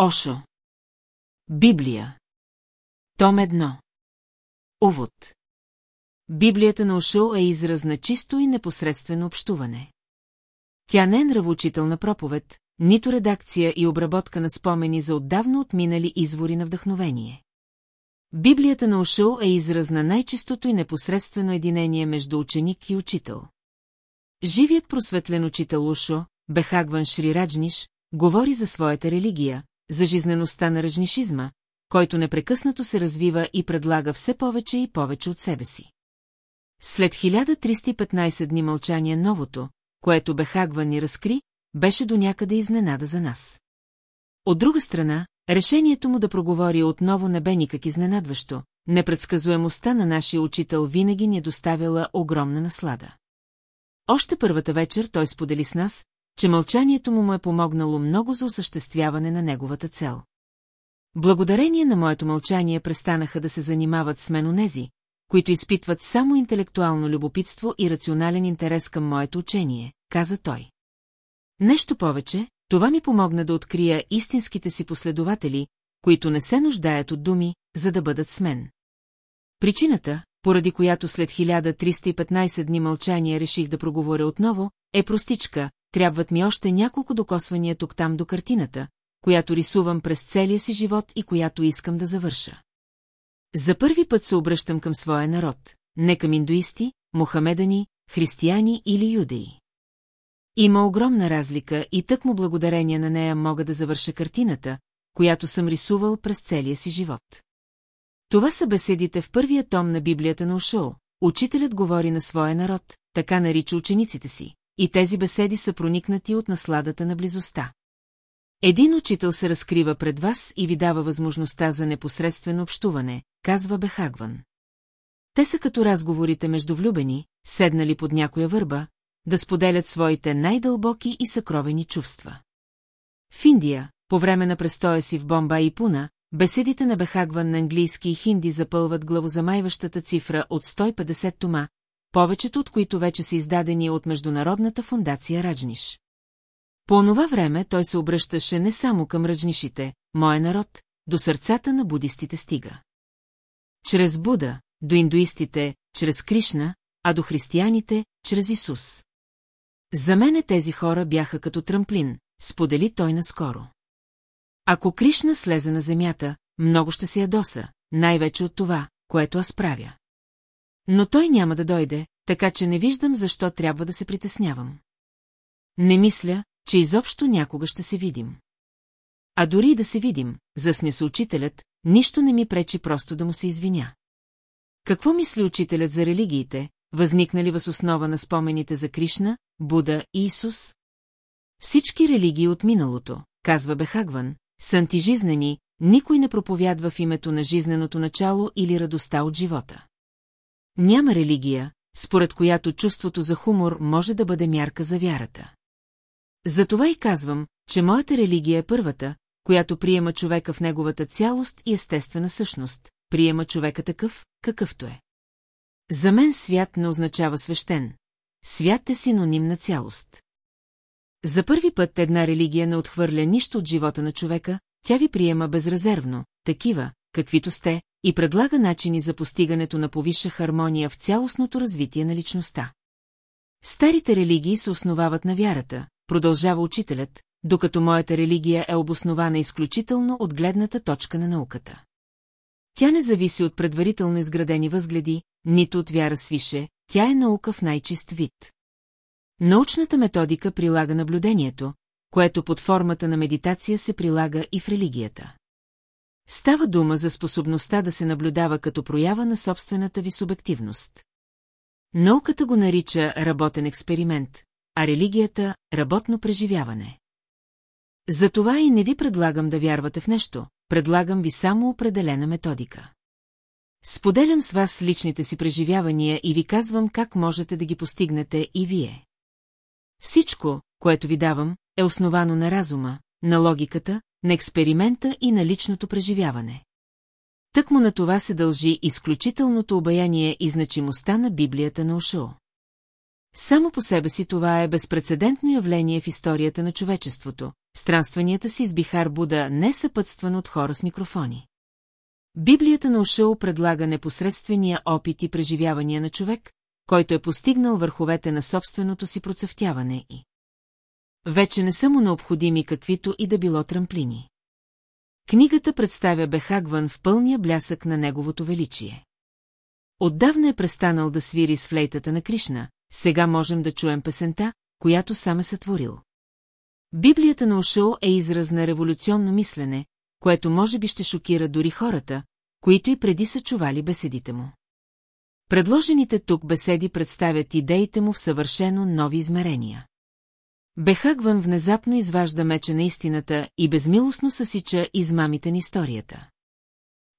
Ошо. Библия. Том 1. Увод. Библията на Ошо е израз на чисто и непосредствено общуване. Тя не е нравоучителна проповед, нито редакция и обработка на спомени за отдавна отминали извори на вдъхновение. Библията на Ошо е израз на най-чистото и непосредствено единение между ученик и учител. Живият просветлен учител Ошо, Бехагван Шрираджниш, говори за своята религия, за жизнеността на раджнишизма, който непрекъснато се развива и предлага все повече и повече от себе си. След 1315 дни мълчание новото, което Бехагван ни разкри, беше до някъде изненада за нас. От друга страна, решението му да проговори отново не бе никак изненадващо, непредсказуемостта на нашия учител винаги ни е доставяла огромна наслада. Още първата вечер той сподели с нас, че мълчанието му му е помогнало много за осъществяване на неговата цел. Благодарение на моето мълчание престанаха да се занимават с мен онези, които изпитват само интелектуално любопитство и рационален интерес към моето учение, каза той. Нещо повече, това ми помогна да открия истинските си последователи, които не се нуждаят от думи, за да бъдат с мен. Причината, поради която след 1315 дни мълчание реших да проговоря отново, е простичка, трябват ми още няколко докосвания тук-там до картината, която рисувам през целия си живот и която искам да завърша. За първи път се обръщам към своя народ, не към индуисти, мухамедани, християни или юдеи. Има огромна разлика и тък му благодарение на нея мога да завърша картината, която съм рисувал през целия си живот. Това са беседите в първия том на Библията на Ушоу. Учителят говори на своя народ, така нарича учениците си, и тези беседи са проникнати от насладата на близостта. Един учител се разкрива пред вас и ви дава възможността за непосредствено общуване, казва Бехагван. Те са като разговорите между влюбени, седнали под някоя върба, да споделят своите най-дълбоки и съкровени чувства. В Индия, по време на престоя си в Бомба и Пуна, беседите на Бехагван на английски и хинди запълват главозамайващата цифра от 150 тома, повечето от които вече са издадени от Международната фундация Раджниш. По онова време той се обръщаше не само към ръджнишите, моя народ, до сърцата на будистите стига. Чрез Буда, до индуистите, чрез Кришна, а до християните, чрез Исус. За мене тези хора бяха като трамплин, сподели той наскоро. Ако Кришна слезе на земята, много ще се ядоса, най-вече от това, което аз правя. Но той няма да дойде, така че не виждам защо трябва да се притеснявам. Не мисля, че изобщо някога ще се видим. А дори да се видим, засмя се учителят, нищо не ми пречи просто да му се извиня. Какво мисли учителят за религиите, възникнали въз основа на спомените за Кришна, Буда и Исус? Всички религии от миналото, казва Бехагван, са антижизнени, никой не проповядва в името на жизненото начало или радостта от живота. Няма религия, според която чувството за хумор може да бъде мярка за вярата. Затова и казвам, че моята религия е първата, която приема човека в неговата цялост и естествена същност, приема човека такъв, какъвто е. За мен свят не означава свещен. Свят е синоним на цялост. За първи път една религия не отхвърля нищо от живота на човека, тя ви приема безрезервно, такива, каквито сте, и предлага начини за постигането на повисша хармония в цялостното развитие на личността. Старите религии се основават на вярата, продължава учителят, докато моята религия е обоснована изключително от гледната точка на науката. Тя не зависи от предварително изградени възгледи, нито от вяра свише, тя е наука в най-чист вид. Научната методика прилага наблюдението, което под формата на медитация се прилага и в религията. Става дума за способността да се наблюдава като проява на собствената ви субективност. Науката го нарича работен експеримент, а религията – работно преживяване. Затова и не ви предлагам да вярвате в нещо, предлагам ви само определена методика. Споделям с вас личните си преживявания и ви казвам как можете да ги постигнете и вие. Всичко, което ви давам, е основано на разума, на логиката, на експеримента и на личното преживяване. Тъкмо на това се дължи изключителното обаяние и значимостта на Библията на Ошо. Само по себе си това е безпредседентно явление в историята на човечеството, странстванията си с Бихар Буда не съпътстван от хора с микрофони. Библията на Ошоу предлага непосредствения опит и преживявания на човек, който е постигнал върховете на собственото си процъфтяване и вече не са му необходими каквито и да било трамплини. Книгата представя Бехагван в пълния блясък на неговото величие. Отдавна е престанал да свири с флейтата на Кришна, сега можем да чуем песента, която сам е сътворил. Библията на Ошоу е израз на революционно мислене, което може би ще шокира дори хората, които и преди са чували беседите му. Предложените тук беседи представят идеите му в съвършено нови измерения. Бехагван внезапно изважда меча на истината и безмилостно съсича измамите на историята.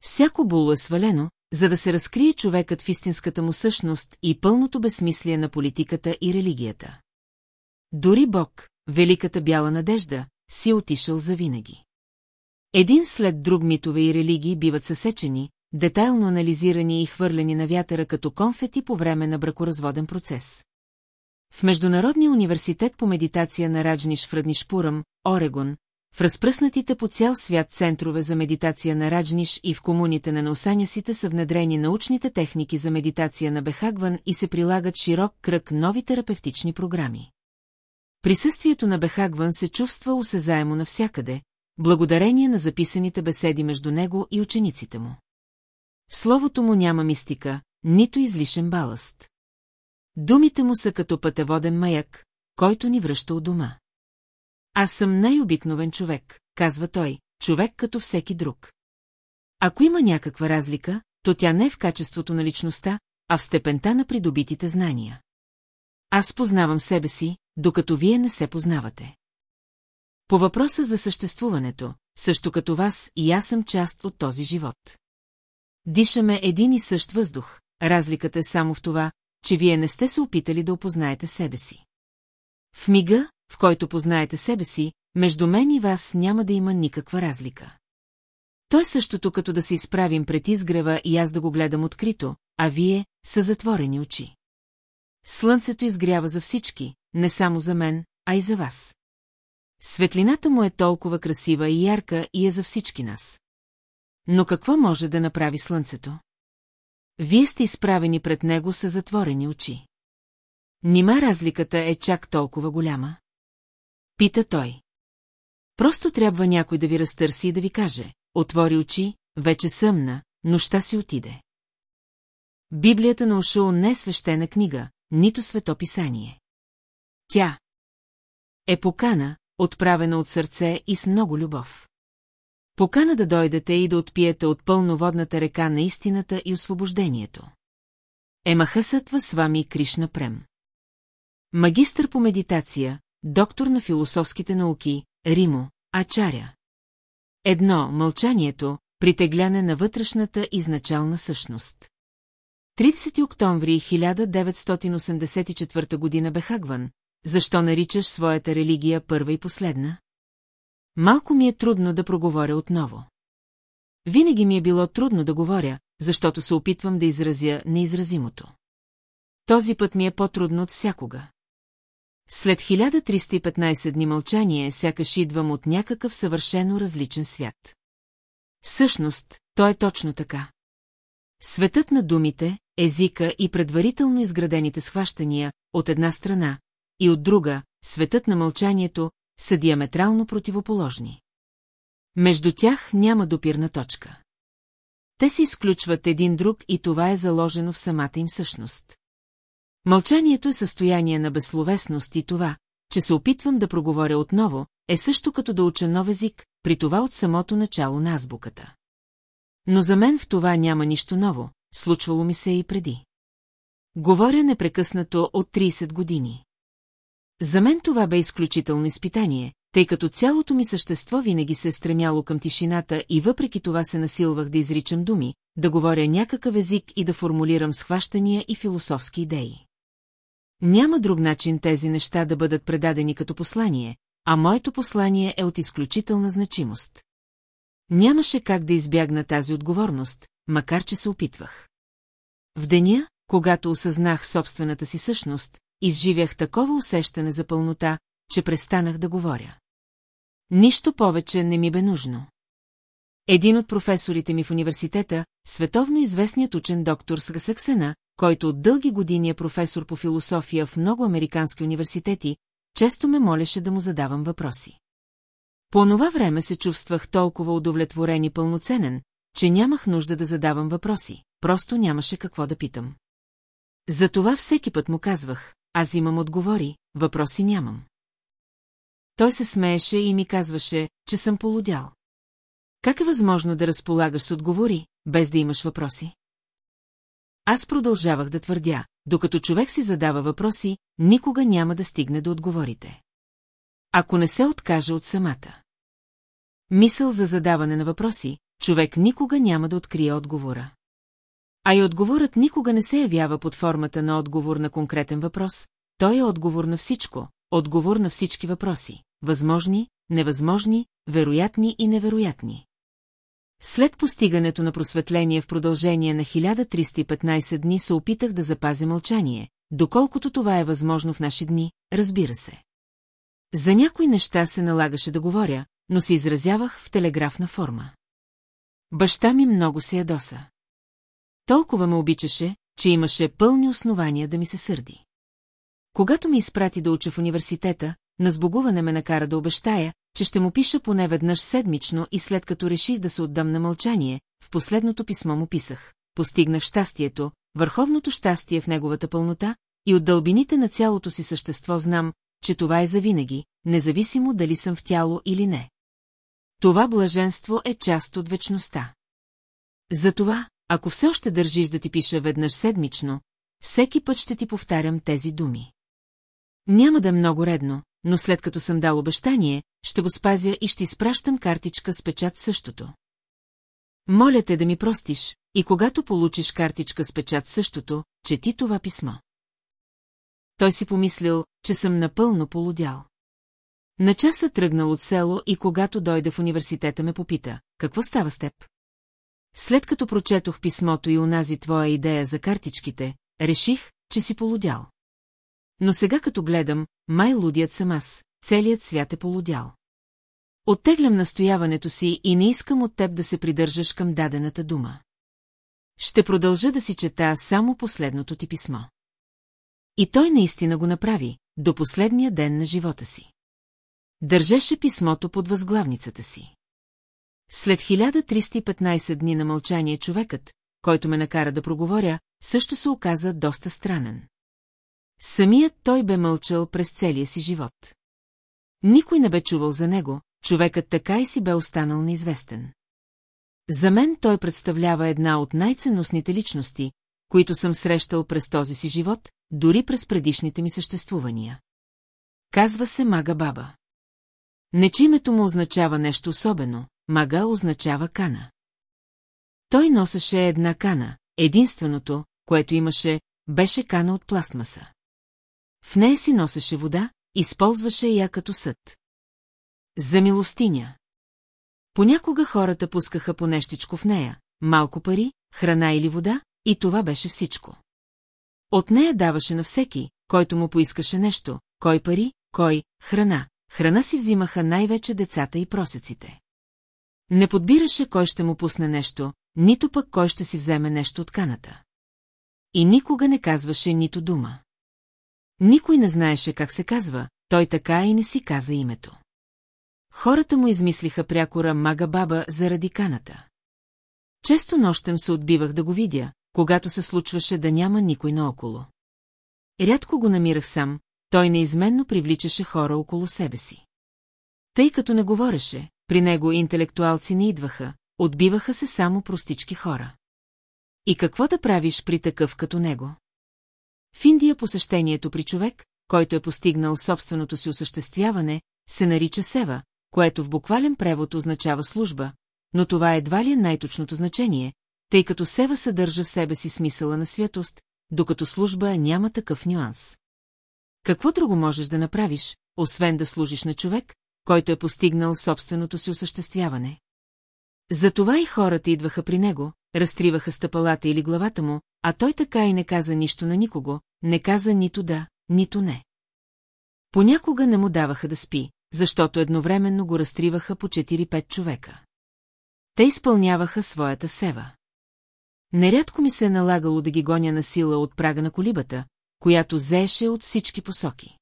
Всяко було е свалено, за да се разкрие човекът в истинската му същност и пълното безсмислие на политиката и религията. Дори Бог, великата бяла надежда, си отишъл завинаги. Един след друг митове и религии биват съсечени, детайлно анализирани и хвърлени на вятъра като конфети по време на бракоразводен процес. В Международния университет по медитация на Раджниш в Раднишпурам, Орегон, в разпръснатите по цял свят центрове за медитация на Раджниш и в комуните на наусанясите са внедрени научните техники за медитация на Бехагван и се прилагат широк кръг нови терапевтични програми. Присъствието на Бехагван се чувства осезаемо навсякъде, благодарение на записаните беседи между него и учениците му. Словото му няма мистика, нито излишен баласт. Думите му са като пътеводен маяк, който ни връща от дома. Аз съм най-обикновен човек, казва той, човек като всеки друг. Ако има някаква разлика, то тя не е в качеството на личността, а в степента на придобитите знания. Аз познавам себе си, докато вие не се познавате. По въпроса за съществуването, също като вас и аз съм част от този живот. Дишаме един и същ въздух, разликата е само в това, че вие не сте се опитали да опознаете себе си. В мига, в който познаете себе си, между мен и вас няма да има никаква разлика. То е същото като да се изправим пред изгрева и аз да го гледам открито, а вие са затворени очи. Слънцето изгрява за всички, не само за мен, а и за вас. Светлината му е толкова красива и ярка и е за всички нас. Но какво може да направи слънцето? Вие сте изправени пред него с затворени очи. Нима разликата е чак толкова голяма? Пита той. Просто трябва някой да ви разтърси и да ви каже. Отвори очи, вече съмна, нощта си отиде. Библията на Ошоу не е свещена книга, нито светописание. Тя е покана, отправена от сърце и с много любов. Покана да дойдете и да отпиете от пълноводната река на истината и освобождението. Емахасътва с вами Кришна Прем. Магистър по медитация, доктор на философските науки, Римо, Ачаря. Едно, мълчанието, притегляне на вътрешната изначална същност. 30 октомври 1984 година Бехагван, защо наричаш своята религия първа и последна? Малко ми е трудно да проговоря отново. Винаги ми е било трудно да говоря, защото се опитвам да изразя неизразимото. Този път ми е по-трудно от всякога. След 1315 дни мълчание сякаш идвам от някакъв съвършено различен свят. Всъщност, то е точно така. Светът на думите, езика и предварително изградените схващания, от една страна, и от друга, светът на мълчанието, са диаметрално противоположни. Между тях няма допирна точка. Те се изключват един друг и това е заложено в самата им същност. Мълчанието е състояние на безсловесност и това, че се опитвам да проговоря отново, е също като да уча нов език, при това от самото начало на азбуката. Но за мен в това няма нищо ново, случвало ми се и преди. Говоря непрекъснато от 30 години. За мен това бе изключително изпитание, тъй като цялото ми същество винаги се е стремяло към тишината и въпреки това се насилвах да изричам думи, да говоря някакъв език и да формулирам схващания и философски идеи. Няма друг начин тези неща да бъдат предадени като послание, а моето послание е от изключителна значимост. Нямаше как да избягна тази отговорност, макар че се опитвах. В деня, когато осъзнах собствената си същност, изживях такова усещане за пълнота, че престанах да говоря. Нищо повече не ми бе нужно. Един от професорите ми в университета, световно известният учен доктор Сгасаксена, който от дълги години е професор по философия в много американски университети, често ме молеше да му задавам въпроси. По това време се чувствах толкова удовлетворен и пълноценен, че нямах нужда да задавам въпроси, просто нямаше какво да питам. Затова всеки път му казвах, аз имам отговори, въпроси нямам. Той се смееше и ми казваше, че съм полудял. Как е възможно да разполагаш с отговори, без да имаш въпроси? Аз продължавах да твърдя, докато човек си задава въпроси, никога няма да стигне до отговорите. Ако не се откаже от самата. Мисъл за задаване на въпроси, човек никога няма да открие отговора. А и отговорът никога не се явява под формата на отговор на конкретен въпрос, той е отговор на всичко, отговор на всички въпроси, възможни, невъзможни, вероятни и невероятни. След постигането на просветление в продължение на 1315 дни се опитах да запазя мълчание, доколкото това е възможно в наши дни, разбира се. За някои неща се налагаше да говоря, но се изразявах в телеграфна форма. Баща ми много се ядоса. Толкова ме обичаше, че имаше пълни основания да ми се сърди. Когато ми изпрати да уча в университета, на сбогуване ме накара да обещая, че ще му пиша поне веднъж седмично и след като реших да се отдам на мълчание, в последното писмо му писах. Постигнах щастието, върховното щастие в неговата пълнота, и от дълбините на цялото си същество знам, че това е завинаги, независимо дали съм в тяло или не. Това блаженство е част от вечността. Затова, ако все още държиш да ти пиша веднъж седмично, всеки път ще ти повтарям тези думи. Няма да е много редно, но след като съм дал обещание, ще го спазя и ще изпращам картичка с печат същото. Моля те да ми простиш, и когато получиш картичка с печат същото, чети това писмо. Той си помислил, че съм напълно полудял. На часа тръгнал от село и когато дойде в университета ме попита, какво става с теб? След като прочетох писмото и онази твоя идея за картичките, реших, че си полудял. Но сега като гледам, май лудият съм аз, целият свят е полудял. Оттеглям настояването си и не искам от теб да се придържаш към дадената дума. Ще продължа да си чета само последното ти писмо. И той наистина го направи, до последния ден на живота си. Държеше писмото под възглавницата си. След 1315 дни на мълчание човекът, който ме накара да проговоря, също се оказа доста странен. Самият той бе мълчал през целия си живот. Никой не бе чувал за него, човекът така и си бе останал неизвестен. За мен той представлява една от най-ценностните личности, които съм срещал през този си живот, дори през предишните ми съществувания. Казва се Мага Баба. Не че името му означава нещо особено, Мага означава кана. Той носеше една кана, единственото, което имаше, беше кана от пластмаса. В нея си носеше вода, използваше я като съд. За милостиня. Понякога хората пускаха по нещичко в нея, малко пари, храна или вода, и това беше всичко. От нея даваше на всеки, който му поискаше нещо, кой пари, кой храна. Храна си взимаха най-вече децата и просеците. Не подбираше кой ще му пусне нещо, нито пък кой ще си вземе нещо от каната. И никога не казваше нито дума. Никой не знаеше как се казва, той така и не си каза името. Хората му измислиха прякора мага баба заради каната. Често нощем се отбивах да го видя, когато се случваше да няма никой наоколо. Рядко го намирах сам, той неизменно привличаше хора около себе си. Тъй като не говореше, при него интелектуалци не идваха, отбиваха се само простички хора. И какво да правиш при такъв като него? В Индия посещението при човек, който е постигнал собственото си осъществяване, се нарича сева, което в буквален превод означава служба, но това едва ли е най-точното значение, тъй като сева съдържа в себе си смисъла на святост, докато служба няма такъв нюанс. Какво друго можеш да направиш, освен да служиш на човек, който е постигнал собственото си осъществяване? Затова и хората идваха при него, разтриваха стъпалата или главата му, а той така и не каза нищо на никого, не каза нито да, нито не. Понякога не му даваха да спи, защото едновременно го разтриваха по 4-5 човека. Те изпълняваха своята сева. Нерядко ми се е налагало да ги гоня на сила от прага на колибата, която зееше от всички посоки.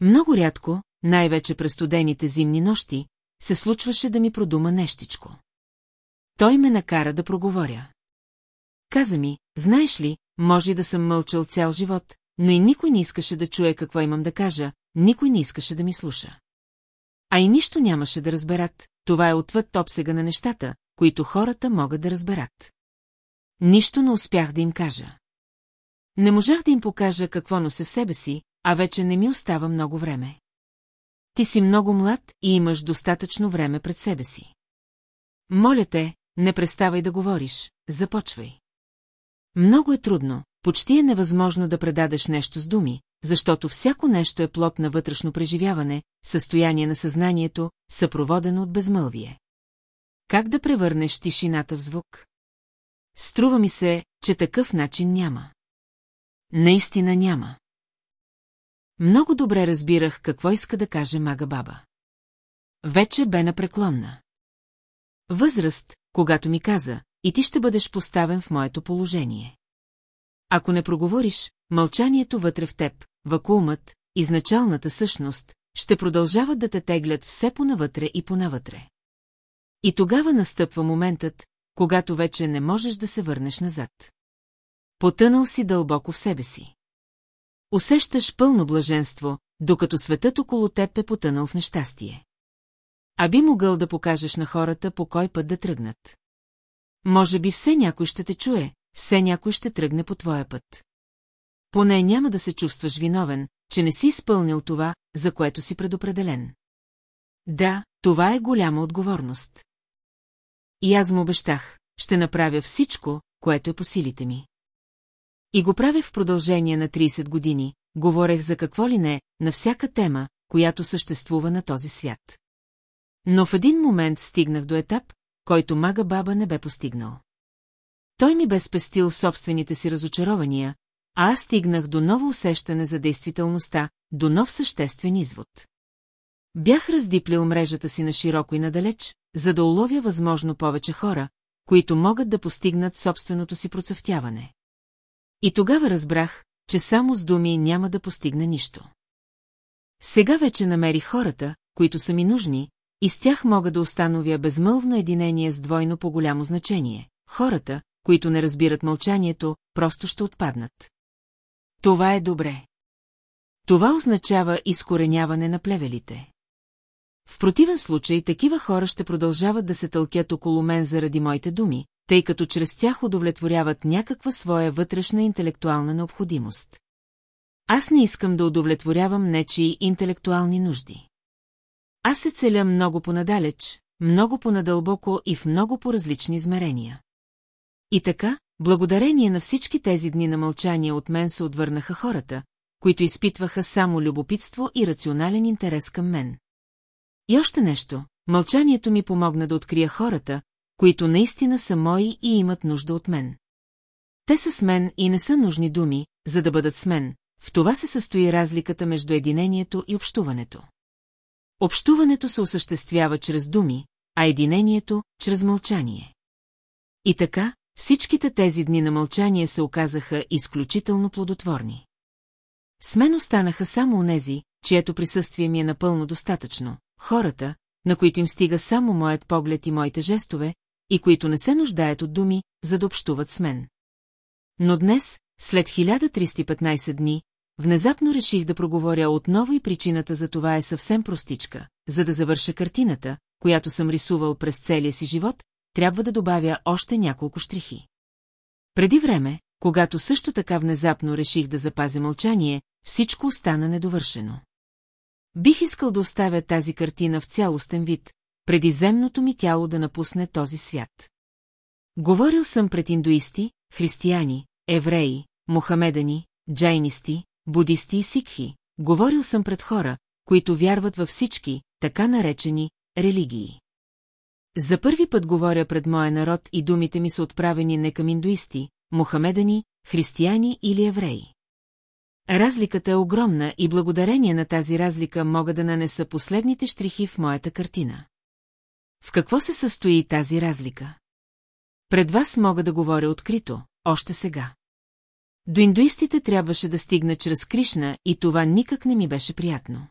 Много рядко, най-вече през студените зимни нощи, се случваше да ми продума нещичко. Той ме накара да проговоря. Каза ми, знаеш ли, може да съм мълчал цял живот, но и никой не искаше да чуе какво имам да кажа, никой не искаше да ми слуша. А и нищо нямаше да разберат, това е отвъд обсега на нещата, които хората могат да разберат. Нищо не успях да им кажа. Не можах да им покажа какво нося в себе си, а вече не ми остава много време. Ти си много млад и имаш достатъчно време пред себе си. Моля те, не преставай да говориш, започвай. Много е трудно, почти е невъзможно да предадеш нещо с думи, защото всяко нещо е плод на вътрешно преживяване, състояние на съзнанието, съпроводено от безмълвие. Как да превърнеш тишината в звук? Струва ми се, че такъв начин няма. Наистина няма. Много добре разбирах какво иска да каже мага баба. Вече бе напреклонна. Възраст, когато ми каза, и ти ще бъдеш поставен в моето положение. Ако не проговориш, мълчанието вътре в теб, вакуумът, изначалната същност, ще продължават да те теглят все понавътре и понавътре. И тогава настъпва моментът, когато вече не можеш да се върнеш назад. Потънал си дълбоко в себе си. Усещаш пълно блаженство, докато светът около теб е потънал в нещастие. А би могъл да покажеш на хората по кой път да тръгнат. Може би все някой ще те чуе, все някой ще тръгне по твоя път. Поне няма да се чувстваш виновен, че не си изпълнил това, за което си предопределен. Да, това е голяма отговорност. И аз му обещах, ще направя всичко, което е по силите ми. И го правя в продължение на 30 години, говорех за какво ли не, на всяка тема, която съществува на този свят. Но в един момент стигнах до етап, който мага баба не бе постигнал. Той ми бе спестил собствените си разочарования, а аз стигнах до ново усещане за действителността, до нов съществен извод. Бях раздиплил мрежата си на широко и надалеч, за да уловя възможно повече хора, които могат да постигнат собственото си процъфтяване. И тогава разбрах, че само с думи няма да постигна нищо. Сега вече намерих хората, които са ми нужни, и с тях мога да установя безмълвно единение с двойно по-голямо значение. Хората, които не разбират мълчанието, просто ще отпаднат. Това е добре. Това означава изкореняване на плевелите. В противен случай такива хора ще продължават да се тълкят около мен заради моите думи, тъй като чрез тях удовлетворяват някаква своя вътрешна интелектуална необходимост. Аз не искам да удовлетворявам нечии интелектуални нужди. Аз се целя много понадалеч, много понадълбоко и в много по-различни измерения. И така, благодарение на всички тези дни на мълчание от мен се отвърнаха хората, които изпитваха само любопитство и рационален интерес към мен. И още нещо, мълчанието ми помогна да открия хората, които наистина са мои и имат нужда от мен. Те са с мен и не са нужни думи, за да бъдат с мен. В това се състои разликата между единението и общуването. Общуването се осъществява чрез думи, а единението – чрез мълчание. И така, всичките тези дни на мълчание се оказаха изключително плодотворни. С мен останаха само онези, чието присъствие ми е напълно достатъчно, хората, на които им стига само моят поглед и моите жестове, и които не се нуждаят от думи, за да общуват с мен. Но днес, след 1315 дни, внезапно реших да проговоря отново и причината за това е съвсем простичка. За да завърша картината, която съм рисувал през целия си живот, трябва да добавя още няколко штрихи. Преди време, когато също така внезапно реших да запазя мълчание, всичко остана недовършено. Бих искал да оставя тази картина в цялостен вид, преди земното ми тяло да напусне този свят. Говорил съм пред индуисти, християни, евреи, мухамедани, джайнисти, будисти и сикхи, говорил съм пред хора, които вярват във всички, така наречени, религии. За първи път говоря пред моя народ и думите ми са отправени не към индуисти, мухамедани, християни или евреи. Разликата е огромна и благодарение на тази разлика мога да нанеса последните штрихи в моята картина. В какво се състои тази разлика? Пред вас мога да говоря открито, още сега. До индуистите трябваше да стигна чрез Кришна и това никак не ми беше приятно.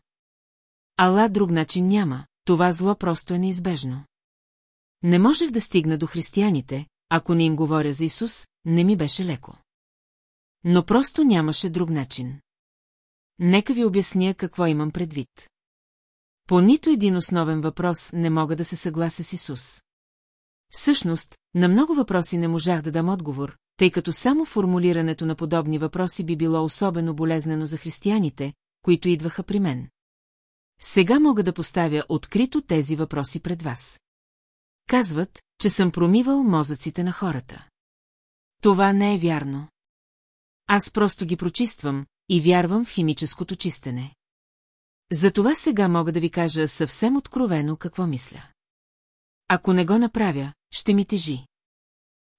Ала друг начин няма, това зло просто е неизбежно. Не можех да стигна до християните, ако не им говоря за Исус, не ми беше леко. Но просто нямаше друг начин. Нека ви обясня какво имам предвид. По нито един основен въпрос не мога да се съглася с Исус. Всъщност, на много въпроси не можах да дам отговор, тъй като само формулирането на подобни въпроси би било особено болезнено за християните, които идваха при мен. Сега мога да поставя открито тези въпроси пред вас. Казват, че съм промивал мозъците на хората. Това не е вярно. Аз просто ги прочиствам и вярвам в химическото чистене. Затова сега мога да ви кажа съвсем откровено какво мисля. Ако не го направя, ще ми тежи.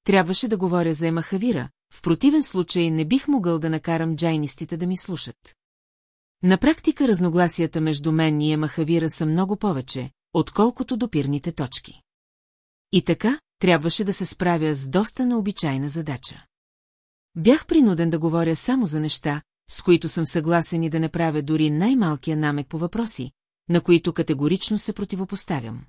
Трябваше да говоря за Емахавира, в противен случай не бих могъл да накарам джайнистите да ми слушат. На практика разногласията между мен и Емахавира са много повече, отколкото допирните точки. И така, трябваше да се справя с доста необичайна задача. Бях принуден да говоря само за неща, с които съм съгласен и да не правя дори най-малкия намек по въпроси, на които категорично се противопоставям.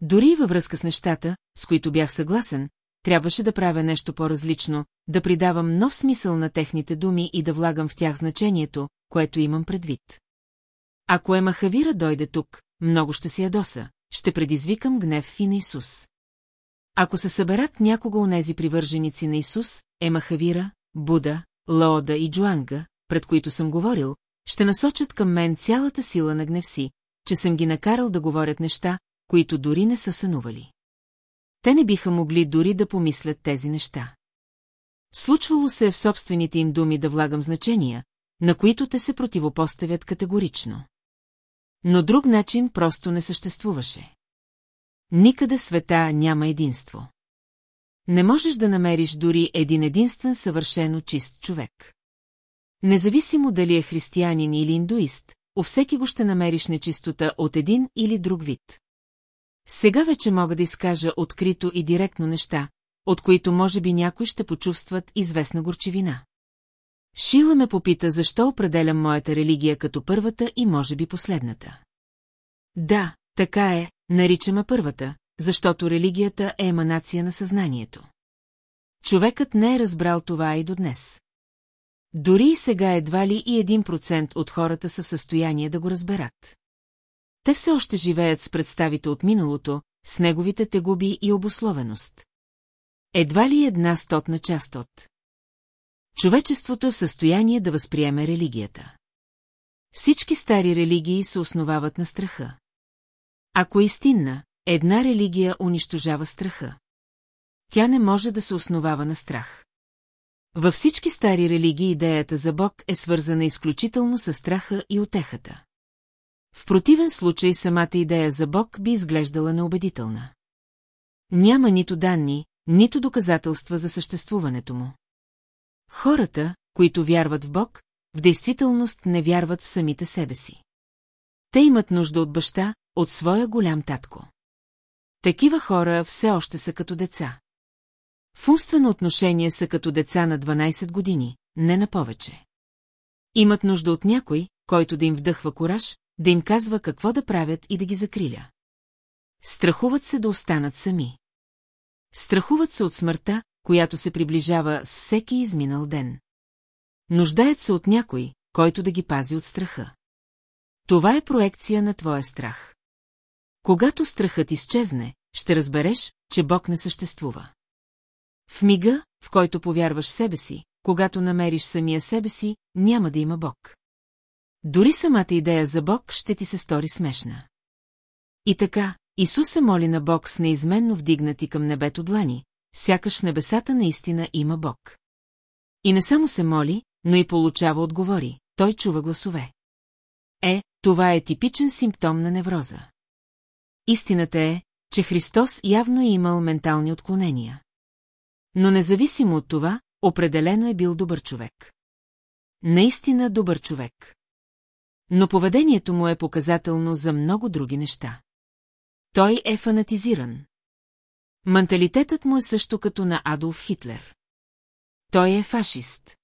Дори във връзка с нещата, с които бях съгласен, трябваше да правя нещо по-различно, да придавам нов смисъл на техните думи и да влагам в тях значението, което имам предвид. Ако Емахавира дойде тук, много ще си ядоса, ще предизвикам гнев и на Исус. Ако се съберат някога онези привърженици на Исус, Емахавира, Буда, Лоода и Джуанга, пред които съм говорил, ще насочат към мен цялата сила на гнев си, че съм ги накарал да говорят неща, които дори не са сънували. Те не биха могли дори да помислят тези неща. Случвало се в собствените им думи да влагам значения, на които те се противопоставят категорично. Но друг начин просто не съществуваше. Никъде в света няма единство. Не можеш да намериш дори един единствен съвършено чист човек. Независимо дали е християнин или индуист, у всеки го ще намериш нечистота от един или друг вид. Сега вече мога да изкажа открито и директно неща, от които може би някой ще почувстват известна горчивина. Шила ме попита защо определям моята религия като първата и може би последната. Да, така е, наричаме първата, защото религията е еманация на съзнанието. Човекът не е разбрал това и до днес. Дори и сега едва ли и един процент от хората са в състояние да го разберат. Те все още живеят с представите от миналото, с неговите тегуби и обословеност. Едва ли една стотна част от. Човечеството е в състояние да възприеме религията. Всички стари религии се основават на страха. Ако е истинна, една религия унищожава страха. Тя не може да се основава на страх. Във всички стари религии идеята за Бог е свързана изключително с страха и отехата. В противен случай самата идея за Бог би изглеждала неубедителна. Няма нито данни, нито доказателства за съществуването му. Хората, които вярват в Бог, в действителност не вярват в самите себе си. Те имат нужда от баща, от своя голям татко. Такива хора все още са като деца. В умствено отношение са като деца на 12 години, не на повече. Имат нужда от някой, който да им вдъхва кораж, да им казва какво да правят и да ги закриля. Страхуват се да останат сами. Страхуват се от смъртта, която се приближава с всеки изминал ден. Нуждаят се от някой, който да ги пази от страха. Това е проекция на твоя страх. Когато страхът изчезне, ще разбереш, че Бог не съществува. В мига, в който повярваш себе си, когато намериш самия себе си, няма да има Бог. Дори самата идея за Бог ще ти се стори смешна. И така, Исус се моли на Бог с неизменно вдигнати към небето длани, сякаш в небесата наистина има Бог. И не само се моли, но и получава отговори, той чува гласове. Е, това е типичен симптом на невроза. Истината е, че Христос явно е имал ментални отклонения. Но независимо от това, определено е бил добър човек. наистина добър човек. Но поведението му е показателно за много други неща. Той е фанатизиран. Менталитетът му е също като на Адолф Хитлер. Той е фашист.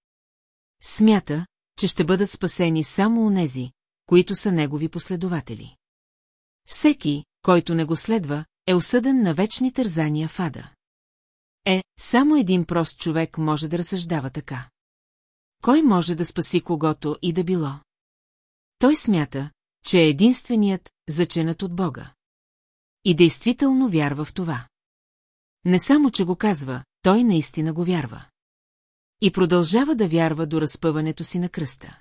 Смята, че ще бъдат спасени само онези, които са негови последователи. Всеки, който не го следва, е осъден на вечни тързания в ада. Е, само един прост човек може да разсъждава така. Кой може да спаси когото и да било? Той смята, че е единственият, заченат от Бога. И действително вярва в това. Не само, че го казва, той наистина го вярва. И продължава да вярва до разпъването си на кръста.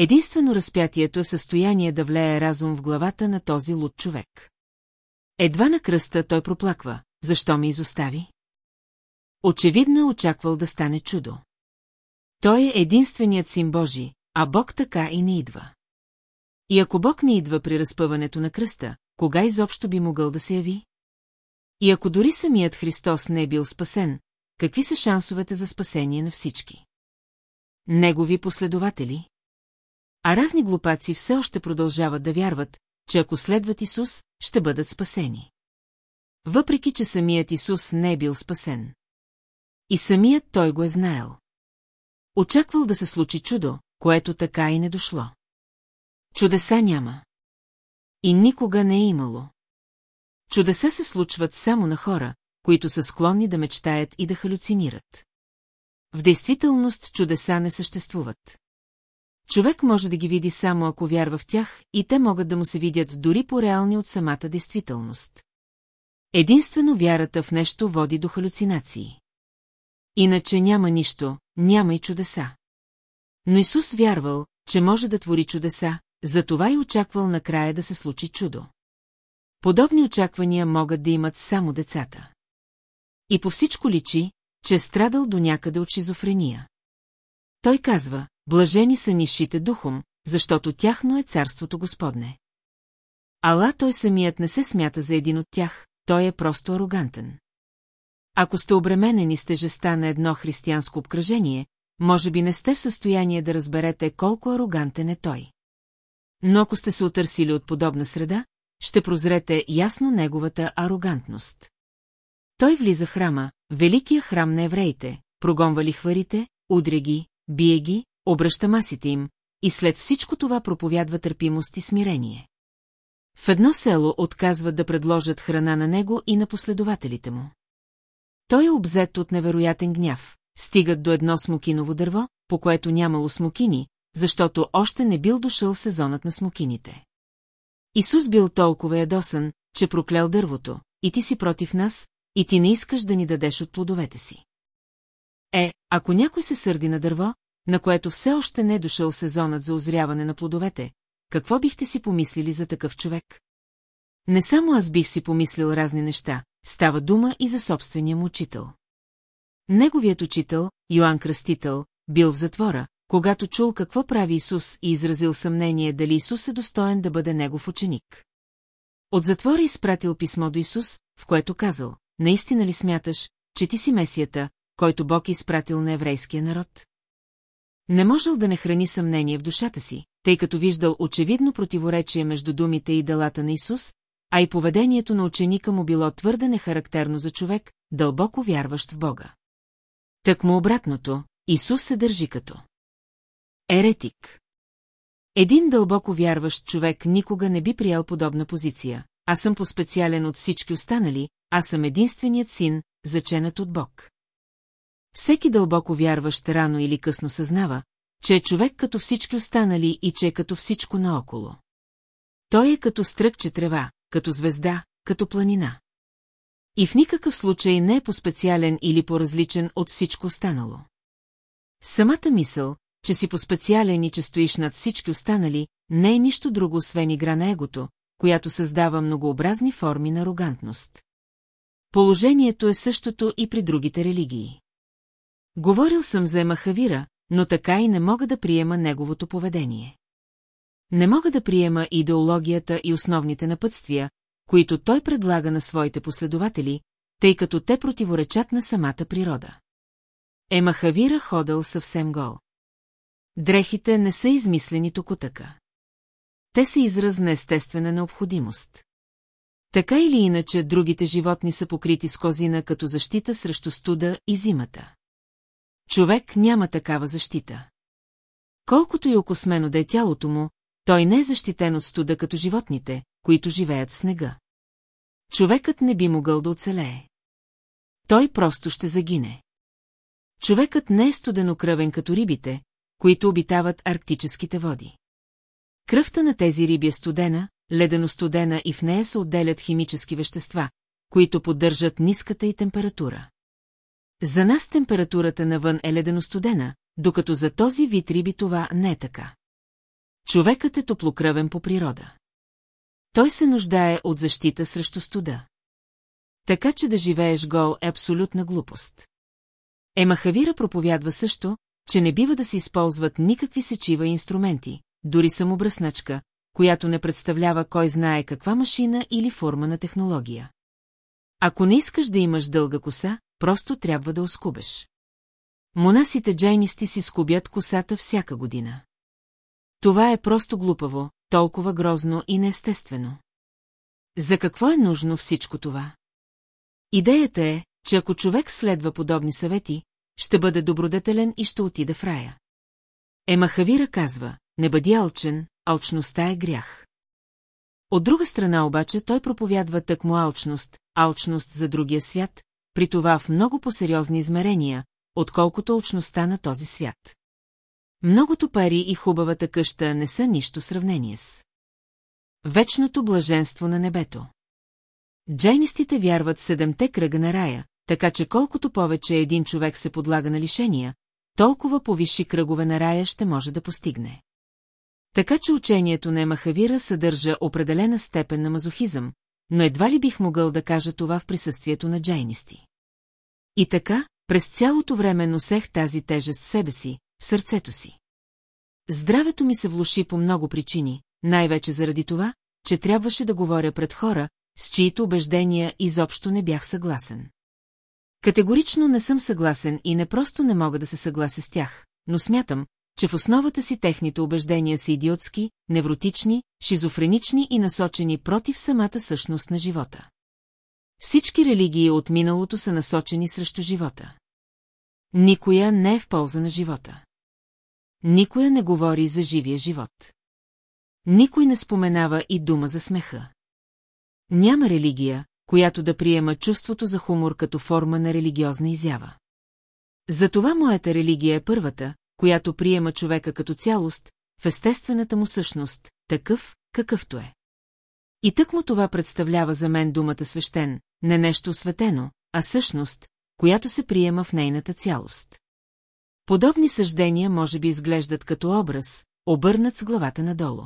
Единствено разпятието е в състояние да влее разум в главата на този луд човек. Едва на кръста той проплаква, защо ме изостави? Очевидно е очаквал да стане чудо. Той е единственият син Божи, а Бог така и не идва. И ако Бог не идва при разпъването на кръста, кога изобщо би могъл да се яви? И ако дори самият Христос не е бил спасен, какви са шансовете за спасение на всички? Негови последователи? А разни глупаци все още продължават да вярват, че ако следват Исус, ще бъдат спасени. Въпреки, че самият Исус не е бил спасен. И самият той го е знаел. Очаквал да се случи чудо, което така и не дошло. Чудеса няма. И никога не е имало. Чудеса се случват само на хора, които са склонни да мечтаят и да халюцинират. В действителност чудеса не съществуват. Човек може да ги види само ако вярва в тях и те могат да му се видят дори по-реални от самата действителност. Единствено вярата в нещо води до халюцинации. Иначе няма нищо, няма и чудеса. Но Исус вярвал, че може да твори чудеса, затова и очаквал накрая да се случи чудо. Подобни очаквания могат да имат само децата. И по всичко личи, че е страдал до някъде от шизофрения. Той казва, блажени са нишите духом, защото тяхно е царството Господне. Ала той самият не се смята за един от тях, той е просто арогантен. Ако сте обременени с тежеста на едно християнско обкръжение, може би не сте в състояние да разберете колко арогантен е той. Но ако сте се отърсили от подобна среда, ще прозрете ясно неговата арогантност. Той влиза храма, великия храм на евреите, прогонва лихварите, удря ги, бие ги, обръща масите им, и след всичко това проповядва търпимост и смирение. В едно село отказват да предложат храна на него и на последователите му. Той е обзет от невероятен гняв, стигат до едно смокиново дърво, по което нямало смокини, защото още не бил дошъл сезонът на смокините. Исус бил толкова ядосан, че проклял дървото, и ти си против нас, и ти не искаш да ни дадеш от плодовете си. Е, ако някой се сърди на дърво, на което все още не е дошъл сезонът за озряване на плодовете, какво бихте си помислили за такъв човек? Не само аз бих си помислил разни неща, става дума и за собствения му учител. Неговият учител, Йоанн Кръстител, бил в затвора, когато чул какво прави Исус и изразил съмнение дали Исус е достоен да бъде негов ученик. От затвора изпратил писмо до Исус, в което казал, наистина ли смяташ, че ти си месията, който Бог е изпратил на еврейския народ? Не можел да не храни съмнение в душата си, тъй като виждал очевидно противоречие между думите и делата на Исус, а и поведението на ученика му било твърде нехарактерно за човек, дълбоко вярващ в Бога. Так му обратното, Исус се държи като еретик. Един дълбоко вярващ човек никога не би приял подобна позиция. Аз съм по-специален от всички останали, аз съм единственият син, заченат от Бог. Всеки дълбоко вярващ рано или късно съзнава, че е човек като всички останали и че е като всичко наоколо. Той е като стръкче трева, като звезда, като планина. И в никакъв случай не е по-специален или по-различен от всичко останало. Самата мисъл, че си по-специален и че стоиш над всички останали, не е нищо друго освен игра на егото, която създава многообразни форми на арогантност. Положението е същото и при другите религии. Говорил съм за Емахавира, но така и не мога да приема неговото поведение. Не мога да приема идеологията и основните напътствия, които той предлага на своите последователи, тъй като те противоречат на самата природа. Емахавира ходил съвсем гол. Дрехите не са измислени токотъка. Те са израз на естествена необходимост. Така или иначе, другите животни са покрити с козина като защита срещу студа и зимата. Човек няма такава защита. Колкото и окосмено да е тялото му, той не е защитен от студа като животните, които живеят в снега. Човекът не би могъл да оцелее. Той просто ще загине. Човекът не е студенокръвен като рибите, които обитават арктическите води. Кръвта на тези риби е студена, ледено-студена и в нея се отделят химически вещества, които поддържат ниската и температура. За нас температурата навън е ледено-студена, докато за този вид риби това не е така. Човекът е топлокръвен по природа. Той се нуждае от защита срещу студа. Така че да живееш гол е абсолютна глупост. Емахавира проповядва също, че не бива да се използват никакви сечива инструменти, дори самобръсначка, която не представлява кой знае каква машина или форма на технология. Ако не искаш да имаш дълга коса, просто трябва да оскубеш. Монасите джайнисти си скубят косата всяка година. Това е просто глупаво, толкова грозно и неестествено. За какво е нужно всичко това? Идеята е, че ако човек следва подобни съвети, ще бъде добродетелен и ще отида в рая. Емахавира казва, не бъди алчен, алчността е грях. От друга страна обаче той проповядва тъкмо алчност, алчност за другия свят, при това в много по-сериозни измерения, отколкото алчността на този свят. Многото пари и хубавата къща не са нищо сравнение с. Вечното блаженство на небето. Джайнистите вярват в седемте кръга на рая, така че колкото повече един човек се подлага на лишения, толкова повисши кръгове на рая ще може да постигне. Така че учението на Емахавира съдържа определена степен на мазохизъм, но едва ли бих могъл да кажа това в присъствието на джайнисти. И така, през цялото време носех тази тежест себе си, в сърцето си. Здравето ми се влуши по много причини, най-вече заради това, че трябваше да говоря пред хора, с чието убеждения изобщо не бях съгласен. Категорично не съм съгласен и не просто не мога да се съглася с тях, но смятам, че в основата си техните убеждения са идиотски, невротични, шизофренични и насочени против самата същност на живота. Всички религии от миналото са насочени срещу живота. Никоя не е в полза на живота. Никоя не говори за живия живот. Никой не споменава и дума за смеха. Няма религия, която да приема чувството за хумор като форма на религиозна изява. Затова моята религия е първата, която приема човека като цялост, в естествената му същност, такъв, какъвто е. И тък му това представлява за мен думата свещен, не нещо светено, а същност, която се приема в нейната цялост. Подобни съждения може би изглеждат като образ, обърнат с главата надолу.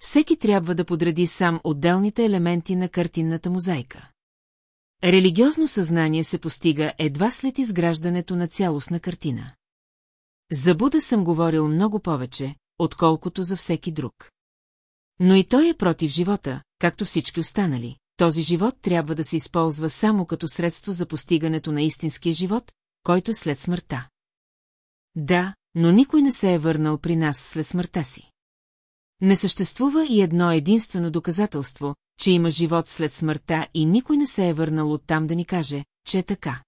Всеки трябва да подреди сам отделните елементи на картинната мозайка. Религиозно съзнание се постига едва след изграждането на цялостна картина. За Буда съм говорил много повече, отколкото за всеки друг. Но и той е против живота, както всички останали. Този живот трябва да се използва само като средство за постигането на истинския живот, който е след смъртта. Да, но никой не се е върнал при нас след смъртта си. Не съществува и едно единствено доказателство, че има живот след смъртта и никой не се е върнал оттам да ни каже, че е така.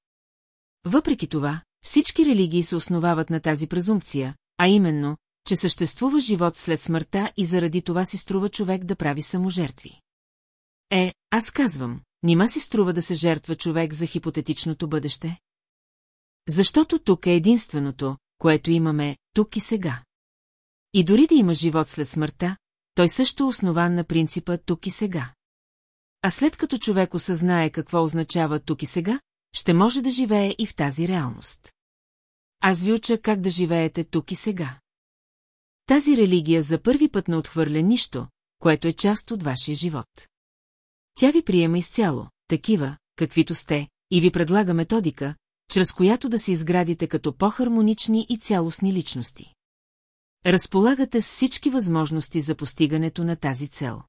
Въпреки това, всички религии се основават на тази презумпция, а именно, че съществува живот след смъртта и заради това си струва човек да прави саможертви. Е, аз казвам, нима си струва да се жертва човек за хипотетичното бъдеще? Защото тук е единственото, което имаме тук и сега. И дори да има живот след смъртта, той също е основан на принципа тук и сега. А след като човек осъзнае какво означава тук и сега, ще може да живее и в тази реалност. Аз ви уча как да живеете тук и сега. Тази религия за първи път не отхвърля нищо, което е част от вашия живот. Тя ви приема изцяло, такива, каквито сте, и ви предлага методика, чрез която да се изградите като по-хармонични и цялостни личности. Разполагате с всички възможности за постигането на тази цел.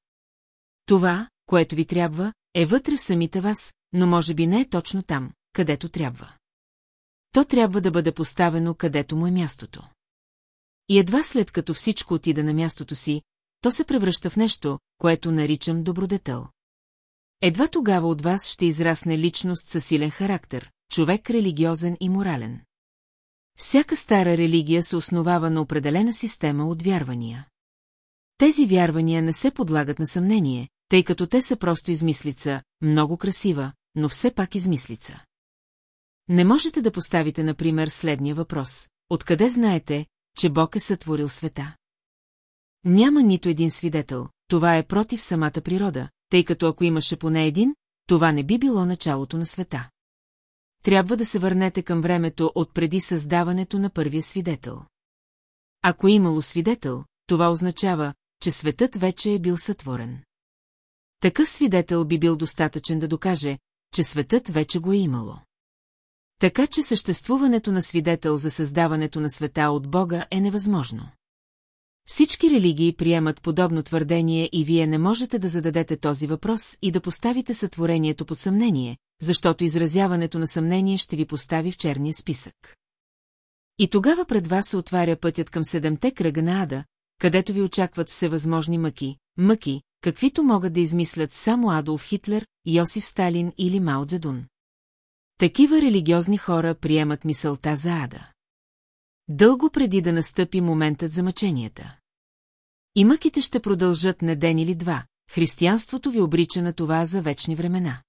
Това, което ви трябва, е вътре в самите вас, но може би не е точно там, където трябва. То трябва да бъде поставено където му е мястото. И едва след като всичко отида на мястото си, то се превръща в нещо, което наричам добродетел. Едва тогава от вас ще израсне личност със силен характер, човек религиозен и морален. Всяка стара религия се основава на определена система от вярвания. Тези вярвания не се подлагат на съмнение, тъй като те са просто измислица, много красива, но все пак измислица. Не можете да поставите, например, следния въпрос. Откъде знаете, че Бог е сътворил света? Няма нито един свидетел, това е против самата природа, тъй като ако имаше поне един, това не би било началото на света. Трябва да се върнете към времето от преди създаването на първия свидетел. Ако е имало свидетел, това означава, че светът вече е бил сътворен. Такъв свидетел би бил достатъчен да докаже, че светът вече го е имало. Така че съществуването на свидетел за създаването на света от Бога е невъзможно. Всички религии приемат подобно твърдение и вие не можете да зададете този въпрос и да поставите сътворението под съмнение, защото изразяването на съмнение ще ви постави в черния списък. И тогава пред вас се отваря пътят към седемте кръга на ада, където ви очакват всевъзможни мъки, мъки, каквито могат да измислят само Адолф Хитлер, Йосиф Сталин или Мао Джедун. Такива религиозни хора приемат мисълта за ада. Дълго преди да настъпи моментът за мъченията. И мъките ще продължат не ден или два, християнството ви обрича на това за вечни времена.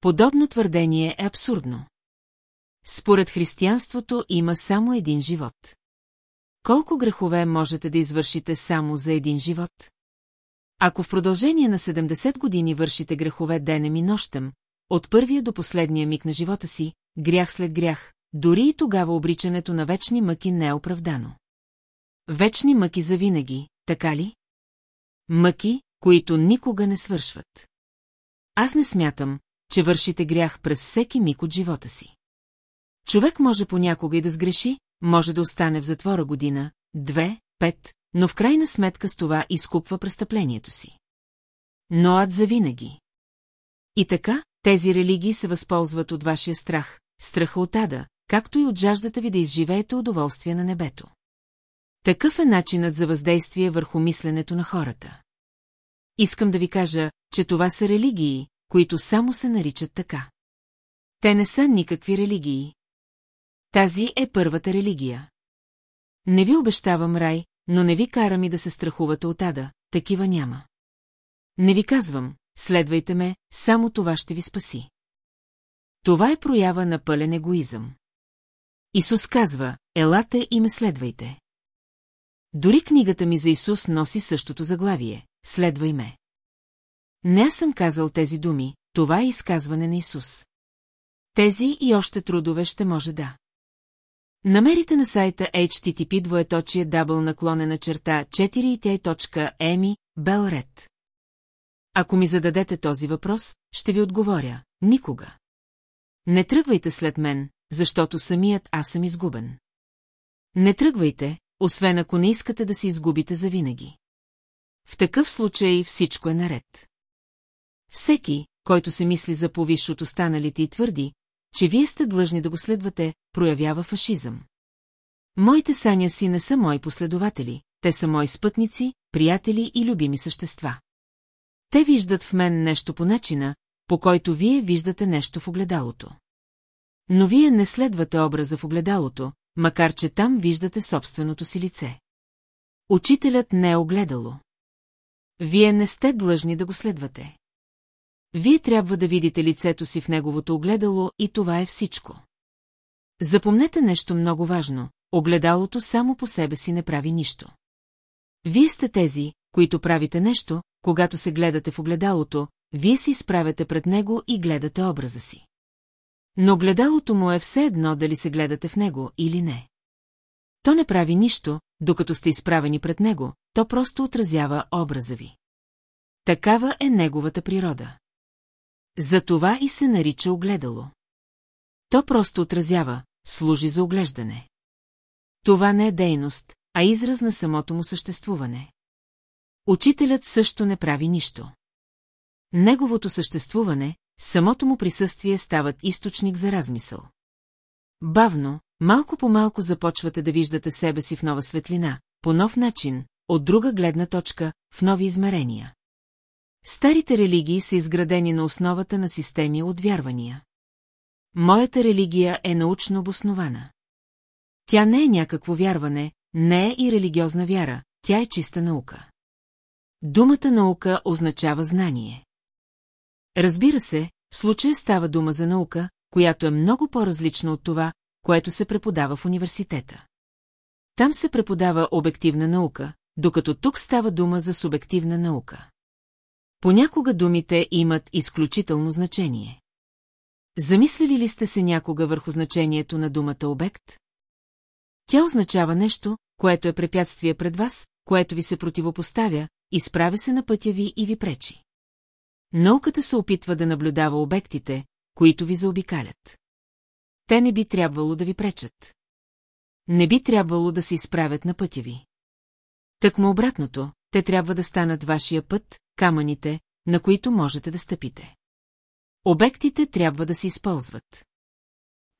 Подобно твърдение е абсурдно. Според християнството има само един живот. Колко грехове можете да извършите само за един живот? Ако в продължение на 70 години вършите грехове денем и нощем, от първия до последния миг на живота си, грях след грях, дори и тогава обричането на вечни мъки не е оправдано. Вечни мъки за винаги, така ли? Мъки, които никога не свършват. Аз не смятам, че вършите грях през всеки миг от живота си. Човек може понякога и да сгреши, може да остане в затвора година, две, пет, но в крайна сметка с това изкупва престъплението си. Но ад завинаги. И така, тези религии се възползват от вашия страх, страха от ада, както и от жаждата ви да изживеете удоволствие на небето. Такъв е начинът за въздействие върху мисленето на хората. Искам да ви кажа, че това са религии, които само се наричат така. Те не са никакви религии. Тази е първата религия. Не ви обещавам рай, но не ви карам и да се страхувате от ада, такива няма. Не ви казвам, следвайте ме, само това ще ви спаси. Това е проява на пълен егоизъм. Исус казва, елате и ме следвайте. Дори книгата ми за Исус носи същото заглавие – следвай ме. Не аз съм казал тези думи, това е изказване на Исус. Тези и още трудове ще може да. Намерите на сайта http двоеточие дабл наклонена черта 4 Белред. Ако ми зададете този въпрос, ще ви отговоря – никога. Не тръгвайте след мен, защото самият аз съм изгубен. Не тръгвайте, освен ако не искате да се изгубите завинаги. В такъв случай всичко е наред. Всеки, който се мисли за повиш от останалите и твърди, че вие сте длъжни да го следвате, проявява фашизъм. Моите саня си не са мои последователи, те са мои спътници, приятели и любими същества. Те виждат в мен нещо по начина, по който вие виждате нещо в огледалото. Но вие не следвате образа в огледалото, макар че там виждате собственото си лице. Учителят не е огледало. Вие не сте длъжни да го следвате. Вие трябва да видите лицето си в неговото огледало и това е всичко. Запомнете нещо много важно, огледалото само по себе си не прави нищо. Вие сте тези, които правите нещо, когато се гледате в огледалото, вие се изправяте пред него и гледате образа си. Но гледалото му е все едно дали се гледате в него или не. То не прави нищо, докато сте изправени пред него, то просто отразява образа ви. Такава е неговата природа. Затова и се нарича огледало. То просто отразява, служи за оглеждане. Това не е дейност, а израз на самото му съществуване. Учителят също не прави нищо. Неговото съществуване, самото му присъствие стават източник за размисъл. Бавно, малко по малко започвате да виждате себе си в нова светлина, по нов начин, от друга гледна точка, в нови измерения. Старите религии са изградени на основата на системи от вярвания. Моята религия е научно обоснована. Тя не е някакво вярване, не е и религиозна вяра, тя е чиста наука. Думата наука означава знание. Разбира се, в случая става дума за наука, която е много по-различна от това, което се преподава в университета. Там се преподава обективна наука, докато тук става дума за субективна наука. Понякога думите имат изключително значение. Замислили ли сте се някога върху значението на думата обект? Тя означава нещо, което е препятствие пред вас, което ви се противопоставя, изправя се на пътя ви и ви пречи. Науката се опитва да наблюдава обектите, които ви заобикалят. Те не би трябвало да ви пречат. Не би трябвало да се изправят на пътя ви. Тъкмо обратното, те трябва да станат вашия път, камъните, на които можете да стъпите. Обектите трябва да се използват.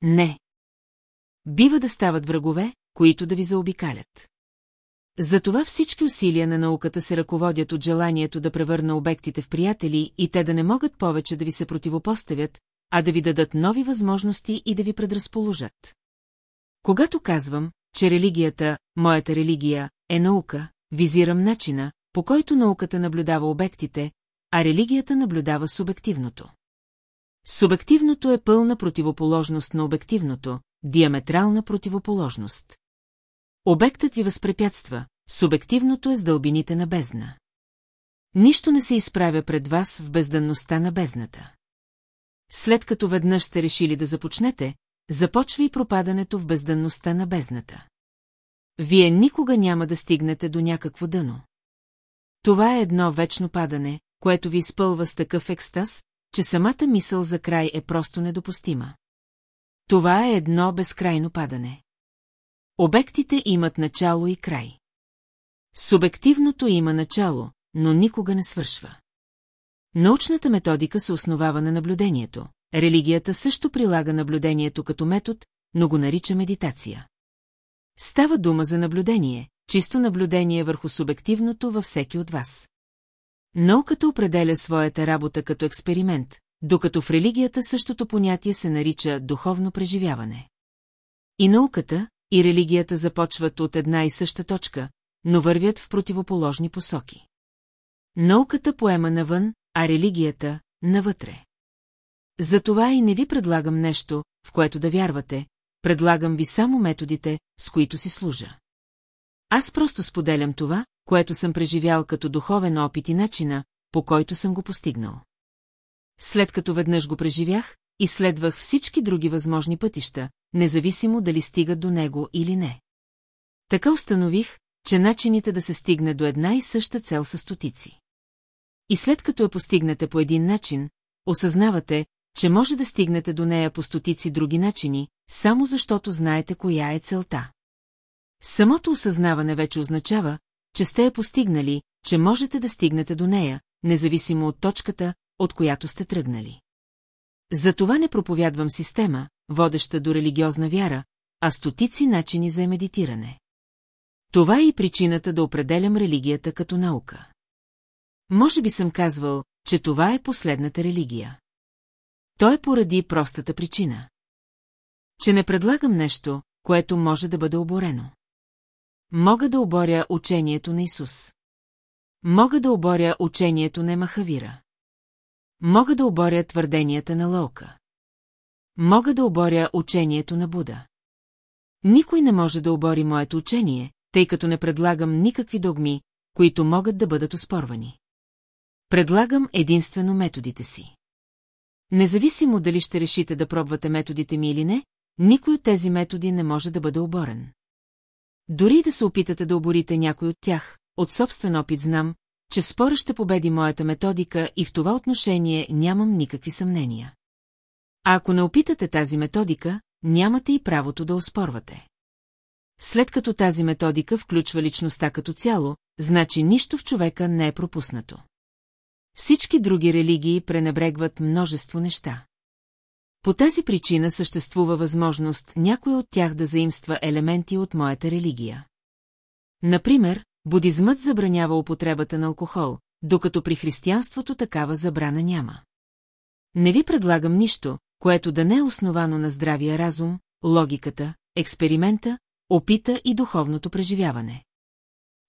Не. Бива да стават врагове, които да ви заобикалят. Затова всички усилия на науката се ръководят от желанието да превърна обектите в приятели и те да не могат повече да ви се противопоставят, а да ви дадат нови възможности и да ви предразположат. Когато казвам, че религията, моята религия, е наука, визирам начина, по който науката наблюдава обектите, а религията наблюдава субективното. Субективното е пълна противоположност на обективното, диаметрална противоположност. Обектът ви възпрепятства, субективното е с дълбините на бездна. Нищо не се изправя пред вас в бездънността на бездната. След като веднъж сте решили да започнете, започва и пропадането в бездънността на бездната. Вие никога няма да стигнете до някакво дъно. Това е едно вечно падане, което ви изпълва с такъв екстаз, че самата мисъл за край е просто недопустима. Това е едно безкрайно падане. Обектите имат начало и край. Субективното има начало, но никога не свършва. Научната методика се основава на наблюдението. Религията също прилага наблюдението като метод, но го нарича медитация. Става дума за наблюдение, чисто наблюдение върху субективното във всеки от вас. Науката определя своята работа като експеримент, докато в религията същото понятие се нарича духовно преживяване. И науката, и религията започват от една и съща точка, но вървят в противоположни посоки. Науката поема навън, а религията – навътре. Затова и не ви предлагам нещо, в което да вярвате, предлагам ви само методите, с които си служа. Аз просто споделям това, което съм преживял като духовен опит и начина, по който съм го постигнал. След като веднъж го преживях, изследвах всички други възможни пътища, независимо дали стигат до него или не. Така установих, че начините да се стигне до една и съща цел са стотици. И след като я постигнете по един начин, осъзнавате, че може да стигнете до нея по стотици други начини, само защото знаете коя е целта. Самото осъзнаване вече означава, че сте я постигнали, че можете да стигнете до нея, независимо от точката, от която сте тръгнали. Затова не проповядвам система, водеща до религиозна вяра, а стотици начини за медитиране. Това е и причината да определям религията като наука. Може би съм казвал, че това е последната религия. То е поради простата причина. Че не предлагам нещо, което може да бъде оборено. Мога да оборя учението на Исус. Мога да оборя учението на Махавира. Мога да оборя твърденията на Лоука. Мога да оборя учението на Буда. Никой не може да обори моето учение, тъй като не предлагам никакви догми, които могат да бъдат оспорвани. Предлагам единствено методите си. Независимо дали ще решите да пробвате методите ми или не, никой от тези методи не може да бъде оборен. Дори да се опитате да оборите някой от тях, от собствен опит знам, че спора ще победи моята методика и в това отношение нямам никакви съмнения. А ако не опитате тази методика, нямате и правото да оспорвате. След като тази методика включва личността като цяло, значи нищо в човека не е пропуснато. Всички други религии пренебрегват множество неща. По тази причина съществува възможност някой от тях да заимства елементи от моята религия. Например, будизмът забранява употребата на алкохол, докато при християнството такава забрана няма. Не ви предлагам нищо, което да не е основано на здравия разум, логиката, експеримента, опита и духовното преживяване.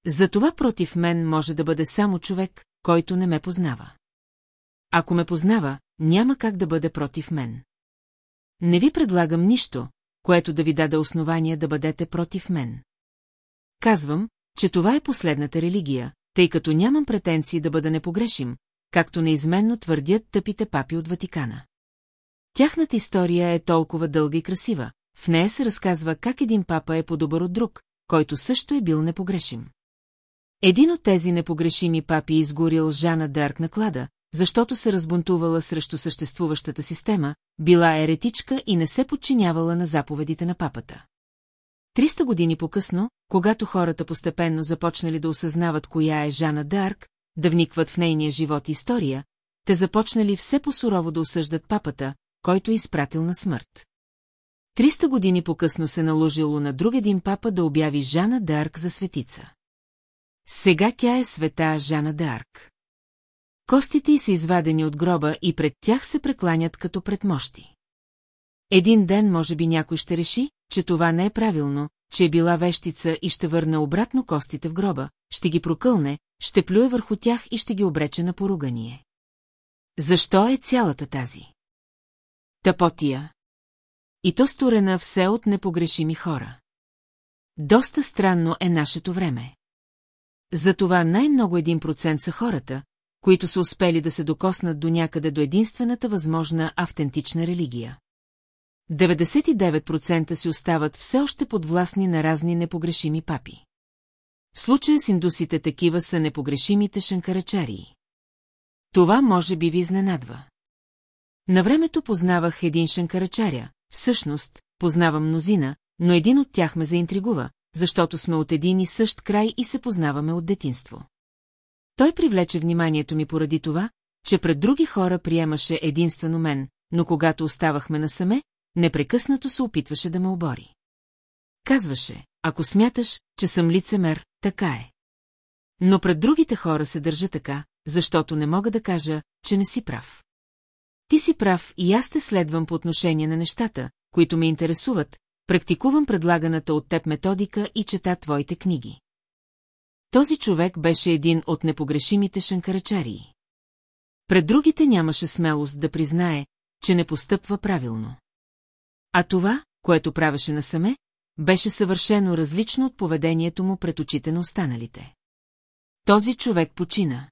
Затова против мен може да бъде само човек, който не ме познава. Ако ме познава, няма как да бъде против мен. Не ви предлагам нищо, което да ви даде основание да бъдете против мен. Казвам, че това е последната религия, тъй като нямам претенции да бъда непогрешим, както неизменно твърдят тъпите папи от Ватикана. Тяхната история е толкова дълга и красива, в нея се разказва как един папа е по-добър от друг, който също е бил непогрешим. Един от тези непогрешими папи изгорил Жана Дърк на клада, защото се разбунтувала срещу съществуващата система, била еретичка и не се подчинявала на заповедите на папата. Триста години по-късно, когато хората постепенно започнали да осъзнават коя е Жана Д'Арк, да вникват в нейния живот и история, те започнали все по-сурово да осъждат папата, който е изпратил на смърт. Триста години по-късно се наложило на друг един папа да обяви Жана Д'Арк за светица. Сега тя е света Жана Д'Арк. Костите й са извадени от гроба и пред тях се прекланят като пред мощи. Един ден може би някой ще реши, че това не е правилно, че е била вещица и ще върне обратно костите в гроба, ще ги прокълне, ще плюе върху тях и ще ги обрече на поругание. Защо е цялата тази? Тъпотия. И то сторена все от непогрешими хора. Доста странно е нашето време. Затова най-много един процент са хората, които са успели да се докоснат до някъде до единствената възможна автентична религия. 99% си остават все още подвластни на разни непогрешими папи. В случая с индусите такива са непогрешимите шанкарачарии. Това може би ви изненадва. На времето познавах един шанкарачаря, всъщност, познавам мнозина, но един от тях ме заинтригува, защото сме от един и същ край и се познаваме от детинство. Той привлече вниманието ми поради това, че пред други хора приемаше единствено мен, но когато оставахме насаме, непрекъснато се опитваше да ме обори. Казваше, ако смяташ, че съм лицемер, така е. Но пред другите хора се държа така, защото не мога да кажа, че не си прав. Ти си прав и аз те следвам по отношение на нещата, които ме интересуват, практикувам предлаганата от теб методика и чета твоите книги. Този човек беше един от непогрешимите шанкарачарии. Пред другите нямаше смелост да признае, че не постъпва правилно. А това, което правеше насаме, беше съвършено различно от поведението му пред очите на останалите. Този човек почина.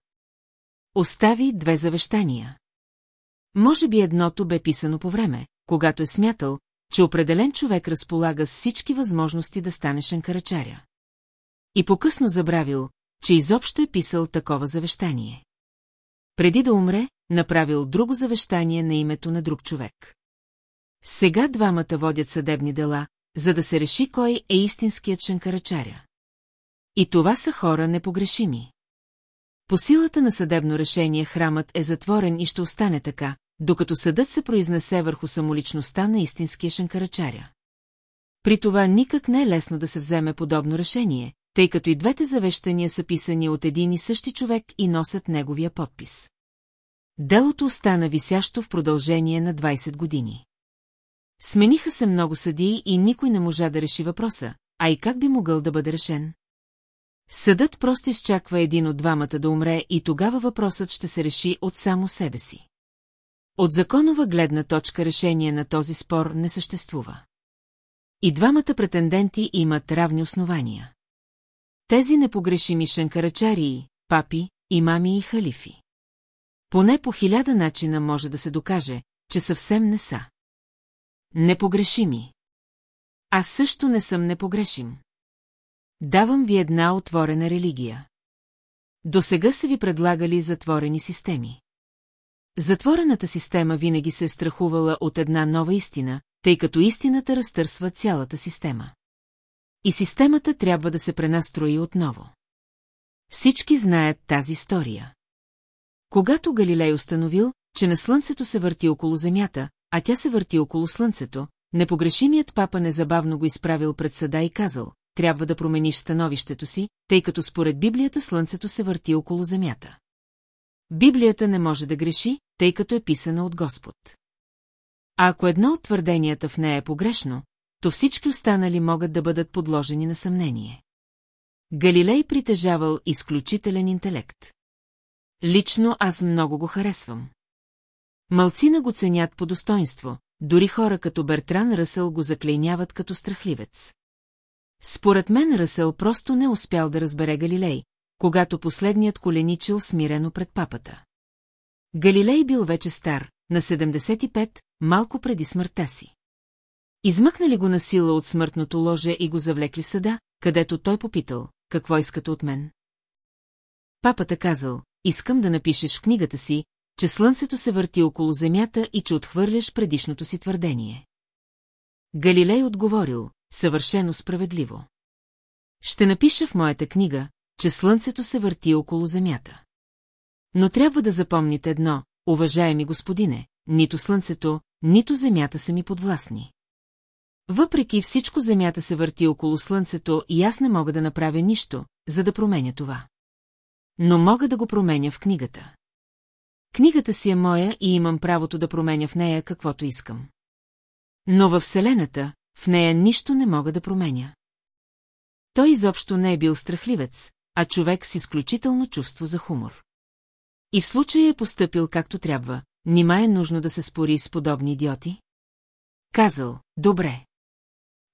Остави две завещания. Може би едното бе писано по време, когато е смятал, че определен човек разполага с всички възможности да стане шанкарачаря. И по-късно забравил, че изобщо е писал такова завещание. Преди да умре, направил друго завещание на името на друг човек. Сега двамата водят съдебни дела, за да се реши кой е истинският шанкарачаря. И това са хора непогрешими. По силата на съдебно решение храмът е затворен и ще остане така, докато съдът се произнесе върху самоличността на истинския шанкарачаря. При това никак не е лесно да се вземе подобно решение, тъй като и двете завещания са писани от един и същи човек и носят неговия подпис. Делото остана висящо в продължение на 20 години. Смениха се много съдии и никой не можа да реши въпроса, а и как би могъл да бъде решен? Съдът просто изчаква един от двамата да умре и тогава въпросът ще се реши от само себе си. От законова гледна точка решение на този спор не съществува. И двамата претенденти имат равни основания. Тези непогрешими шанкарачарии, папи, имами и халифи. Поне по хиляда начина може да се докаже, че съвсем не са. Непогрешими. Аз също не съм непогрешим. Давам ви една отворена религия. До сега са ви предлагали затворени системи. Затворената система винаги се е страхувала от една нова истина, тъй като истината разтърсва цялата система. И системата трябва да се пренастрои отново. Всички знаят тази история. Когато Галилей установил, че на Слънцето се върти около Земята, а тя се върти около слънцето, непогрешимият папа незабавно го изправил пред съда и казал, трябва да промениш становището си, тъй като според Библията слънцето се върти около земята. Библията не може да греши, тъй като е писана от Господ. А ако едно от твърденията в нея е погрешно, то всички останали могат да бъдат подложени на съмнение. Галилей притежавал изключителен интелект. Лично аз много го харесвам. Малцина го ценят по достоинство, дори хора като Бертран Ръсъл го заклейняват като страхливец. Според мен Ръсъл просто не успял да разбере Галилей, когато последният коленичил смирено пред папата. Галилей бил вече стар, на 75, малко преди смъртта си. Измъкнали го на сила от смъртното ложе и го завлекли в съда, където той попитал, какво искате от мен? Папата казал, искам да напишеш в книгата си, че слънцето се върти около земята и че отхвърляш предишното си твърдение. Галилей отговорил, съвършено справедливо. Ще напиша в моята книга, че слънцето се върти около земята. Но трябва да запомните едно, уважаеми господине, нито слънцето, нито земята са ми подвластни. Въпреки всичко земята се върти около слънцето и аз не мога да направя нищо, за да променя това. Но мога да го променя в книгата. Книгата си е моя и имам правото да променя в нея каквото искам. Но във Вселената, в нея нищо не мога да променя. Той изобщо не е бил страхливец, а човек с изключително чувство за хумор. И в случая е поступил както трябва, нима е нужно да се спори с подобни идиоти? Казал, добре.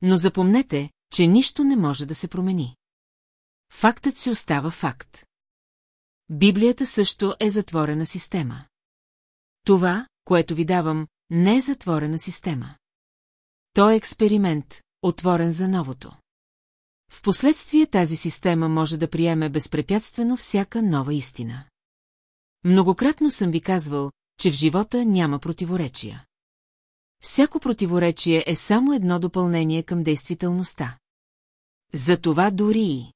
Но запомнете, че нищо не може да се промени. Фактът си остава факт. Библията също е затворена система. Това, което ви давам, не е затворена система. То е експеримент, отворен за новото. Впоследствие тази система може да приеме безпрепятствено всяка нова истина. Многократно съм ви казвал, че в живота няма противоречия. Всяко противоречие е само едно допълнение към действителността. За това дори и.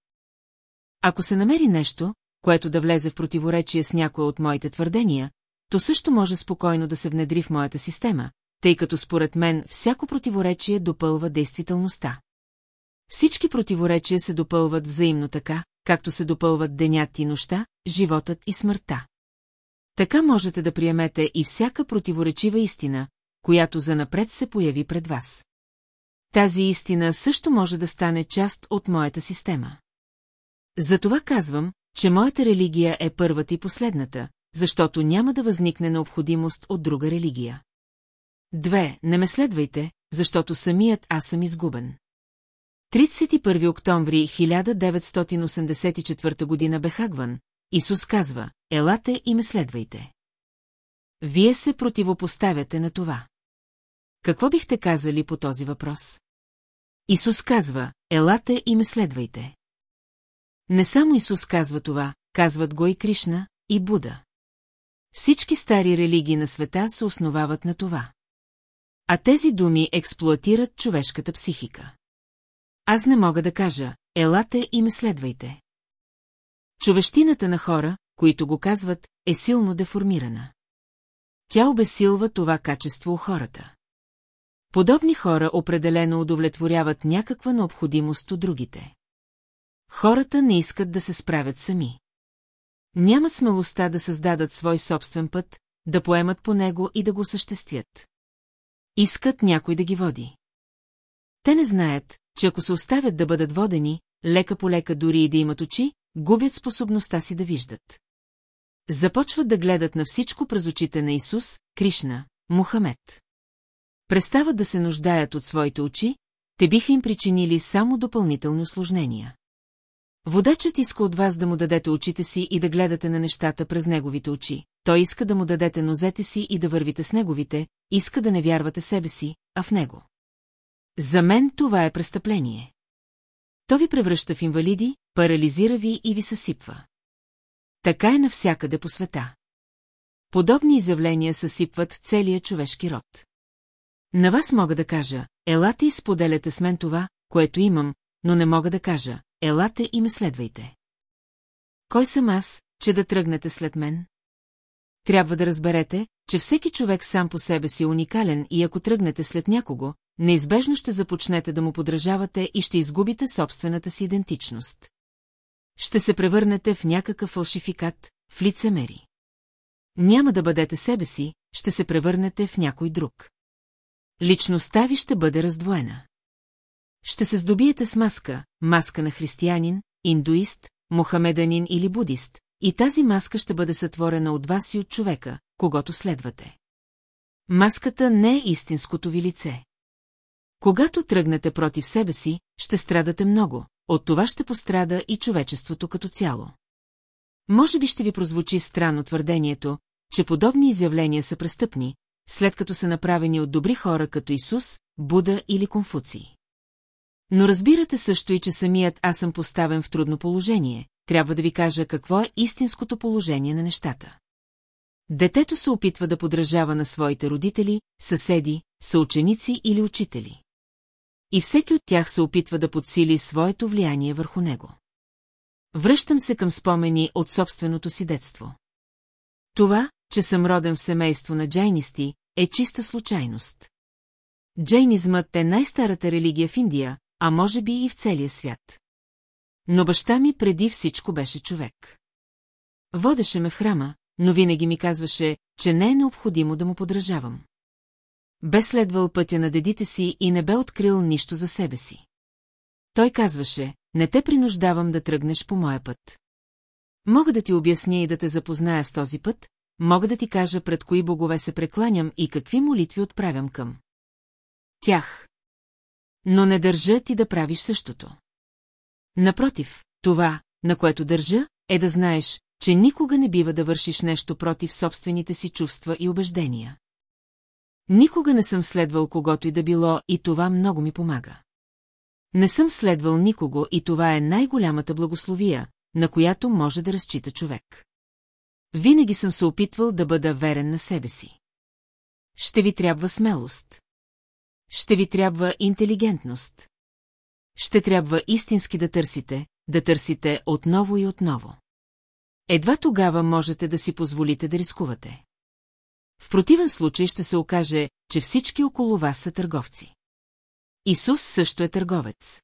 Ако се намери нещо, което да влезе в противоречие с някои от моите твърдения, то също може спокойно да се внедри в моята система, тъй като според мен всяко противоречие допълва действителността. Всички противоречия се допълват взаимно така, както се допълват денят и нощта, животът и смъртта. Така можете да приемете и всяка противоречива истина, която занапред се появи пред вас. Тази истина също може да стане част от моята система. Затова казвам, че моята религия е първата и последната, защото няма да възникне необходимост от друга религия. Две, не ме следвайте, защото самият аз съм изгубен. 31 октомври 1984 година Бехагван, Исус казва, елате и ме следвайте. Вие се противопоставяте на това. Какво бихте казали по този въпрос? Исус казва, елате и ме следвайте. Не само Исус казва това, казват го и Кришна, и Буда. Всички стари религии на света се основават на това. А тези думи експлуатират човешката психика. Аз не мога да кажа, елате и ме следвайте. Човещината на хора, които го казват, е силно деформирана. Тя обесилва това качество у хората. Подобни хора определено удовлетворяват някаква необходимост от другите. Хората не искат да се справят сами. Нямат смелостта да създадат свой собствен път, да поемат по него и да го осъществят. Искат някой да ги води. Те не знаят, че ако се оставят да бъдат водени, лека по лека дори и да имат очи, губят способността си да виждат. Започват да гледат на всичко през очите на Исус, Кришна, Мухамед. Престават да се нуждаят от своите очи, те биха им причинили само допълнителни осложнения. Водачът иска от вас да му дадете очите си и да гледате на нещата през неговите очи. Той иска да му дадете нозете си и да вървите с неговите, иска да не вярвате себе си, а в него. За мен това е престъпление. То ви превръща в инвалиди, парализира ви и ви съсипва. Така е навсякъде по света. Подобни изявления съсипват целия човешки род. На вас мога да кажа, елате и споделяте с мен това, което имам, но не мога да кажа, елате и ме следвайте. Кой съм аз, че да тръгнете след мен? трябва да разберете, че всеки човек сам по себе си е уникален и ако тръгнете след някого, неизбежно ще започнете да му подражавате и ще изгубите собствената си идентичност. Ще се превърнете в някакъв фалшификат, в лицемери. Няма да бъдете себе си, ще се превърнете в някой друг. Личността ви ще бъде раздвоена. Ще се здобиете с маска, маска на християнин, индуист, мохамеданин или будист, и тази маска ще бъде сътворена от вас и от човека, когато следвате. Маската не е истинското ви лице. Когато тръгнете против себе си, ще страдате много, от това ще пострада и човечеството като цяло. Може би ще ви прозвучи странно твърдението, че подобни изявления са престъпни, след като са направени от добри хора като Исус, Буда или Конфуций. Но разбирате също и, че самият аз съм поставен в трудно положение, трябва да ви кажа какво е истинското положение на нещата. Детето се опитва да подражава на своите родители, съседи, съученици или учители. И всеки от тях се опитва да подсили своето влияние върху него. Връщам се към спомени от собственото си детство. Това, че съм роден в семейство на джайнисти, е чиста случайност. Джейнизмът е най-старата религия в Индия, а може би и в целия свят. Но баща ми преди всичко беше човек. Водеше ме в храма, но винаги ми казваше, че не е необходимо да му подражавам. Бе следвал пътя на дедите си и не бе открил нищо за себе си. Той казваше, не те принуждавам да тръгнеш по моя път. Мога да ти обясня и да те запозная с този път, мога да ти кажа пред кои богове се прекланям и какви молитви отправям към. Тях. Но не държа ти да правиш същото. Напротив, това, на което държа, е да знаеш, че никога не бива да вършиш нещо против собствените си чувства и убеждения. Никога не съм следвал когото и да било и това много ми помага. Не съм следвал никого и това е най-голямата благословия, на която може да разчита човек. Винаги съм се опитвал да бъда верен на себе си. Ще ви трябва смелост. Ще ви трябва интелигентност. Ще трябва истински да търсите, да търсите отново и отново. Едва тогава можете да си позволите да рискувате. В противен случай ще се окаже, че всички около вас са търговци. Исус също е търговец.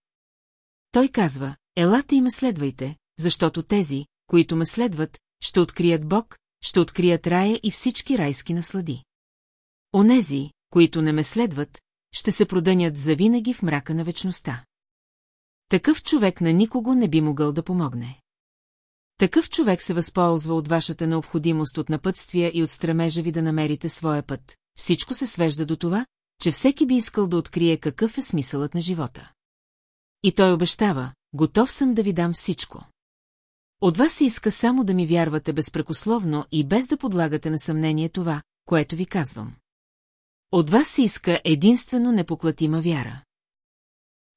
Той казва, елате и ме следвайте, защото тези, които ме следват, ще открият Бог, ще открият рая и всички райски наслади. Онези, които не ме следват, ще се продънят завинаги в мрака на вечността. Такъв човек на никого не би могъл да помогне. Такъв човек се възползва от вашата необходимост от напътствия и от стремежа ви да намерите своя път. Всичко се свежда до това, че всеки би искал да открие какъв е смисълът на живота. И той обещава, готов съм да ви дам всичко. От вас се иска само да ми вярвате безпрекословно и без да подлагате на съмнение това, което ви казвам. От вас се иска единствено непоклатима вяра.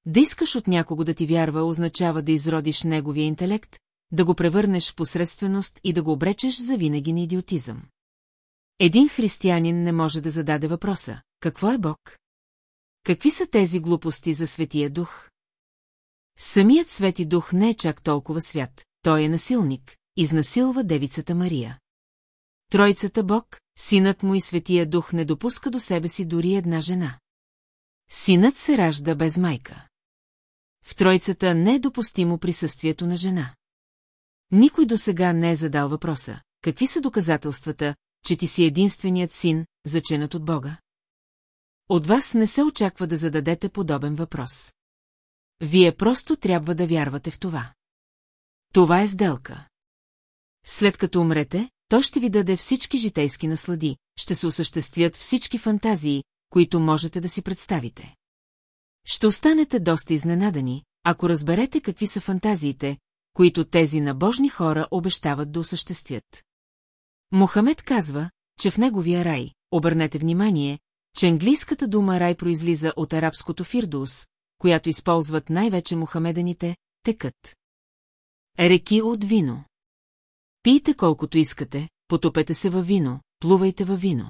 Да искаш от някого да ти вярва означава да изродиш неговия интелект, да го превърнеш в посредственост и да го обречеш за винаги на идиотизъм. Един християнин не може да зададе въпроса «Какво е Бог?» Какви са тези глупости за Светия Дух? Самият Свети Дух не е чак толкова свят, той е насилник, изнасилва девицата Мария. Тройцата Бог, синът му и Светия Дух не допуска до себе си дори една жена. Синът се ражда без майка. В Тройцата не е допустимо присъствието на жена. Никой до сега не е задал въпроса. Какви са доказателствата, че ти си единственият син, заченат от Бога? От вас не се очаква да зададете подобен въпрос. Вие просто трябва да вярвате в това. Това е сделка. След като умрете, то ще ви даде всички житейски наслади, ще се осъществят всички фантазии, които можете да си представите. Ще останете доста изненадани, ако разберете какви са фантазиите, които тези набожни хора обещават да осъществят. Мохамед казва, че в неговия рай, обърнете внимание, че английската дума рай произлиза от арабското фирдус, която използват най-вече мухамеданите, текът. Реки от вино. Пийте колкото искате, потопете се във вино, плувайте във вино.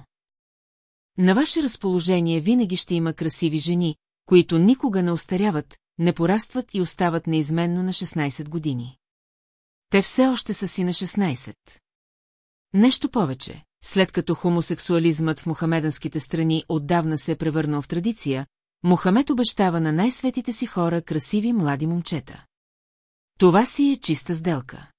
На ваше разположение винаги ще има красиви жени, които никога не остаряват, не порастват и остават неизменно на 16 години. Те все още са си на 16. Нещо повече, след като хомосексуализмът в мухамеданските страни отдавна се е превърнал в традиция, Мухамед обещава на най-светите си хора красиви млади момчета. Това си е чиста сделка.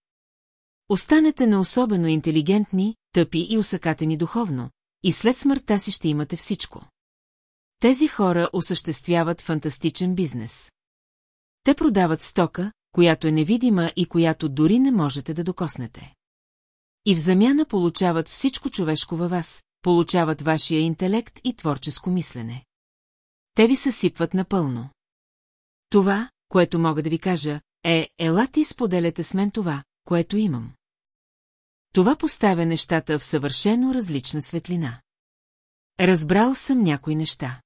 Останете на особено интелигентни, тъпи и усъкатени духовно, и след смъртта си ще имате всичко. Тези хора осъществяват фантастичен бизнес. Те продават стока, която е невидима и която дори не можете да докоснете. И в замяна получават всичко човешко във вас, получават вашия интелект и творческо мислене. Те ви съсипват напълно. Това, което мога да ви кажа, е, елате и споделяте с мен това, което имам. Това поставя нещата в съвършено различна светлина. Разбрал съм някои неща.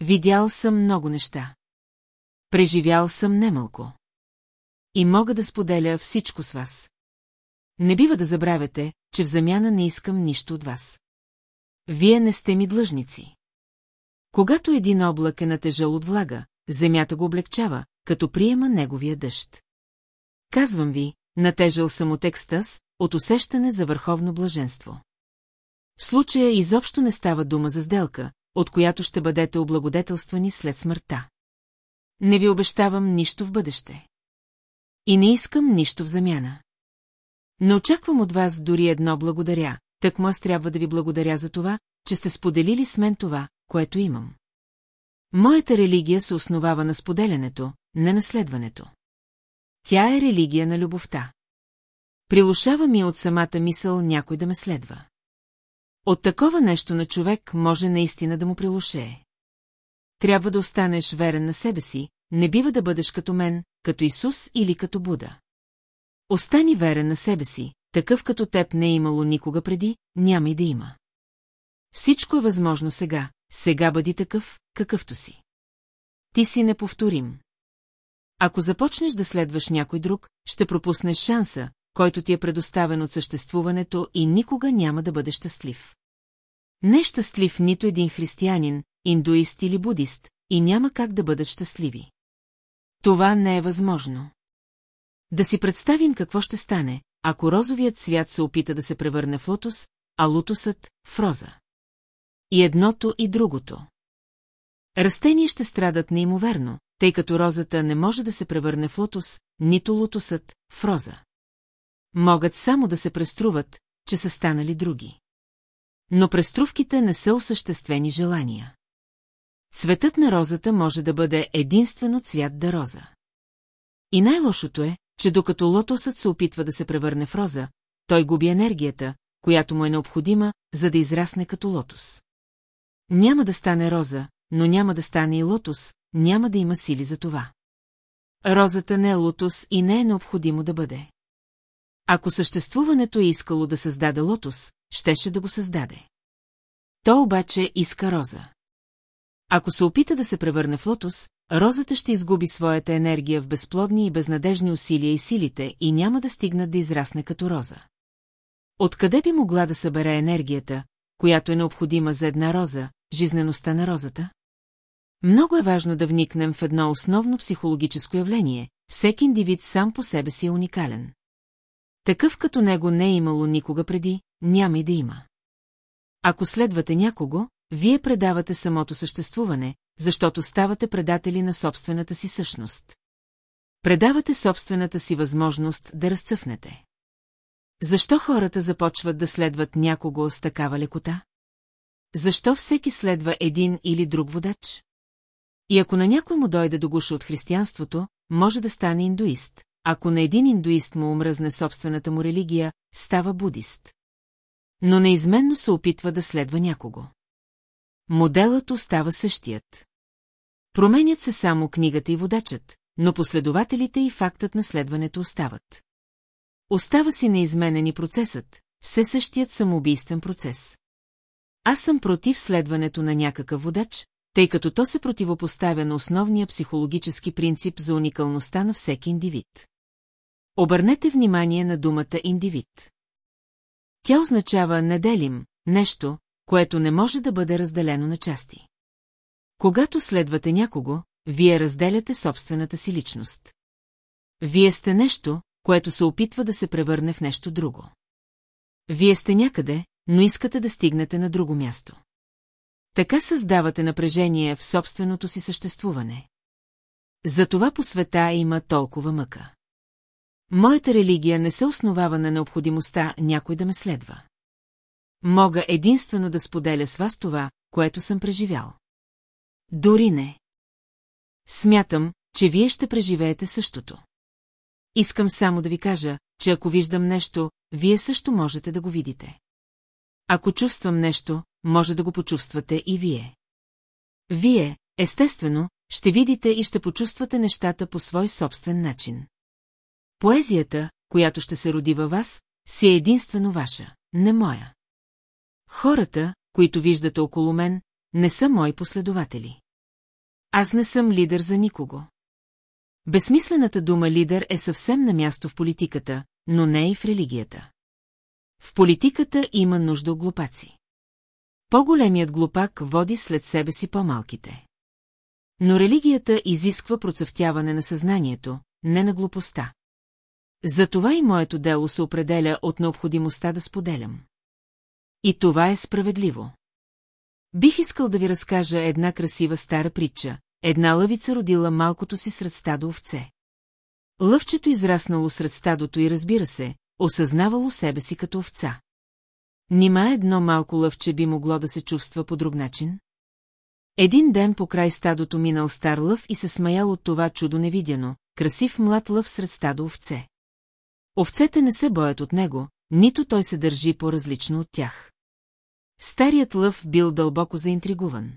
Видял съм много неща. Преживял съм немалко. И мога да споделя всичко с вас. Не бива да забравяте, че в замяна не искам нищо от вас. Вие не сте ми длъжници. Когато един облак е натежал от влага, земята го облегчава, като приема неговия дъжд. Казвам ви, натежал съм от екстаз, от усещане за върховно блаженство. В случая изобщо не става дума за сделка, от която ще бъдете облагодетелствани след смъртта. Не ви обещавам нищо в бъдеще. И не искам нищо в замяна. Не очаквам от вас дори едно благодаря, так му аз трябва да ви благодаря за това, че сте споделили с мен това, което имам. Моята религия се основава на споделянето, на наследването. Тя е религия на любовта. Прилушава ми от самата мисъл някой да ме следва. От такова нещо на човек може наистина да му прилушее. Трябва да останеш верен на себе си, не бива да бъдеш като мен, като Исус или като Буда. Остани верен на себе си, такъв като теб не е имало никога преди, няма и да има. Всичко е възможно сега, сега бъди такъв, какъвто си. Ти си неповторим. Ако започнеш да следваш някой друг, ще пропуснеш шанса, който ти е предоставен от съществуването и никога няма да бъдеш щастлив. Не е щастлив нито един християнин, индуист или будист, и няма как да бъдат щастливи. Това не е възможно. Да си представим какво ще стане, ако розовият цвят се опита да се превърне в лотос, а лотосът – в роза. И едното и другото. Растения ще страдат неимоверно, тъй като розата не може да се превърне в лотос, нито лотосът – в роза. Могат само да се преструват, че са станали други. Но преструвките не са осъществени желания. Цветът на розата може да бъде единствено цвят да роза. И най-лошото е, че докато лотосът се опитва да се превърне в роза, той губи енергията, която му е необходима, за да израсне като лотос. Няма да стане роза, но няма да стане и лотос, няма да има сили за това. Розата не е лотос и не е необходимо да бъде. Ако съществуването е искало да създаде лотос, щеше да го създаде. То обаче иска роза. Ако се опита да се превърне в лотос, розата ще изгуби своята енергия в безплодни и безнадежни усилия и силите и няма да стигнат да израсне като роза. Откъде би могла да събере енергията, която е необходима за една роза, жизнеността на розата? Много е важно да вникнем в едно основно психологическо явление. Всеки индивид сам по себе си е уникален. Такъв като него не е имало никога преди, няма и да има. Ако следвате някого, вие предавате самото съществуване, защото ставате предатели на собствената си същност. Предавате собствената си възможност да разцъфнете. Защо хората започват да следват някого с такава лекота? Защо всеки следва един или друг водач? И ако на някой му дойде до гуша от християнството, може да стане индуист. Ако на един индуист му омръзне собствената му религия, става будист. Но неизменно се опитва да следва някого. Моделът остава същият. Променят се само книгата и водачът, но последователите и фактът на следването остават. Остава си неизменен и процесът, все същият самоубийствен процес. Аз съм против следването на някакъв водач, тъй като то се противопоставя на основния психологически принцип за уникалността на всеки индивид. Обърнете внимание на думата индивид. Тя означава неделим, нещо, което не може да бъде разделено на части. Когато следвате някого, вие разделяте собствената си личност. Вие сте нещо, което се опитва да се превърне в нещо друго. Вие сте някъде, но искате да стигнете на друго място. Така създавате напрежение в собственото си съществуване. Затова по света има толкова мъка. Моята религия не се основава на необходимостта някой да ме следва. Мога единствено да споделя с вас това, което съм преживял. Дори не. Смятам, че вие ще преживеете същото. Искам само да ви кажа, че ако виждам нещо, вие също можете да го видите. Ако чувствам нещо, може да го почувствате и вие. Вие, естествено, ще видите и ще почувствате нещата по свой собствен начин. Поезията, която ще се роди във вас, си е единствено ваша, не моя. Хората, които виждате около мен, не са мои последователи. Аз не съм лидер за никого. Безсмислената дума лидер е съвсем на място в политиката, но не и в религията. В политиката има нужда от глупаци. По-големият глупак води след себе си по-малките. Но религията изисква процъфтяване на съзнанието, не на глупостта. Затова и моето дело се определя от необходимостта да споделям. И това е справедливо. Бих искал да ви разкажа една красива стара притча. Една лъвица родила малкото си сред стадо овце. Лъвчето израснало сред стадото и разбира се, осъзнавало себе си като овца. Нима едно малко лъвче би могло да се чувства по друг начин? Един ден по край стадото минал стар лъв и се смаял от това чудо невидяно, красив млад лъв сред стадо овце. Овцете не се боят от него, нито той се държи по-различно от тях. Старият лъв бил дълбоко заинтригуван.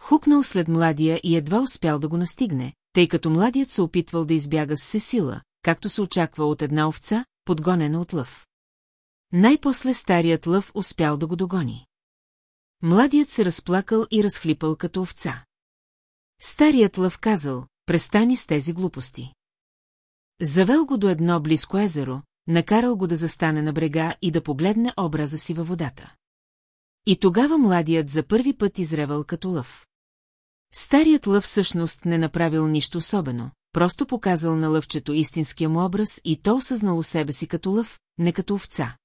Хукнал след младия и едва успял да го настигне, тъй като младият се опитвал да избяга с сесила, както се очаква от една овца, подгонена от лъв. Най-после старият лъв успял да го догони. Младият се разплакал и разхлипал като овца. Старият лъв казал, престани с тези глупости. Завел го до едно близко езеро, накарал го да застане на брега и да погледне образа си във водата. И тогава младият за първи път изревал като лъв. Старият лъв всъщност не направил нищо особено, просто показал на лъвчето истинския му образ и то осъзнало себе си като лъв, не като овца.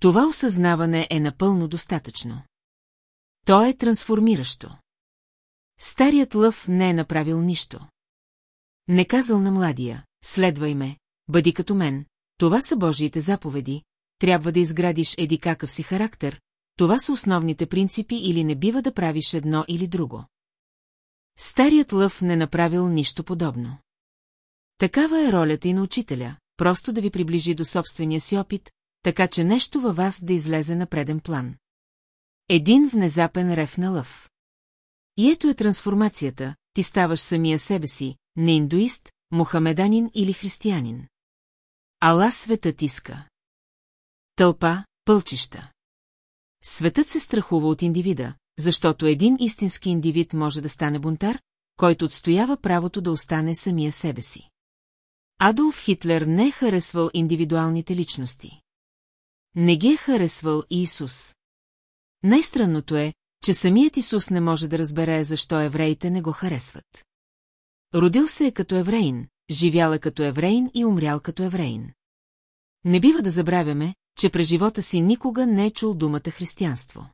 Това осъзнаване е напълно достатъчно. То е трансформиращо. Старият лъв не е направил нищо. Не казал на младия, следвай ме, бъди като мен, това са Божиите заповеди, трябва да изградиш еди какъв си характер, това са основните принципи или не бива да правиш едно или друго. Старият лъв не направил нищо подобно. Такава е ролята и на учителя, просто да ви приближи до собствения си опит, така че нещо във вас да излезе на преден план. Един внезапен рев на лъв. И ето е трансформацията, ти ставаш самия себе си, не индуист, мухамеданин или християнин. Ала светът иска. Тълпа, пълчища. Светът се страхува от индивида, защото един истински индивид може да стане бунтар, който отстоява правото да остане самия себе си. Адолф Хитлер не е харесвал индивидуалните личности. Не ги е харесвал и Исус. Най-странното е, че самият Исус не може да разбере защо евреите не го харесват. Родил се е като евреин, живял е като евреин и умрял като евреин. Не бива да забравяме, че през живота си никога не е чул думата християнство.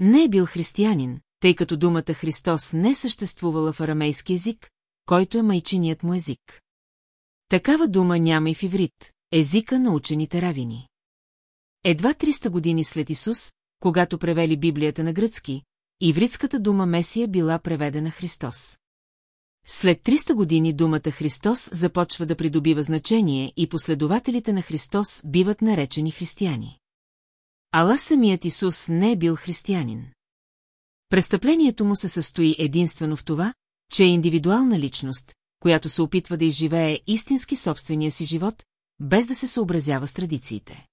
Не е бил християнин, тъй като думата Христос не е съществувала в арамейски език, който е майчиният му език. Такава дума няма и в иврит, езика на учените равини. Едва 300 години след Исус, когато превели Библията на гръцки, ивритската дума Месия била преведена Христос. След 300 години думата Христос започва да придобива значение и последователите на Христос биват наречени християни. Ала самият Исус не е бил християнин. Престъплението му се състои единствено в това, че е индивидуална личност, която се опитва да изживее истински собствения си живот, без да се съобразява с традициите.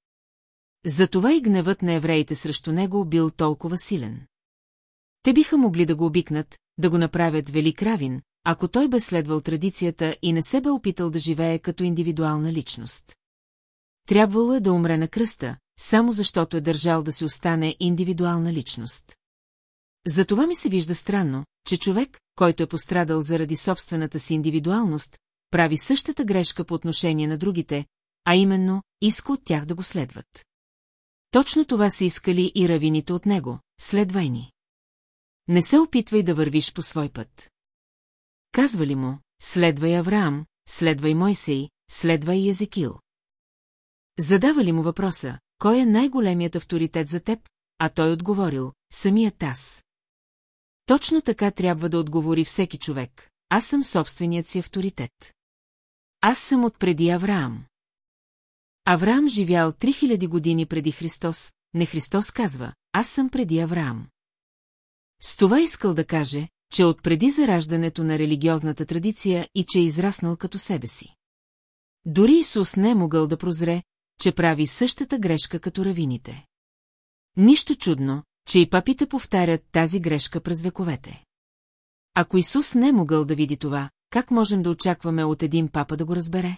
Затова и гневът на евреите срещу него бил толкова силен. Те биха могли да го обикнат, да го направят велик равин, ако той бе следвал традицията и не се бе опитал да живее като индивидуална личност. Трябвало е да умре на кръста, само защото е държал да си остане индивидуална личност. Затова ми се вижда странно, че човек, който е пострадал заради собствената си индивидуалност, прави същата грешка по отношение на другите, а именно иска от тях да го следват. Точно това са искали и равините от него, следвай ни. Не се опитвай да вървиш по свой път. Казвали му, следвай Авраам, следвай Мойсей, следвай Езекил. Задавали му въпроса, кой е най-големият авторитет за теб, а той отговорил, самият аз. Точно така трябва да отговори всеки човек. Аз съм собственият си авторитет. Аз съм отпреди Авраам. Авраам живял 3000 години преди Христос, не Христос казва, аз съм преди Авраам. С това искал да каже, че отпреди зараждането на религиозната традиция и че е израснал като себе си. Дори Исус не е могъл да прозре, че прави същата грешка като равините. Нищо чудно, че и папите повтарят тази грешка през вековете. Ако Исус не е могъл да види това, как можем да очакваме от един папа да го разбере?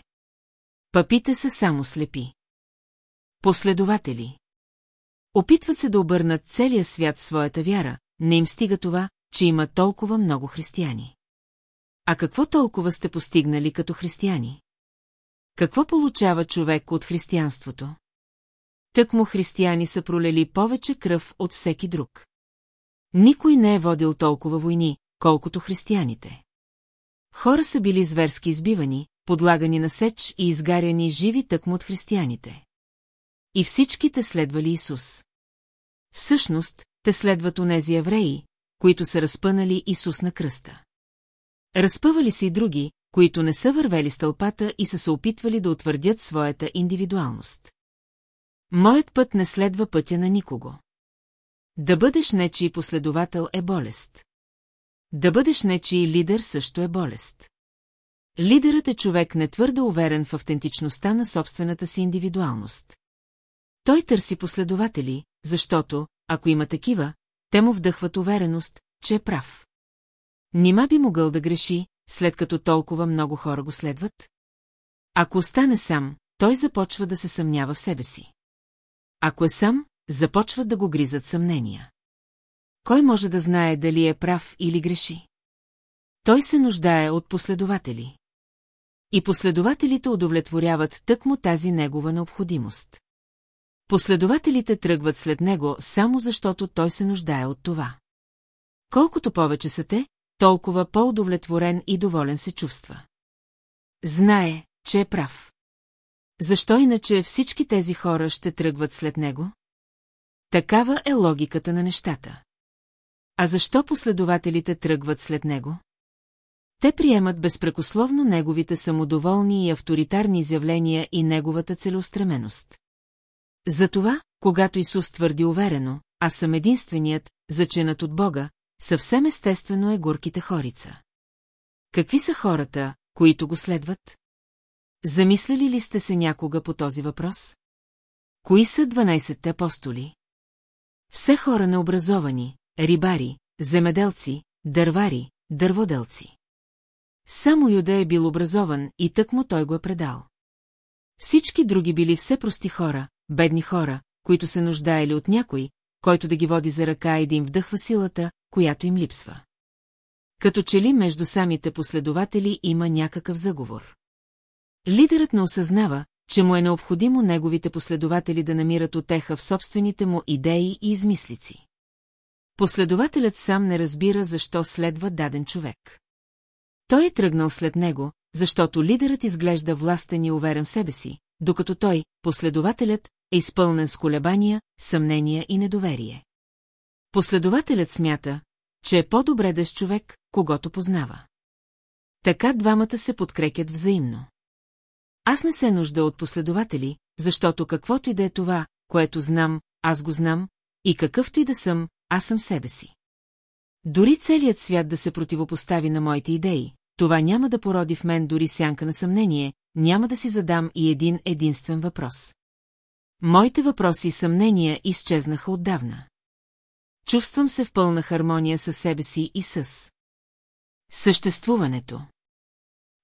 Папите са само слепи. Последователи. Опитват се да обърнат целия свят в своята вяра, не им стига това, че има толкова много християни. А какво толкова сте постигнали като християни? Какво получава човек от християнството? Тък му християни са пролели повече кръв от всеки друг. Никой не е водил толкова войни, колкото християните. Хора са били зверски избивани, подлагани на сеч и изгаряни живи тъкмо от християните. И всички те следвали Исус. Всъщност, те следват онези евреи, които са разпънали Исус на кръста. Разпъвали се и други, които не са вървели стълпата и са се опитвали да утвърдят своята индивидуалност. Моят път не следва пътя на никого. Да бъдеш нечий последовател е болест. Да бъдеш нечий лидер също е болест. Лидерът е човек не твърдо уверен в автентичността на собствената си индивидуалност. Той търси последователи, защото, ако има такива, те му вдъхват увереност, че е прав. Нима би могъл да греши, след като толкова много хора го следват? Ако остане сам, той започва да се съмнява в себе си. Ако е сам, започват да го гризат съмнения. Кой може да знае дали е прав или греши? Той се нуждае от последователи. И последователите удовлетворяват тъкмо тази негова необходимост. Последователите тръгват след него само защото той се нуждае от това. Колкото повече са те, толкова по-удовлетворен и доволен се чувства. Знае, че е прав. Защо иначе всички тези хора ще тръгват след него? Такава е логиката на нещата. А защо последователите тръгват след него? Те приемат безпрекословно неговите самодоволни и авторитарни изявления и неговата целеустременост. Затова, когато Исус твърди уверено, аз съм единственият, заченат от Бога, съвсем естествено е горките хорица. Какви са хората, които го следват? Замислили ли сте се някога по този въпрос? Кои са 12-те апостоли? Все хора необразовани, рибари, земеделци, дървари, дърводелци. Само Юда е бил образован и тък му той го е предал. Всички други били все прости хора, бедни хора, които се нуждаели от някой, който да ги води за ръка и да им вдъхва силата, която им липсва. Като че ли между самите последователи има някакъв заговор. Лидерът не осъзнава, че му е необходимо неговите последователи да намират отеха в собствените му идеи и измислици. Последователят сам не разбира защо следва даден човек. Той е тръгнал след него, защото лидерът изглежда властен и уверен в себе си, докато той, последователят, е изпълнен с колебания, съмнения и недоверие. Последователят смята, че е по-добре да е с човек, когато познава. Така двамата се подкрепят взаимно. Аз не се нужда от последователи, защото каквото и да е това, което знам, аз го знам, и какъвто и да съм, аз съм себе си. Дори целият свят да се противопостави на моите идеи, това няма да породи в мен дори сянка на съмнение, няма да си задам и един единствен въпрос. Моите въпроси и съмнения изчезнаха отдавна. Чувствам се в пълна хармония със себе си и с съществуването.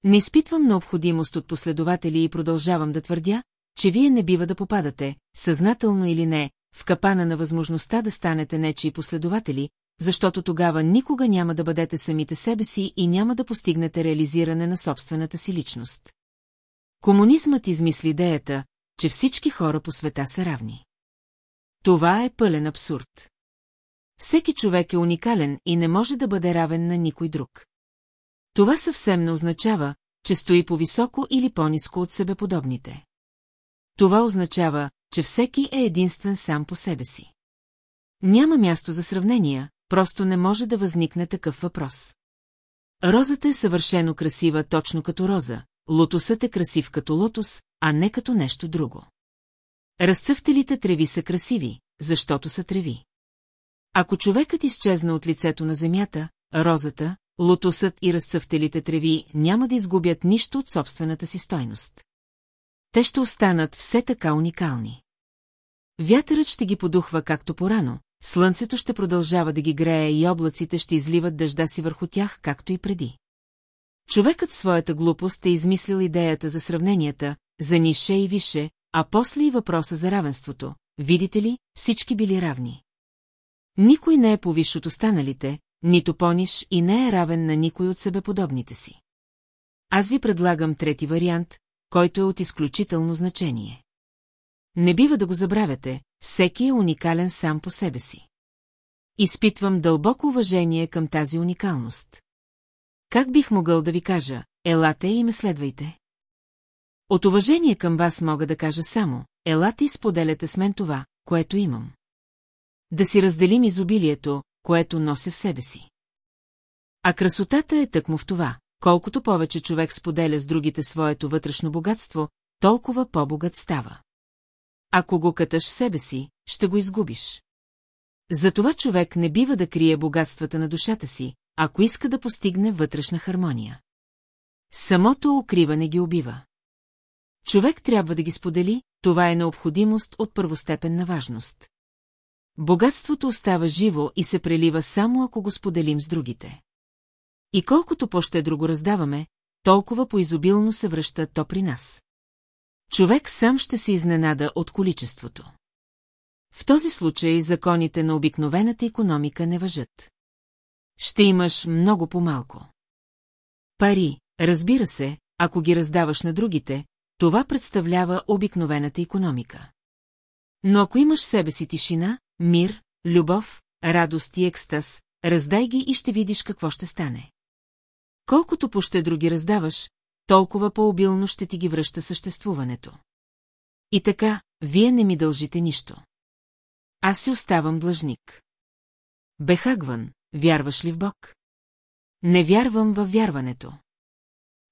Не изпитвам необходимост от последователи и продължавам да твърдя, че вие не бива да попадате, съзнателно или не, в капана на възможността да станете нечии последователи, защото тогава никога няма да бъдете самите себе си и няма да постигнете реализиране на собствената си личност. Комунизмът измисли идеята, че всички хора по света са равни. Това е пълен абсурд. Всеки човек е уникален и не може да бъде равен на никой друг. Това съвсем не означава, че стои по-високо или по-низко от себеподобните. Това означава, че всеки е единствен сам по себе си. Няма място за сравнения, просто не може да възникне такъв въпрос. Розата е съвършено красива точно като роза, лотосът е красив като лотос, а не като нещо друго. Разцъфтелите треви са красиви, защото са треви. Ако човекът изчезна от лицето на земята, розата, лотосът и разцъфтелите треви няма да изгубят нищо от собствената си стойност. Те ще останат все така уникални. Вятърът ще ги подухва както порано, слънцето ще продължава да ги грее и облаците ще изливат дъжда си върху тях, както и преди. Човекът в своята глупост е измислил идеята за сравненията, за нише и више, а после и въпроса за равенството. Видите ли, всички били равни. Никой не е повиш от останалите, нито пониш и не е равен на никой от себеподобните си. Аз ви предлагам трети вариант, който е от изключително значение. Не бива да го забравяте, всеки е уникален сам по себе си. Изпитвам дълбоко уважение към тази уникалност. Как бих могъл да ви кажа, елате и ме следвайте? От уважение към вас мога да кажа само, елате и споделяте с мен това, което имам. Да си разделим изобилието, което нося в себе си. А красотата е тъкмо в това, колкото повече човек споделя с другите своето вътрешно богатство, толкова по-богат става. Ако го каташ себе си, ще го изгубиш. Затова човек не бива да крие богатствата на душата си, ако иска да постигне вътрешна хармония. Самото укриване ги убива. Човек трябва да ги сподели, това е необходимост от първостепенна важност. Богатството остава живо и се прелива само ако го споделим с другите. И колкото по-щедро го раздаваме, толкова по-изобилно се връща то при нас. Човек сам ще се изненада от количеството. В този случай законите на обикновената економика не въжат. Ще имаш много по-малко. Пари, разбира се, ако ги раздаваш на другите, това представлява обикновената економика. Но ако имаш себе си тишина, мир, любов, радост и екстаз, раздай ги и ще видиш какво ще стане. Колкото по други раздаваш, толкова по-обилно ще ти ги връща съществуването. И така, вие не ми дължите нищо. Аз си оставам длъжник. Бехагван, вярваш ли в Бог? Не вярвам във вярването.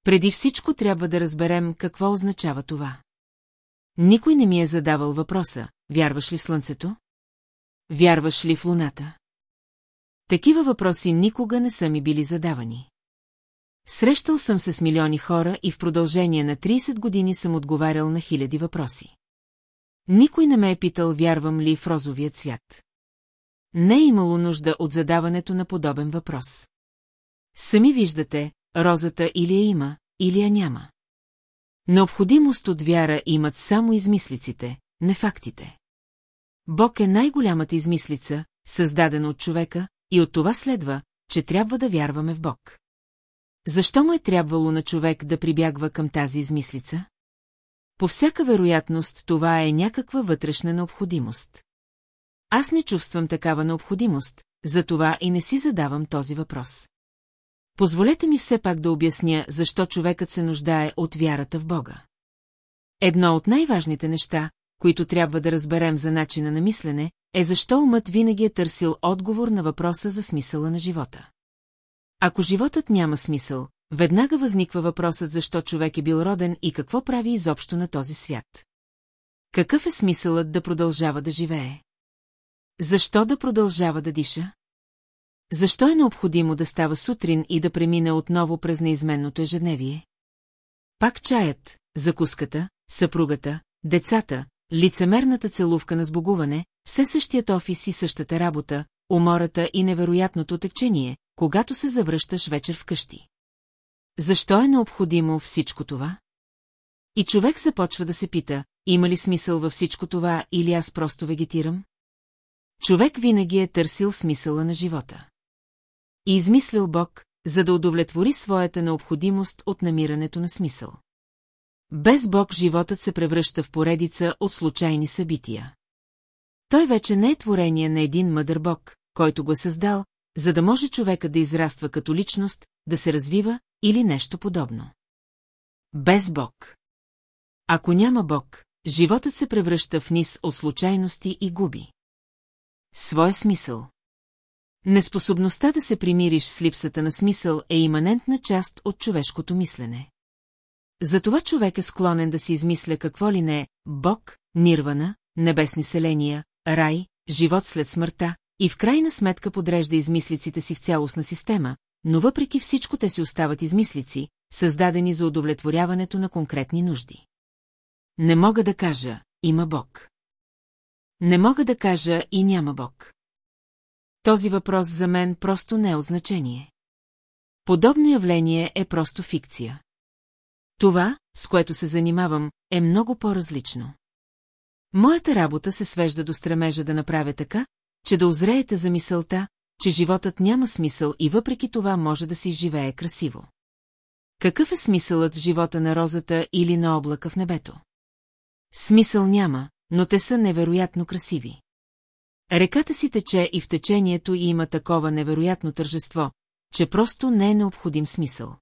Преди всичко трябва да разберем какво означава това. Никой не ми е задавал въпроса, вярваш ли в Слънцето? Вярваш ли в Луната? Такива въпроси никога не са ми били задавани. Срещал съм се с милиони хора и в продължение на 30 години съм отговарял на хиляди въпроси. Никой не ме е питал, вярвам ли в розовия цвят. Не е имало нужда от задаването на подобен въпрос. Сами виждате, розата или я има, или я няма. Необходимост от вяра имат само измислиците, не фактите. Бог е най-голямата измислица, създадена от човека, и от това следва, че трябва да вярваме в Бог. Защо му е трябвало на човек да прибягва към тази измислица? По всяка вероятност това е някаква вътрешна необходимост. Аз не чувствам такава необходимост, затова и не си задавам този въпрос. Позволете ми все пак да обясня, защо човекът се нуждае от вярата в Бога. Едно от най-важните неща, които трябва да разберем за начина на мислене, е защо умът винаги е търсил отговор на въпроса за смисъла на живота. Ако животът няма смисъл, веднага възниква въпросът защо човек е бил роден и какво прави изобщо на този свят. Какъв е смисълът да продължава да живее? Защо да продължава да диша? Защо е необходимо да става сутрин и да премине отново през неизменното ежедневие? Пак чаят, закуската, съпругата, децата, лицемерната целувка на сбогуване, все същият офис и същата работа, умората и невероятното течение, когато се завръщаш вечер вкъщи. Защо е необходимо всичко това? И човек започва да се пита, има ли смисъл във всичко това или аз просто вегетирам? Човек винаги е търсил смисъла на живота. И измислил Бог, за да удовлетвори своята необходимост от намирането на смисъл. Без Бог животът се превръща в поредица от случайни събития. Той вече не е творение на един мъдър бог, който го е създал, за да може човека да израства като личност, да се развива или нещо подобно. Без Бог. Ако няма Бог, животът се превръща в низ от случайности и губи. Своя смисъл. Неспособността да се примириш с липсата на смисъл е иманентна част от човешкото мислене. Затова човек е склонен да си измисля какво ли не е Бог, нирвана, небесни селения, рай, живот след смъртта, и в крайна сметка подрежда измислиците си в цялостна система, но въпреки всичко те си остават измислици, създадени за удовлетворяването на конкретни нужди. Не мога да кажа, има Бог. Не мога да кажа и няма Бог. Този въпрос за мен просто не е от значение. Подобно явление е просто фикция. Това, с което се занимавам, е много по-различно. Моята работа се свежда до стремежа да направя така, че да озреете за мисълта, че животът няма смисъл и въпреки това може да се изживее красиво. Какъв е смисълът в живота на розата или на облака в небето? Смисъл няма, но те са невероятно красиви. Реката си тече и в течението и има такова невероятно тържество, че просто не е необходим смисъл.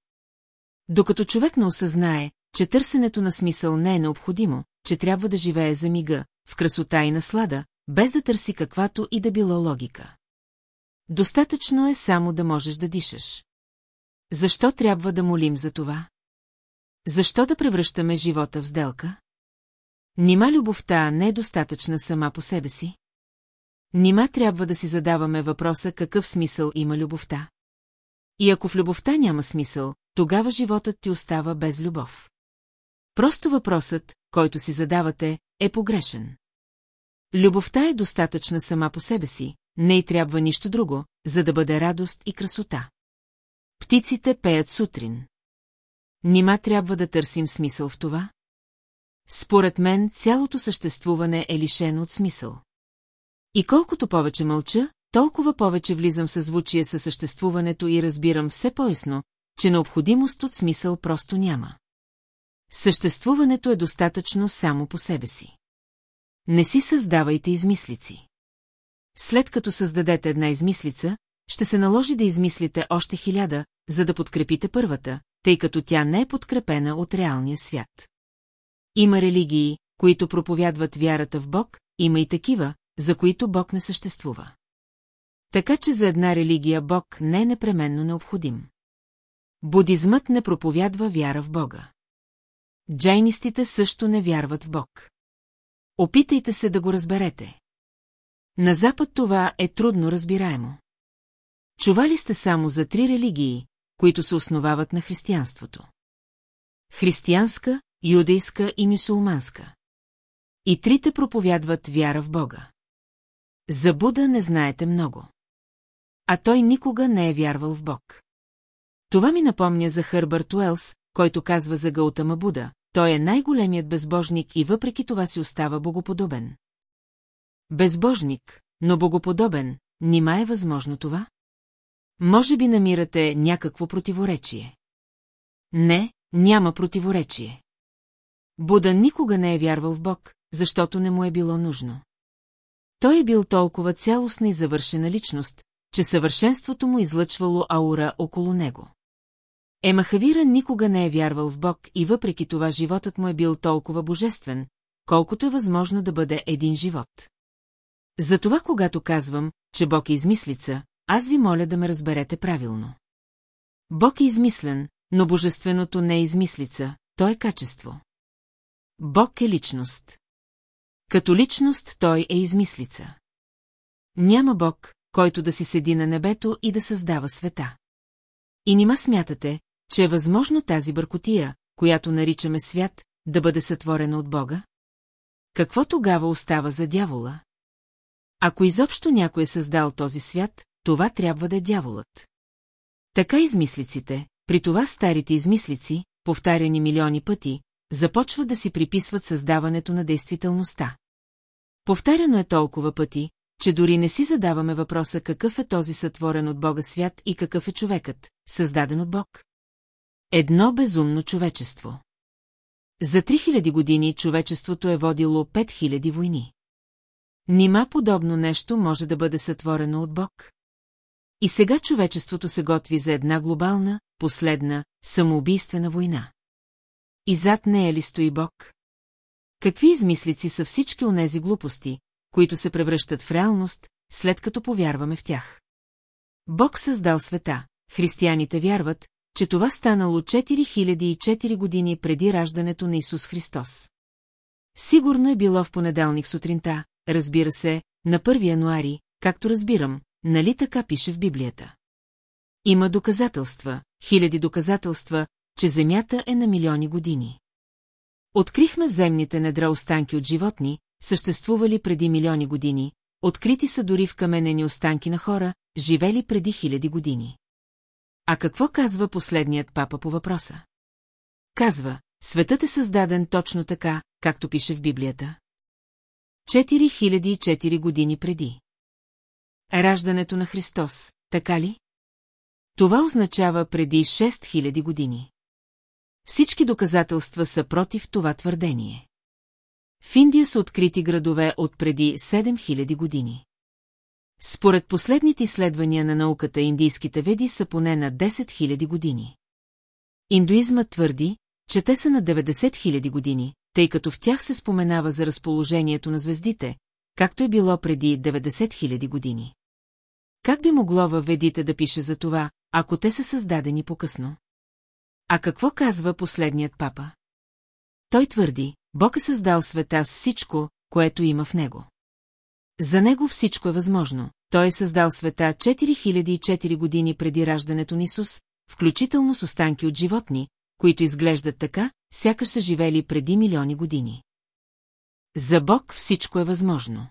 Докато човек не осъзнае, че търсенето на смисъл не е необходимо, че трябва да живее за мига, в красота и наслада, без да търси каквато и да било логика. Достатъчно е само да можеш да дишаш. Защо трябва да молим за това? Защо да превръщаме живота в сделка? Нима любовта не е достатъчна сама по себе си? Нима трябва да си задаваме въпроса какъв смисъл има любовта? И ако в любовта няма смисъл, тогава животът ти остава без любов. Просто въпросът, който си задавате, е погрешен. Любовта е достатъчна сама по себе си, не й трябва нищо друго, за да бъде радост и красота. Птиците пеят сутрин. Нима трябва да търсим смисъл в това? Според мен цялото съществуване е лишено от смисъл. И колкото повече мълча, толкова повече влизам в съзвучие със съществуването и разбирам все по-ясно, че необходимост от смисъл просто няма. Съществуването е достатъчно само по себе си. Не си създавайте измислици. След като създадете една измислица, ще се наложи да измислите още хиляда, за да подкрепите първата, тъй като тя не е подкрепена от реалния свят. Има религии, които проповядват вярата в Бог, има и такива, за които Бог не съществува. Така че за една религия Бог не е непременно необходим. Будизмът не проповядва вяра в Бога. Джайнистите също не вярват в Бог. Опитайте се да го разберете. На Запад това е трудно разбираемо. Чували сте само за три религии, които се основават на християнството. Християнска, юдейска и мюсулманска. И трите проповядват вяра в Бога. За Буда не знаете много. А той никога не е вярвал в Бог. Това ми напомня за Хърбърт Уелс, който казва за Гаутама Буда. Той е най-големият безбожник и въпреки това си остава богоподобен. Безбожник, но богоподобен, нима е възможно това? Може би намирате някакво противоречие. Не, няма противоречие. Буда никога не е вярвал в Бог, защото не му е било нужно. Той е бил толкова цялостна и завършена личност, че съвършенството му излъчвало аура около него. Емахавира никога не е вярвал в Бог и въпреки това животът му е бил толкова божествен, колкото е възможно да бъде един живот. Затова, когато казвам, че Бог е измислица, аз ви моля да ме разберете правилно. Бог е измислен, но божественото не е измислица, то е качество. Бог е личност. Като личност той е измислица. Няма Бог, който да си седи на небето и да създава света. И нима смятате, че е възможно тази бъркотия, която наричаме свят, да бъде сътворена от Бога? Какво тогава остава за дявола? Ако изобщо някой е създал този свят, това трябва да е дяволът. Така измислиците, при това старите измислици, повтаряни милиони пъти, започват да си приписват създаването на действителността. Повтаряно е толкова пъти, че дори не си задаваме въпроса какъв е този сътворен от Бога свят и какъв е човекът, създаден от Бог. Едно безумно човечество. За 3000 години човечеството е водило 5000 войни. Нима подобно нещо може да бъде сътворено от Бог? И сега човечеството се готви за една глобална, последна, самоубийствена война. И зад нея ли стои Бог? Какви измислици са всички онези глупости, които се превръщат в реалност, след като повярваме в тях? Бог създал света, християните вярват, че това станало 4004 години преди раждането на Исус Христос. Сигурно е било в понеделник сутринта, разбира се, на 1 януари, както разбирам, нали така пише в Библията. Има доказателства, хиляди доказателства, че Земята е на милиони години. Открихме в земните недра останки от животни, съществували преди милиони години, открити са дори в каменени останки на хора, живели преди хиляди години. А какво казва последният папа по въпроса? Казва, светът е създаден точно така, както пише в Библията. 4004 години преди. Раждането на Христос, така ли? Това означава преди 6000 години. Всички доказателства са против това твърдение. В Индия са открити градове от преди 7000 години. Според последните изследвания на науката индийските веди са поне на 10 000 години. Индуизмът твърди, че те са на 90 000 години, тъй като в тях се споменава за разположението на звездите, както е било преди 90 000 години. Как би могло във ведите да пише за това, ако те са създадени по-късно? А какво казва последният папа? Той твърди, Бог е създал света с всичко, което има в него. За него всичко е възможно. Той е създал света 4004 години преди раждането на Исус, включително с останки от животни, които изглеждат така, сякаш са живели преди милиони години. За Бог всичко е възможно.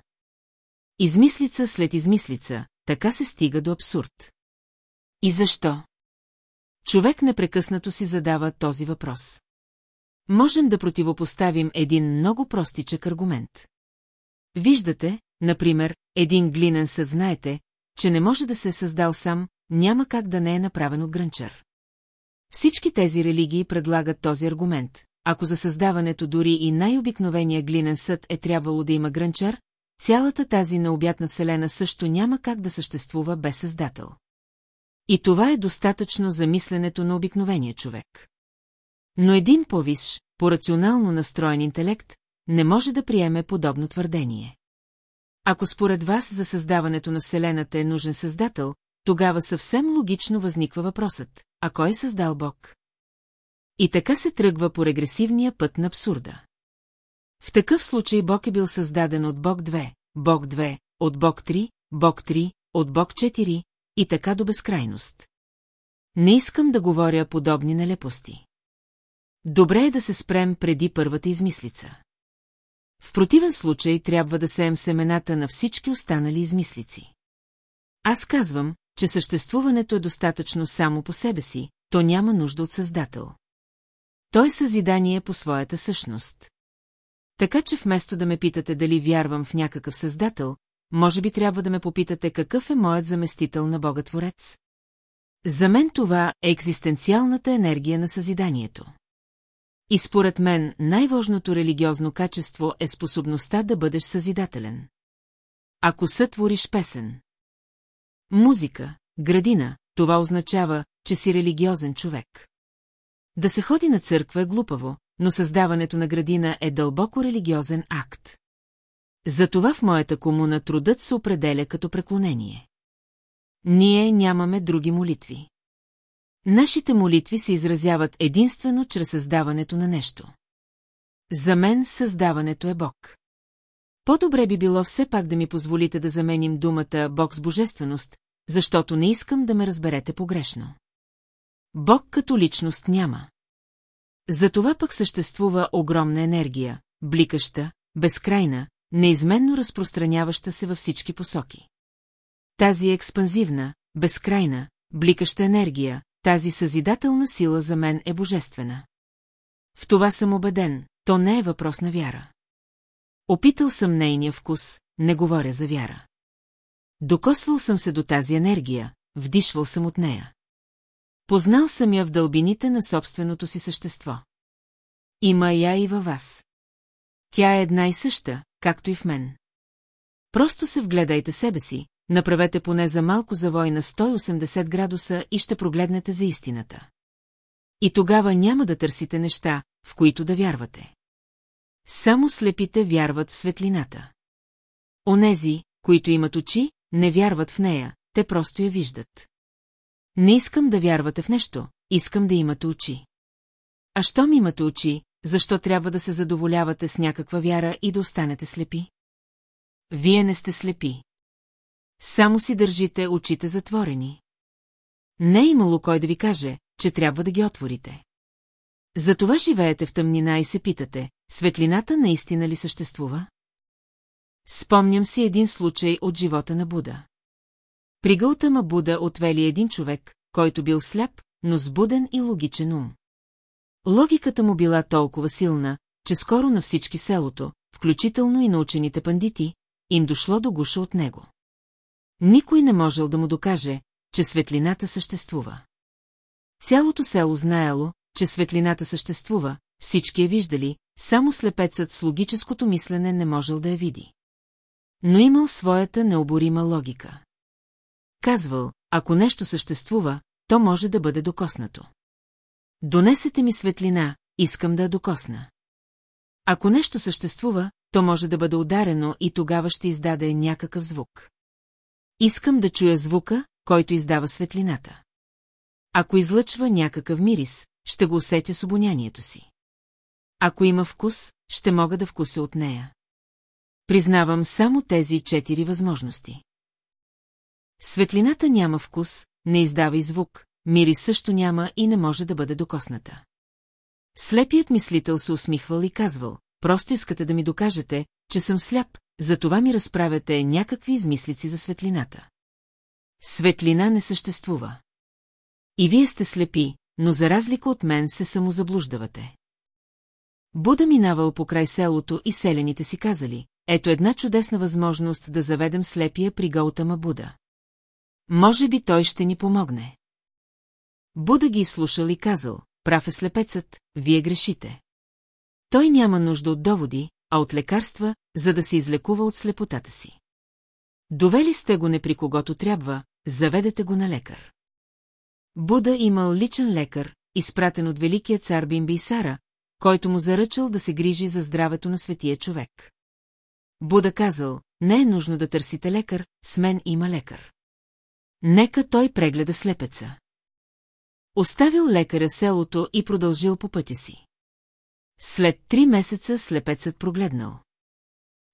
Измислица след измислица, така се стига до абсурд. И защо? Човек непрекъснато си задава този въпрос. Можем да противопоставим един много простичък аргумент. Виждате, например, един глинен съд знаете, че не може да се е създал сам, няма как да не е направен от гранчар. Всички тези религии предлагат този аргумент. Ако за създаването дори и най-обикновения глинен съд е трябвало да има гранчар, цялата тази необятна вселена също няма как да съществува без създател. И това е достатъчно за мисленето на обикновения човек. Но един повиш, по-рационално настроен интелект, не може да приеме подобно твърдение. Ако според вас за създаването на Вселената е нужен създател, тогава съвсем логично възниква въпросът, а кой е създал Бог? И така се тръгва по регресивния път на абсурда. В такъв случай Бог е бил създаден от Бог 2, Бог 2, от Бог 3, Бог 3, от Бог 4 и така до безкрайност. Не искам да говоря подобни нелепости. Добре е да се спрем преди първата измислица. В противен случай трябва да сеем семената на всички останали измислици. Аз казвам, че съществуването е достатъчно само по себе си, то няма нужда от създател. Той е съзидание по своята същност. Така че вместо да ме питате дали вярвам в някакъв създател, може би трябва да ме попитате какъв е моят заместител на Бога-творец. За мен това е екзистенциалната енергия на съзиданието. И според мен най-важното религиозно качество е способността да бъдеш съзидателен. Ако сътвориш песен, музика, градина, това означава, че си религиозен човек. Да се ходи на църква е глупаво, но създаването на градина е дълбоко религиозен акт. Затова в моята комуна трудът се определя като преклонение. Ние нямаме други молитви. Нашите молитви се изразяват единствено чрез създаването на нещо. За мен създаването е Бог. По-добре би било все пак да ми позволите да заменим думата Бог с божественост, защото не искам да ме разберете погрешно. Бог като личност няма. Затова пък съществува огромна енергия, бликаща, безкрайна, неизменно разпространяваща се във всички посоки. Тази експанзивна, безкрайна, бликаща енергия, тази съзидателна сила за мен е божествена. В това съм убеден, то не е въпрос на вяра. Опитал съм нейния вкус, не говоря за вяра. Докосвал съм се до тази енергия, вдишвал съм от нея. Познал съм я в дълбините на собственото си същество. Има я и във вас. Тя е една и съща, както и в мен. Просто се вгледайте себе си, направете поне за малко завой на 180 градуса и ще прогледнете за истината. И тогава няма да търсите неща, в които да вярвате. Само слепите вярват в светлината. Онези, които имат очи, не вярват в нея, те просто я виждат. Не искам да вярвате в нещо, искам да имате очи. А щом имате очи, защо трябва да се задоволявате с някаква вяра и да останете слепи? Вие не сте слепи. Само си държите очите затворени. Не е имало кой да ви каже, че трябва да ги отворите. Затова живеете в тъмнина и се питате, светлината наистина ли съществува? Спомням си един случай от живота на Буда. При Гълтама Буда отвели един човек, който бил сляп, но сбуден и логичен ум. Логиката му била толкова силна, че скоро на всички селото, включително и на учените пандити, им дошло до гуша от него. Никой не можел да му докаже, че светлината съществува. Цялото село знаело, че светлината съществува, всички я виждали, само слепецът с логическото мислене не можел да я види. Но имал своята необорима логика. Казвал, ако нещо съществува, то може да бъде докоснато. Донесете ми светлина, искам да я докосна. Ако нещо съществува, то може да бъде ударено и тогава ще издаде някакъв звук. Искам да чуя звука, който издава светлината. Ако излъчва някакъв мирис, ще го усетя с обонянието си. Ако има вкус, ще мога да вкуся от нея. Признавам само тези четири възможности. Светлината няма вкус, не издава и звук, мири също няма и не може да бъде докосната. Слепият мислител се усмихвал и казвал, просто искате да ми докажете, че съм сляп, затова ми разправяте някакви измислици за светлината. Светлина не съществува. И вие сте слепи, но за разлика от мен се самозаблуждавате. Буда минавал по край селото и селените си казали, ето една чудесна възможност да заведем слепия при Гаутама Буда. Може би той ще ни помогне. Буда ги слушал и казал, прав е слепецът, вие грешите. Той няма нужда от доводи, а от лекарства, за да се излекува от слепотата си. Довели сте го не при когото трябва, заведете го на лекар. Буда имал личен лекар, изпратен от великия цар Бимбисара, който му заръчал да се грижи за здравето на светия човек. Буда казал, не е нужно да търсите лекар, с мен има лекар. Нека той прегледа слепеца. Оставил лекаря в селото и продължил по пътя си. След три месеца слепецът прогледнал.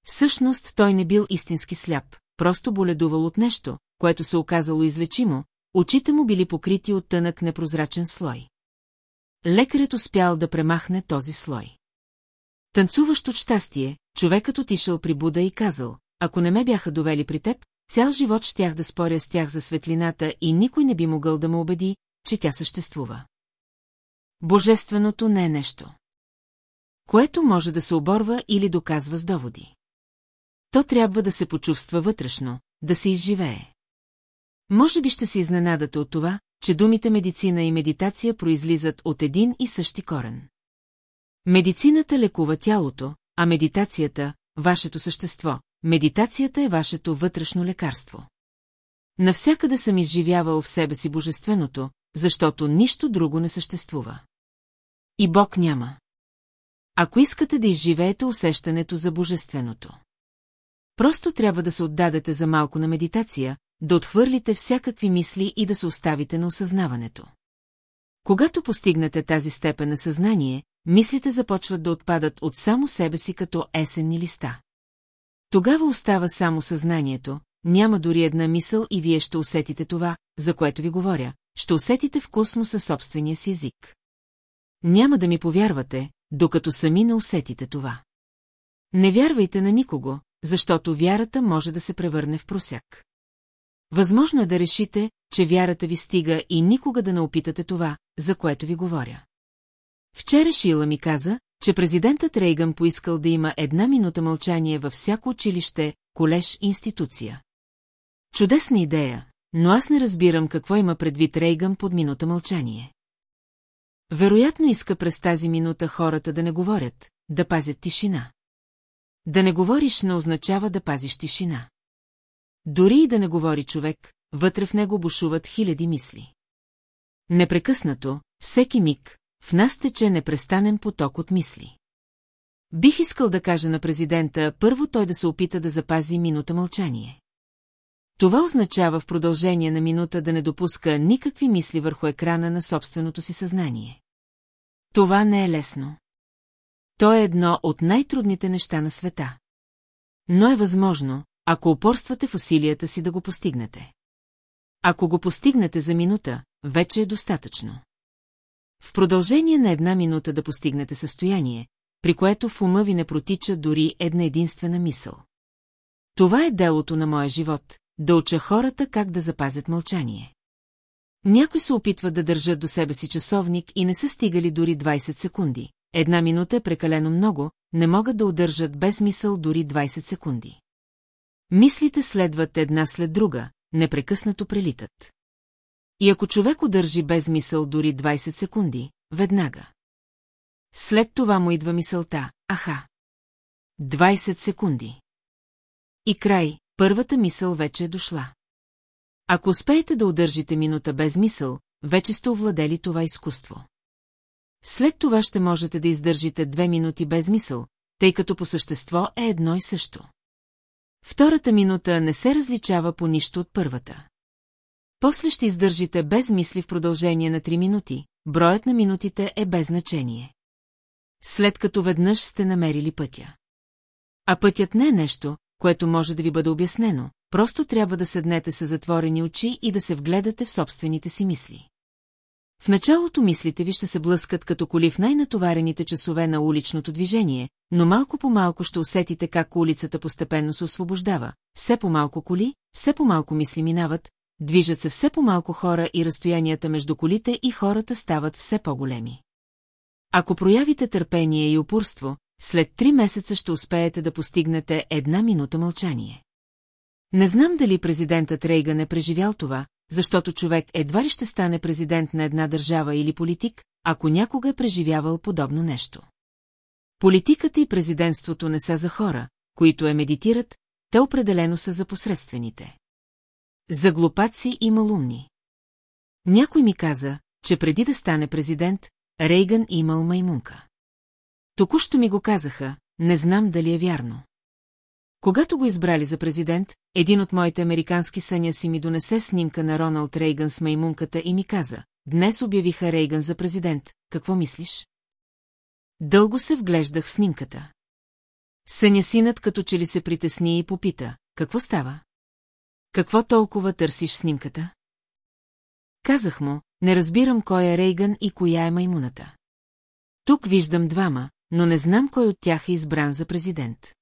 Всъщност той не бил истински сляп, просто боледувал от нещо, което се оказало излечимо, очите му били покрити от тънък непрозрачен слой. Лекарят успял да премахне този слой. Танцуващ от щастие, човекът отишъл при Буда и казал, ако не ме бяха довели при теб, цял живот щях да споря с тях за светлината и никой не би могъл да ме убеди, че тя съществува. Божественото не е нещо. Което може да се оборва или доказва с доводи. То трябва да се почувства вътрешно, да се изживее. Може би ще се изненадате от това, че думите медицина и медитация произлизат от един и същи корен. Медицината лекува тялото, а медитацията – вашето същество. Медитацията е вашето вътрешно лекарство. Навсякъде съм изживявал в себе си божественото, защото нищо друго не съществува. И Бог няма. Ако искате да изживеете усещането за божественото. Просто трябва да се отдадете за малко на медитация, да отхвърлите всякакви мисли и да се оставите на осъзнаването. Когато постигнете тази степен на съзнание, мислите започват да отпадат от само себе си като есенни листа. Тогава остава само съзнанието, няма дори една мисъл и вие ще усетите това, за което ви говоря, ще усетите вкусно със собствения си език. Няма да ми повярвате, докато сами не усетите това. Не вярвайте на никого, защото вярата може да се превърне в просяк. Възможно е да решите, че вярата ви стига и никога да не опитате това, за което ви говоря. Вчера Шила ми каза, че президентът Рейган поискал да има една минута мълчание във всяко училище, колеж, институция. Чудесна идея, но аз не разбирам какво има предвид Рейган под минута мълчание. Вероятно иска през тази минута хората да не говорят, да пазят тишина. Да не говориш не означава да пазиш тишина. Дори и да не говори човек, вътре в него бушуват хиляди мисли. Непрекъснато, всеки миг, в нас тече непрестанен поток от мисли. Бих искал да кажа на президента, първо той да се опита да запази минута мълчание. Това означава в продължение на минута да не допуска никакви мисли върху екрана на собственото си съзнание. Това не е лесно. То е едно от най-трудните неща на света. Но е възможно, ако упорствате в усилията си да го постигнете. Ако го постигнете за минута, вече е достатъчно. В продължение на една минута да постигнете състояние, при което в ума ви не протича дори една единствена мисъл. Това е делото на моя живот, да уча хората как да запазят мълчание. Някои се опитват да държат до себе си часовник и не са стигали дори 20 секунди. Една минута е прекалено много, не могат да удържат без мисъл дори 20 секунди. Мислите следват една след друга, непрекъснато прелитат. И ако човек удържи без мисъл дори 20 секунди, веднага. След това му идва мисълта, аха. 20 секунди. И край, първата мисъл вече е дошла. Ако успеете да удържите минута без мисъл, вече сте овладели това изкуство. След това ще можете да издържите две минути без мисъл, тъй като по същество е едно и също. Втората минута не се различава по нищо от първата. После ще издържите без мисли в продължение на 3 минути, броят на минутите е без значение. След като веднъж сте намерили пътя. А пътят не е нещо, което може да ви бъде обяснено, просто трябва да седнете с затворени очи и да се вгледате в собствените си мисли. В началото мислите ви ще се блъскат като коли в най-натоварените часове на уличното движение, но малко по малко ще усетите как улицата постепенно се освобождава. Все по-малко коли, все по-малко мисли минават, движат се все по-малко хора и разстоянията между колите и хората стават все по-големи. Ако проявите търпение и упорство, след три месеца ще успеете да постигнете една минута мълчание. Не знам дали президентът Рейган е преживял това, защото човек едва ли ще стане президент на една държава или политик, ако някога е преживявал подобно нещо. Политиката и президентството не са за хора, които е медитират, те определено са за посредствените. За глупаци и малумни. Някой ми каза, че преди да стане президент, Рейган имал маймунка. Току-що ми го казаха, не знам дали е вярно. Когато го избрали за президент, един от моите американски съня си ми донесе снимка на Роналд Рейган с маймунката и ми каза, днес обявиха Рейган за президент, какво мислиш? Дълго се вглеждах в снимката. Сънясинът като че ли се притесни и попита, какво става? Какво толкова търсиш снимката? Казах му, не разбирам кой е Рейган и коя е маймуната. Тук виждам двама, но не знам кой от тях е избран за президент.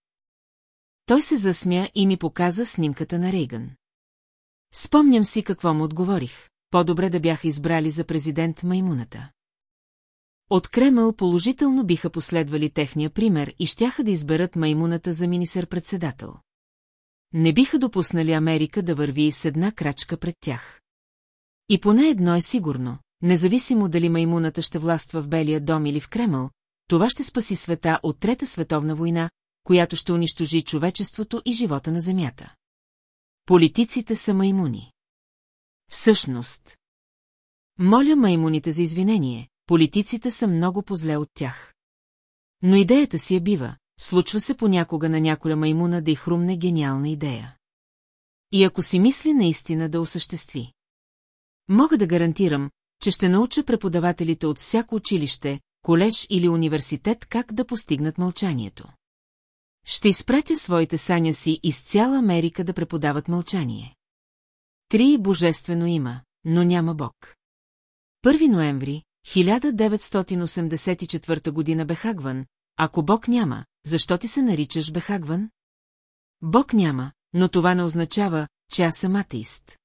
Той се засмя и ми показа снимката на Рейган. Спомням си какво му отговорих. По-добре да бяха избрали за президент маймуната. От Кремъл положително биха последвали техния пример и щяха да изберат маймуната за министър-председател. Не биха допуснали Америка да върви с една крачка пред тях. И поне едно е сигурно, независимо дали маймуната ще властва в Белия дом или в Кремъл, това ще спаси света от Трета световна война, която ще унищожи човечеството и живота на Земята. Политиците са маймуни. Всъщност. Моля маймуните за извинение, политиците са много позле от тях. Но идеята си е бива, случва се понякога на няколя маймуна да й хрумне гениална идея. И ако си мисли наистина да осъществи. Мога да гарантирам, че ще науча преподавателите от всяко училище, колеж или университет как да постигнат мълчанието. Ще изпратя своите саня си из цяла Америка да преподават мълчание. Три божествено има, но няма Бог. 1 ноември, 1984 година Бехагван, ако Бог няма, защо ти се наричаш Бехагван? Бог няма, но това не означава, че аз съм атеист.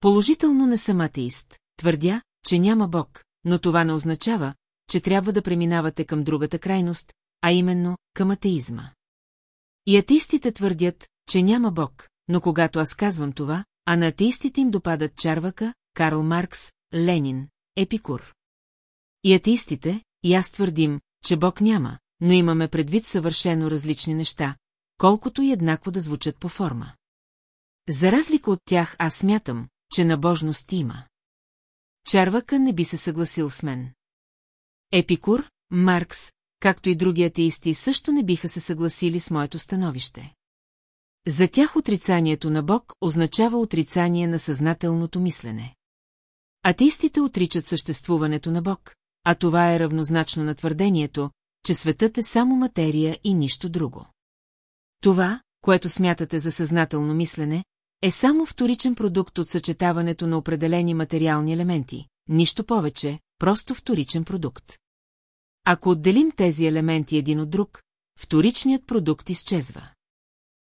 Положително не съм атеист, твърдя, че няма Бог, но това не означава, че трябва да преминавате към другата крайност, а именно към атеизма. И атеистите твърдят, че няма Бог, но когато аз казвам това, а на атеистите им допадат Чарвака, Карл Маркс, Ленин, Епикур. И атеистите, и аз твърдим, че Бог няма, но имаме предвид съвършено различни неща, колкото и еднакво да звучат по форма. За разлика от тях аз смятам, че набожност има. Чарвака не би се съгласил с мен. Епикур, Маркс, както и други атеисти също не биха се съгласили с моето становище. За тях отрицанието на Бог означава отрицание на съзнателното мислене. Атеистите отричат съществуването на Бог, а това е равнозначно на твърдението, че светът е само материя и нищо друго. Това, което смятате за съзнателно мислене, е само вторичен продукт от съчетаването на определени материални елементи, нищо повече, просто вторичен продукт. Ако отделим тези елементи един от друг, вторичният продукт изчезва.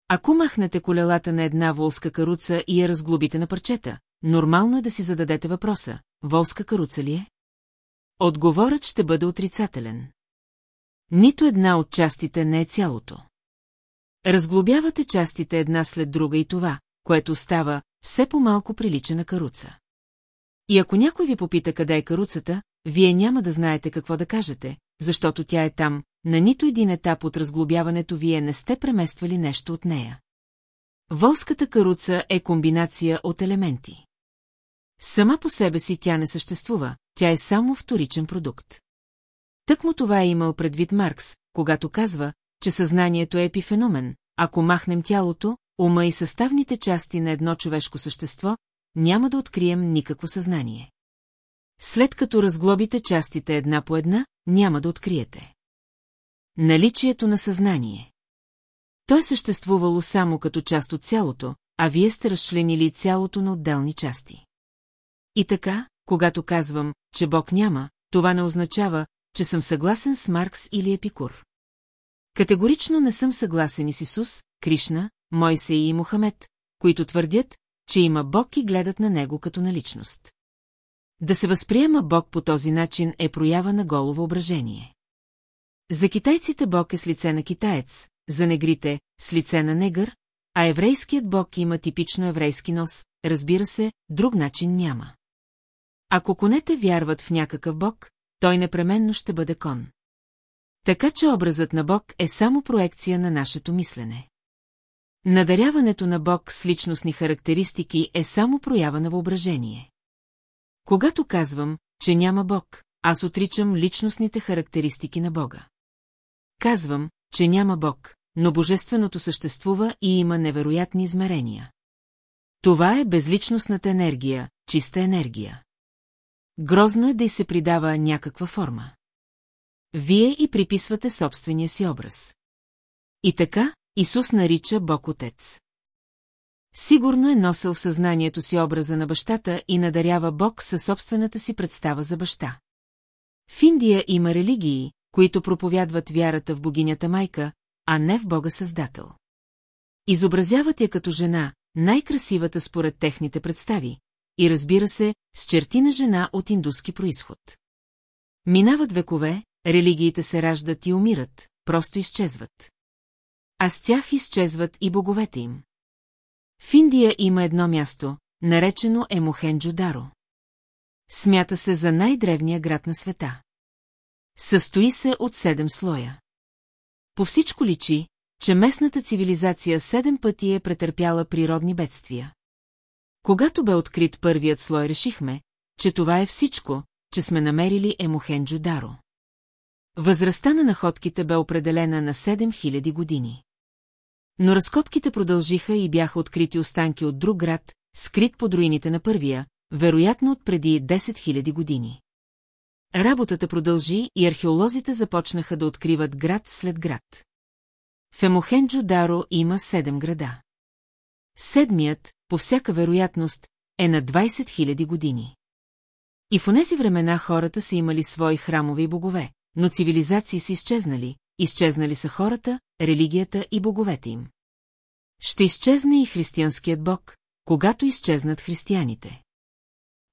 Ако махнете колелата на една волска каруца и я разглобите на парчета, нормално е да си зададете въпроса, волска каруца ли е? Отговорът ще бъде отрицателен. Нито една от частите не е цялото. Разглобявате частите една след друга и това, което става, все по-малко прилича на каруца. И ако някой ви попита къде е каруцата, вие няма да знаете какво да кажете, защото тя е там, на нито един етап от разглобяването вие не сте премествали нещо от нея. Волската каруца е комбинация от елементи. Сама по себе си тя не съществува, тя е само вторичен продукт. Тък му това е имал предвид Маркс, когато казва, че съзнанието е епифеномен, ако махнем тялото, ума и съставните части на едно човешко същество, няма да открием никакво съзнание. След като разглобите частите една по една, няма да откриете. Наличието на съзнание. То е съществувало само като част от цялото, а вие сте разчленили цялото на отделни части. И така, когато казвам, че Бог няма, това не означава, че съм съгласен с Маркс или Епикур. Категорично не съм съгласен и с Исус, Кришна, Мойсей и Мохамед, които твърдят, че има Бог и гледат на него като на личност. Да се възприема Бог по този начин е проява на голо въображение. За китайците Бог е с лице на китаец, за негрите – с лице на негър, а еврейският Бог има типично еврейски нос, разбира се, друг начин няма. Ако конете вярват в някакъв Бог, той непременно ще бъде кон. Така че образът на Бог е само проекция на нашето мислене. Надаряването на Бог с личностни характеристики е само проява на въображение. Когато казвам, че няма Бог, аз отричам личностните характеристики на Бога. Казвам, че няма Бог, но Божественото съществува и има невероятни измерения. Това е безличностната енергия, чиста енергия. Грозно е да й се придава някаква форма. Вие и приписвате собствения си образ. И така, Исус нарича Бог Отец. Сигурно е носил в съзнанието си образа на бащата и надарява Бог със собствената си представа за баща. В Индия има религии, които проповядват вярата в богинята майка, а не в Бога Създател. Изобразяват я като жена, най-красивата според техните представи, и разбира се, с черти на жена от индуски происход. Минават векове, религиите се раждат и умират, просто изчезват. А с тях изчезват и боговете им. В Индия има едно място, наречено Емохенджо Даро. Смята се за най-древния град на света. Състои се от седем слоя. По всичко личи, че местната цивилизация седем пъти е претърпяла природни бедствия. Когато бе открит първият слой, решихме, че това е всичко, че сме намерили Емохенджо Даро. Възрастта на находките бе определена на 7000 години. Но разкопките продължиха и бяха открити останки от друг град, скрит под руините на първия, вероятно от преди 10 000 години. Работата продължи и археолозите започнаха да откриват град след град. В Емохенджо Даро има седем града. Седмият, по всяка вероятност, е на 20 000 години. И в онези времена хората са имали свои храмове и богове, но цивилизации са изчезнали, изчезнали са хората, религията и боговете им. Ще изчезне и християнският бог, когато изчезнат християните.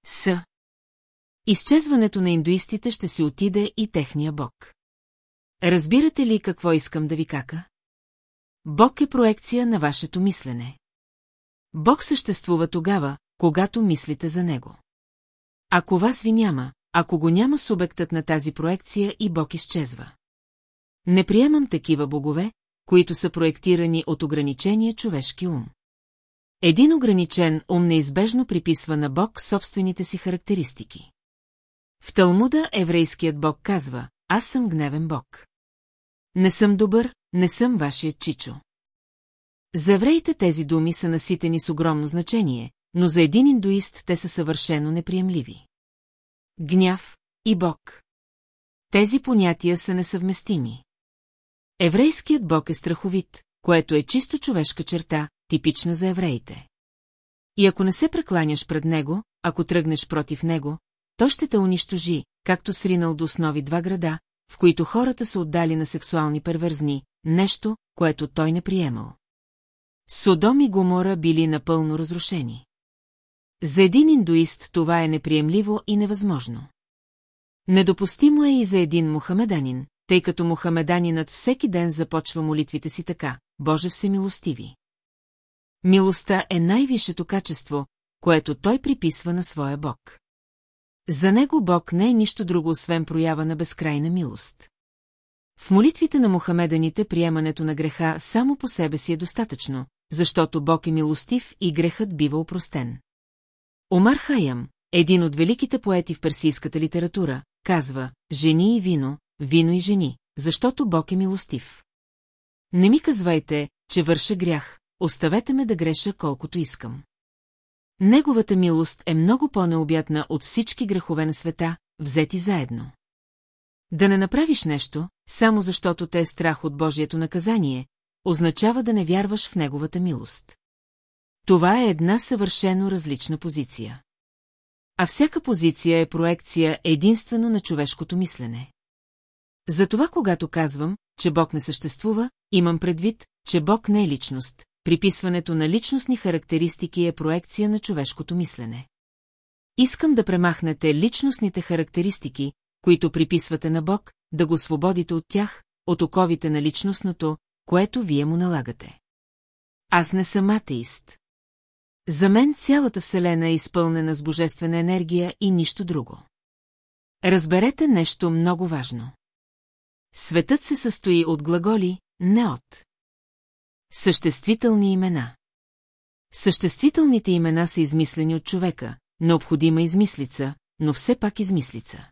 С. Изчезването на индуистите ще си отиде и техния бог. Разбирате ли какво искам да ви кака? Бог е проекция на вашето мислене. Бог съществува тогава, когато мислите за него. Ако вас ви няма, ако го няма субектът на тази проекция и Бог изчезва. Не приемам такива богове, които са проектирани от ограничения човешки ум. Един ограничен ум неизбежно приписва на Бог собствените си характеристики. В Талмуда еврейският Бог казва, аз съм гневен Бог. Не съм добър, не съм вашият чичо. За евреите тези думи са наситени с огромно значение, но за един индуист те са съвършено неприемливи. Гняв и Бог. Тези понятия са несъвместими. Еврейският Бог е страховит, което е чисто човешка черта, типична за евреите. И ако не се прекланяш пред него, ако тръгнеш против него, той ще те унищожи, както сринал до основи два града, в които хората са отдали на сексуални перверзни, нещо, което той не приемал. Содом и Гомора били напълно разрушени. За един индуист това е неприемливо и невъзможно. Недопустимо е и за един мухамеданин, тъй като мухамеданинът всеки ден започва молитвите си така, Боже всемилостиви. Милостта е най-висшето качество, което той приписва на своя Бог. За него Бог не е нищо друго, освен проява на безкрайна милост. В молитвите на мухамеданите приемането на греха само по себе си е достатъчно, защото Бог е милостив и грехът бива опростен. Омар Хаям, един от великите поети в персийската литература, казва «Жени и вино, вино и жени, защото Бог е милостив». Не ми казвайте, че върша грях, оставете ме да греша колкото искам. Неговата милост е много по-необятна от всички грехове на света, взети заедно. Да не направиш нещо, само защото те е страх от Божието наказание, означава да не вярваш в Неговата милост. Това е една съвършено различна позиция. А всяка позиция е проекция единствено на човешкото мислене. Затова, когато казвам, че Бог не съществува, имам предвид, че Бог не е личност. Приписването на личностни характеристики е проекция на човешкото мислене. Искам да премахнете личностните характеристики, които приписвате на Бог, да го свободите от тях, от оковите на личностното, което вие му налагате. Аз не съм атеист. За мен цялата Вселена е изпълнена с божествена енергия и нищо друго. Разберете нещо много важно. Светът се състои от глаголи, не от. Съществителни имена. Съществителните имена са измислени от човека, необходима измислица, но все пак измислица.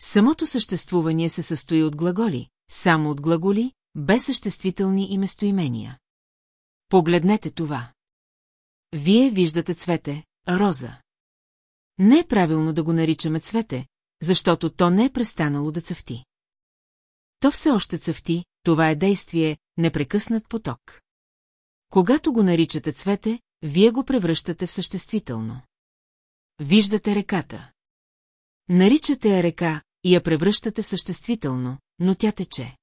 Самото съществуване се състои от глаголи, само от глаголи, без съществителни и местоимения. Погледнете това. Вие виждате цвете, роза. Не е правилно да го наричаме цвете, защото то не е престанало да цъфти. То все още цъфти, това е действие, непрекъснат поток. Когато го наричате цвете, вие го превръщате в съществително. Виждате реката. Наричате я река и я превръщате в съществително, но тя тече.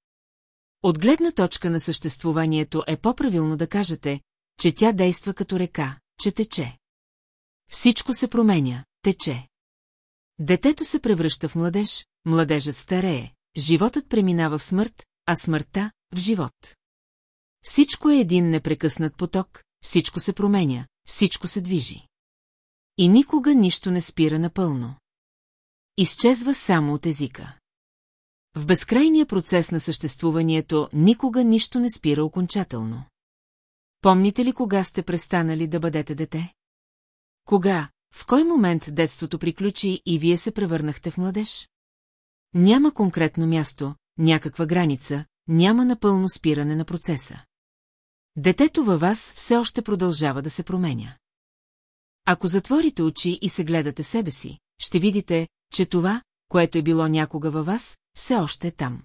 От гледна точка на съществуванието е по-правилно да кажете, че тя действа като река, че тече. Всичко се променя, тече. Детето се превръща в младеж, младежът старее, животът преминава в смърт, а смъртта – в живот. Всичко е един непрекъснат поток, всичко се променя, всичко се движи. И никога нищо не спира напълно. Изчезва само от езика. В безкрайния процес на съществуванието никога нищо не спира окончателно. Помните ли кога сте престанали да бъдете дете? Кога, в кой момент детството приключи и вие се превърнахте в младеж? Няма конкретно място, някаква граница, няма напълно спиране на процеса. Детето във вас все още продължава да се променя. Ако затворите очи и се гледате себе си, ще видите, че това, което е било някога във вас, все още е там.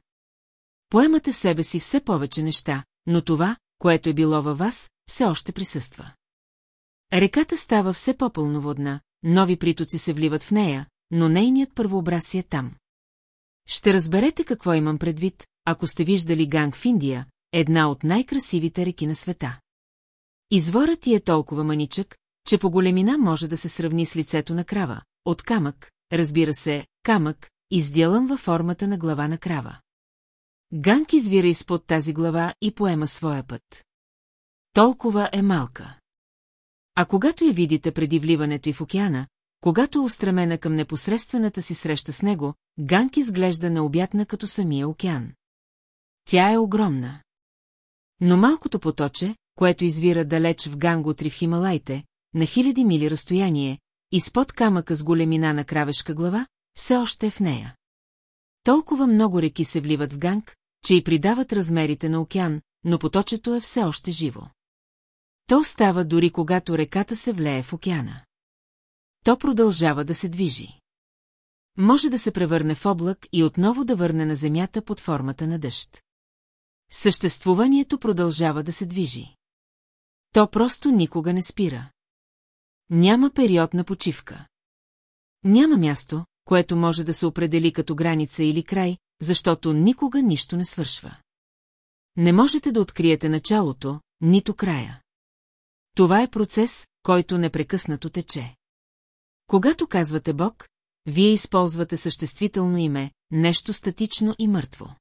Поемате в себе си все повече неща, но това, което е било във вас, все още присъства. Реката става все по-пълноводна, нови притоци се вливат в нея, но нейният първообраз е там. Ще разберете какво имам предвид, ако сте виждали Ганг в Индия, една от най-красивите реки на света. Изворът ти е толкова маничък, че по големина може да се сравни с лицето на крава, от камък, разбира се, камък, изделан във формата на глава на крава. Ганг извира изпод тази глава и поема своя път. Толкова е малка. А когато я видите преди вливането и в океана, когато устремена към непосредствената си среща с него, Ганг изглежда необятна като самия океан. Тя е огромна. Но малкото поточе, което извира далеч в Ганготри в Хималайте, на хиляди мили разстояние, изпод камъка с големина на кравешка глава, все още е в нея. Толкова много реки се вливат в Ганг, че и придават размерите на океан, но поточето е все още живо. То остава дори когато реката се влее в океана. То продължава да се движи. Може да се превърне в облак и отново да върне на земята под формата на дъжд. Съществуванието продължава да се движи. То просто никога не спира. Няма период на почивка. Няма място, което може да се определи като граница или край, защото никога нищо не свършва. Не можете да откриете началото, нито края. Това е процес, който непрекъснато тече. Когато казвате Бог, вие използвате съществително име, нещо статично и мъртво.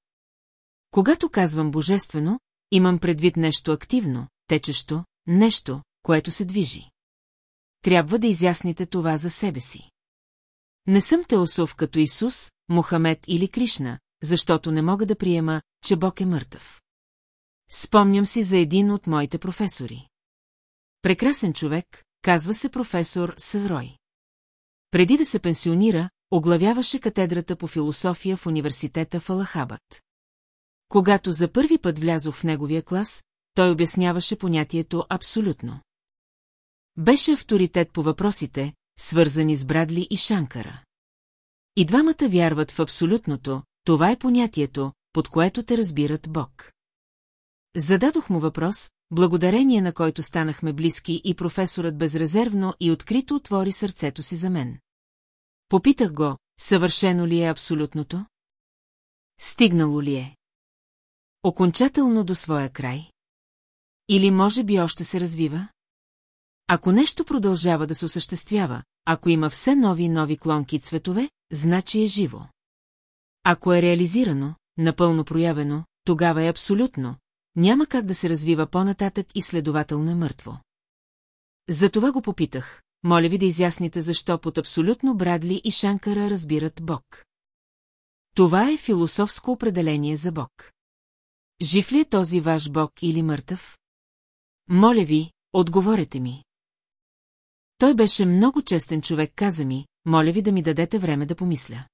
Когато казвам божествено, имам предвид нещо активно, течещо, нещо, което се движи. Трябва да изясните това за себе си. Не съм теософ като Исус, Мохамед или Кришна, защото не мога да приема, че Бог е мъртъв. Спомням си за един от моите професори. Прекрасен човек, казва се професор Съзрой. Преди да се пенсионира, оглавяваше катедрата по философия в университета в Алахабад. Когато за първи път влязох в неговия клас, той обясняваше понятието абсолютно. Беше авторитет по въпросите, свързани с Брадли и Шанкара. И двамата вярват в абсолютното, това е понятието, под което те разбират Бог. Зададох му въпрос, благодарение на който станахме близки и професорът безрезервно и открито отвори сърцето си за мен. Попитах го, съвършено ли е абсолютното? Стигнало ли е? Окончателно до своя край? Или може би още се развива? Ако нещо продължава да се осъществява, ако има все нови и нови клонки и цветове, значи е живо. Ако е реализирано, напълно проявено, тогава е абсолютно, няма как да се развива по-нататък и следователно е мъртво. Затова го попитах, моля ви да изясните защо под абсолютно Брадли и Шанкара разбират Бог. Това е философско определение за Бог. Жив ли е този ваш Бог или мъртъв? Моля ви, отговорете ми. Той беше много честен човек, каза ми, моля ви да ми дадете време да помисля.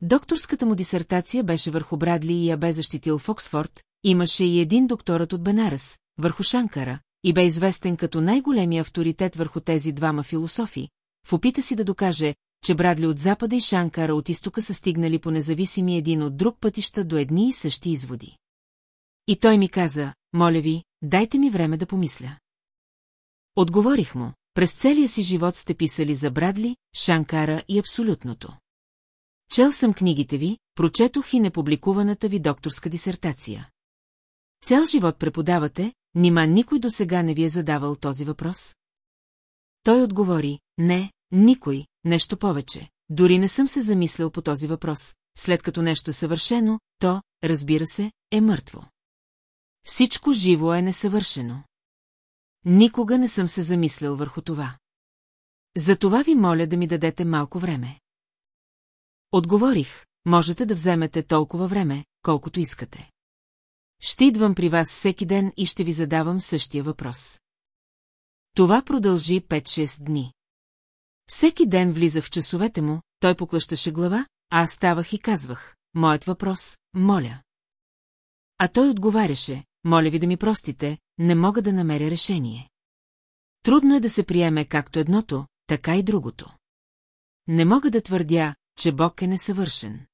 Докторската му дисертация беше върху Брадли и я бе защитил в Оксфорд, имаше и един докторът от Бенарес, върху Шанкара, и бе известен като най-големия авторитет върху тези двама философи, в опита си да докаже, че Брадли от запада и Шанкара от изтока са стигнали по независими един от друг пътища до едни и същи изводи. И той ми каза, моля ви, дайте ми време да помисля. Отговорих му, през целия си живот сте писали за Брадли, Шанкара и Абсолютното. Чел съм книгите ви, прочетох и непубликуваната ви докторска дисертация. Цял живот преподавате, нима никой до сега не ви е задавал този въпрос? Той отговори, не, никой, нещо повече. Дори не съм се замислил по този въпрос. След като нещо е съвършено, то, разбира се, е мъртво. Всичко живо е несъвършено. Никога не съм се замислил върху това. Затова ви моля да ми дадете малко време. Отговорих, можете да вземете толкова време, колкото искате. Ще идвам при вас всеки ден и ще ви задавам същия въпрос. Това продължи 5-6 дни. Всеки ден влизах в часовете му, той поклащаше глава, а аз ставах и казвах, моят въпрос, моля. А той отговаряше, моля ви да ми простите, не мога да намеря решение. Трудно е да се приеме както едното, така и другото. Не мога да твърдя, че Бог е несъвършен.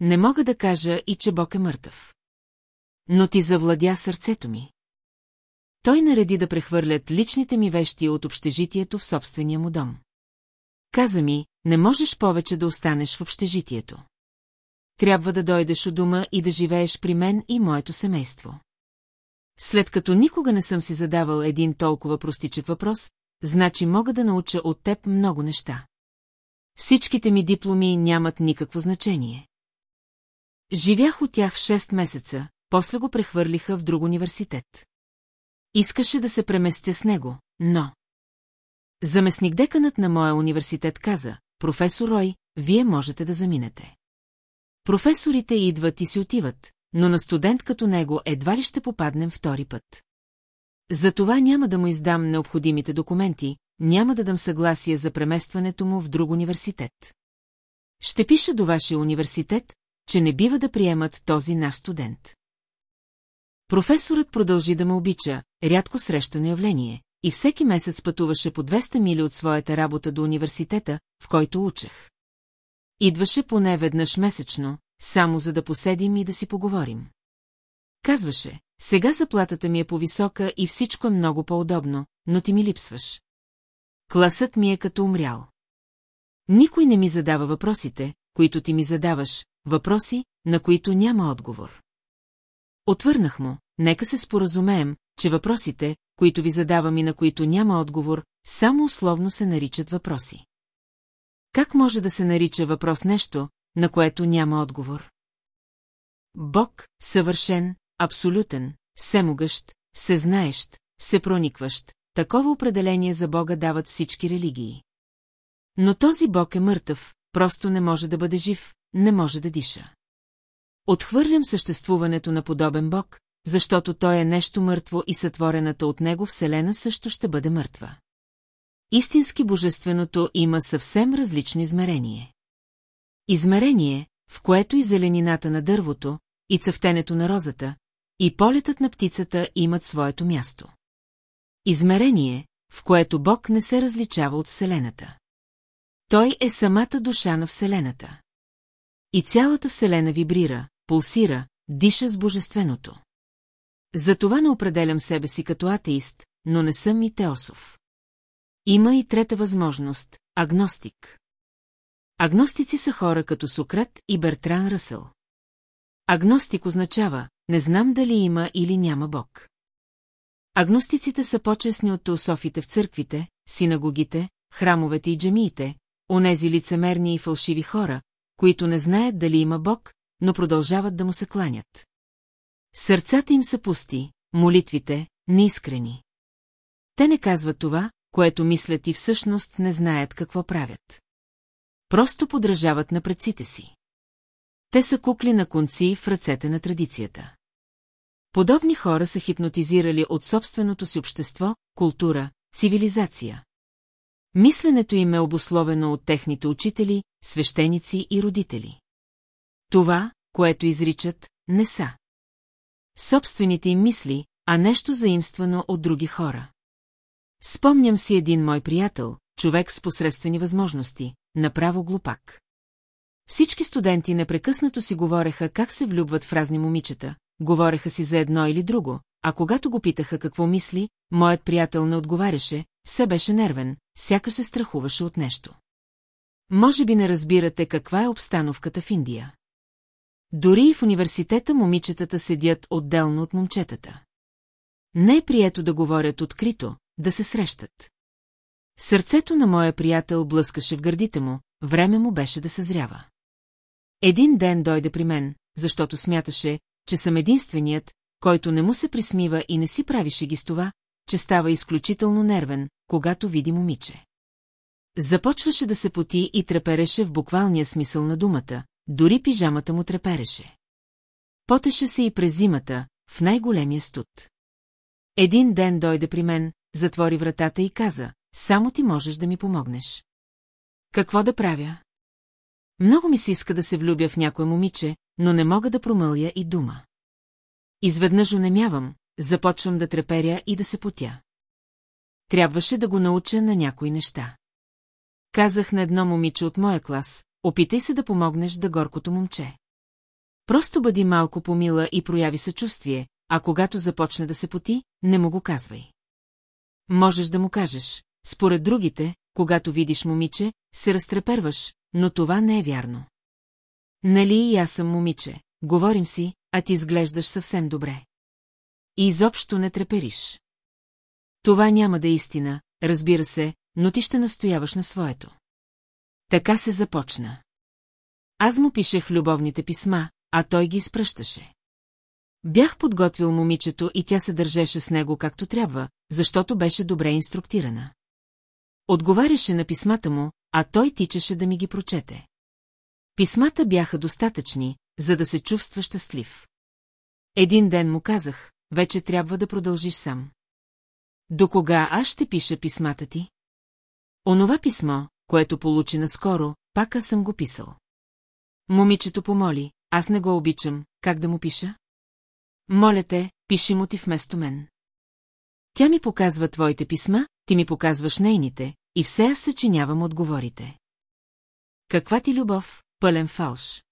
Не мога да кажа и, че Бог е мъртъв. Но ти завладя сърцето ми. Той нареди да прехвърлят личните ми вещи от общежитието в собствения му дом. Каза ми, не можеш повече да останеш в общежитието. Трябва да дойдеш у дома и да живееш при мен и моето семейство. След като никога не съм си задавал един толкова простичък въпрос, значи мога да науча от теб много неща. Всичките ми дипломи нямат никакво значение. Живях от тях 6 месеца, после го прехвърлиха в друг университет. Искаше да се преместя с него, но... Заместник деканът на моя университет каза, професор Рой, вие можете да заминете. Професорите идват и си отиват, но на студент като него едва ли ще попаднем втори път. Затова няма да му издам необходимите документи, няма да дам съгласие за преместването му в друг университет. Ще пиша до вашия университет, че не бива да приемат този наш студент. Професорът продължи да ме обича, рядко срещано явление, и всеки месец пътуваше по 200 мили от своята работа до университета, в който учех. Идваше поне веднъж месечно, само за да поседим и да си поговорим. Казваше, сега заплатата ми е по-висока и всичко е много по-удобно, но ти ми липсваш. Класът ми е като умрял. Никой не ми задава въпросите, които ти ми задаваш, въпроси, на които няма отговор. Отвърнах му, нека се споразумеем, че въпросите, които ви задавам и на които няма отговор, само условно се наричат въпроси. Как може да се нарича въпрос нещо, на което няма отговор? Бог, съвършен, абсолютен, всемогъщ, всезнаещ, всепроникващ, такова определение за Бога дават всички религии. Но този Бог е мъртъв, просто не може да бъде жив, не може да диша. Отхвърлям съществуването на подобен Бог, защото той е нещо мъртво и сътворената от него Вселена също ще бъде мъртва. Истински божественото има съвсем различно измерение. Измерение, в което и зеленината на дървото, и цъфтенето на розата, и полетът на птицата имат своето място. Измерение, в което Бог не се различава от Вселената. Той е самата душа на Вселената. И цялата Вселена вибрира, пулсира, диша с божественото. Затова не определям себе си като атеист, но не съм и теосов. Има и трета възможност – агностик. Агностици са хора като Сократ и Бертран Ръсъл. Агностик означава, не знам дали има или няма Бог. Агностиците са по-честни от теософите в църквите, синагогите, храмовете и джамиите, онези лицемерни и фалшиви хора, които не знаят дали има Бог, но продължават да му се кланят. Сърцата им са пусти, молитвите – неискрени. Те не казват това, което мислят и всъщност не знаят какво правят. Просто подражават на предците си. Те са кукли на конци в ръцете на традицията. Подобни хора са хипнотизирали от собственото си общество, култура, цивилизация. Мисленето им е обословено от техните учители, свещеници и родители. Това, което изричат, не са. Собствените им мисли, а нещо заимствано от други хора. Спомням си един мой приятел, човек с посредствени възможности, направо глупак. Всички студенти непрекъснато си говореха как се влюбват в разни момичета, говореха си за едно или друго, а когато го питаха какво мисли, моят приятел не отговаряше, все беше нервен, сякаш се страхуваше от нещо. Може би не разбирате каква е обстановката в Индия. Дори и в университета момичетата седят отделно от момчетата. Не е прието да говорят открито, да се срещат. Сърцето на моя приятел блъскаше в гърдите му, време му беше да съзрява. Един ден дойде при мен, защото смяташе, че съм единственият, който не му се присмива и не си правише ги с това, че става изключително нервен, когато види момиче. Започваше да се поти и трепереше в буквалния смисъл на думата, дори пижамата му трепереше. Потеше се и през зимата, в най-големия студ. Един ден дойде при мен, затвори вратата и каза, само ти можеш да ми помогнеш. Какво да правя? Много ми се иска да се влюбя в някое момиче, но не мога да промъля и дума. Изведнъж онемявам, започвам да треперя и да се потя. Трябваше да го науча на някои неща. Казах на едно момиче от моя клас, опитай се да помогнеш да горкото момче. Просто бъди малко помила и прояви съчувствие, а когато започне да се поти, не му го казвай. Можеш да му кажеш, според другите, когато видиш момиче, се разтреперваш, но това не е вярно. Нали и аз съм момиче, говорим си, а ти изглеждаш съвсем добре. И изобщо не трепериш. Това няма да е истина, разбира се, но ти ще настояваш на своето. Така се започна. Аз му пишех любовните писма, а той ги изпръщаше. Бях подготвил момичето и тя се държеше с него както трябва, защото беше добре инструктирана. Отговаряше на писмата му, а той тичаше да ми ги прочете. Писмата бяха достатъчни, за да се чувства щастлив. Един ден му казах, вече трябва да продължиш сам. До кога аз ще пиша писмата ти? Онова писмо, което получи наскоро, пак аз съм го писал. Момичето помоли, аз не го обичам, как да му пиша? Моля те, пиши му ти вместо мен. Тя ми показва твоите писма, ти ми показваш нейните, и все аз съчинявам отговорите. Каква ти любов, пълен фалш.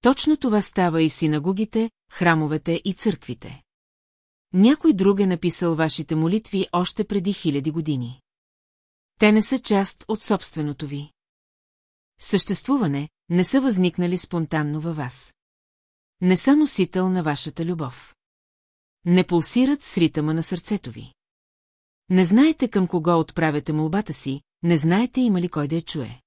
Точно това става и в синагогите, храмовете и църквите. Някой друг е написал вашите молитви още преди хиляди години. Те не са част от собственото ви. Съществуване не са възникнали спонтанно във вас. Не са носител на вашата любов. Не пулсират с ритъма на сърцето ви. Не знаете към кого отправяте молбата си, не знаете има ли кой да я чуе.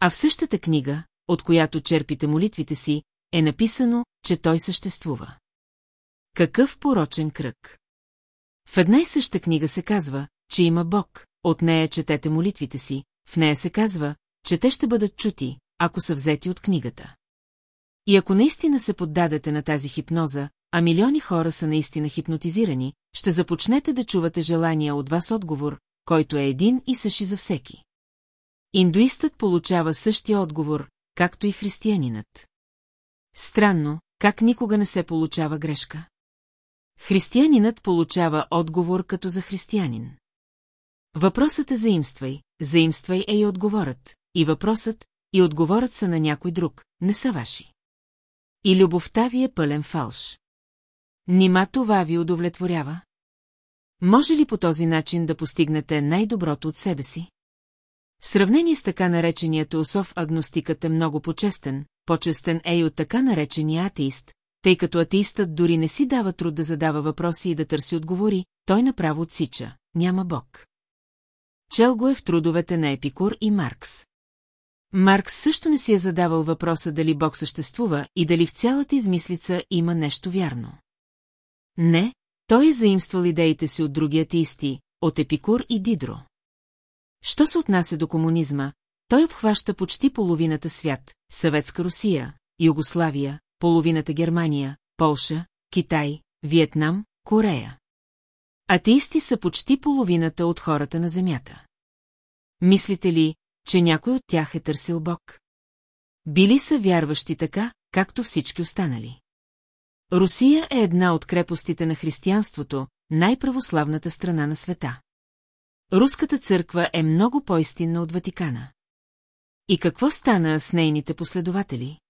А в същата книга, от която черпите молитвите си, е написано, че той съществува. Какъв порочен кръг! В една и съща книга се казва, че има Бог, от нея четете молитвите си, в нея се казва, че те ще бъдат чути, ако са взети от книгата. И ако наистина се поддадете на тази хипноза, а милиони хора са наистина хипнотизирани, ще започнете да чувате желания от вас отговор, който е един и същи за всеки. Индуистът получава същия отговор, както и християнинът. Странно, как никога не се получава грешка. Християнинът получава отговор като за християнин. Въпросът е заимствай, заимствай е и отговорът, и въпросът, и отговорът са на някой друг, не са ваши. И любовта ви е пълен фалш. Нима това ви удовлетворява? Може ли по този начин да постигнете най-доброто от себе си? Сравнение с така наречения теософ агностикът е много почестен, почестен е и от така наречения атеист, тъй като атеистът дори не си дава труд да задава въпроси и да търси отговори, той направо отсича. Няма Бог. Чел го е в трудовете на Епикур и Маркс. Маркс също не си е задавал въпроса дали Бог съществува и дали в цялата измислица има нещо вярно. Не, той е заимствал идеите си от други атеисти, от Епикур и Дидро. Що се отнася до комунизма, той обхваща почти половината свят – Съветска Русия, Югославия, половината Германия, Полша, Китай, Виетнам, Корея. Атеисти са почти половината от хората на Земята. Мислите ли, че някой от тях е търсил Бог? Били са вярващи така, както всички останали. Русия е една от крепостите на християнството, най-православната страна на света. Руската църква е много по-истинна от Ватикана. И какво стана с нейните последователи?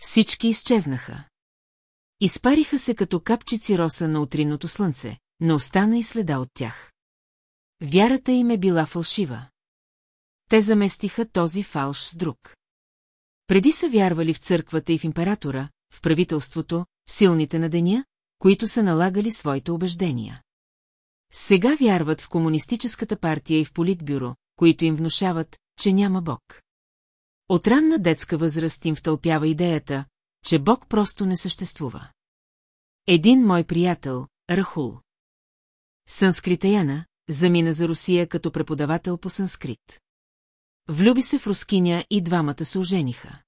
Всички изчезнаха. Изпариха се като капчици роса на утринното слънце, но остана и следа от тях. Вярата им е била фалшива. Те заместиха този фалш с друг. Преди са вярвали в църквата и в императора, в правителството, силните на деня, които са налагали своите убеждения. Сега вярват в комунистическата партия и в политбюро, които им внушават, че няма Бог. От ранна детска възраст им втълпява идеята, че Бог просто не съществува. Един мой приятел, Рахул. Санскритаяна, замина за Русия като преподавател по санскрит. Влюби се в рускиня и двамата се ожениха.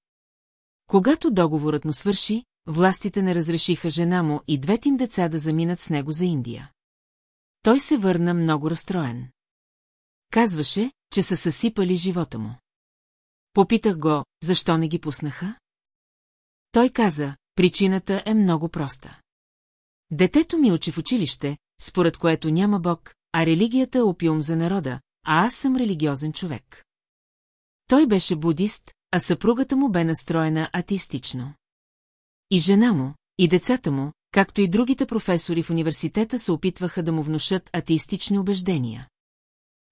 Когато договорът му свърши, властите не разрешиха жена му и двете им деца да заминат с него за Индия. Той се върна много разстроен. Казваше, че са съсипали живота му. Попитах го, защо не ги пуснаха? Той каза, причината е много проста. Детето ми учи в училище, според което няма Бог, а религията е опиум за народа, а аз съм религиозен човек. Той беше будист, а съпругата му бе настроена атеистично. И жена му, и децата му, както и другите професори в университета се опитваха да му внушат атеистични убеждения.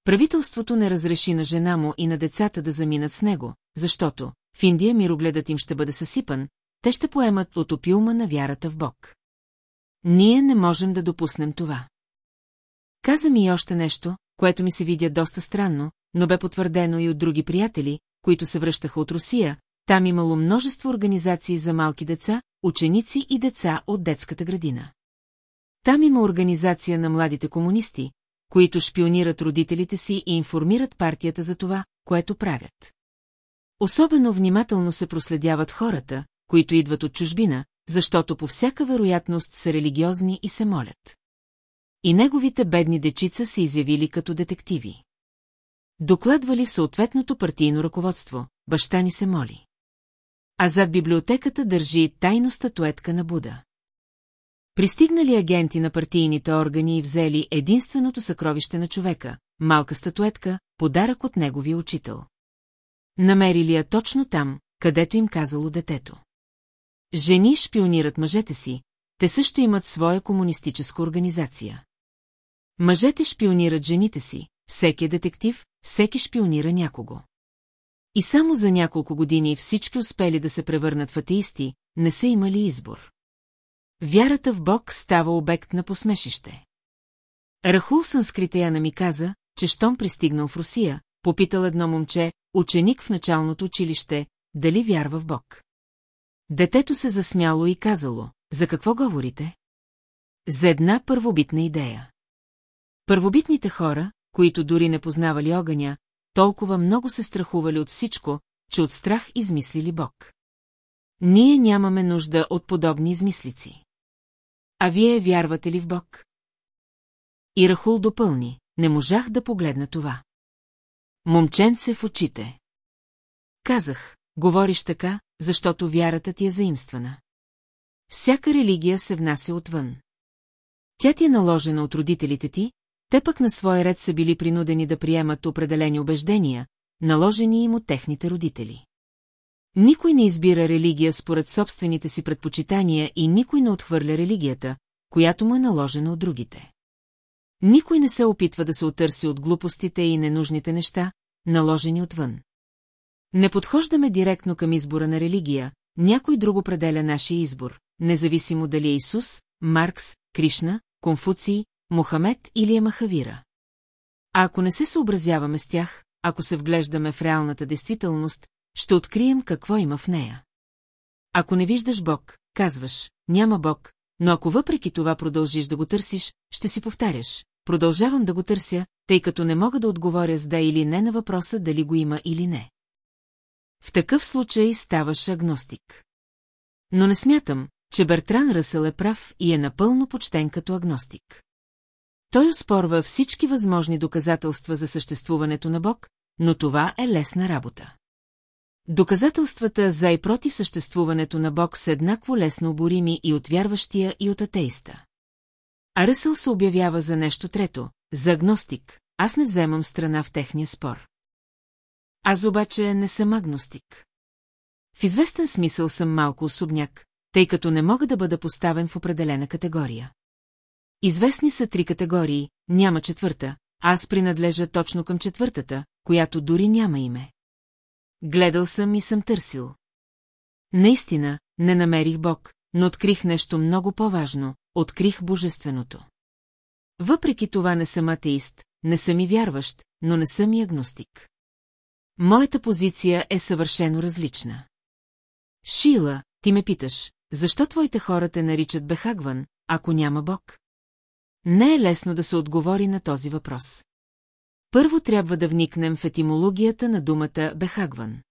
Правителството не разреши на жена му и на децата да заминат с него, защото в Индия мирогледът им ще бъде съсипан, те ще поемат от опиума на вярата в Бог. Ние не можем да допуснем това. Каза ми и още нещо, което ми се видя доста странно, но бе потвърдено и от други приятели, които се връщаха от Русия, там имало множество организации за малки деца, ученици и деца от детската градина. Там има организация на младите комунисти, които шпионират родителите си и информират партията за това, което правят. Особено внимателно се проследяват хората, които идват от чужбина, защото по всяка вероятност са религиозни и се молят. и неговите бедни дечица се изявили като детективи. Докладвали в съответното партийно ръководство, баща ни се моли. А зад библиотеката държи тайно статуетка на Буда. Пристигнали агенти на партийните органи и взели единственото съкровище на човека, малка статуетка, подарък от неговия учител. Намерили я точно там, където им казало детето. Жени шпионират мъжете си, те също имат своя комунистическа организация. Мъжете шпионират жените си, всеки е детектив, всеки шпионира някого. И само за няколко години всички успели да се превърнат в атеисти, не са имали избор. Вярата в Бог става обект на посмешище. Рахул Санскритеяна ми каза, че щом пристигнал в Русия, попитал едно момче, ученик в началното училище, дали вярва в Бог. Детето се засмяло и казало, за какво говорите? За една първобитна идея. Първобитните хора, които дори не познавали огъня, толкова много се страхували от всичко, че от страх измислили Бог. Ние нямаме нужда от подобни измислици. А вие вярвате ли в Бог? И Рахул допълни, не можах да погледна това. Момченце в очите. Казах, говориш така, защото вярата ти е заимствана. Всяка религия се внася отвън. Тя ти е наложена от родителите ти, те пък на своя ред са били принудени да приемат определени убеждения, наложени им от техните родители. Никой не избира религия според собствените си предпочитания и никой не отхвърля религията, която му е наложена от другите. Никой не се опитва да се отърси от глупостите и ненужните неща, наложени отвън. Не подхождаме директно към избора на религия, някой друг определя нашия избор, независимо дали е Исус, Маркс, Кришна, Конфуций, Мохамед или е Махавира. А ако не се съобразяваме с тях, ако се вглеждаме в реалната действителност, ще открием какво има в нея. Ако не виждаш Бог, казваш, няма Бог, но ако въпреки това продължиш да го търсиш, ще си повтаряш. Продължавам да го търся, тъй като не мога да отговоря с да или не на въпроса дали го има или не. В такъв случай ставаш агностик. Но не смятам, че Бертран Ръсъл е прав и е напълно почтен като агностик. Той оспорва всички възможни доказателства за съществуването на Бог, но това е лесна работа. Доказателствата за и против съществуването на Бог са еднакво лесно оборими и от вярващия и от атеиста. А Ръсъл се обявява за нещо трето, за агностик, аз не вземам страна в техния спор. Аз обаче не съм агностик. В известен смисъл съм малко особняк, тъй като не мога да бъда поставен в определена категория. Известни са три категории, няма четвърта, аз принадлежа точно към четвъртата, която дори няма име. Гледал съм и съм търсил. Наистина, не намерих Бог, но открих нещо много по-важно, открих Божественото. Въпреки това не съм атеист, не съм и вярващ, но не съм и агностик. Моята позиция е съвършено различна. Шила, ти ме питаш, защо твоите хора те наричат Бехагван, ако няма Бог? Не е лесно да се отговори на този въпрос. Първо трябва да вникнем в етимологията на думата Бехагван.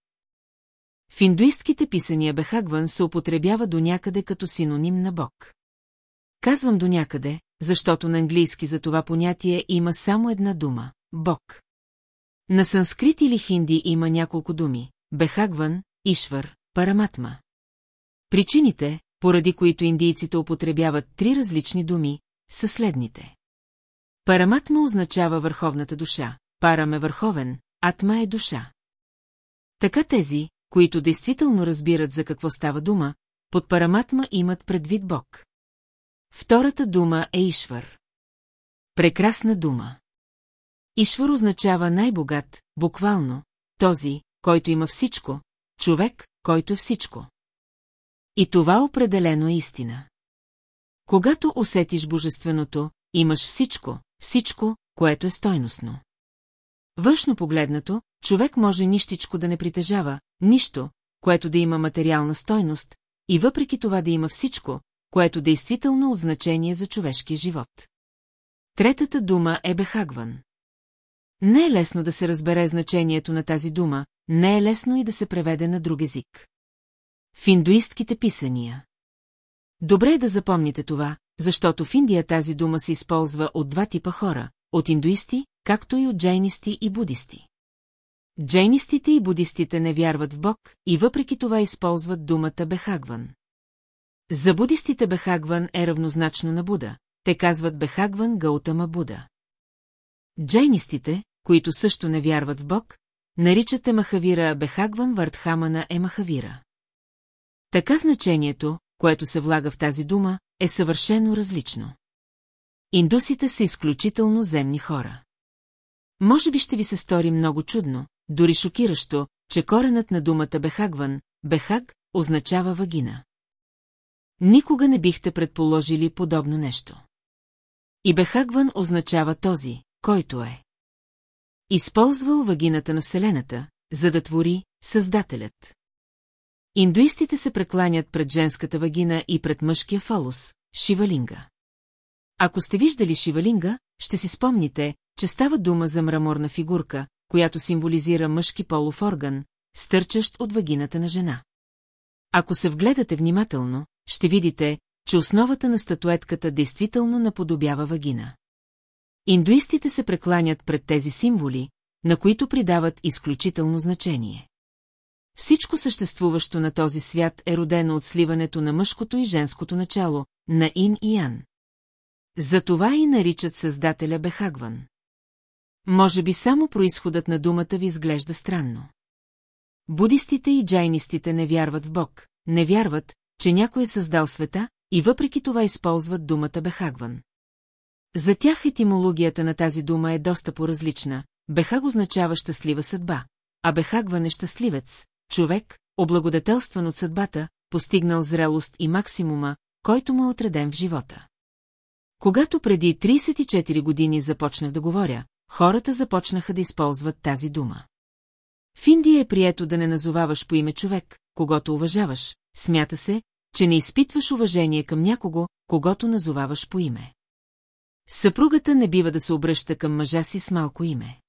В индуистките писания Бехагван се употребява до някъде като синоним на Бог. Казвам до някъде, защото на английски за това понятие има само една дума – Бог. На санскрит или хинди има няколко думи – Бехагван, Ишвар, Параматма. Причините, поради които индийците употребяват три различни думи, са следните. Параматма означава върховната душа, парам е върховен, атма е душа. Така тези, които действително разбират за какво става дума, под параматма имат предвид Бог. Втората дума е Ишвар. Прекрасна дума. Ишвар означава най-богат, буквално, този, който има всичко, човек, който е всичко. И това определено е истина. Когато усетиш божественото, имаш всичко, всичко, което е стойностно. Външно погледнато, човек може нищичко да не притежава, нищо, което да има материална стойност, и въпреки това да има всичко, което действително от значение за човешкия живот. Третата дума е бехагван. Не е лесно да се разбере значението на тази дума, не е лесно и да се преведе на друг език. В индуистките писания. Добре е да запомните това, защото в Индия тази дума се използва от два типа хора, от индуисти, както и от джейнисти и будисти. Джейнистите и будистите не вярват в Бог и въпреки това използват думата Бехагван. За будистите Бехагван е равнозначно на Буда, те казват Бехагван Гаутама Буда. Джейнистите, които също не вярват в Бог, наричат Емахавира Бехагван Вардхамана Емахавира. Така значението, което се влага в тази дума, е съвършено различно. Индусите са изключително земни хора. Може би ще ви се стори много чудно, дори шокиращо, че коренът на думата Бехагван, Бехаг, означава вагина. Никога не бихте предположили подобно нещо. И Бехагван означава този, който е. Използвал вагината на Вселената, за да твори Създателят. Индуистите се прекланят пред женската вагина и пред мъжкия фалус, Шивалинга. Ако сте виждали Шивалинга, ще си спомните, че става дума за мраморна фигурка, която символизира мъжки полов орган, стърчащ от вагината на жена. Ако се вгледате внимателно, ще видите, че основата на статуетката действително наподобява вагина. Индуистите се прекланят пред тези символи, на които придават изключително значение. Всичко съществуващо на този свят е родено от сливането на мъжкото и женското начало, на Ин и Ян. Затова и наричат създателя Бехагван. Може би само происходът на думата ви изглежда странно. Будистите и джайнистите не вярват в Бог, не вярват, че някой е създал света и въпреки това използват думата Бехагван. За тях етимологията на тази дума е доста по-различна. Бехаг означава щастлива съдба, а Бехагван е щастливец, човек, облагодетелстван от съдбата, постигнал зрелост и максимума, който му е отреден в живота. Когато преди 34 години започнах да говоря, хората започнаха да използват тази дума. В Индия е прието да не назоваваш по име човек, когато уважаваш, смята се, че не изпитваш уважение към някого, когато назоваваш по име. Съпругата не бива да се обръща към мъжа си с малко име.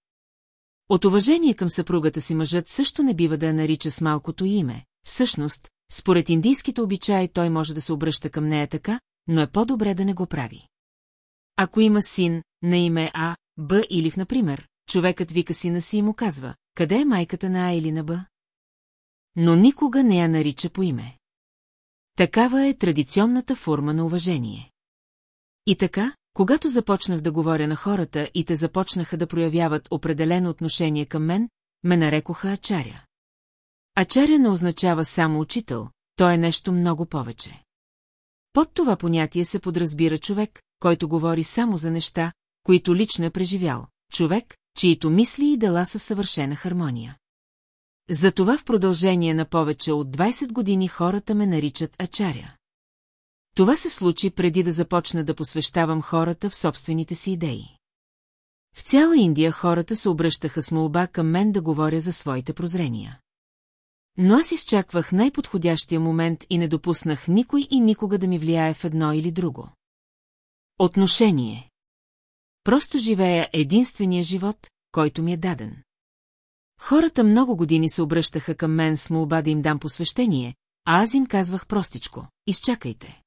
От уважение към съпругата си мъжът също не бива да я нарича с малкото име. Всъщност, според индийските обичаи той може да се обръща към нея така, но е по-добре да не го прави. Ако има син, на име А, Б или в, например, човекът вика сина си и му казва, къде е майката на А или на Б? Но никога не я нарича по име. Такава е традиционната форма на уважение. И така, когато започнах да говоря на хората и те започнаха да проявяват определено отношение към мен, ме нарекоха Ачаря. Ачаря не означава само учител, то е нещо много повече. Под това понятие се подразбира човек, който говори само за неща, които лично е преживял, човек, чието мисли и дела са в съвършена хармония. Затова в продължение на повече от 20 години хората ме наричат Ачаря. Това се случи преди да започна да посвещавам хората в собствените си идеи. В цяла Индия хората се обръщаха с молба към мен да говоря за своите прозрения. Но аз изчаквах най-подходящия момент и не допуснах никой и никога да ми влияе в едно или друго. Отношение Просто живея единствения живот, който ми е даден. Хората много години се обръщаха към мен с молба да им дам посвещение, а аз им казвах простичко – изчакайте.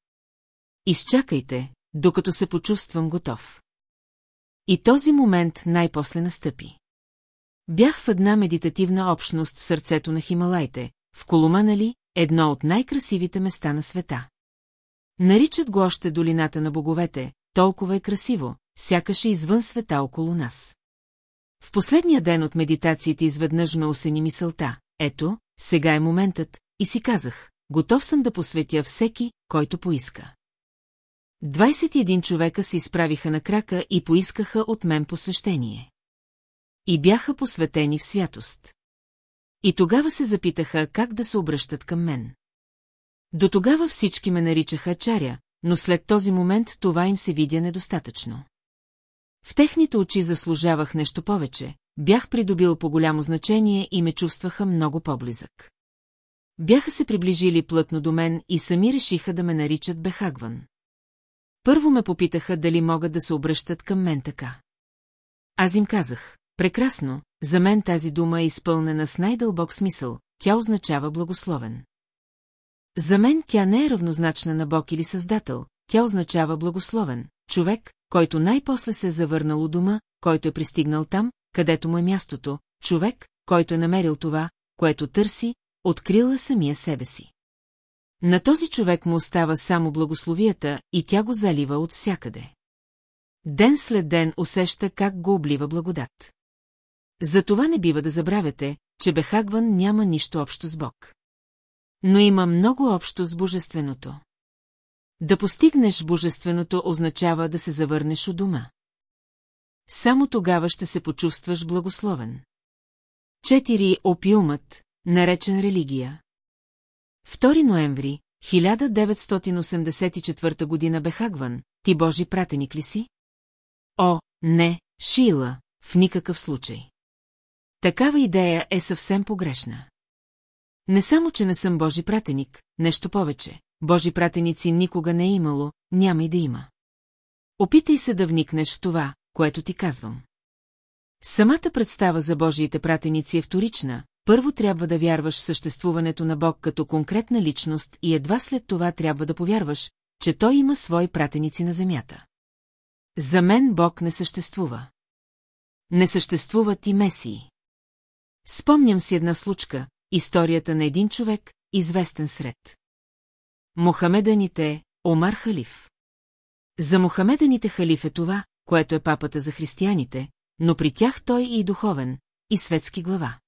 Изчакайте, докато се почувствам готов. И този момент най-после настъпи. Бях в една медитативна общност в сърцето на Хималайте, в Коломанали, едно от най-красивите места на света. Наричат го още долината на боговете, толкова е красиво, сякаш е извън света около нас. В последния ден от медитациите изведнъж ме осени мисълта. Ето, сега е моментът, и си казах, готов съм да посветя всеки, който поиска. 21 човека се изправиха на крака и поискаха от мен посвещение. И бяха посветени в святост. И тогава се запитаха как да се обръщат към мен. До тогава всички ме наричаха чаря, но след този момент това им се видя недостатъчно. В техните очи заслужавах нещо повече, бях придобил по-голямо значение и ме чувстваха много по-близък. Бяха се приближили плътно до мен и сами решиха да ме наричат Бехагван. Първо ме попитаха дали могат да се обръщат към мен така. Аз им казах, прекрасно, за мен тази дума е изпълнена с най-дълбок смисъл, тя означава благословен. За мен тя не е равнозначна на Бог или Създател, тя означава благословен, човек, който най-после се е завърнал у дома, който е пристигнал там, където му е мястото, човек, който е намерил това, което търси, открила самия себе си. На този човек му остава само благословията и тя го залива от всякъде. Ден след ден усеща как го облива благодат. Затова не бива да забравяте, че Бехагван няма нищо общо с Бог. Но има много общо с Божественото. Да постигнеш Божественото означава да се завърнеш у дома. Само тогава ще се почувстваш благословен. Четири Опиумът, наречен религия. 2 ноември, 1984 година Бехагван, ти Божи пратеник ли си? О, не, Шила, в никакъв случай. Такава идея е съвсем погрешна. Не само, че не съм Божи пратеник, нещо повече. Божи пратеници никога не е имало, няма и да има. Опитай се да вникнеш в това, което ти казвам. Самата представа за Божиите пратеници е вторична, първо трябва да вярваш в съществуването на Бог като конкретна личност и едва след това трябва да повярваш, че Той има свои пратеници на земята. За мен Бог не съществува. Не съществуват и месии. Спомням си една случка, историята на един човек, известен сред. Мохамеданите, Омар Халиф. За Мохамеданите Халиф е това, което е папата за християните, но при тях той е и духовен, и светски глава.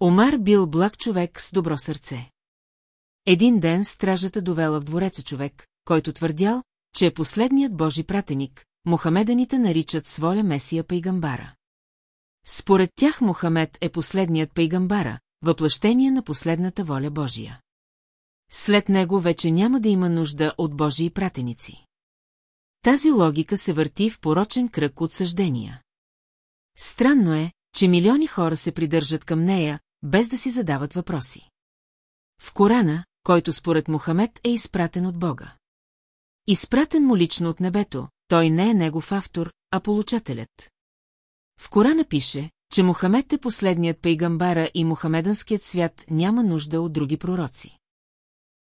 Омар бил благ човек с добро сърце. Един ден стражата довела в двореца човек, който твърдял, че е последният Божи пратеник, Мохамеданите наричат своя Месия Пайгамбара. Според тях Мохамед е последният Пайгамбара, въплъщение на последната воля Божия. След него вече няма да има нужда от Божии пратеници. Тази логика се върти в порочен кръг от съждения. Странно е, че милиони хора се придържат към нея, без да си задават въпроси. В Корана, който според Мохамед е изпратен от Бога. Изпратен му лично от небето, той не е негов автор, а получателят. В Корана пише, че Мохамед е последният пейгамбара и мухамеданският свят няма нужда от други пророци.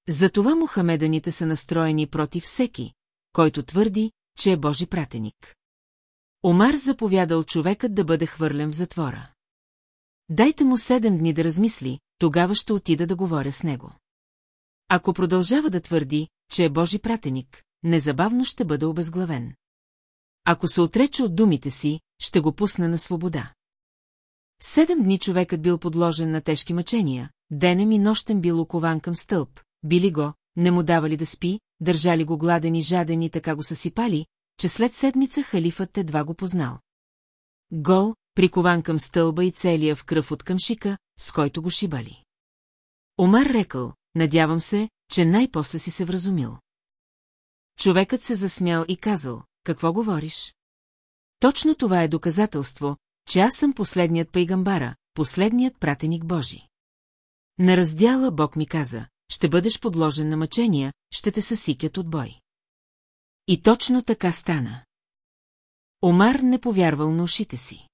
Затова мухамеданите са настроени против всеки, който твърди, че е Божи пратеник. Омар заповядал човекът да бъде хвърлен в затвора. Дайте му седем дни да размисли, тогава ще отида да говоря с него. Ако продължава да твърди, че е Божи пратеник, незабавно ще бъде обезглавен. Ако се отрече от думите си, ще го пусна на свобода. Седем дни човекът бил подложен на тежки мъчения, денем и нощем бил окован към стълб, били го, не му давали да спи, държали го гладен и жаден и така го съсипали, че след седмица халифът едва го познал. Гол, прикован към стълба и целия в кръв от къмшика, с който го шибали. Омар рекал, надявам се, че най-после си се вразумил. Човекът се засмял и казал, какво говориш? Точно това е доказателство, че аз съм последният пайгамбара, последният пратеник Божи. На раздяла Бог ми каза, ще бъдеш подложен на мъчения, ще те съсикят от бой. И точно така стана. Омар не повярвал на ушите си.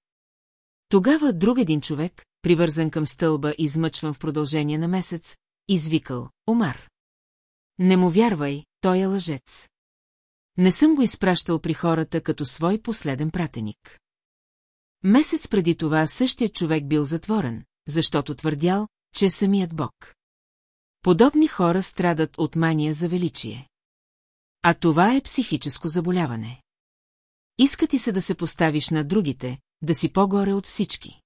Тогава друг един човек, привързан към стълба и измъчван в продължение на месец, извикал Омар. Не му вярвай, той е лъжец. Не съм го изпращал при хората като свой последен пратеник. Месец преди това същият човек бил затворен, защото твърдял, че е самият Бог. Подобни хора страдат от мания за величие. А това е психическо заболяване. Иска ти се да се поставиш на другите, да си по-горе от всички.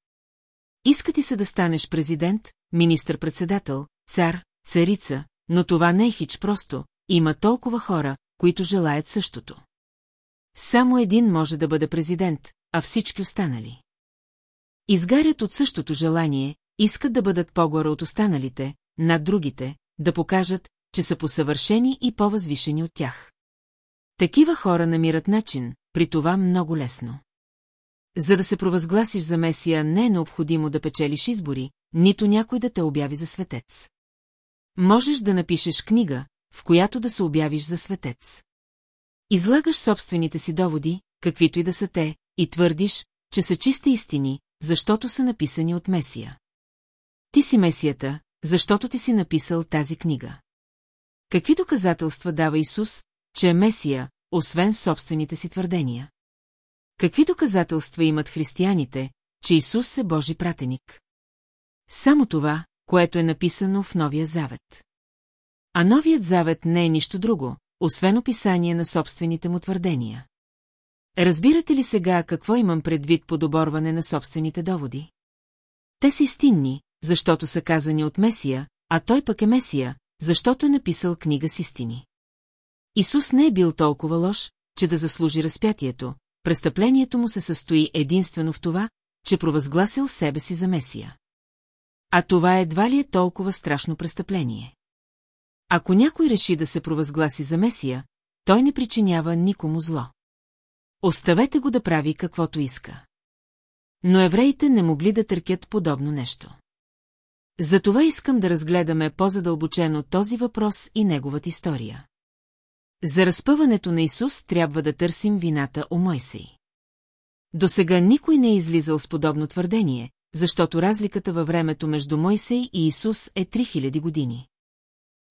Иска ти се да станеш президент, министър-председател, цар, царица, но това не е хич просто, има толкова хора, които желаят същото. Само един може да бъде президент, а всички останали. Изгарят от същото желание, искат да бъдат по-горе от останалите, над другите, да покажат, че са посъвършени и по-възвишени от тях. Такива хора намират начин, при това много лесно. За да се провъзгласиш за Месия не е необходимо да печелиш избори, нито някой да те обяви за светец. Можеш да напишеш книга, в която да се обявиш за светец. Излагаш собствените си доводи, каквито и да са те, и твърдиш, че са чисти истини, защото са написани от Месия. Ти си Месията, защото ти си написал тази книга. Какви доказателства дава Исус, че е Месия, освен собствените си твърдения? Какви доказателства имат християните, че Исус е Божи пратеник? Само това, което е написано в Новия Завет. А Новият Завет не е нищо друго, освен описание на собствените му твърдения. Разбирате ли сега какво имам предвид по доборване на собствените доводи? Те са истинни, защото са казани от Месия, а той пък е Месия, защото е написал книга с истини. Исус не е бил толкова лош, че да заслужи разпятието, престъплението му се състои единствено в това, че провъзгласил себе си за Месия. А това едва ли е толкова страшно престъпление. Ако някой реши да се провъзгласи за Месия, той не причинява никому зло. Оставете го да прави каквото иска. Но евреите не могли да търкят подобно нещо. Затова искам да разгледаме по-задълбочено този въпрос и неговата история. За разпъването на Исус трябва да търсим вината у Мойсей. До сега никой не е излизал с подобно твърдение, защото разликата във времето между Мойсей и Исус е 3000 години.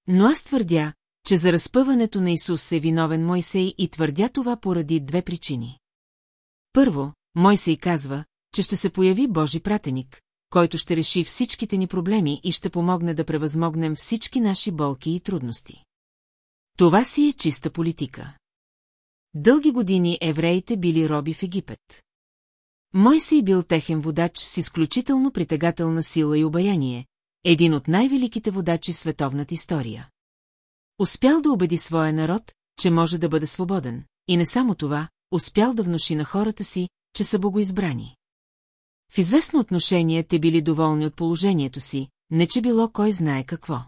Но аз твърдя, че за разпъването на Исус е виновен Мойсей и твърдя това поради две причини. Първо, Мойсей казва, че ще се появи Божи пратеник, който ще реши всичките ни проблеми и ще помогне да превъзмогнем всички наши болки и трудности. Това си е чиста политика. Дълги години евреите били роби в Египет. Мойсей бил техен водач с изключително притегателна сила и обаяние, един от най-великите водачи в световната история. Успял да убеди своя народ, че може да бъде свободен, и не само това, успял да внуши на хората си, че са богоизбрани. В известно отношение те били доволни от положението си, не че било кой знае какво.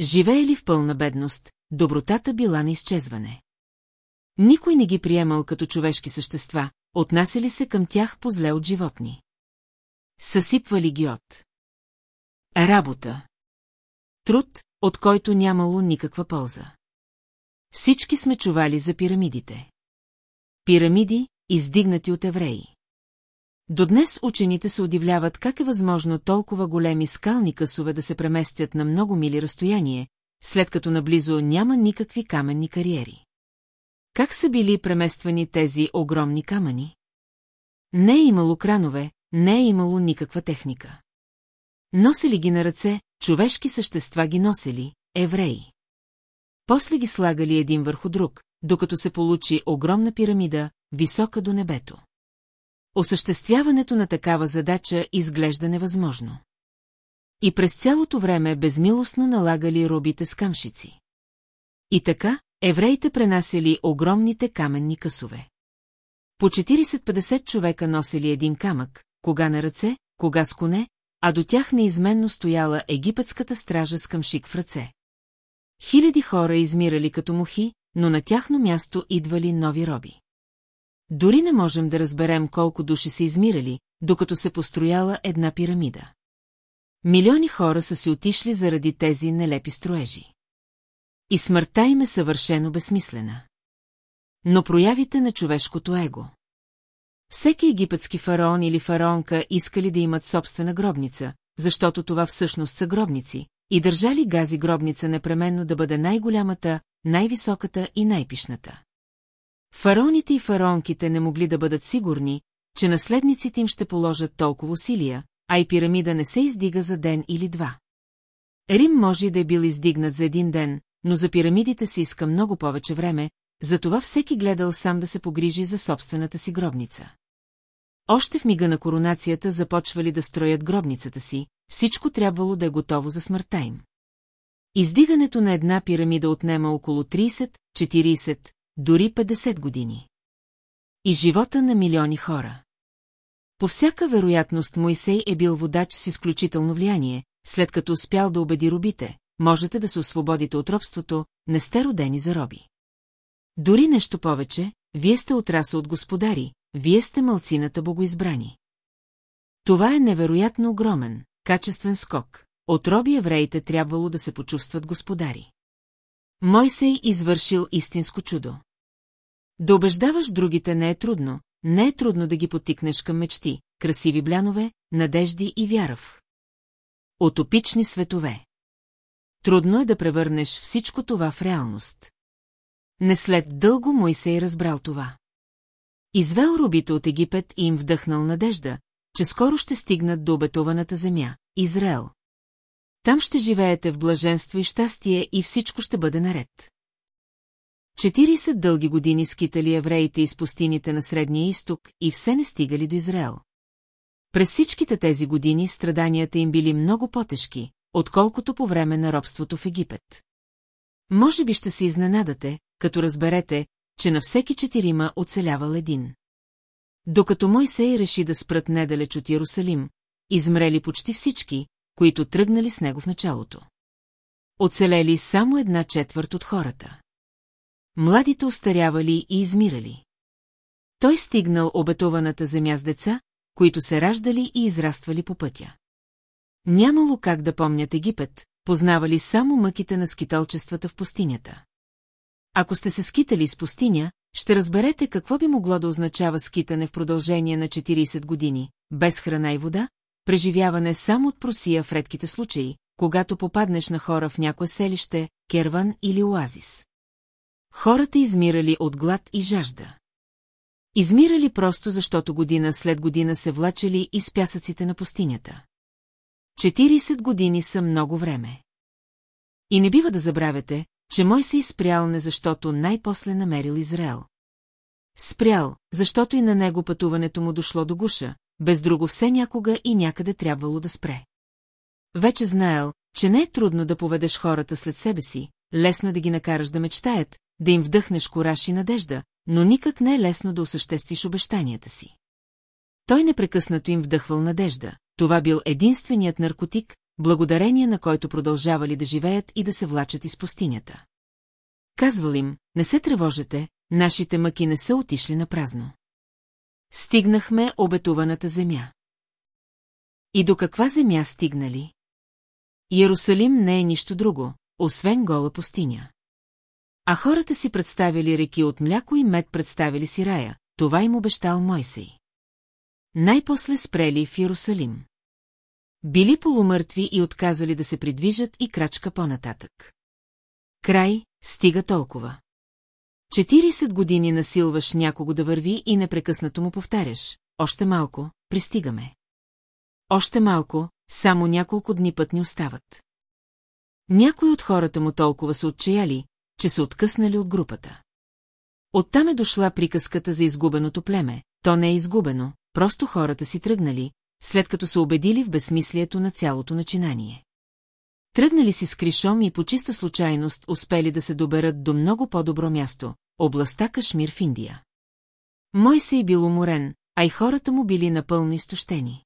Живеели в пълна бедност, добротата била на изчезване. Никой не ги приемал като човешки същества, отнасяли се към тях по зле от животни. Съсипвали ги от. Работа. Труд, от който нямало никаква полза. Всички сме чували за пирамидите. Пирамиди, издигнати от евреи. До днес учените се удивляват как е възможно толкова големи скални късове да се преместят на много мили разстояние, след като наблизо няма никакви каменни кариери. Как са били премествани тези огромни камъни? Не е имало кранове, не е имало никаква техника. Носили ги на ръце, човешки същества ги носили, евреи. После ги слагали един върху друг, докато се получи огромна пирамида, висока до небето. Осъществяването на такава задача изглежда невъзможно. И през цялото време безмилостно налагали робите с камшици. И така, евреите пренасяли огромните каменни късове. По 40-50 човека носили един камък, кога на ръце, кога с коне, а до тях неизменно стояла египетската стража с камшик в ръце. Хиляди хора измирали като мухи, но на тяхно място идвали нови роби. Дори не можем да разберем колко души са измирали, докато се построяла една пирамида. Милиони хора са си отишли заради тези нелепи строежи. И смъртта им е съвършено безсмислена. Но проявите на човешкото его. Всеки египетски фараон или фараонка искали да имат собствена гробница, защото това всъщност са гробници, и държали гази гробница непременно да бъде най-голямата, най-високата и най-пишната. Фараоните и фараонките не могли да бъдат сигурни, че наследниците им ще положат толкова усилия, а и пирамида не се издига за ден или два. Рим може да е бил издигнат за един ден, но за пирамидите се иска много повече време, затова всеки гледал сам да се погрижи за собствената си гробница. Още в мига на коронацията започвали да строят гробницата си, всичко трябвало да е готово за смъртта им. Издигането на една пирамида отнема около 30, 40, дори 50 години. И живота на милиони хора. По всяка вероятност Моисей е бил водач с изключително влияние, след като успял да убеди робите, можете да се освободите от робството, не сте родени за роби. Дори нещо повече, вие сте отраса от господари, вие сте мълцината богоизбрани. Това е невероятно огромен, качествен скок. От роби евреите трябвало да се почувстват господари. Мойсей извършил истинско чудо. Да убеждаваш другите не е трудно, не е трудно да ги потикнеш към мечти, красиви блянове, надежди и вярав. Отопични светове. Трудно е да превърнеш всичко това в реалност. Не след дълго Мойсей разбрал това. Извел рубите от Египет и им вдъхнал надежда, че скоро ще стигнат до обетованата земя, Израел. Там ще живеете в блаженство и щастие и всичко ще бъде наред. 40 дълги години скитали евреите из пустините на Средния изток и все не стигали до Израел. През всичките тези години страданията им били много по-тежки, отколкото по време на робството в Египет. Може би ще се изненадате, като разберете, че на всеки четирима оцелявал един. Докато Мойсей реши да спрат недалеч от Ярусалим, измрели почти всички, които тръгнали с него в началото. Оцелели само една четвърт от хората. Младите остарявали и измирали. Той стигнал обетованата земя с деца, които се раждали и израствали по пътя. Нямало как да помнят Египет, познавали само мъките на скиталчествата в пустинята. Ако сте се скитали с пустиня, ще разберете какво би могло да означава скитане в продължение на 40 години, без храна и вода, преживяване само от просия в редките случаи, когато попаднеш на хора в някое селище, керван или оазис. Хората измирали от глад и жажда. Измирали просто защото година след година се влачели из пясъците на пустинята. 40 години са много време. И не бива да забравяте, че мой се изпрял не защото най-после намерил Израел. Спрял, защото и на него пътуването му дошло до гуша, без друго все някога и някъде трябвало да спре. Вече знаел, че не е трудно да поведеш хората след себе си, лесно да ги накараш да мечтаят, да им вдъхнеш кораж и надежда, но никак не е лесно да осъществиш обещанията си. Той непрекъснато им вдъхвал надежда. Това бил единственият наркотик, благодарение на който продължавали да живеят и да се влачат из пустинята. Казвал им, не се тревожете, нашите мъки не са отишли на празно. Стигнахме обетуваната земя. И до каква земя стигнали? Иерусалим не е нищо друго, освен гола пустиня. А хората си представили реки от мляко и мед представили си рая, това им обещал Мойсей. Най-после спрели в Иерусалим. Били полумъртви и отказали да се придвижат и крачка по-нататък. Край, стига толкова. 40 години насилваш някого да върви и непрекъснато му повтаряш. Още малко, пристигаме. Още малко, само няколко дни път ни остават. Някои от хората му толкова са отчаяли, че са откъснали от групата. Оттам е дошла приказката за изгубеното племе. То не е изгубено, просто хората си тръгнали, след като са убедили в безсмислието на цялото начинание. Тръгнали си с Кришом и по чиста случайност успели да се доберат до много по-добро място – областта Кашмир в Индия. Мой се и бил уморен, а и хората му били напълно изтощени.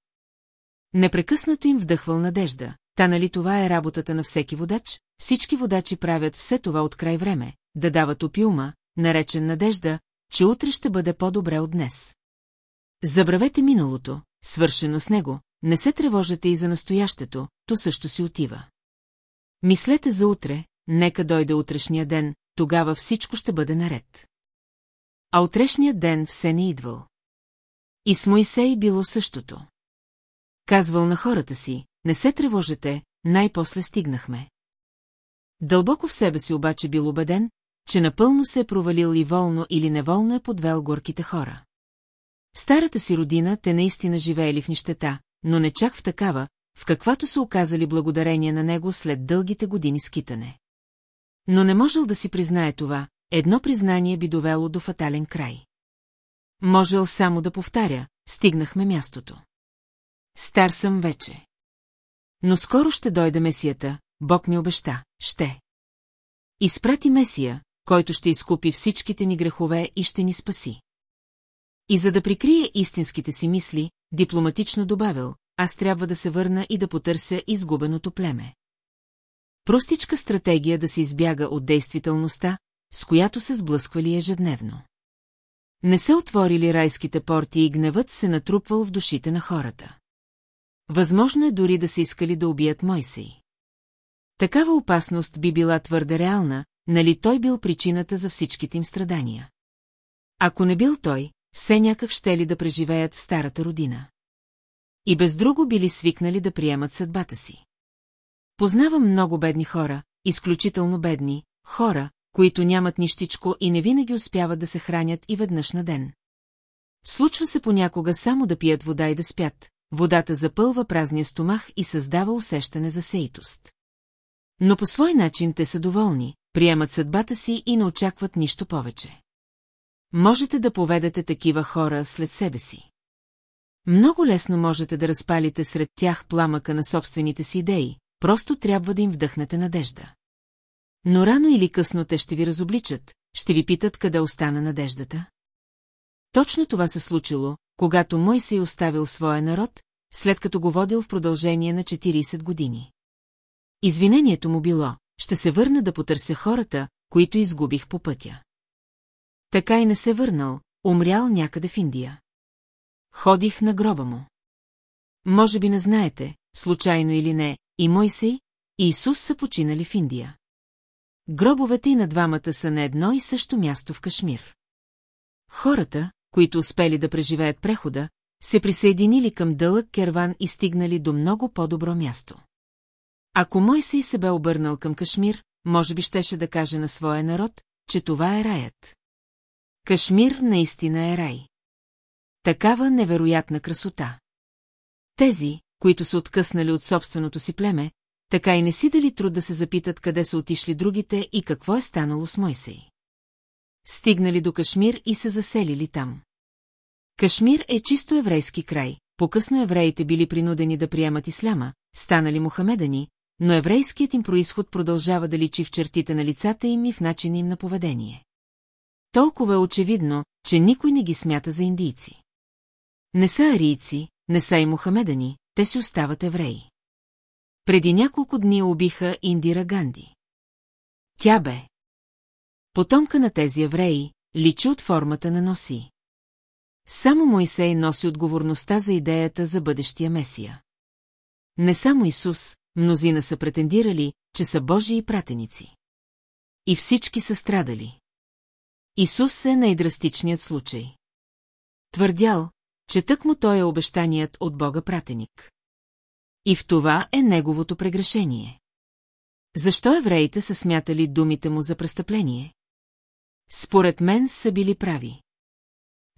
Непрекъснато им вдъхвал надежда, та нали това е работата на всеки водач, всички водачи правят все това от край време, да дават опиума, наречен надежда, че утре ще бъде по-добре от днес. Забравете миналото, свършено с него, не се тревожете и за настоящето, то също си отива. Мислете за утре, нека дойде утрешния ден, тогава всичко ще бъде наред. А утрешният ден все не идвал. И с Моисей било същото. Казвал на хората си, не се тревожете, най-после стигнахме. Дълбоко в себе си обаче бил убеден, че напълно се е провалил и волно или неволно е подвел горките хора. Старата си родина те наистина живеели в нищета, но не чак в такава, в каквато са оказали благодарение на него след дългите години скитане. Но не можел да си признае това, едно признание би довело до фатален край. Можел само да повтаря, стигнахме мястото. Стар съм вече. Но скоро ще дойде месията, Бог ми обеща, ще. Изпрати Месия, който ще изкупи всичките ни грехове и ще ни спаси. И за да прикрие истинските си мисли, дипломатично добавил, аз трябва да се върна и да потърся изгубеното племе. Простичка стратегия да се избяга от действителността, с която се сблъсквали ежедневно. Не се отворили райските порти и гневът се натрупвал в душите на хората. Възможно е дори да се искали да убият Мойсей. Такава опасност би била твърде реална, нали той бил причината за всичките им страдания. Ако не бил той, все някак ще ли да преживеят в старата родина. И без друго били свикнали да приемат съдбата си. Познавам много бедни хора, изключително бедни, хора, които нямат нищичко и не винаги успяват да се хранят и веднъж на ден. Случва се понякога само да пият вода и да спят, водата запълва празния стомах и създава усещане за сейтост. Но по свой начин те са доволни, приемат съдбата си и не очакват нищо повече. Можете да поведете такива хора след себе си. Много лесно можете да разпалите сред тях пламъка на собствените си идеи, просто трябва да им вдъхнете надежда. Но рано или късно те ще ви разобличат, ще ви питат къде остана надеждата. Точно това се случило, когато Мой се е оставил своя народ, след като го водил в продължение на 40 години. Извинението му било, ще се върна да потърся хората, които изгубих по пътя. Така и не се върнал, умрял някъде в Индия. Ходих на гроба му. Може би не знаете, случайно или не, и Мойсей, и Исус са починали в Индия. Гробовете и на двамата са на едно и също място в Кашмир. Хората, които успели да преживеят прехода, се присъединили към дълъг керван и стигнали до много по-добро място. Ако Мойсей се бе обърнал към Кашмир, може би щеше да каже на своя народ, че това е раят. Кашмир наистина е рай. Такава невероятна красота. Тези, които са откъснали от собственото си племе, така и не си дали труд да се запитат къде са отишли другите и какво е станало с Мойсей. Стигнали до Кашмир и се заселили там. Кашмир е чисто еврейски край, по-късно евреите били принудени да приемат исляма, станали мухамедани, но еврейският им происход продължава да личи в чертите на лицата им и в начина им на поведение. Толкова е очевидно, че никой не ги смята за индийци. Не са арийци, не са и мухамедани, те си остават евреи. Преди няколко дни убиха Индира Ганди. Тя бе. Потомка на тези евреи, личи от формата на носи. Само Моисей носи отговорността за идеята за бъдещия Месия. Не само Исус, мнозина са претендирали, че са Божии пратеници. И всички са страдали. Исус е най-драстичният случай. Твърдял, че тък му той е обещаният от Бога пратеник. И в това е неговото прегрешение. Защо евреите са смятали думите му за престъпление? Според мен са били прави.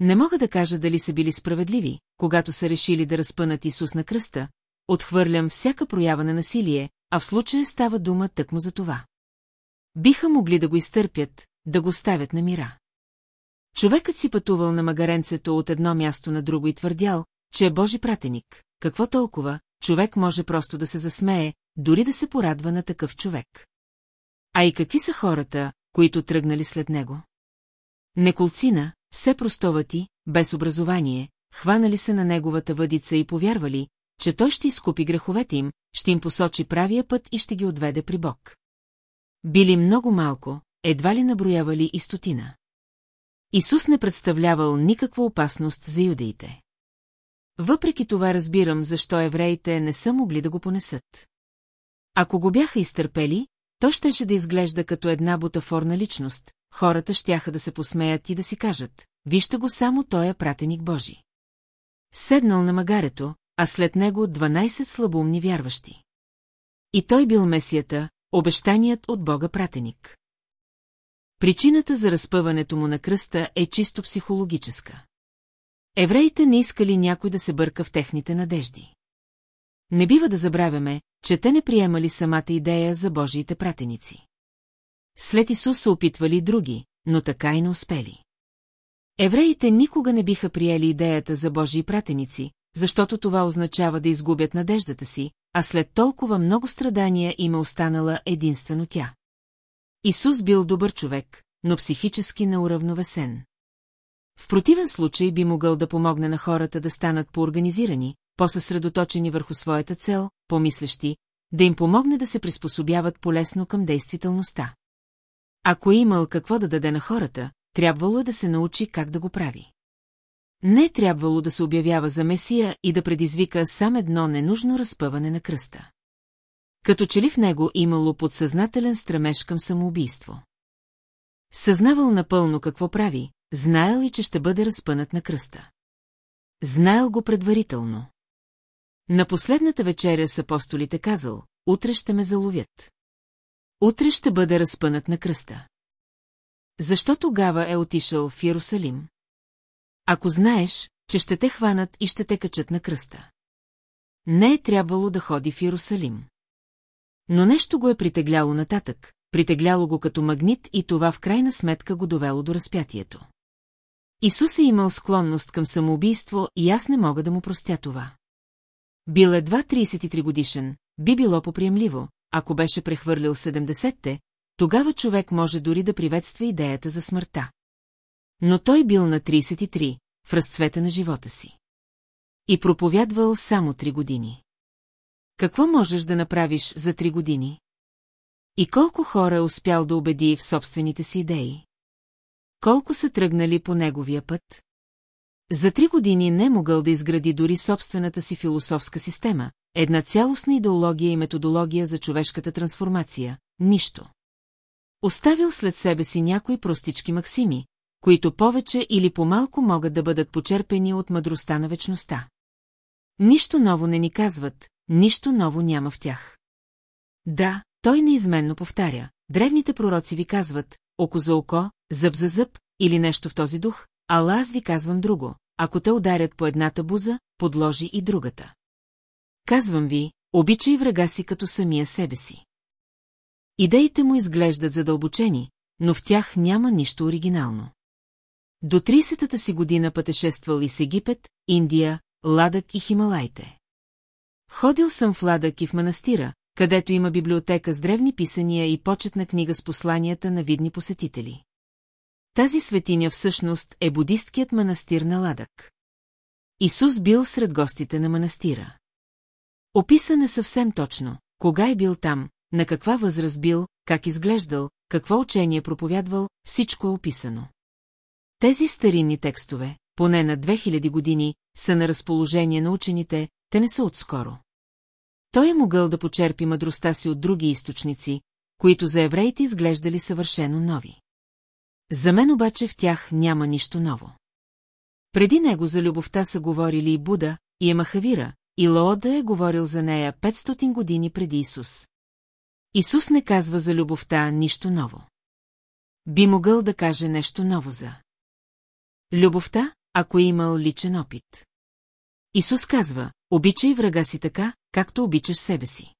Не мога да кажа дали са били справедливи, когато са решили да разпънат Исус на кръста, отхвърлям всяка проява на насилие, а в случая става дума тъкмо за това. Биха могли да го изтърпят, да го ставят на мира. Човекът си пътувал на магаренцето от едно място на друго и твърдял, че е Божи пратеник. Какво толкова, човек може просто да се засмее, дори да се порадва на такъв човек. А и какви са хората, които тръгнали след него? Неколцина, все простовати, без образование, хванали се на неговата въдица и повярвали, че той ще изкупи греховете им, ще им посочи правия път и ще ги отведе при Бог. Били много малко, едва ли наброявали и стотина. Исус не представлявал никаква опасност за юдеите. Въпреки това разбирам, защо евреите не са могли да го понесат. Ако го бяха изтърпели, то щеше да изглежда като една бутафорна личност, хората щяха да се посмеят и да си кажат, вижте го само той е пратеник Божи. Седнал на магарето, а след него 12 слабоумни вярващи. И той бил месията, обещаният от Бога пратеник. Причината за разпъването му на кръста е чисто психологическа. Евреите не искали някой да се бърка в техните надежди. Не бива да забравяме, че те не приемали самата идея за Божиите пратеници. След Исус се опитвали други, но така и не успели. Евреите никога не биха приели идеята за Божии пратеници, защото това означава да изгубят надеждата си, а след толкова много страдания им е останала единствено тя. Исус бил добър човек, но психически неуравновесен. В противен случай би могъл да помогне на хората да станат по-организирани, по-съсредоточени върху своята цел, помислещи, да им помогне да се приспособяват полесно към действителността. Ако е имал какво да даде на хората, трябвало е да се научи как да го прави. Не е трябвало да се обявява за Месия и да предизвика сам едно ненужно разпъване на кръста. Като че ли в него имало подсъзнателен стремеж към самоубийство. Съзнавал напълно какво прави, знаел и че ще бъде разпънат на кръста. Знаел го предварително. На последната вечеря с апостолите казал, утре ще ме заловят. Утре ще бъде разпънат на кръста. Защо тогава е отишъл в Иерусалим? Ако знаеш, че ще те хванат и ще те качат на кръста. Не е трябвало да ходи в Иерусалим. Но нещо го е притегляло нататък, притегляло го като магнит и това в крайна сметка го довело до разпятието. Исус е имал склонност към самоубийство и аз не мога да му простя това. Бил едва 33 годишен, би било поприемливо, ако беше прехвърлил 70-те, тогава човек може дори да приветства идеята за смъртта. Но той бил на 33, в разцвета на живота си. И проповядвал само три години. Какво можеш да направиш за три години? И колко хора е успял да убеди в собствените си идеи? Колко са тръгнали по неговия път? За три години не могъл да изгради дори собствената си философска система, една цялостна идеология и методология за човешката трансформация, нищо. Оставил след себе си някои простички максими, които повече или по-малко могат да бъдат почерпени от мъдростта на вечността. Нищо ново не ни казват, нищо ново няма в тях. Да, той неизменно повтаря. Древните пророци ви казват, око за око, зъб за зъб или нещо в този дух, ала аз ви казвам друго. Ако те ударят по едната буза, подложи и другата. Казвам ви, обичай врага си като самия себе си. Идеите му изглеждат задълбочени, но в тях няма нищо оригинално. До 30-та си година пътешествал и с Египет, Индия, Ладък и Хималайте. Ходил съм в Ладък и в манастира, където има библиотека с древни писания и почетна книга с посланията на видни посетители. Тази светиня всъщност е будисткият манастир на Ладък. Исус бил сред гостите на манастира. Описан е съвсем точно, кога е бил там, на каква възраст бил, как изглеждал, какво учение проповядвал, всичко е описано. Тези старинни текстове, поне на 2000 години, са на разположение на учените, те не са отскоро. Той е могъл да почерпи мъдростта си от други източници, които за евреите изглеждали съвършено нови. За мен обаче в тях няма нищо ново. Преди него за любовта са говорили и Буда, и Емахавира, и Лоода е говорил за нея 500 години преди Исус. Исус не казва за любовта нищо ново. Би могъл да каже нещо ново за любовта, ако е имал личен опит. Исус казва, обичай врага си така, както обичаш себе си.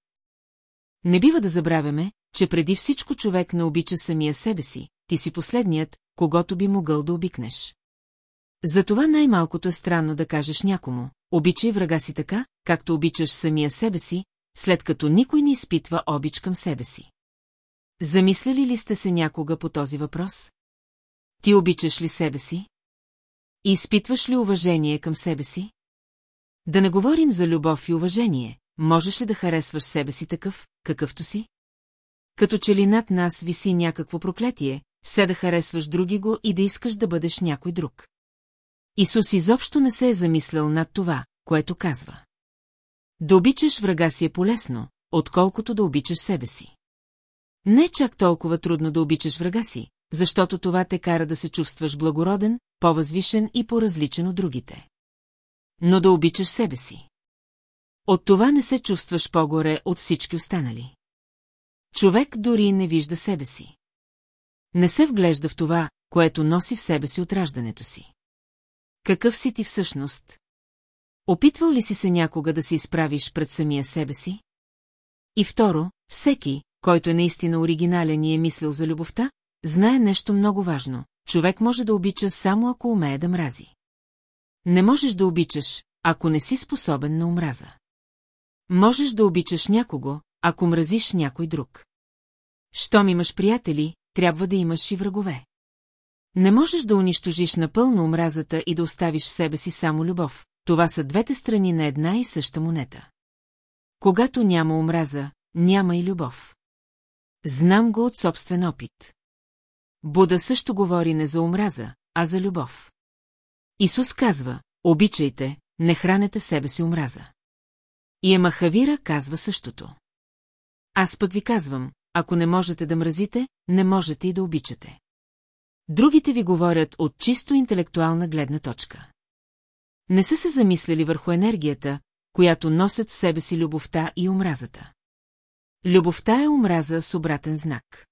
Не бива да забравяме, че преди всичко човек не обича самия себе си, ти си последният, когато би могъл да обикнеш. Затова най-малкото е странно да кажеш някому, обичай врага си така, както обичаш самия себе си, след като никой не изпитва обич към себе си. Замисляли ли сте се някога по този въпрос? Ти обичаш ли себе си? И изпитваш ли уважение към себе си? Да не говорим за любов и уважение, можеш ли да харесваш себе си такъв, какъвто си? Като че ли над нас виси някакво проклетие, все да харесваш други го и да искаш да бъдеш някой друг. Исус изобщо не се е замислял над това, което казва. Да обичаш врага си е полезно, отколкото да обичаш себе си. Не е чак толкова трудно да обичаш врага си, защото това те кара да се чувстваш благороден, по-възвишен и по-различен от другите. Но да обичаш себе си. От това не се чувстваш по-горе от всички останали. Човек дори не вижда себе си. Не се вглежда в това, което носи в себе си от раждането си. Какъв си ти всъщност? Опитвал ли си се някога да се изправиш пред самия себе си? И второ, всеки, който е наистина оригинален и е мислил за любовта, знае нещо много важно. Човек може да обича само ако умее да мрази. Не можеш да обичаш, ако не си способен на омраза. Можеш да обичаш някого, ако мразиш някой друг. Щом имаш приятели, трябва да имаш и врагове. Не можеш да унищожиш напълно омразата и да оставиш в себе си само любов. Това са двете страни на една и съща монета. Когато няма омраза, няма и любов. Знам го от собствен опит. Буда също говори не за омраза, а за любов. Исус казва, обичайте, не хранете себе си омраза. И Емахавира казва същото. Аз пък ви казвам, ако не можете да мразите, не можете и да обичате. Другите ви говорят от чисто интелектуална гледна точка. Не са се замислили върху енергията, която носят в себе си любовта и омразата. Любовта е омраза с обратен знак.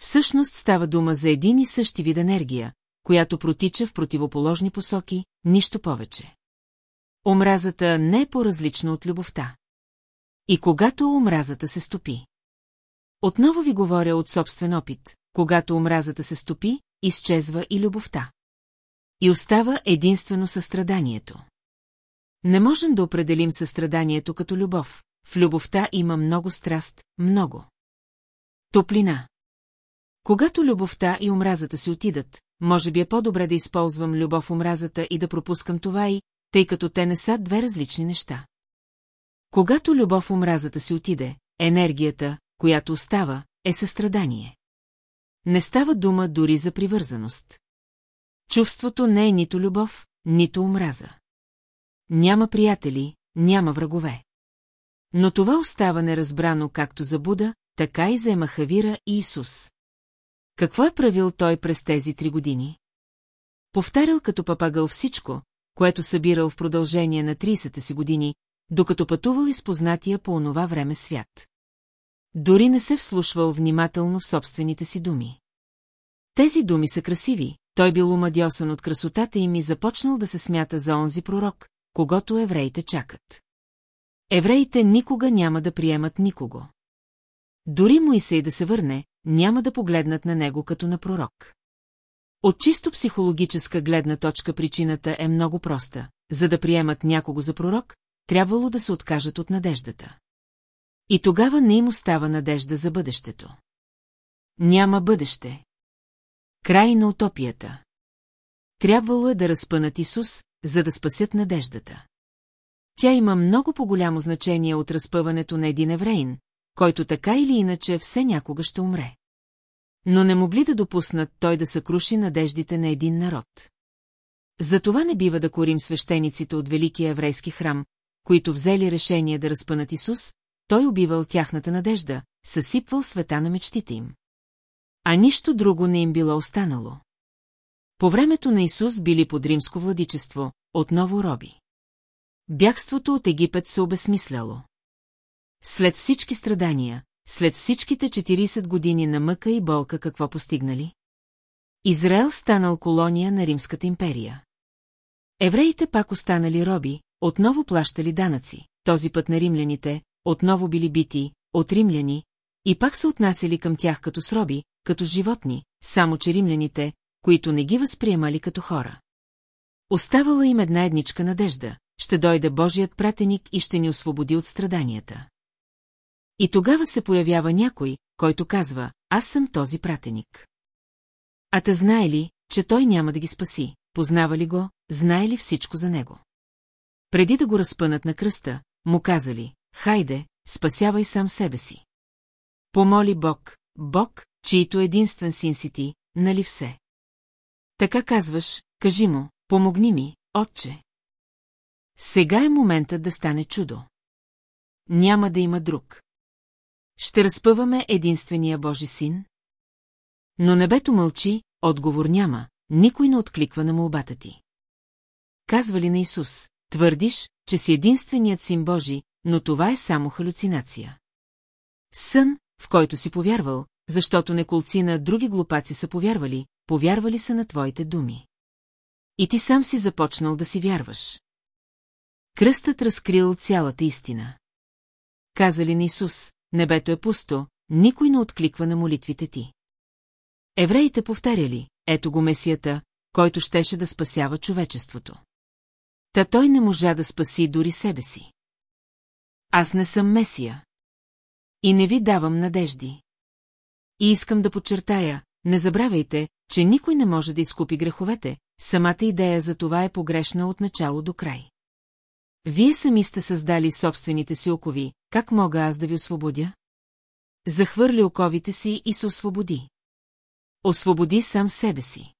Всъщност става дума за един и същи вид енергия, която протича в противоположни посоки, нищо повече. Омразата не е по-различна от любовта. И когато омразата се стопи. Отново ви говоря от собствен опит, когато омразата се стопи, изчезва и любовта. И остава единствено състраданието. Не можем да определим състраданието като любов. В любовта има много страст, много. Топлина. Когато любовта и омразата си отидат, може би е по-добре да използвам любов-омразата и да пропускам това и, тъй като те не са две различни неща. Когато любов-омразата си отиде, енергията, която остава, е състрадание. Не става дума дори за привързаност. Чувството не е нито любов, нито омраза. Няма приятели, няма врагове. Но това остава неразбрано както за Буда, така и за Емахавира и Исус. Какво е правил той през тези три години? Повтарял като папагъл всичко, което събирал в продължение на 30-те си години, докато пътувал изпознатия по онова време свят. Дори не се вслушвал внимателно в собствените си думи. Тези думи са красиви, той бил омадьосан от красотата им и започнал да се смята за онзи пророк, когато евреите чакат. Евреите никога няма да приемат никого. Дори Моисей да се върне, няма да погледнат на него като на пророк. От чисто психологическа гледна точка причината е много проста. За да приемат някого за пророк, трябвало да се откажат от надеждата. И тогава не им остава надежда за бъдещето. Няма бъдеще. Край на утопията. Трябвало е да разпънат Исус, за да спасят надеждата. Тя има много по-голямо значение от разпъването на един евреин, който така или иначе все някога ще умре. Но не могли да допуснат той да съкруши надеждите на един народ. Затова не бива да корим свещениците от Великия еврейски храм, които взели решение да разпънат Исус, той убивал тяхната надежда, съсипвал света на мечтите им. А нищо друго не им било останало. По времето на Исус били под римско владичество, отново роби. Бягството от Египет се обесмисляло. След всички страдания, след всичките 40 години на мъка и болка какво постигнали? Израел станал колония на Римската империя. Евреите пак останали роби, отново плащали данъци, този път на римляните, отново били бити, от римляни, и пак се отнасяли към тях като с роби, като животни, само че римляните, които не ги възприемали като хора. Оставала им една едничка надежда, ще дойде Божият пратеник и ще ни освободи от страданията. И тогава се появява някой, който казва, аз съм този пратеник. А те знае ли, че той няма да ги спаси, познава ли го, знае ли всичко за него? Преди да го разпънат на кръста, му казали, хайде, спасявай сам себе си. Помоли Бог, Бог, чието единствен син си ти, нали все? Така казваш, кажи му, помогни ми, отче. Сега е моментът да стане чудо. Няма да има друг. Ще разпъваме единствения Божи син? Но небето мълчи, отговор няма, никой не откликва на молбата ти. Казва ли на Исус, твърдиш, че си единственият син Божи, но това е само халюцинация. Сън, в който си повярвал, защото неколци на други глупаци са повярвали, повярвали са на твоите думи. И ти сам си започнал да си вярваш. Кръстът разкрил цялата истина. Казали на Исус, небето е пусто, никой не откликва на молитвите ти. Евреите повтаряли, ето го Месията, който щеше да спасява човечеството. Та той не можа да спаси дори себе си. Аз не съм Месия. И не ви давам надежди. И искам да подчертая, не забравяйте, че никой не може да изкупи греховете, самата идея за това е погрешна от начало до край. Вие сами сте създали собствените си окови, как мога аз да ви освободя? Захвърли оковите си и се освободи. Освободи сам себе си.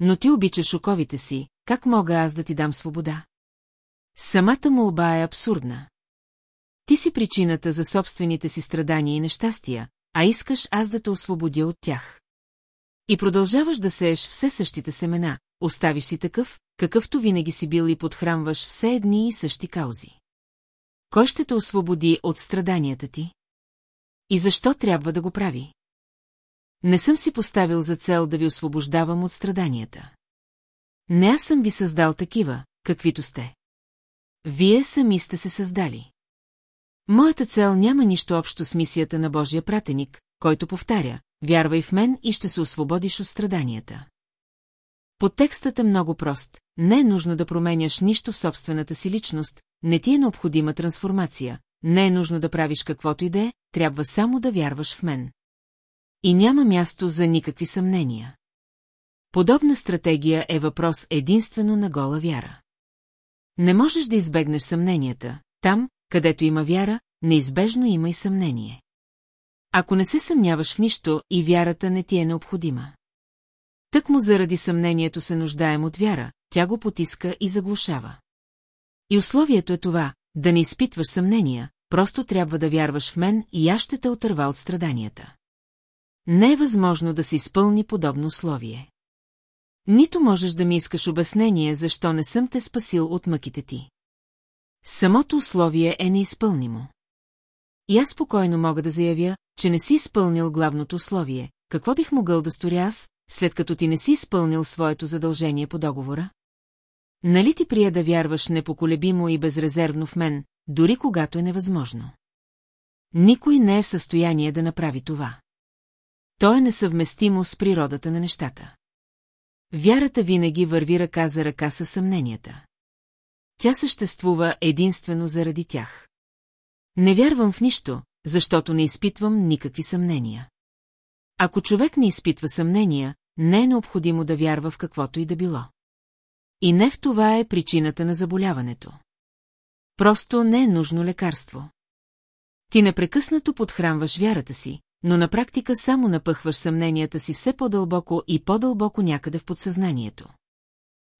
Но ти обичаш оковите си, как мога аз да ти дам свобода? Самата молба е абсурдна. Ти си причината за собствените си страдания и нещастия, а искаш аз да те освободя от тях. И продължаваш да сееш все същите семена, оставиш си такъв, какъвто винаги си бил и подхранваш все едни и същи каузи. Кой ще те освободи от страданията ти? И защо трябва да го прави? Не съм си поставил за цел да ви освобождавам от страданията. Не аз съм ви създал такива, каквито сте. Вие сами сте се създали. Моята цел няма нищо общо с мисията на Божия пратеник, който повтаря, вярвай в мен и ще се освободиш от страданията. Подтекстът е много прост. Не е нужно да променяш нищо в собствената си личност, не ти е необходима трансформация, не е нужно да правиш каквото и да е, трябва само да вярваш в мен. И няма място за никакви съмнения. Подобна стратегия е въпрос единствено на гола вяра. Не можеш да избегнеш съмненията, там, където има вяра, неизбежно има и съмнение. Ако не се съмняваш в нищо, и вярата не ти е необходима. Тък му заради съмнението се нуждаем от вяра, тя го потиска и заглушава. И условието е това, да не изпитваш съмнения, просто трябва да вярваш в мен и аз ще те отърва от страданията. Не е възможно да се изпълни подобно условие. Нито можеш да ми искаш обяснение, защо не съм те спасил от мъките ти. Самото условие е неизпълнимо. И аз спокойно мога да заявя, че не си изпълнил главното условие. Какво бих могъл да сторя аз, след като ти не си изпълнил своето задължение по договора? Нали ти прия да вярваш непоколебимо и безрезервно в мен, дори когато е невъзможно? Никой не е в състояние да направи това. То е несъвместимо с природата на нещата. Вярата винаги върви ръка за ръка със съмненията. Тя съществува единствено заради тях. Не вярвам в нищо, защото не изпитвам никакви съмнения. Ако човек не изпитва съмнения, не е необходимо да вярва в каквото и да било. И не в това е причината на заболяването. Просто не е нужно лекарство. Ти непрекъснато подхранваш вярата си, но на практика само напъхваш съмненията си все по-дълбоко и по-дълбоко някъде в подсъзнанието.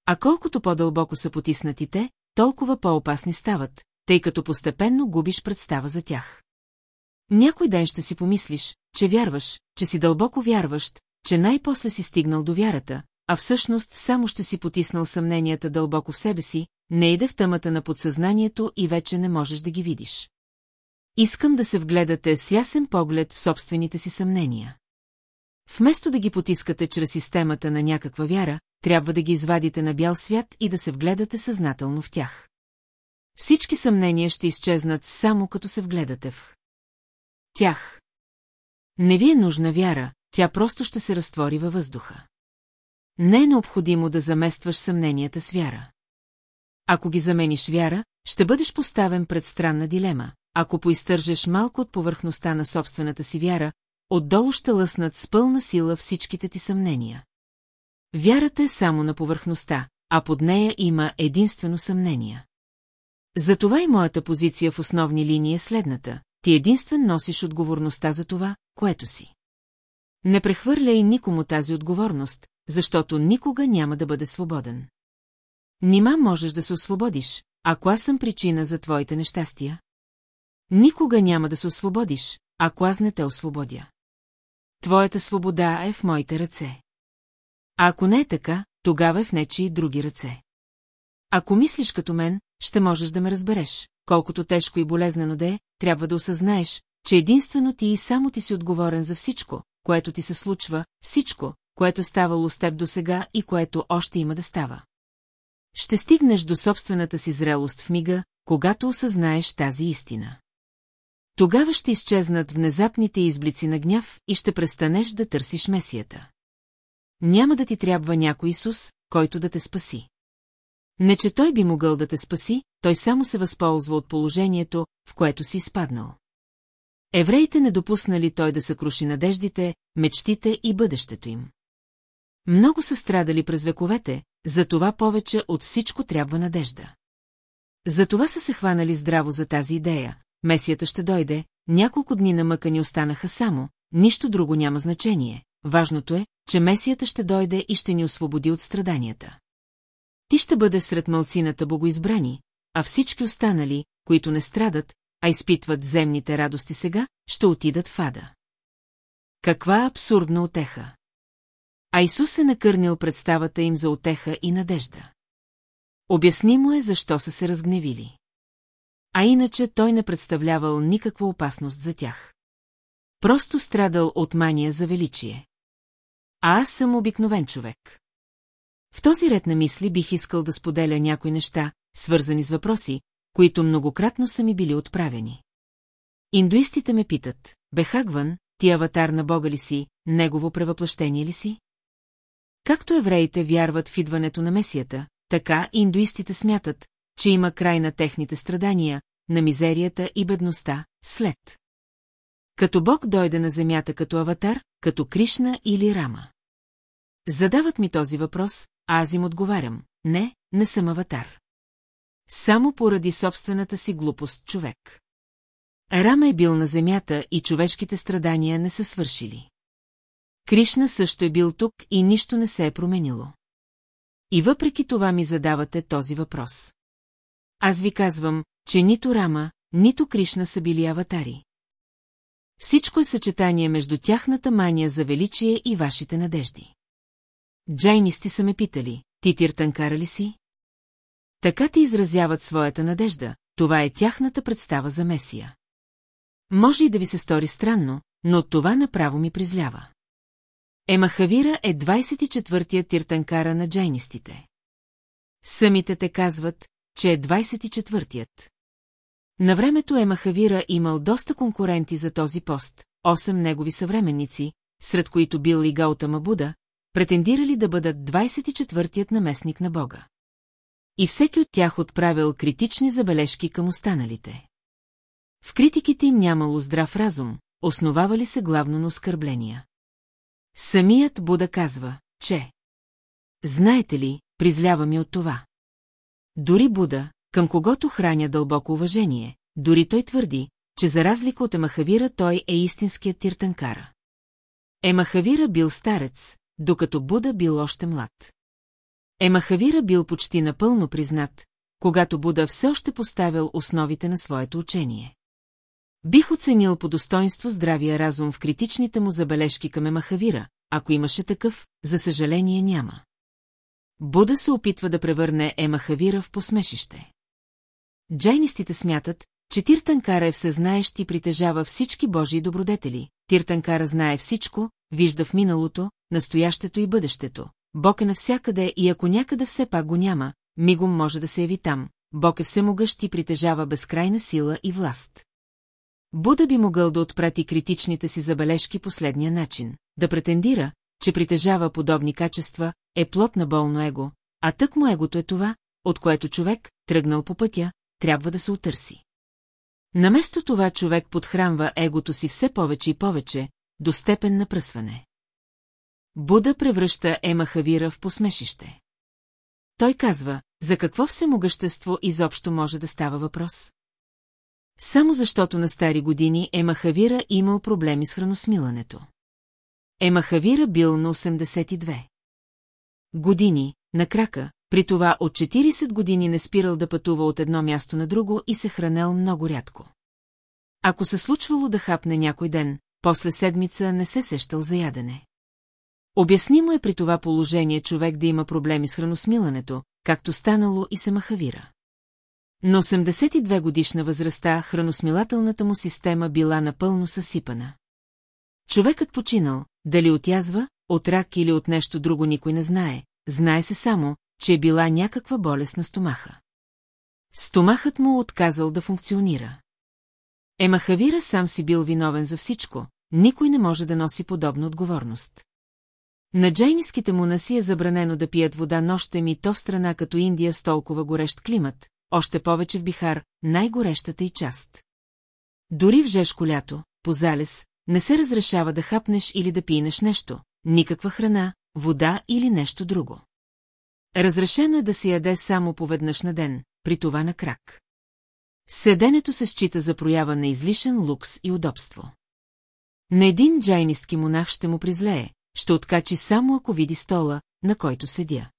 А колкото по-дълбоко са потиснатите, толкова по-опасни стават, тъй като постепенно губиш представа за тях. Някой ден ще си помислиш, че вярваш, че си дълбоко вярващ, че най-после си стигнал до вярата, а всъщност само ще си потиснал съмненията дълбоко в себе си, не иде в тъмата на подсъзнанието и вече не можеш да ги видиш. Искам да се вгледате с ясен поглед в собствените си съмнения. Вместо да ги потискате чрез системата на някаква вяра, трябва да ги извадите на бял свят и да се вгледате съзнателно в тях. Всички съмнения ще изчезнат само като се вгледате в тях. Не ви е нужна вяра, тя просто ще се разтвори във въздуха. Не е необходимо да заместваш съмненията с вяра. Ако ги замениш вяра, ще бъдеш поставен пред странна дилема. Ако поизтържеш малко от повърхността на собствената си вяра, отдолу ще лъснат с пълна сила всичките ти съмнения. Вярата е само на повърхността, а под нея има единствено съмнение. Затова и моята позиция в основни линии е следната. Ти единствен носиш отговорността за това, което си. Не прехвърляй никому тази отговорност, защото никога няма да бъде свободен. Нима можеш да се освободиш, ако аз съм причина за твоите нещастия? Никога няма да се освободиш, ако аз не те освободя. Твоята свобода е в моите ръце. А ако не е така, тогава е в нечи други ръце. Ако мислиш като мен, ще можеш да ме разбереш. Колкото тежко и болезнено да е, трябва да осъзнаеш, че единствено ти и само ти си отговорен за всичко, което ти се случва, всичко, което е ставало с теб досега и което още има да става. Ще стигнеш до собствената си зрелост в мига, когато осъзнаеш тази истина. Тогава ще изчезнат внезапните изблици на гняв и ще престанеш да търсиш месията. Няма да ти трябва някой Исус, който да те спаси. Не, че той би могъл да те спаси, той само се възползва от положението, в което си спаднал. Евреите не допуснали той да съкруши надеждите, мечтите и бъдещето им. Много са страдали през вековете, за това повече от всичко трябва надежда. Затова са се хванали здраво за тази идея. Месията ще дойде, няколко дни на мъка ни останаха само, нищо друго няма значение. Важното е, че Месията ще дойде и ще ни освободи от страданията. Ти ще бъдеш сред мълцината богоизбрани, а всички останали, които не страдат, а изпитват земните радости сега, ще отидат в ада. Каква абсурдна отеха! А Исус е накърнил представата им за отеха и надежда. Обяснимо е защо са се разгневили. А иначе той не представлявал никаква опасност за тях. Просто страдал от мания за величие. а аз съм обикновен човек. В този ред на мисли бих искал да споделя някои неща, свързани с въпроси, които многократно са ми били отправени. Индуистите ме питат, Бехагван, ти аватар на Бога ли си, негово превъплъщение ли си? Както евреите вярват в идването на Месията, така и индуистите смятат, че има край на техните страдания, на мизерията и бедността, след. Като Бог дойде на земята като аватар, като Кришна или Рама. Задават ми този въпрос, аз им отговарям, не, не съм аватар. Само поради собствената си глупост човек. Рама е бил на земята и човешките страдания не са свършили. Кришна също е бил тук и нищо не се е променило. И въпреки това ми задавате този въпрос. Аз ви казвам, че нито Рама, нито Кришна са били аватари. Всичко е съчетание между тяхната мания за величие и вашите надежди. Джайнисти са ме питали, ти тиртанкара ли си? Така ти изразяват своята надежда, това е тяхната представа за Месия. Може и да ви се стори странно, но това направо ми призлява. Емахавира е 24-тият тиртанкара на джайнистите. Самите те казват, че е 24-тият. На времето Емахавира имал доста конкуренти за този пост, 8 негови съвременници, сред които бил и Гаутама Буда, претендирали да бъдат 24-тият наместник на Бога. И всеки от тях отправил критични забележки към останалите. В критиките им нямало здрав разум, основавали се главно на оскърбления. Самият Буда казва, че... Знаете ли, призлява ми от това. Дори Буда, към когото храня дълбоко уважение, дори той твърди, че за разлика от Емахавира той е истинският тиртанкара. Емахавира бил старец, докато Буда бил още млад. Емахавира бил почти напълно признат, когато Буда все още поставил основите на своето учение. Бих оценил по достоинство здравия разум в критичните му забележки към Емахавира, ако имаше такъв, за съжаление няма. Буда се опитва да превърне Емахавира в посмешище. Джайнистите смятат, че Тиртанкара е всезнаещ и притежава всички божии добродетели. Тиртанкара знае всичко, вижда в миналото, настоящето и бъдещето. Бог е навсякъде и ако някъде все пак го няма, мигом може да се яви там. Бог е всемогъщ и притежава безкрайна сила и власт. Буда би могъл да отпрати критичните си забележки последния начин, да претендира, че притежава подобни качества, е плод на болно его, а тък му егото е това, от което човек, тръгнал по пътя, трябва да се отърси. Наместо това човек подхранва егото си все повече и повече, до степен на пръсване. Буда превръща Ема Хавира в посмешище. Той казва, за какво всемогъщество изобщо може да става въпрос? Само защото на стари години Ема Хавира имал проблеми с храносмилането. Ема Хавира бил на 82. Години, на крака, при това от 40 години не спирал да пътува от едно място на друго и се хранел много рядко. Ако се случвало да хапне някой ден, после седмица не се сещал за ядене. Обяснимо е при това положение човек да има проблеми с храносмилането, както станало и се махавира. Но 82 годишна възрастта храносмилателната му система била напълно съсипана. Човекът починал, дали от язва, от рак или от нещо друго никой не знае, знае се само, че е била някаква болест на стомаха. Стомахът му отказал да функционира. Емахавира сам си бил виновен за всичко, никой не може да носи подобна отговорност. На джайниските монаси е забранено да пият вода нощем и то в страна като Индия с толкова горещ климат, още повече в Бихар, най-горещата и част. Дори в жешко лято, по залез, не се разрешава да хапнеш или да пинеш нещо, никаква храна, вода или нещо друго. Разрешено е да се яде само поведнъж на ден, при това на крак. Седенето се счита за проява на излишен лукс и удобство. На един джайнистки монах ще му призлее, ще откачи само ако види стола, на който седя.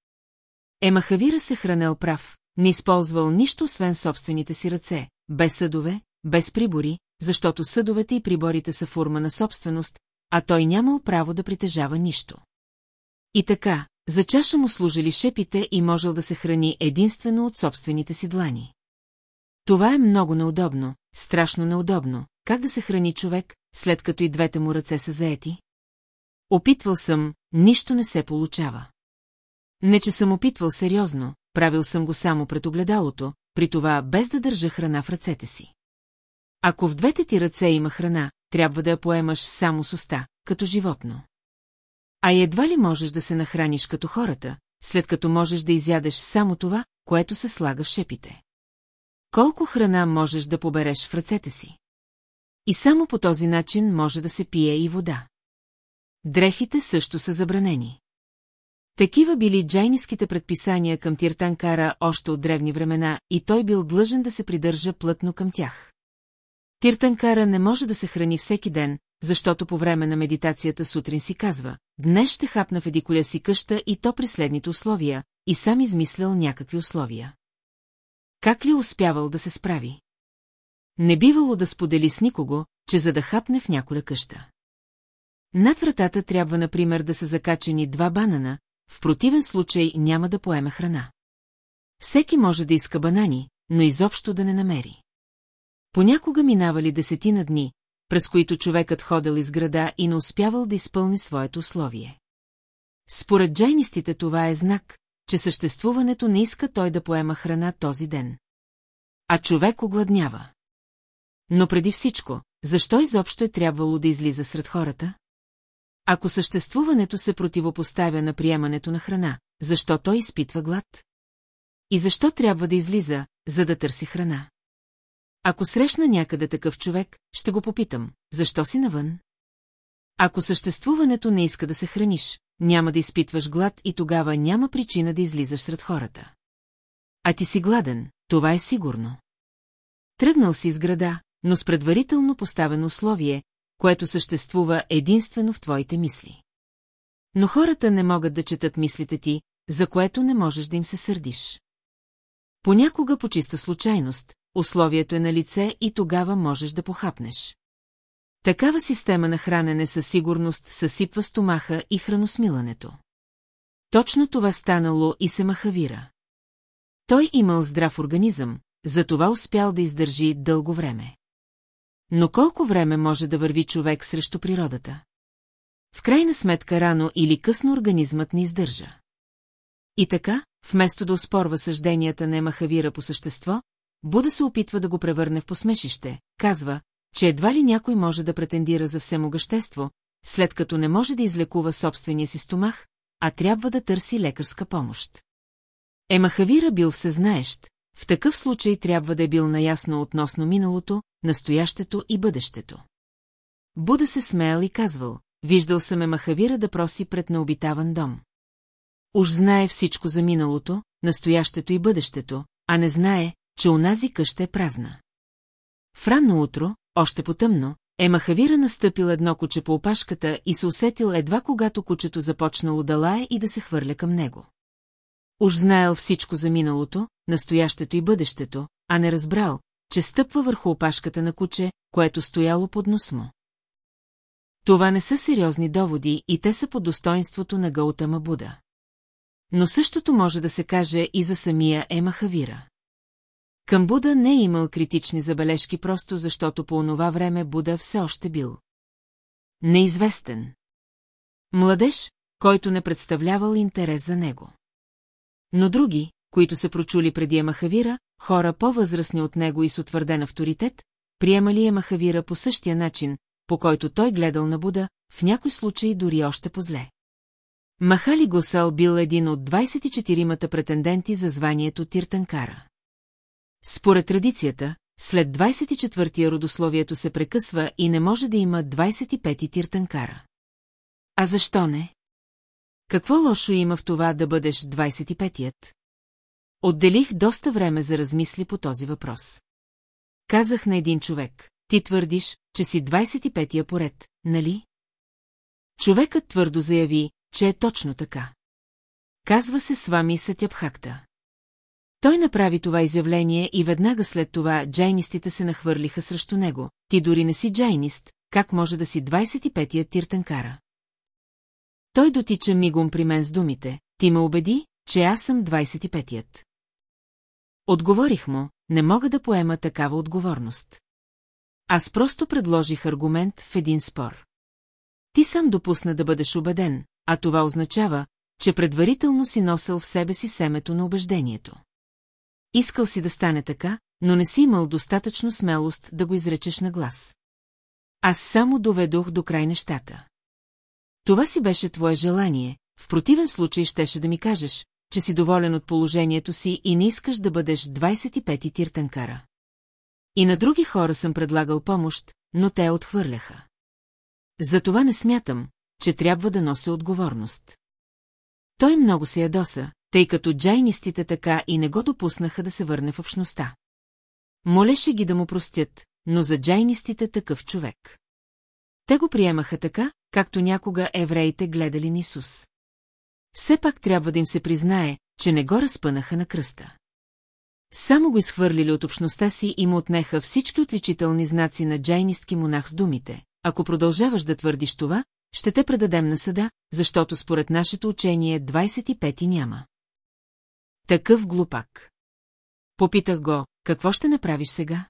Емахавира се хранел прав, не използвал нищо освен собствените си ръце, без съдове, без прибори, защото съдовете и приборите са форма на собственост, а той нямал право да притежава нищо. И така, за чаша му служили шепите и можел да се храни единствено от собствените си длани. Това е много неудобно, страшно неудобно. Как да се храни човек, след като и двете му ръце са заети? Опитвал съм, нищо не се получава. Не, че съм опитвал сериозно, правил съм го само пред огледалото, при това без да държа храна в ръцете си. Ако в двете ти ръце има храна, трябва да я поемаш само с уста, като животно. А едва ли можеш да се нахраниш като хората, след като можеш да изядеш само това, което се слага в шепите. Колко храна можеш да побереш в ръцете си? И само по този начин може да се пие и вода. Дрехите също са забранени. Такива били джайниските предписания към Тиртанкара още от древни времена и той бил длъжен да се придържа плътно към тях. Тиртанкара не може да се храни всеки ден, защото по време на медитацията сутрин си казва, днес ще хапна в едиколя си къща и то при следните условия, и сам измислял някакви условия. Как ли успявал да се справи? Не бивало да сподели с никого, че за да хапне в няколя къща. Над вратата трябва, например, да са закачени два банана, в противен случай няма да поеме храна. Всеки може да иска банани, но изобщо да не намери. Понякога минавали десетина дни, през които човекът ходил из града и не успявал да изпълни своето условие. Според джайнистите това е знак, че съществуването не иска той да поема храна този ден. А човек огладнява. Но преди всичко, защо изобщо е трябвало да излиза сред хората? Ако съществуването се противопоставя на приемането на храна, защо той изпитва глад? И защо трябва да излиза, за да търси храна? Ако срещна някъде такъв човек, ще го попитам, защо си навън? Ако съществуването не иска да се храниш, няма да изпитваш глад и тогава няма причина да излизаш сред хората. А ти си гладен, това е сигурно. Тръгнал си из града, но с предварително поставено условие, което съществува единствено в твоите мисли. Но хората не могат да четат мислите ти, за което не можеш да им се сърдиш. Понякога по чиста случайност, условието е на лице и тогава можеш да похапнеш. Такава система на хранене със сигурност съсипва стомаха и храносмилането. Точно това станало и се махавира. Той имал здрав организъм, затова успял да издържи дълго време. Но колко време може да върви човек срещу природата? В крайна сметка рано или късно организмът не издържа. И така, вместо да успорва съжденията на Емахавира по същество, Буда се опитва да го превърне в посмешище, казва, че едва ли някой може да претендира за всемогъщество, след като не може да излекува собствения си стомах, а трябва да търси лекарска помощ. Емахавира бил всезнаещ, в такъв случай трябва да е бил наясно относно миналото, настоящето и бъдещето. Буда се смеял и казвал, виждал съм Емахавира да проси пред необитаван дом. Уж знае всичко за миналото, настоящето и бъдещето, а не знае, че унази къща е празна. В ранно утро, още потъмно, е Махавира настъпил едно куче по опашката и се усетил едва когато кучето започнало да лае и да се хвърля към него. Уж знаел всичко за миналото, настоящето и бъдещето, а не разбрал, че стъпва върху опашката на куче, което стояло под нос му. Това не са сериозни доводи и те са по достоинството на Гаутама Буда. Но същото може да се каже и за самия Емахавира. Към Буда не е имал критични забележки просто защото по онова време Буда все още бил. Неизвестен. Младеж, който не представлявал интерес за него. Но други, които се прочули преди Емахавира, хора по-възрастни от него и с утвърден авторитет, приемали Емахавира по същия начин, по който той гледал на Буда, в някой случаи дори още по-зле. Махали Госал бил един от 24-мата претенденти за званието Тиртанкара. Според традицията, след 24-тия родословието се прекъсва и не може да има 25-ти тиртанкара. А защо не? Какво лошо има в това да бъдеш 25-тият? Отделих доста време за размисли по този въпрос. Казах на един човек, ти твърдиш, че си 25-тия поред, нали? Човекът твърдо заяви, че е точно така. Казва се с вами Сатябхакта. Той направи това изявление и веднага след това джайнистите се нахвърлиха срещу него. Ти дори не си джайнист, как може да си 25-тият тиртанкара? Той дотича мигом при мен с думите. Ти ме убеди, че аз съм 25-тият. Отговорих му, не мога да поема такава отговорност. Аз просто предложих аргумент в един спор. Ти сам допусна да бъдеш убеден, а това означава, че предварително си носил в себе си семето на убеждението. Искал си да стане така, но не си имал достатъчно смелост да го изречеш на глас. Аз само доведох до край нещата. Това си беше твое желание, в противен случай щеше да ми кажеш, че си доволен от положението си и не искаш да бъдеш 25-ти тиртанкара. И на други хора съм предлагал помощ, но те отхвърляха. Затова не смятам, че трябва да нося отговорност. Той много се ядоса, тъй като джайнистите така и не го допуснаха да се върне в общността. Молеше ги да му простят, но за джайнистите такъв човек. Те го приемаха така, както някога евреите гледали на Исус. Все пак трябва да им се признае, че не го разпънаха на кръста. Само го изхвърлили от общността си и му отнеха всички отличителни знаци на джайнистки монах с думите. Ако продължаваш да твърдиш това, ще те предадем на съда, защото според нашето учение 25 няма. Такъв глупак. Попитах го, какво ще направиш сега?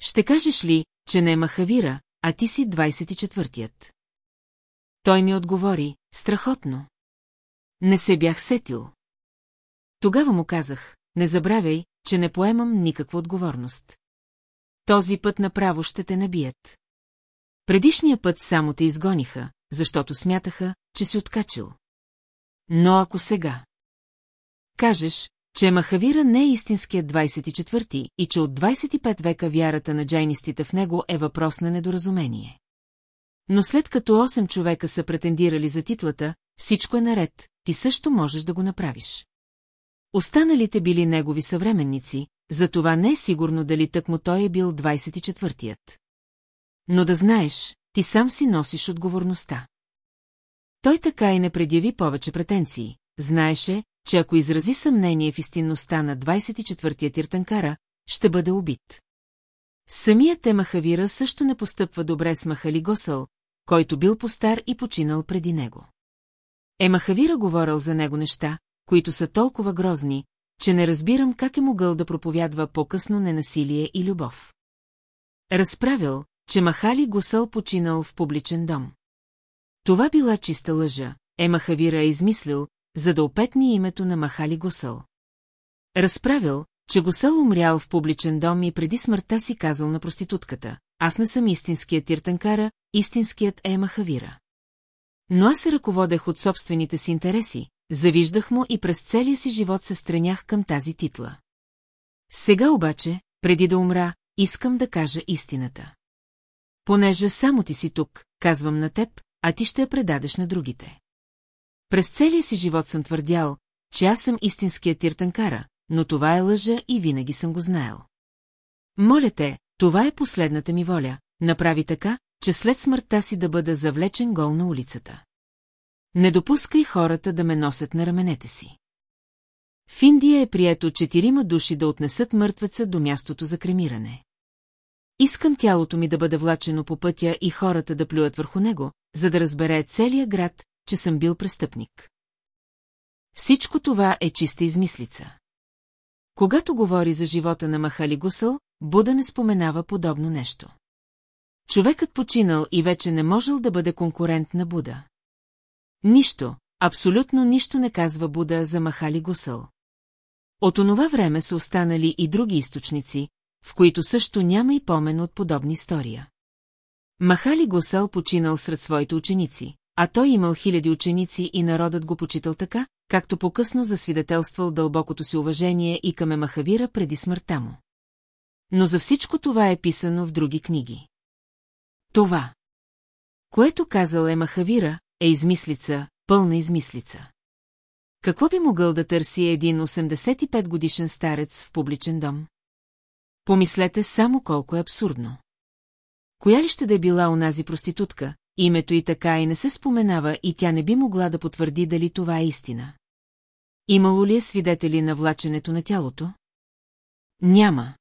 Ще кажеш ли, че не е Махавира, а ти си 24-тият? Той ми отговори, страхотно. Не се бях сетил. Тогава му казах, не забравяй, че не поемам никаква отговорност. Този път направо ще те набият. Предишния път само те изгониха, защото смятаха, че си откачил. Но ако сега... Кажеш, че Махавира не е истинският 24-ти и че от 25 века вярата на джайнистите в него е въпрос на недоразумение. Но след като 8 човека са претендирали за титлата, всичко е наред, ти също можеш да го направиш. Останалите били негови съвременници, затова не е сигурно дали тъкмо той е бил 24-тият. Но да знаеш, ти сам си носиш отговорността. Той така и не предяви повече претенции. Знаеше, че ако изрази съмнение в истинността на 24-тия тиртанкара, ще бъде убит. Самият Емахавира също не постъпва добре с Махали Госъл, който бил постар и починал преди него. Емахавира говорил за него неща, които са толкова грозни, че не разбирам как е могъл да проповядва по-късно ненасилие и любов. Разправил, че Махали Госъл починал в публичен дом. Това била чиста лъжа, Емахавира е измислил, за да опетни името на Махали Госъл. Разправил, че Госъл умрял в публичен дом и преди смъртта си казал на проститутката. Аз не съм истинският тиртанкара, истинският е Махавира. Но аз се ръководех от собствените си интереси, завиждах му и през целия си живот се стренях към тази титла. Сега обаче, преди да умра, искам да кажа истината. Понеже само ти си тук, казвам на теб, а ти ще я предадеш на другите. През целия си живот съм твърдял, че аз съм истинският тиртанкара, но това е лъжа и винаги съм го знаел. Моля те, това е последната ми воля, направи така, че след смъртта си да бъда завлечен гол на улицата. Не допускай хората да ме носят на раменете си. В Индия е прието четирима души да отнесат мъртвеца до мястото за кремиране. Искам тялото ми да бъде влачено по пътя и хората да плюят върху него, за да разбере целия град, че съм бил престъпник. Всичко това е чиста измислица. Когато говори за живота на Махали Гусъл, Буда не споменава подобно нещо. Човекът починал и вече не можел да бъде конкурент на Буда. Нищо, абсолютно нищо не казва Буда за Махали Гусъл. От онова време са останали и други източници, в които също няма и помен от подобни история. Махали Гусъл починал сред своите ученици, а той имал хиляди ученици и народът го почитал така, както по-късно засвидетелствал дълбокото си уважение и към Емахавира преди смъртта му. Но за всичко това е писано в други книги. Това, което казал Емахавира, е измислица, пълна измислица. Какво би могъл да търси един 85 годишен старец в публичен дом? Помислете само колко е абсурдно. Коя ли ще да е била онази проститутка, името и така и не се споменава и тя не би могла да потвърди дали това е истина. Имало ли е свидетели на влаченето на тялото? Няма.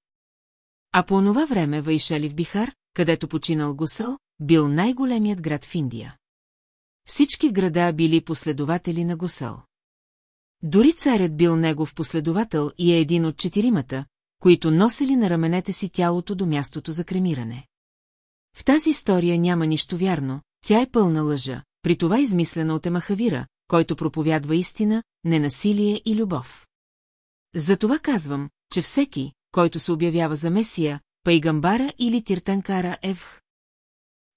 А по онова време Вайшали в Бихар, където починал Гусъл, бил най-големият град в Индия. Всички в града били последователи на Гусъл. Дори царят бил негов последовател и е един от четиримата, които носили на раменете си тялото до мястото за кремиране. В тази история няма нищо вярно, тя е пълна лъжа, при това измислена от Емахавира, който проповядва истина, ненасилие и любов. Затова казвам, че всеки, който се обявява за Месия, Пайгамбара или Тиртанкара е в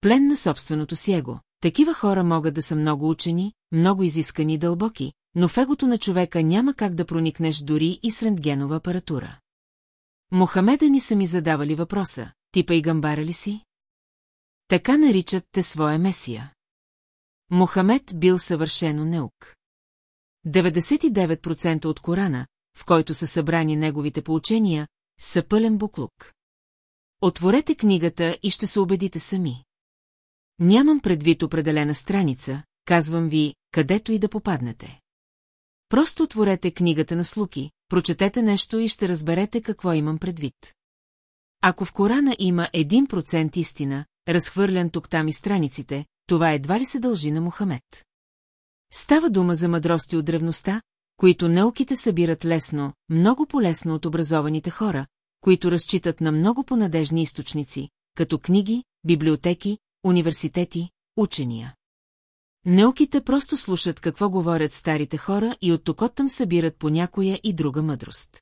плен на собственото си его. Такива хора могат да са много учени, много изискани и дълбоки, но в егото на човека няма как да проникнеш дори и с рентгенова апаратура. Мохамеда ни са ми задавали въпроса, типа и гамбара ли си? Така наричат те своя месия. Мохамед бил съвършено неук. 99% от Корана, в който са събрани неговите поучения, са пълен буклук. Отворете книгата и ще се убедите сами. Нямам предвид определена страница, казвам ви, където и да попаднете. Просто отворете книгата на Слуки, прочетете нещо и ще разберете какво имам предвид. Ако в Корана има 1% истина, разхвърлян тук-там и страниците, това едва ли се дължи на Мухамед. Става дума за мъдрости от древността, които науките събират лесно, много по-лесно от образованите хора, които разчитат на много понадежни източници, като книги, библиотеки, университети, учения. Неуките просто слушат какво говорят старите хора и от тук там събират по някоя и друга мъдрост.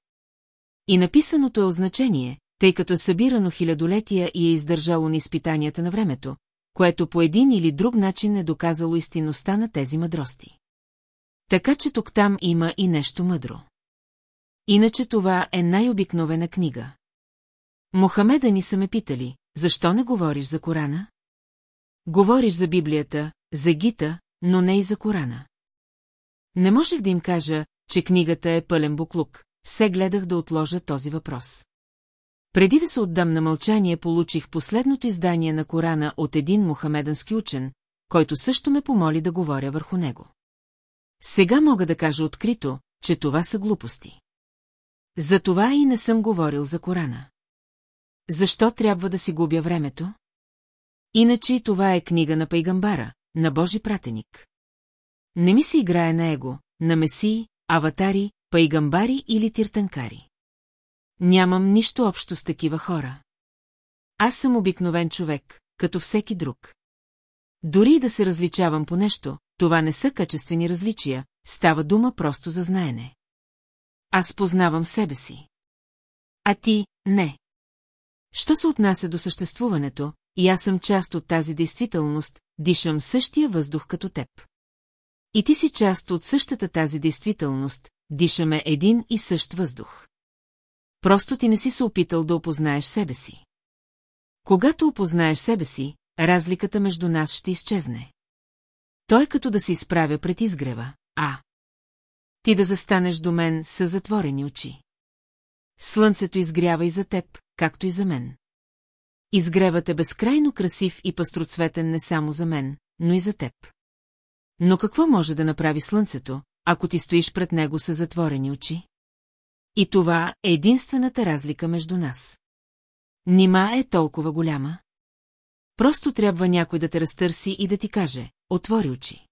И написаното е означение, тъй като е събирано хилядолетия и е издържало на изпитанията на времето, което по един или друг начин е доказало истинността на тези мъдрости. Така че тук там има и нещо мъдро. Иначе това е най-обикновена книга. Мохамеда ни са ме питали, защо не говориш за Корана? Говориш за Библията, за Гита, но не и за Корана. Не можех да им кажа, че книгата е пълен буклук, все гледах да отложа този въпрос. Преди да се отдам на мълчание, получих последното издание на Корана от един мухамедански учен, който също ме помоли да говоря върху него. Сега мога да кажа открито, че това са глупости. Затова и не съм говорил за Корана. Защо трябва да си губя времето? Иначе и това е книга на Пайгамбара, на Божи пратеник. Не ми се играе на его, на месии, аватари, пайгамбари или тиртанкари. Нямам нищо общо с такива хора. Аз съм обикновен човек, като всеки друг. Дори да се различавам по нещо, това не са качествени различия, става дума просто за знаене. Аз познавам себе си. А ти – не. Що се отнася до съществуването, и аз съм част от тази действителност, дишам същия въздух като теб. И ти си част от същата тази действителност, дишаме един и същ въздух. Просто ти не си се опитал да опознаеш себе си. Когато опознаеш себе си, разликата между нас ще изчезне. Той като да се изправя пред изгрева, а... Ти да застанеш до мен с затворени очи. Слънцето изгрява и за теб, както и за мен. Изгревът е безкрайно красив и пастроцветен не само за мен, но и за теб. Но какво може да направи слънцето, ако ти стоиш пред него с затворени очи? И това е единствената разлика между нас. Нима е толкова голяма? Просто трябва някой да те разтърси и да ти каже, отвори очи.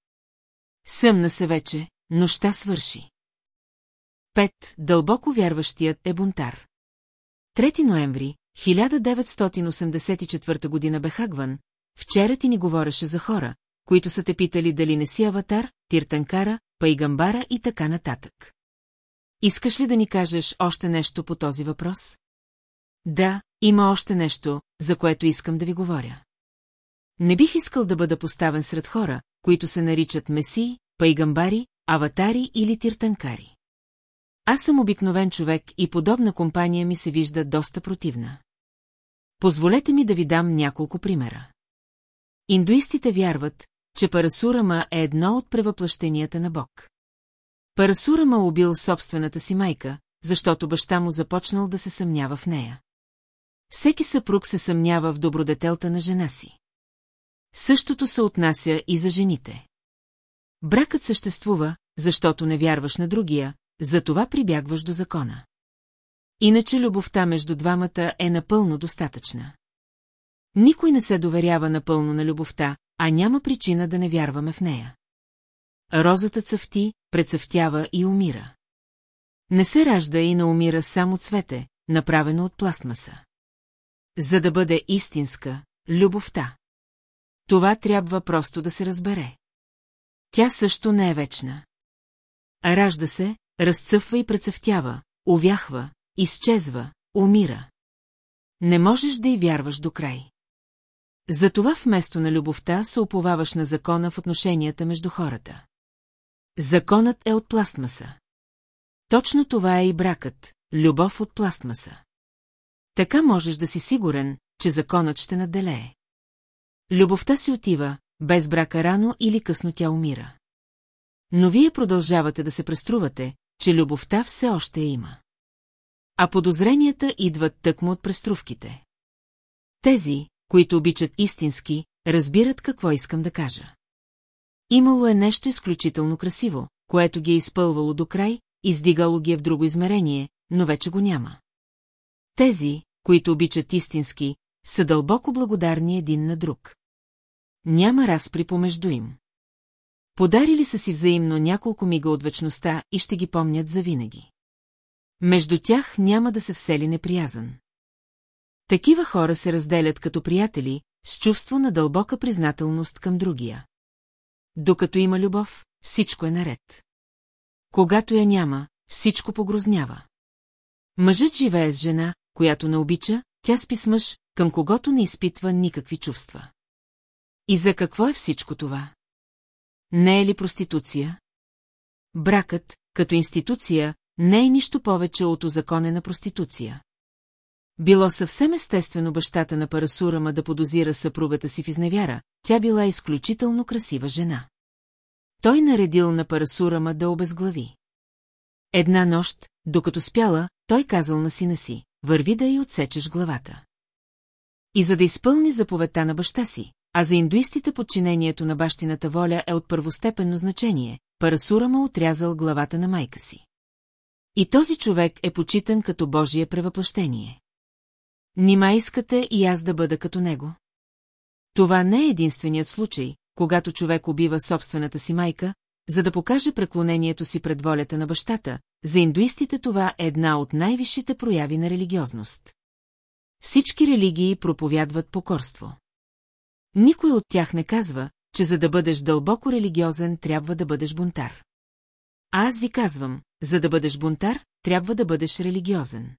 Съмна се вече, нощта свърши. Пет, дълбоко вярващият е бунтар. 3 ноември, 1984 година Бехагван, вчера ти ни говореше за хора, които са те питали дали не си аватар, тиртанкара, пайгамбара и така нататък. Искаш ли да ни кажеш още нещо по този въпрос? Да, има още нещо, за което искам да ви говоря. Не бих искал да бъда поставен сред хора, които се наричат месии, пайгамбари, аватари или тиртанкари. Аз съм обикновен човек и подобна компания ми се вижда доста противна. Позволете ми да ви дам няколко примера. Индуистите вярват, че Парасурама е едно от превъплъщенията на Бог. Парасурама убил собствената си майка, защото баща му започнал да се съмнява в нея. Всеки съпруг се съмнява в добродетелта на жена си. Същото се отнася и за жените. Бракът съществува, защото не вярваш на другия, затова прибягваш до закона. Иначе любовта между двамата е напълно достатъчна. Никой не се доверява напълно на любовта, а няма причина да не вярваме в нея. Розата цъфти, прецъфтява и умира. Не се ражда и не умира само цвете, направено от пластмаса. За да бъде истинска, любовта. Това трябва просто да се разбере. тя също не е вечна. Ражда се, разцъфва и прецъфтява, увяхва, изчезва, умира. Не можеш да й вярваш до край. Затова вместо на любовта се оповаваш на закона в отношенията между хората. Законът е от пластмаса. Точно това е и бракът, любов от пластмаса. Така можеш да си сигурен, че законът ще наделее. Любовта си отива, без брака рано или късно тя умира. Но вие продължавате да се преструвате, че любовта все още я има. А подозренията идват тъкмо от преструвките. Тези, които обичат истински, разбират какво искам да кажа. Имало е нещо изключително красиво, което ги е изпълвало до край, издигало ги е в друго измерение, но вече го няма. Тези, които обичат истински, са дълбоко благодарни един на друг. Няма разпри помежду им. Подарили са си взаимно няколко мига от вечността и ще ги помнят завинаги. Между тях няма да се всели неприязан. Такива хора се разделят като приятели, с чувство на дълбока признателност към другия. Докато има любов, всичко е наред. Когато я няма, всичко погрознява. Мъжът живее с жена, която не обича, тя спи с мъж, към когото не изпитва никакви чувства. И за какво е всичко това? Не е ли проституция? Бракът, като институция, не е нищо повече от озаконена проституция. Било съвсем естествено бащата на Парасурама да подозира съпругата си в изневяра, тя била изключително красива жена. Той наредил на Парасурама да обезглави. Една нощ, докато спяла, той казал на сина си, върви да й отсечеш главата. И за да изпълни заповедта на баща си, а за индуистите подчинението на бащината воля е от първостепенно значение, Парасурама отрязал главата на майка си. И този човек е почитан като Божие превъплъщение. Нима искате и аз да бъда като него? Това не е единственият случай, когато човек убива собствената си майка, за да покаже преклонението си пред волята на бащата, за индуистите това е една от най-висшите прояви на религиозност. Всички религии проповядват покорство. Никой от тях не казва, че за да бъдеш дълбоко религиозен, трябва да бъдеш бунтар. А аз ви казвам, за да бъдеш бунтар, трябва да бъдеш религиозен.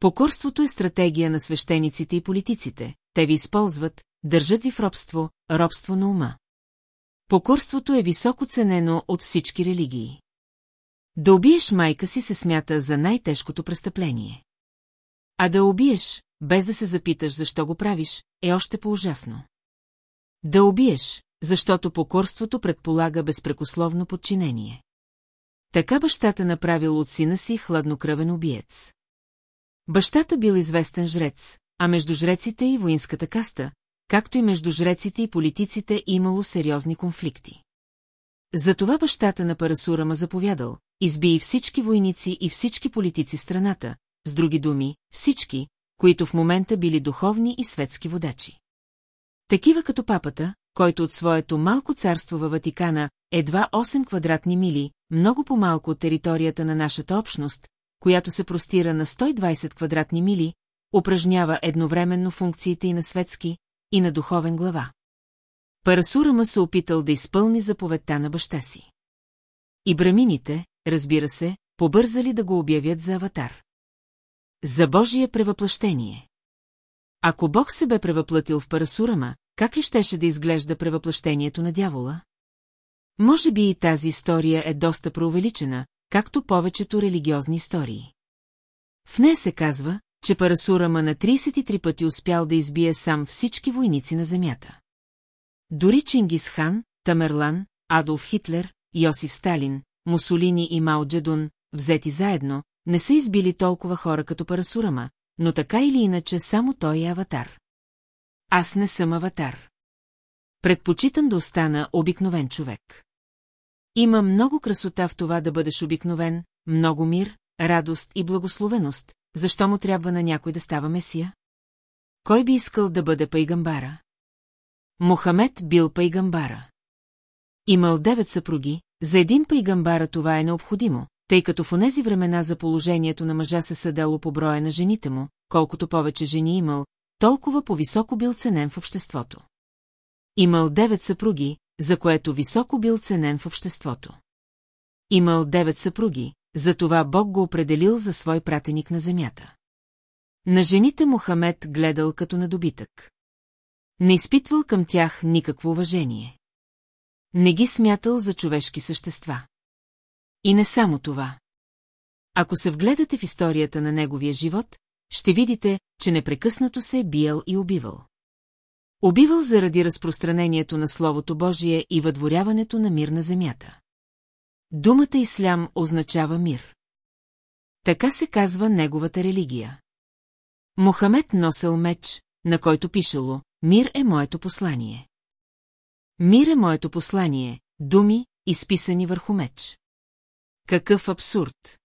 Покорството е стратегия на свещениците и политиците. Те ви използват, държат ви в робство, робство на ума. Покорството е високо ценено от всички религии. Да убиеш майка си се смята за най-тежкото престъпление. А да убиеш, без да се запиташ защо го правиш, е още по-ужасно. Да убиеш, защото покорството предполага безпрекословно подчинение. Така бащата направил от сина си хладнокръвен убиец. Бащата бил известен жрец, а между жреците и воинската каста, както и между жреците и политиците имало сериозни конфликти. Затова бащата на Парасурама заповядал, изби всички войници и всички политици страната, с други думи, всички, които в момента били духовни и светски водачи. Такива като папата, който от своето малко царство във Ватикана, едва 8 квадратни мили, много по-малко от територията на нашата общност, която се простира на 120 квадратни мили, упражнява едновременно функциите и на светски, и на духовен глава. Парасурама се опитал да изпълни заповедта на баща си. И брамините, разбира се, побързали да го обявят за аватар. За Божие превъплъщение. Ако Бог се бе превъплътил в Парасурама, как ли щеше да изглежда превъплъщението на дявола? Може би и тази история е доста преувеличена, както повечето религиозни истории. В нея се казва, че Парасурама на 33 пъти успял да избие сам всички войници на земята. Дори Чингис Хан, Тамерлан, Адолф Хитлер, Йосиф Сталин, Мусолини и Мао Джедун, взети заедно, не са избили толкова хора като Парасурама, но така или иначе само той е аватар. Аз не съм аватар. Предпочитам да остана обикновен човек. Има много красота в това да бъдеш обикновен, много мир, радост и благословеност, защо му трябва на някой да става месия? Кой би искал да бъде пайгамбара? Мохамед бил пайгамбара. Имал девет съпруги, за един пайгамбара това е необходимо, тъй като в онези времена за положението на мъжа се съдело по броя на жените му, колкото повече жени имал, толкова по-високо бил ценен в обществото. Имал девет съпруги, за което високо бил ценен в обществото. Имал девет съпруги, затова Бог го определил за свой пратеник на земята. На жените Мохамед гледал като на добитък. Не изпитвал към тях никакво уважение. Не ги смятал за човешки същества. И не само това. Ако се вгледате в историята на неговия живот, ще видите, че непрекъснато се е биел и убивал. Убивал заради разпространението на Словото Божие и въдворяването на мир на земята. Думата Ислям означава мир. Така се казва неговата религия. Мохамед носел меч, на който пишело «Мир е моето послание». Мир е моето послание, думи, изписани върху меч. Какъв абсурд!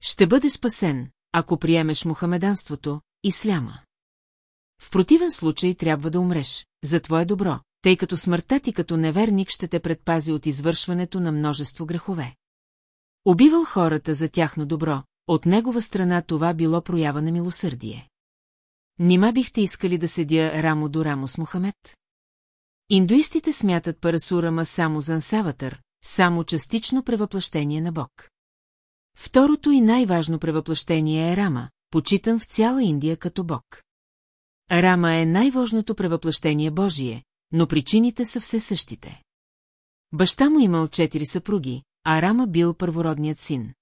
Ще бъдеш спасен, ако приемеш мухамеданството, исляма. В противен случай трябва да умреш, за твое добро, тъй като смъртта ти като неверник ще те предпази от извършването на множество грехове. Убивал хората за тяхно добро, от негова страна това било проява на милосърдие. Нима бихте искали да седя рамо до рамо с Мухамед? Индуистите смятат Парасурама само за ансаватър, само частично превъплъщение на Бог. Второто и най-важно превъплъщение е Рама, почитан в цяла Индия като Бог. Рама е най-важното превъплъщение Божие, но причините са все същите. Баща му имал четири съпруги, а Рама бил първородният син.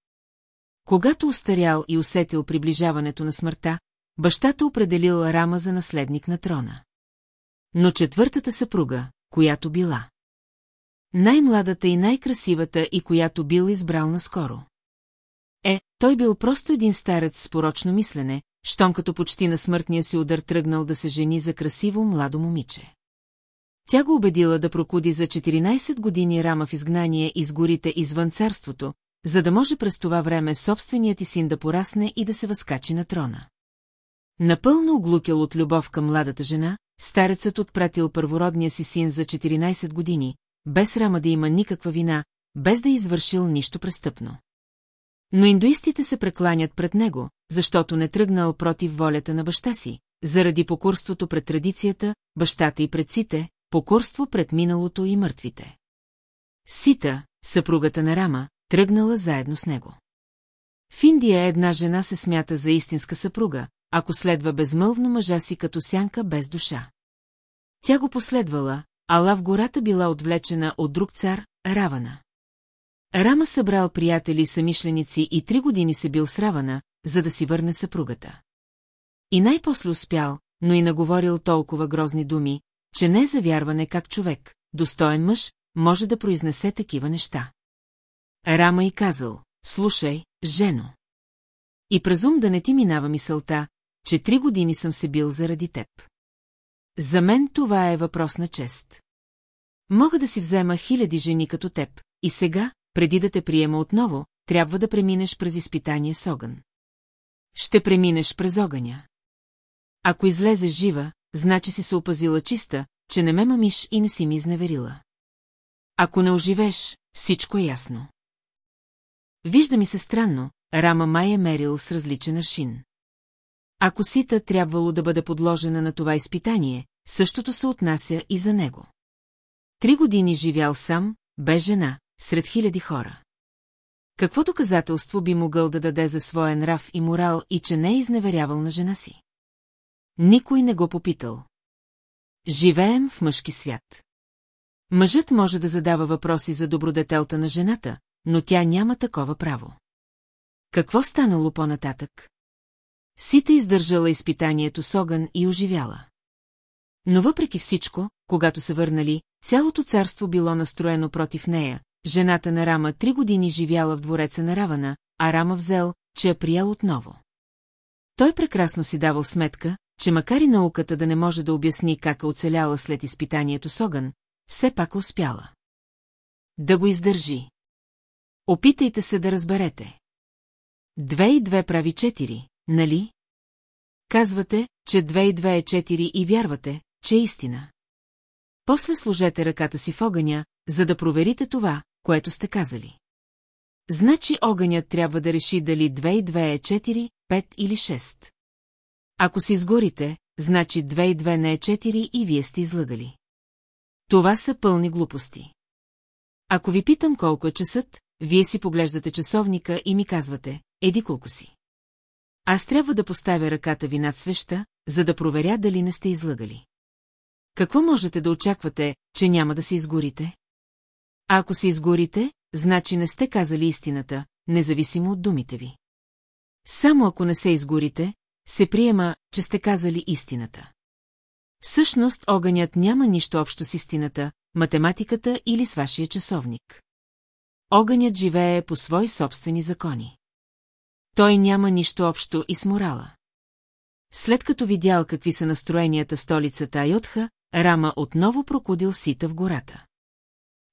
Когато устарял и усетил приближаването на смъртта, бащата определил Рама за наследник на трона. Но четвъртата съпруга, която била. Най-младата и най-красивата и която бил избрал наскоро. Е, той бил просто един старец с порочно мислене, щом като почти на смъртния си удар тръгнал да се жени за красиво младо момиче. Тя го убедила да прокуди за 14 години рама в изгнание из горите извън царството, за да може през това време собственият ти син да порасне и да се възкачи на трона. Напълно оглукил от любов към младата жена, старецът отпратил първородния си син за 14 години, без рама да има никаква вина, без да е извършил нищо престъпно. Но индуистите се прекланят пред него, защото не тръгнал против волята на баща си, заради покурството пред традицията, бащата и предците, покорство пред миналото и мъртвите. Сита, съпругата на Рама, тръгнала заедно с него. В Индия една жена се смята за истинска съпруга, ако следва безмълвно мъжа си като сянка без душа. Тя го последвала, ала в гората била отвлечена от друг цар, Равана. Рама събрал приятели и самишленици и три години се бил с Равана, за да си върне съпругата. И най-после успял, но и наговорил толкова грозни думи, че не е завярване как човек, достоен мъж, може да произнесе такива неща. Рама и казал, слушай, жено. И презум да не ти минава мисълта, че три години съм се бил заради теб. За мен това е въпрос на чест. Мога да си взема хиляди жени като теб, и сега, преди да те приема отново, трябва да преминеш през изпитание с огън. Ще преминеш през огъня. Ако излезеш жива, значи си се опазила чиста, че не ме мамиш и не си ми изневерила. Ако не оживеш, всичко е ясно. Вижда ми се странно, Рама май е мерил с различен аршин. Ако сита трябвало да бъде подложена на това изпитание, същото се отнася и за него. Три години живял сам, без жена, сред хиляди хора. Какво доказателство би могъл да даде за своя нрав и морал и че не е изневерявал на жена си? Никой не го попитал. Живеем в мъжки свят. Мъжът може да задава въпроси за добродетелта на жената, но тя няма такова право. Какво станало по-нататък? Сита издържала изпитанието с огън и оживяла. Но въпреки всичко, когато се върнали, цялото царство било настроено против нея, жената на Рама три години живяла в двореца на Равана, а Рама взел, че я приял отново. Той прекрасно си давал сметка, че макар и науката да не може да обясни как е оцеляла след изпитанието с огън, все пак е успяла. Да го издържи. Опитайте се да разберете. Две и две прави четири, нали? Казвате, че две и две е четири и вярвате, че е истина. После сложете ръката си в огъня, за да проверите това, което сте казали. Значи огънят трябва да реши дали 2 и 2 е 4, 5 или 6. Ако си изгорите, значи 2 и 2 не е 4 и вие сте излъгали. Това са пълни глупости. Ако ви питам колко е часът, вие си поглеждате часовника и ми казвате, еди колко си. Аз трябва да поставя ръката ви над свеща, за да проверя дали не сте излъгали. Какво можете да очаквате, че няма да се изгорите? А ако се изгорите, значи не сте казали истината, независимо от думите ви. Само ако не се изгорите, се приема, че сте казали истината. Всъщност огънят няма нищо общо с истината, математиката или с вашия часовник. Огънят живее по свои собствени закони. Той няма нищо общо и с морала. След като видял какви са настроенията в столицата Айотха, Рама отново прокудил сита в гората.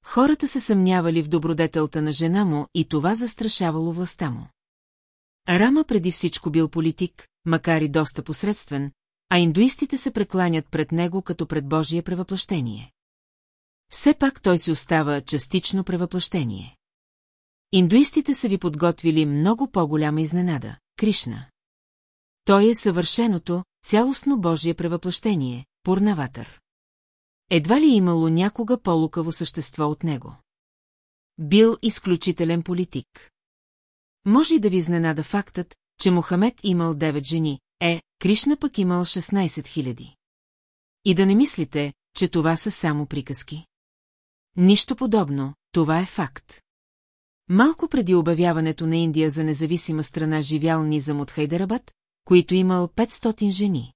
Хората се съмнявали в добродетелта на жена му и това застрашавало властта му. Рама преди всичко бил политик, макар и доста посредствен, а индуистите се прекланят пред него като пред Божие превъплъщение. Все пак той си остава частично превъплъщение. Индуистите са ви подготвили много по-голяма изненада – Кришна. Той е съвършеното, цялостно Божие превъплъщение – Пурнаватър. Едва ли е имало някога по-лукаво същество от него. Бил изключителен политик. Може и да ви изненада фактът, че Мохамед имал 9 жени, е, Кришна пък имал 16 000. И да не мислите, че това са само приказки. Нищо подобно, това е факт. Малко преди обявяването на Индия за независима страна живял Низам от Хайдарабад, които имал 500 жени.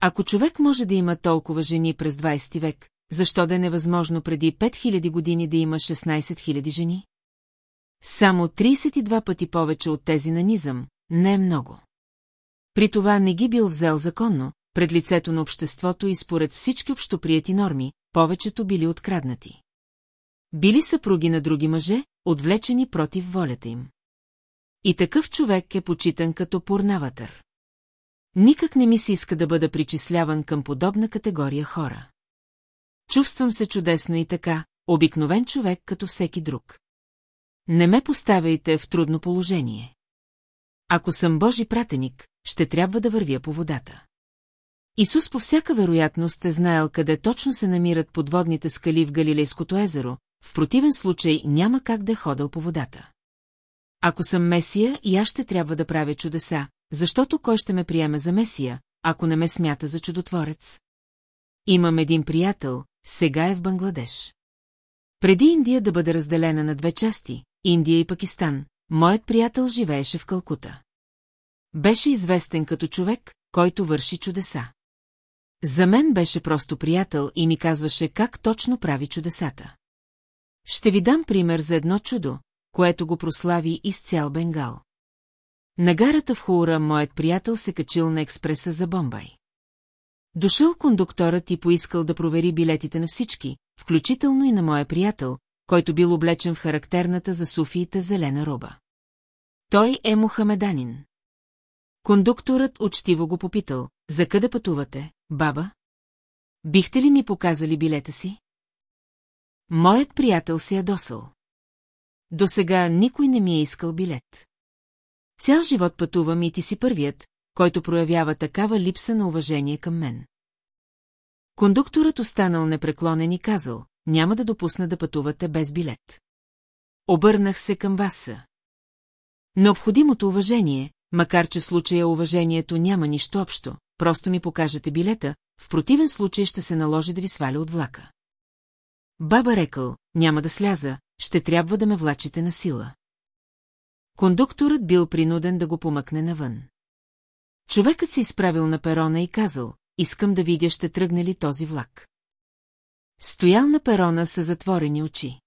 Ако човек може да има толкова жени през 20 век, защо да е невъзможно преди 5000 години да има 16 000 жени? Само 32 пъти повече от тези на Низъм, не е много. При това не ги бил взел законно, пред лицето на обществото и според всички общоприяти норми, повечето били откраднати. Били съпруги на други мъже, отвлечени против волята им. И такъв човек е почитан като порнаватър. Никак не ми се иска да бъда причисляван към подобна категория хора. Чувствам се чудесно и така, обикновен човек като всеки друг. Не ме поставяйте в трудно положение. Ако съм Божи пратеник, ще трябва да вървя по водата. Исус по всяка вероятност е знаел къде точно се намират подводните скали в Галилейското езеро, в противен случай няма как да е ходил по водата. Ако съм Месия и аз ще трябва да правя чудеса, защото кой ще ме приеме за Месия, ако не ме смята за чудотворец? Имам един приятел, сега е в Бангладеш. Преди Индия да бъде разделена на две части, Индия и Пакистан, моят приятел живееше в Калкута. Беше известен като човек, който върши чудеса. За мен беше просто приятел и ми казваше как точно прави чудесата. Ще ви дам пример за едно чудо, което го прослави из цял Бенгал. На гарата в Хура моят приятел се качил на експреса за Бомбай. Дошъл кондукторът и поискал да провери билетите на всички, включително и на моя приятел, който бил облечен в характерната за суфиите зелена роба. Той е мухамеданин. Кондукторът учтиво го попитал, за къде пътувате, баба? Бихте ли ми показали билета си? Моят приятел си ядосал. До сега никой не ми е искал билет. Цял живот пътувам и ти си първият, който проявява такава липса на уважение към мен. Кондукторът останал непреклонен и казал, няма да допусна да пътувате без билет. Обърнах се към вас. Необходимото уважение, макар че в случая уважението няма нищо общо, просто ми покажете билета, в противен случай ще се наложи да ви сваля от влака. Баба рекал, няма да сляза, ще трябва да ме влачите на сила. Кондукторът бил принуден да го помъкне навън. Човекът се изправил на перона и казал, искам да видя ще тръгне ли този влак. Стоял на перона с затворени очи.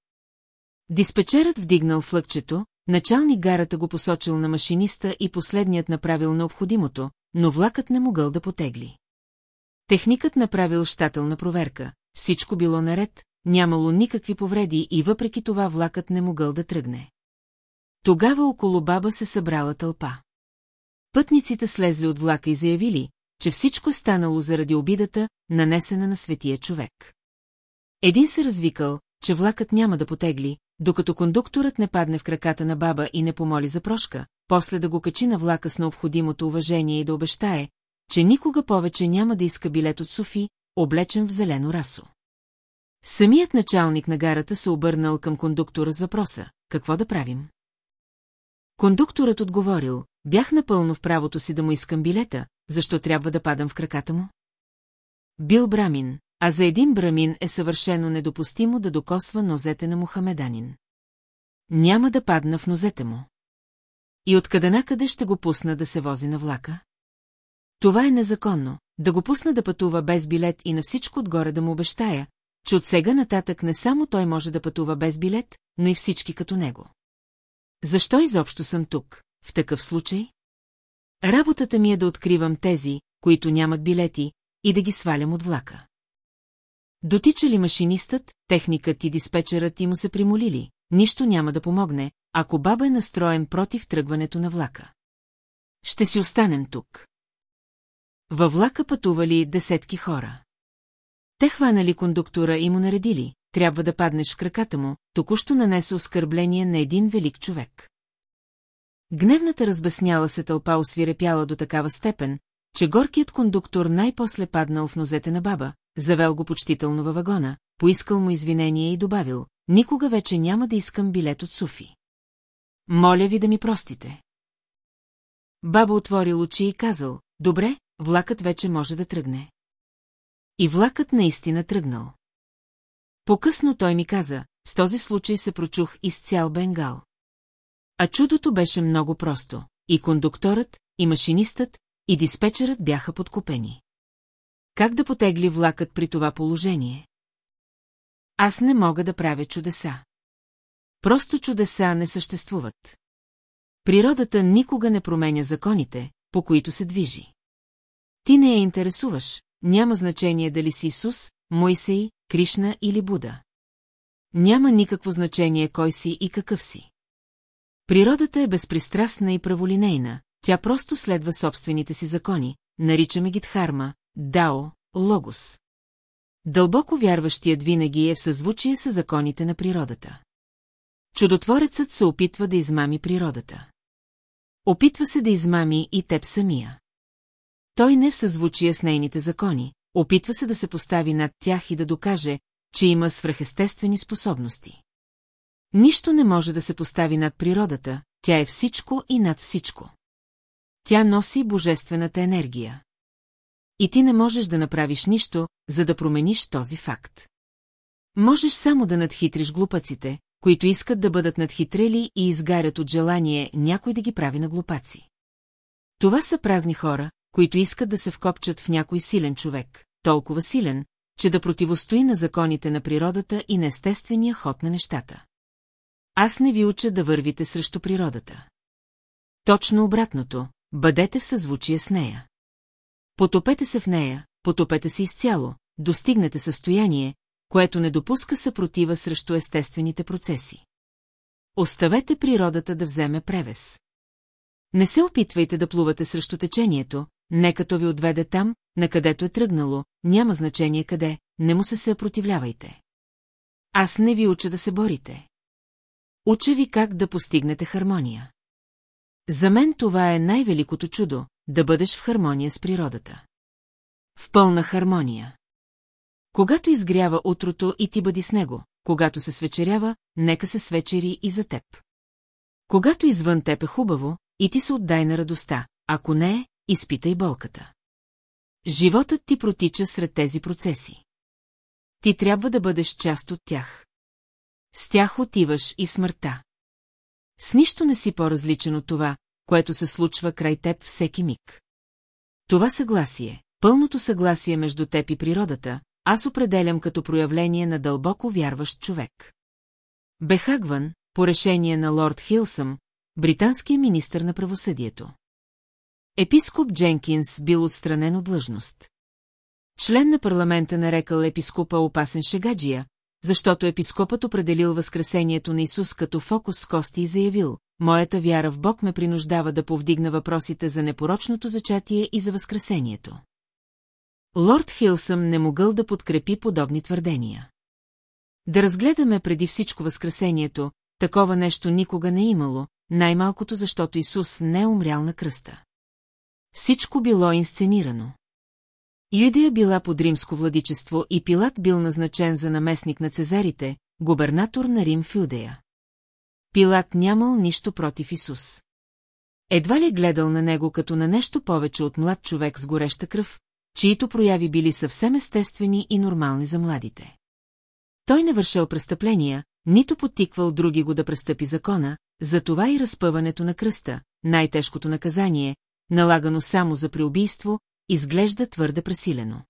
Диспечерът вдигнал флъкчето, началник гарата го посочил на машиниста и последният направил необходимото, но влакът не могъл да потегли. Техникът направил щателна проверка, всичко било наред, нямало никакви повреди и въпреки това влакът не могъл да тръгне. Тогава около баба се събрала тълпа. Пътниците слезли от влака и заявили, че всичко е станало заради обидата, нанесена на светия човек. Един се развикал, че влакът няма да потегли, докато кондукторът не падне в краката на баба и не помоли за прошка, после да го качи на влака с необходимото уважение и да обещае, че никога повече няма да иска билет от Софи, облечен в зелено расо. Самият началник на гарата се обърнал към кондуктора с въпроса, какво да правим? Кондукторът отговорил, бях напълно в правото си да му искам билета, защо трябва да падам в краката му? Бил брамин, а за един брамин е съвършено недопустимо да докосва нозете на Мухамеданин. Няма да падна в нозете му. И откъде накъде ще го пусна да се вози на влака? Това е незаконно, да го пусна да пътува без билет и на всичко отгоре да му обещая, че от сега нататък не само той може да пътува без билет, но и всички като него. Защо изобщо съм тук, в такъв случай? Работата ми е да откривам тези, които нямат билети, и да ги свалям от влака. Дотича ли машинистът, техникът и диспетчерът и му се примолили, нищо няма да помогне, ако баба е настроен против тръгването на влака. Ще си останем тук. Във влака пътували десетки хора. Те хванали кондуктора и му наредили, трябва да паднеш в краката му, току-що нанесе оскърбление на един велик човек. Гневната разбесняла се тълпа освирепяла до такава степен, че горкият кондуктор най-после паднал в нозете на баба, завел го почтително във вагона, поискал му извинение и добавил, никога вече няма да искам билет от Суфи. Моля ви да ми простите. Баба отворил очи и казал, добре, влакът вече може да тръгне. И влакът наистина тръгнал. По-късно той ми каза, с този случай се прочух из цял Бенгал. А чудото беше много просто. И кондукторът, и машинистът, и диспетчерът бяха подкупени. Как да потегли влакът при това положение? Аз не мога да правя чудеса. Просто чудеса не съществуват. Природата никога не променя законите, по които се движи. Ти не я интересуваш, няма значение дали си Исус, Мойсей, Кришна или Буда. Няма никакво значение кой си и какъв си. Природата е безпристрастна и праволинейна, тя просто следва собствените си закони, наричаме ги Дхарма, Дао, Логос. Дълбоко вярващият винаги е в съзвучие с законите на природата. Чудотворецът се опитва да измами природата. Опитва се да измами и теб самия. Той не в съзвучие с нейните закони, опитва се да се постави над тях и да докаже, че има свръхестествени способности. Нищо не може да се постави над природата, тя е всичко и над всичко. Тя носи божествената енергия. И ти не можеш да направиш нищо, за да промениш този факт. Можеш само да надхитриш глупаците, които искат да бъдат надхитрели и изгарят от желание някой да ги прави на глупаци. Това са празни хора, които искат да се вкопчат в някой силен човек, толкова силен, че да противостои на законите на природата и на естествения ход на нещата. Аз не ви уча да вървите срещу природата. Точно обратното, бъдете в съзвучие с нея. Потопете се в нея, потопете се изцяло, достигнете състояние, което не допуска съпротива срещу естествените процеси. Оставете природата да вземе превес. Не се опитвайте да плувате срещу течението, нека то ви отведе там, на където е тръгнало, няма значение къде, не му се съпротивлявайте. Аз не ви уча да се борите. Уча ви как да постигнете хармония. За мен това е най-великото чудо, да бъдеш в хармония с природата. В пълна хармония. Когато изгрява утрото и ти бъди с него, когато се свечерява, нека се свечери и за теб. Когато извън теб е хубаво, и ти се отдай на радостта, ако не е, изпитай болката. Животът ти протича сред тези процеси. Ти трябва да бъдеш част от тях. С тях отиваш и в смъртта. С нищо не си по-различен от това, което се случва край теб всеки миг. Това съгласие, пълното съгласие между теб и природата, аз определям като проявление на дълбоко вярващ човек. Бехагван, по решение на лорд Хилсъм, британския министр на правосъдието. Епископ Дженкинс бил отстранен от длъжност. Член на парламента нарекал епископа опасен шегаджия, защото епископът определил възкресението на Исус като фокус с кости и заявил, моята вяра в Бог ме принуждава да повдигна въпросите за непорочното зачатие и за възкресението. Лорд Хилсъм не могъл да подкрепи подобни твърдения. Да разгледаме преди всичко възкресението, такова нещо никога не е имало, най-малкото защото Исус не е умрял на кръста. Всичко било инсценирано. Юдия била под римско владичество и Пилат бил назначен за наместник на Цезарите, губернатор на Рим в Юдея. Пилат нямал нищо против Исус. Едва ли гледал на него като на нещо повече от млад човек с гореща кръв, чието прояви били съвсем естествени и нормални за младите. Той не вършил престъпления, нито потиквал други го да престъпи закона, затова и разпъването на кръста, най-тежкото наказание, налагано само за преубийство, изглежда твърде пресилено.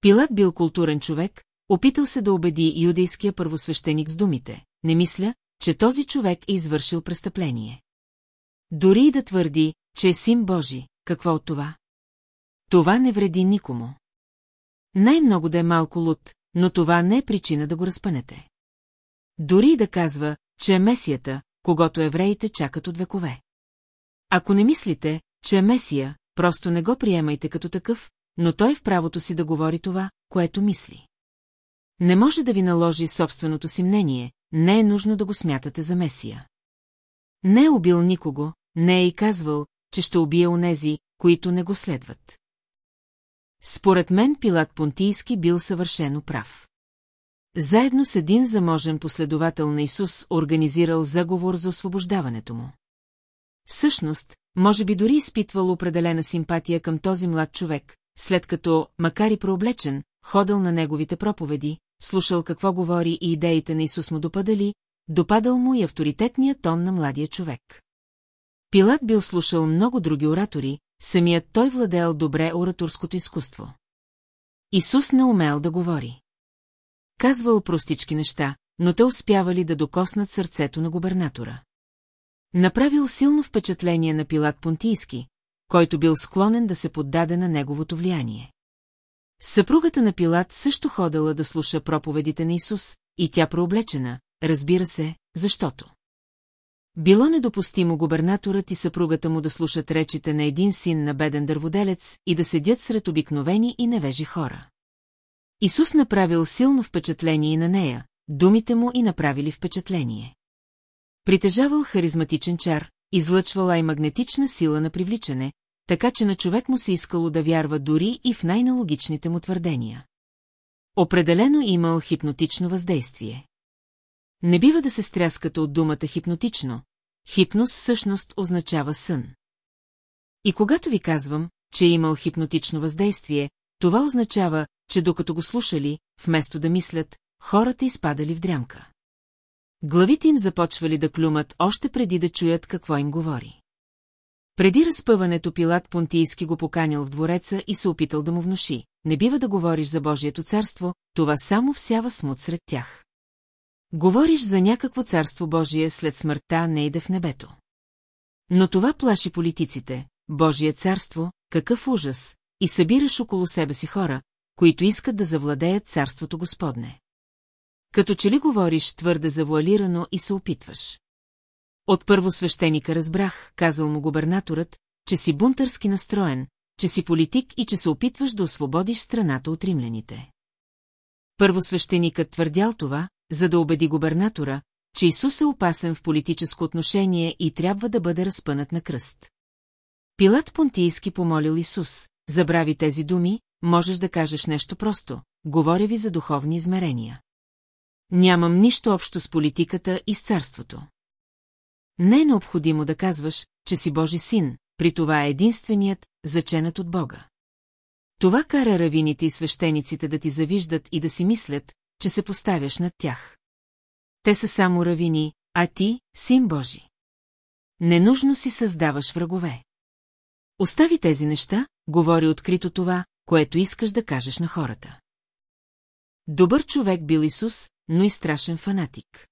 Пилат бил културен човек, опитал се да убеди юдейския първосвещеник с думите. Не мисля, че този човек е извършил престъпление. Дори и да твърди, че е син Божи, какво от това? Това не вреди никому. Най-много да е малко луд, но това не е причина да го разпънете. Дори и да казва, че е месията, когато евреите чакат от векове. Ако не мислите, че е месия, просто не го приемайте като такъв, но той в правото си да говори това, което мисли. Не може да ви наложи собственото си мнение, не е нужно да го смятате за месия. Не е убил никого, не е и казвал, че ще убие онези, които не го следват. Според мен Пилат Понтийски бил съвършено прав. Заедно с един заможен последовател на Исус организирал заговор за освобождаването му. Всъщност, може би дори изпитвал определена симпатия към този млад човек, след като, макар и прооблечен, ходил на неговите проповеди, слушал какво говори и идеите на Исус му допадали, допадал му и авторитетния тон на младия човек. Пилат бил слушал много други оратори, самият той владеел добре ораторското изкуство. Исус не умел да говори. Казвал простички неща, но те успявали да докоснат сърцето на губернатора. Направил силно впечатление на Пилат Понтийски, който бил склонен да се поддаде на неговото влияние. Съпругата на Пилат също ходила да слуша проповедите на Исус, и тя прооблечена, разбира се, защото. Било недопустимо губернаторът и съпругата му да слушат речите на един син на беден дърводелец и да седят сред обикновени и невежи хора. Исус направил силно впечатление и на нея, думите му и направили впечатление. Притежавал харизматичен чар, излъчвала и магнетична сила на привличане, така че на човек му се искало да вярва дори и в най-налогичните му твърдения. Определено имал хипнотично въздействие. Не бива да се стряскате от думата хипнотично. Хипноз всъщност означава сън. И когато ви казвам, че е имал хипнотично въздействие, това означава, че докато го слушали, вместо да мислят, хората изпадали в дрямка. Главите им започвали да клюмат още преди да чуят какво им говори. Преди разпъването Пилат Понтийски го поканил в двореца и се опитал да му внуши. Не бива да говориш за Божието царство, това само всява смут сред тях. Говориш за някакво царство Божие след смъртта не иде в небето. Но това плаши политиците, Божие царство, какъв ужас, и събираш около себе си хора, които искат да завладеят царството Господне. Като че ли говориш твърде завуалирано и се опитваш. От първосвещеника разбрах, казал му губернаторът, че си бунтърски настроен, че си политик и че се опитваш да освободиш страната от римляните. Първосвещеникът твърдял това, за да убеди губернатора, че Исус е опасен в политическо отношение и трябва да бъде разпънат на кръст. Пилат Понтийски помолил Исус, забрави тези думи, можеш да кажеш нещо просто, говоря ви за духовни измерения. Нямам нищо общо с политиката и с царството. Не е необходимо да казваш, че си Божи син, при това е единственият, заченат от Бога. Това кара равините и свещениците да ти завиждат и да си мислят, че се поставяш над тях. Те са само равини, а ти – син Божи. Ненужно си създаваш врагове. Остави тези неща, говори открито това, което искаш да кажеш на хората. Добър човек бил Исус, но и страшен фанатик.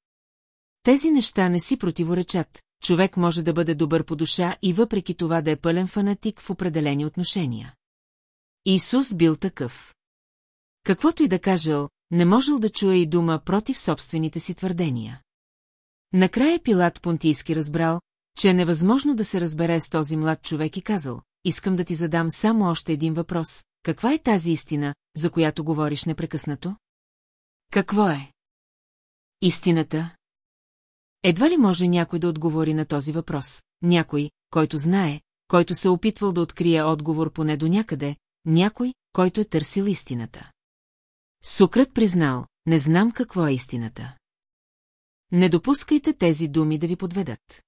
Тези неща не си противоречат, човек може да бъде добър по душа и въпреки това да е пълен фанатик в определени отношения. Исус бил такъв. Каквото и да кажел, не можел да чуе и дума против собствените си твърдения. Накрая Пилат Понтийски разбрал, че е невъзможно да се разбере с този млад човек и казал, искам да ти задам само още един въпрос, каква е тази истина, за която говориш непрекъснато? Какво е? Истината? Едва ли може някой да отговори на този въпрос? Някой, който знае, който се опитвал да открие отговор поне до някъде, някой, който е търсил истината. Сукрат признал, не знам какво е истината. Не допускайте тези думи да ви подведат.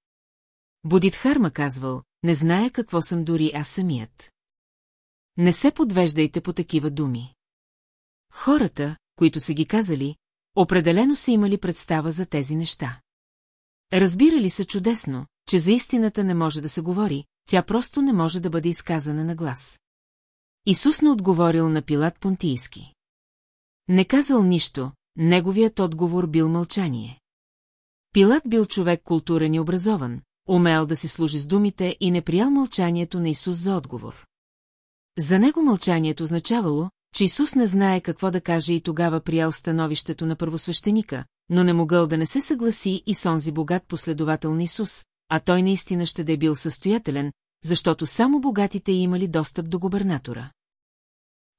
Бодитхарма казвал, не зная какво съм дори аз самият. Не се подвеждайте по такива думи. Хората, които са ги казали, определено са имали представа за тези неща. Разбирали са чудесно, че за истината не може да се говори, тя просто не може да бъде изказана на глас. Исус не отговорил на Пилат Понтийски. Не казал нищо, неговият отговор бил мълчание. Пилат бил човек културен и образован, умел да си служи с думите и не приял мълчанието на Исус за отговор. За него мълчанието означавало, че Исус не знае какво да каже и тогава приял становището на първосвещеника, но не могъл да не се съгласи и с онзи богат последовател на Исус, а той наистина ще да е бил състоятелен, защото само богатите имали достъп до губернатора.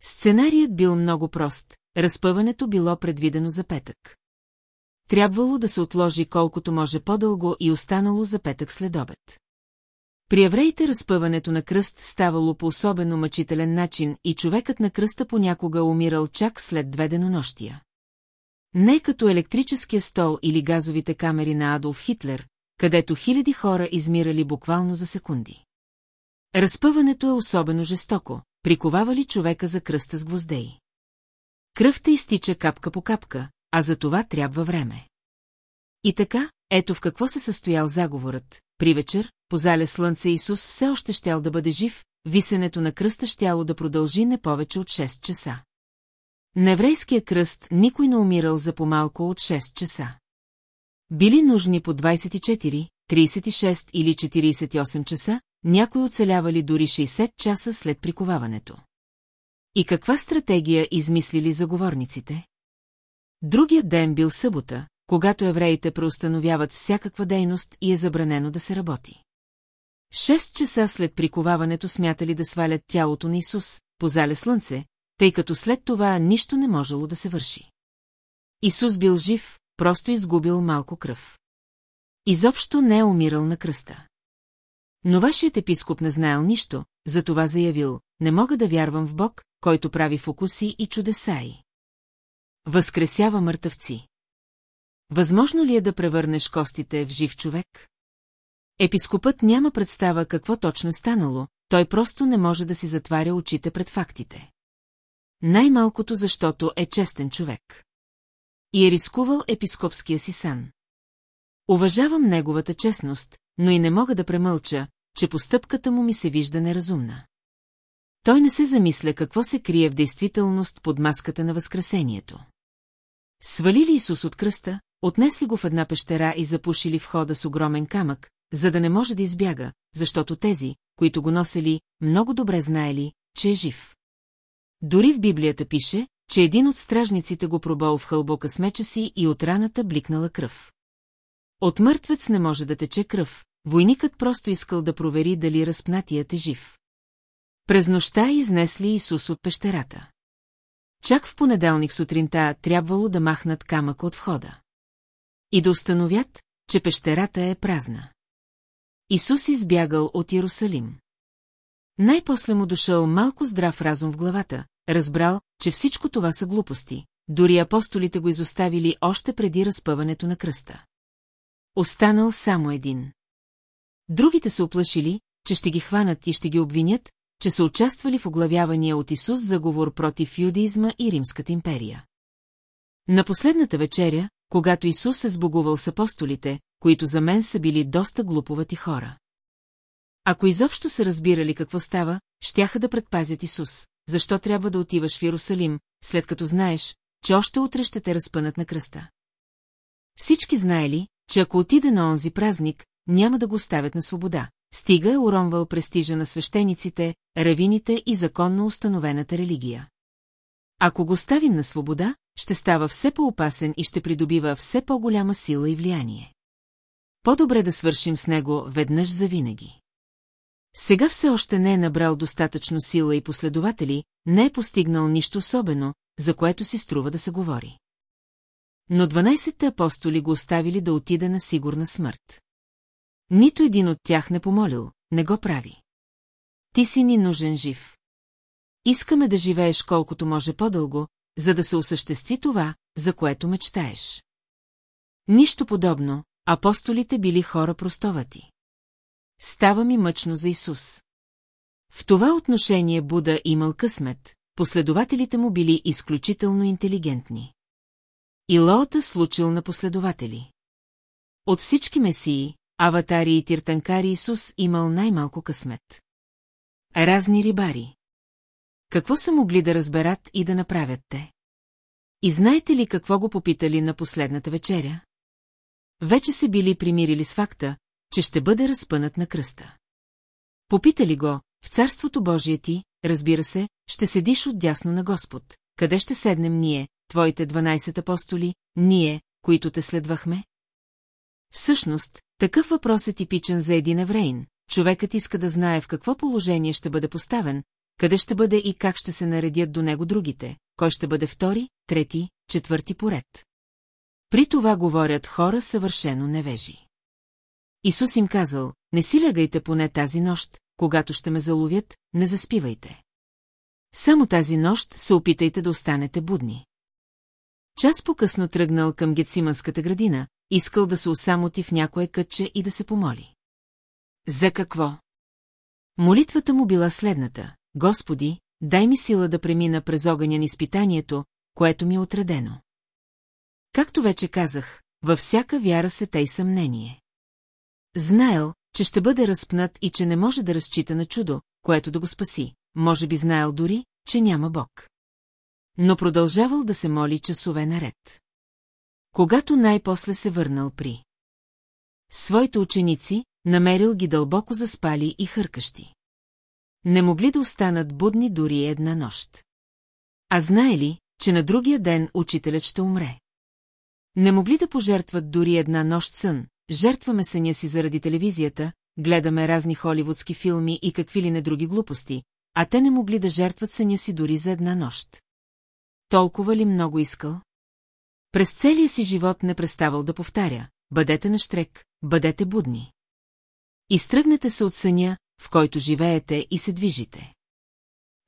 Сценарият бил много прост, разпъването било предвидено за петък. Трябвало да се отложи колкото може по-дълго и останало за петък след обед. При евреите разпъването на кръст ставало по особено мъчителен начин и човекът на кръста понякога умирал чак след две денонощия. Не като електрическия стол или газовите камери на Адолф Хитлер, където хиляди хора измирали буквално за секунди. Разпъването е особено жестоко, приковава ли човека за кръста с гвоздеи. Кръвта изтича капка по капка, а за това трябва време. И така, ето в какво се състоял заговорът. При вечер, по зале слънце Исус все още щял да бъде жив, висенето на кръста щяло да продължи не повече от 6 часа. На еврейския кръст никой не умирал за по-малко от 6 часа. Били нужни по 24, 36 или 48 часа, някои оцелявали дори 60 часа след приковаването. И каква стратегия измислили заговорниците? Другият ден бил събота, когато евреите преустановяват всякаква дейност и е забранено да се работи. Шест часа след приковаването смятали да свалят тялото на Исус, по зале слънце, тъй като след това нищо не можело да се върши. Исус бил жив, просто изгубил малко кръв. Изобщо не е умирал на кръста. Но вашият епископ не знаел нищо, затова заявил, не мога да вярвам в Бог, който прави фокуси и чудесаи. Възкресява мъртъвци. Възможно ли е да превърнеш костите в жив човек? Епископът няма представа какво точно е станало, той просто не може да си затваря очите пред фактите. Най-малкото защото е честен човек. И е рискувал епископския си сан. Уважавам неговата честност, но и не мога да премълча, че постъпката му ми се вижда неразумна. Той не се замисля какво се крие в действителност под маската на Възкресението. Свалили Исус от кръста, отнесли го в една пещера и запушили входа с огромен камък, за да не може да избяга, защото тези, които го носели, много добре знаели, че е жив. Дори в Библията пише, че един от стражниците го пробол в хълбока с меча си и от раната бликнала кръв. От мъртвец не може да тече кръв, войникът просто искал да провери дали разпнатият е жив. През нощта изнесли Исус от пещерата. Чак в понеделник сутринта трябвало да махнат камък от входа. И да установят, че пещерата е празна. Исус избягал от Иерусалим. Най-после му дошъл малко здрав разум в главата, разбрал, че всичко това са глупости, дори апостолите го изоставили още преди разпъването на кръста. Останал само един. Другите се оплашили, че ще ги хванат и ще ги обвинят, че са участвали в оглавявания от Исус заговор против юдеизма и Римската империя. На последната вечеря, когато Исус се сбогувал с апостолите, които за мен са били доста глуповати хора. Ако изобщо са разбирали какво става, щяха да предпазят Исус. Защо трябва да отиваш в Иерусалим, след като знаеш, че още утре ще те разпънат на кръста? Всички знаели, че ако отиде на онзи празник, няма да го оставят на свобода. Стига е уронвал престижа на свещениците, равините и законно установената религия. Ако го ставим на свобода, ще става все по-опасен и ще придобива все по-голяма сила и влияние. По-добре да свършим с него веднъж завинаги. Сега все още не е набрал достатъчно сила и последователи, не е постигнал нищо особено, за което си струва да се говори. Но 12-те апостоли го оставили да отиде на сигурна смърт. Нито един от тях не помолил, не го прави. Ти си ни нужен жив. искаме да живееш колкото може по-дълго, за да се осъществи това, за което мечтаеш. Нищо подобно, апостолите били хора простовати. Става ми мъчно за Исус. В това отношение Буда имал късмет, последователите му били изключително интелигентни. И Лоата случил на последователи. От всички месии, аватари и тиртанкари Исус имал най-малко късмет. Разни рибари. Какво са могли да разберат и да направят те? И знаете ли какво го попитали на последната вечеря? Вече се били примирили с факта, че ще бъде разпънат на кръста. Попитали го, в Царството Божие ти, разбира се, ще седиш отдясно на Господ. Къде ще седнем ние, твоите 12 апостоли, ние, които те следвахме? Всъщност, такъв въпрос е типичен за един еврейн. Човекът иска да знае в какво положение ще бъде поставен, къде ще бъде и как ще се наредят до него другите, кой ще бъде втори, трети, четвърти поред. При това говорят хора съвършено невежи. Исус им казал, не си лягайте поне тази нощ, когато ще ме заловят, не заспивайте. Само тази нощ се опитайте да останете будни. Час по-късно тръгнал към Гециманската градина, искал да се осамоти в някое кътче и да се помоли. За какво? Молитвата му била следната. Господи, дай ми сила да премина през огъня на изпитанието, което ми е отредено. Както вече казах, във всяка вяра се тъй съмнение. Знаел, че ще бъде разпнат и че не може да разчита на чудо, което да го спаси. Може би знаел дори, че няма Бог. Но продължавал да се моли часове наред. Когато най-после се върнал при своите ученици, намерил ги дълбоко заспали и хъркащи. Не могли да останат будни дори една нощ. А знае ли, че на другия ден учителят ще умре? Не могли да пожертват дори една нощ сън, жертваме съня си заради телевизията, гледаме разни холивудски филми и какви ли не други глупости, а те не могли да жертват съня си дори за една нощ. Толкова ли много искал? През целия си живот не преставал да повтаря, бъдете на штрек, бъдете будни. Изтръгнете се от съня, в който живеете и се движите.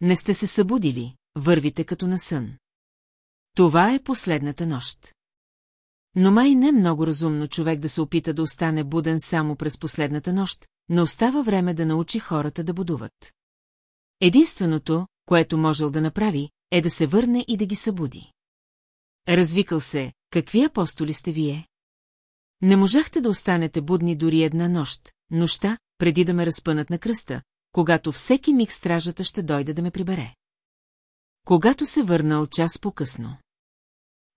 Не сте се събудили, вървите като на сън. Това е последната нощ. Но май не е много разумно човек да се опита да остане буден само през последната нощ, но остава време да научи хората да будуват. Единственото, което можел да направи, е да се върне и да ги събуди. Развикал се, какви апостоли сте вие? Не можахте да останете будни дори една нощ, нощта, преди да ме разпънат на кръста, когато всеки миг стражата ще дойде да ме прибере. Когато се върнал час по-късно.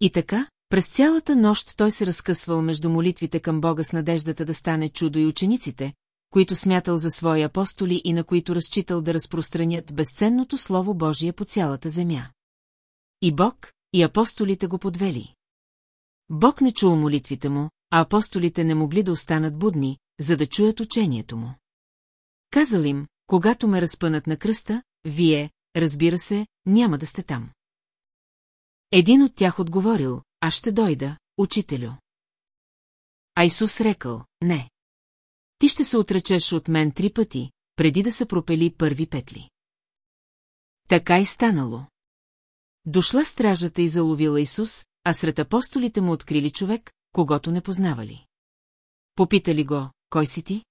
И така, през цялата нощ той се разкъсвал между молитвите към Бога с надеждата да стане чудо и учениците, които смятал за свои апостоли и на които разчитал да разпространят безценното Слово Божие по цялата земя. И Бог, и апостолите го подвели. Бог не чул молитвите му, а апостолите не могли да останат будни, за да чуят учението му. Казал им, когато ме разпънат на кръста, вие, разбира се, няма да сте там. Един от тях отговорил, аз ще дойда, учителю. А Исус рекал, не. Ти ще се отречеш от мен три пъти, преди да се пропели първи петли. Така и станало. Дошла стражата и заловила Исус, а сред апостолите му открили човек, когато не познавали. Попитали го, кой си ти?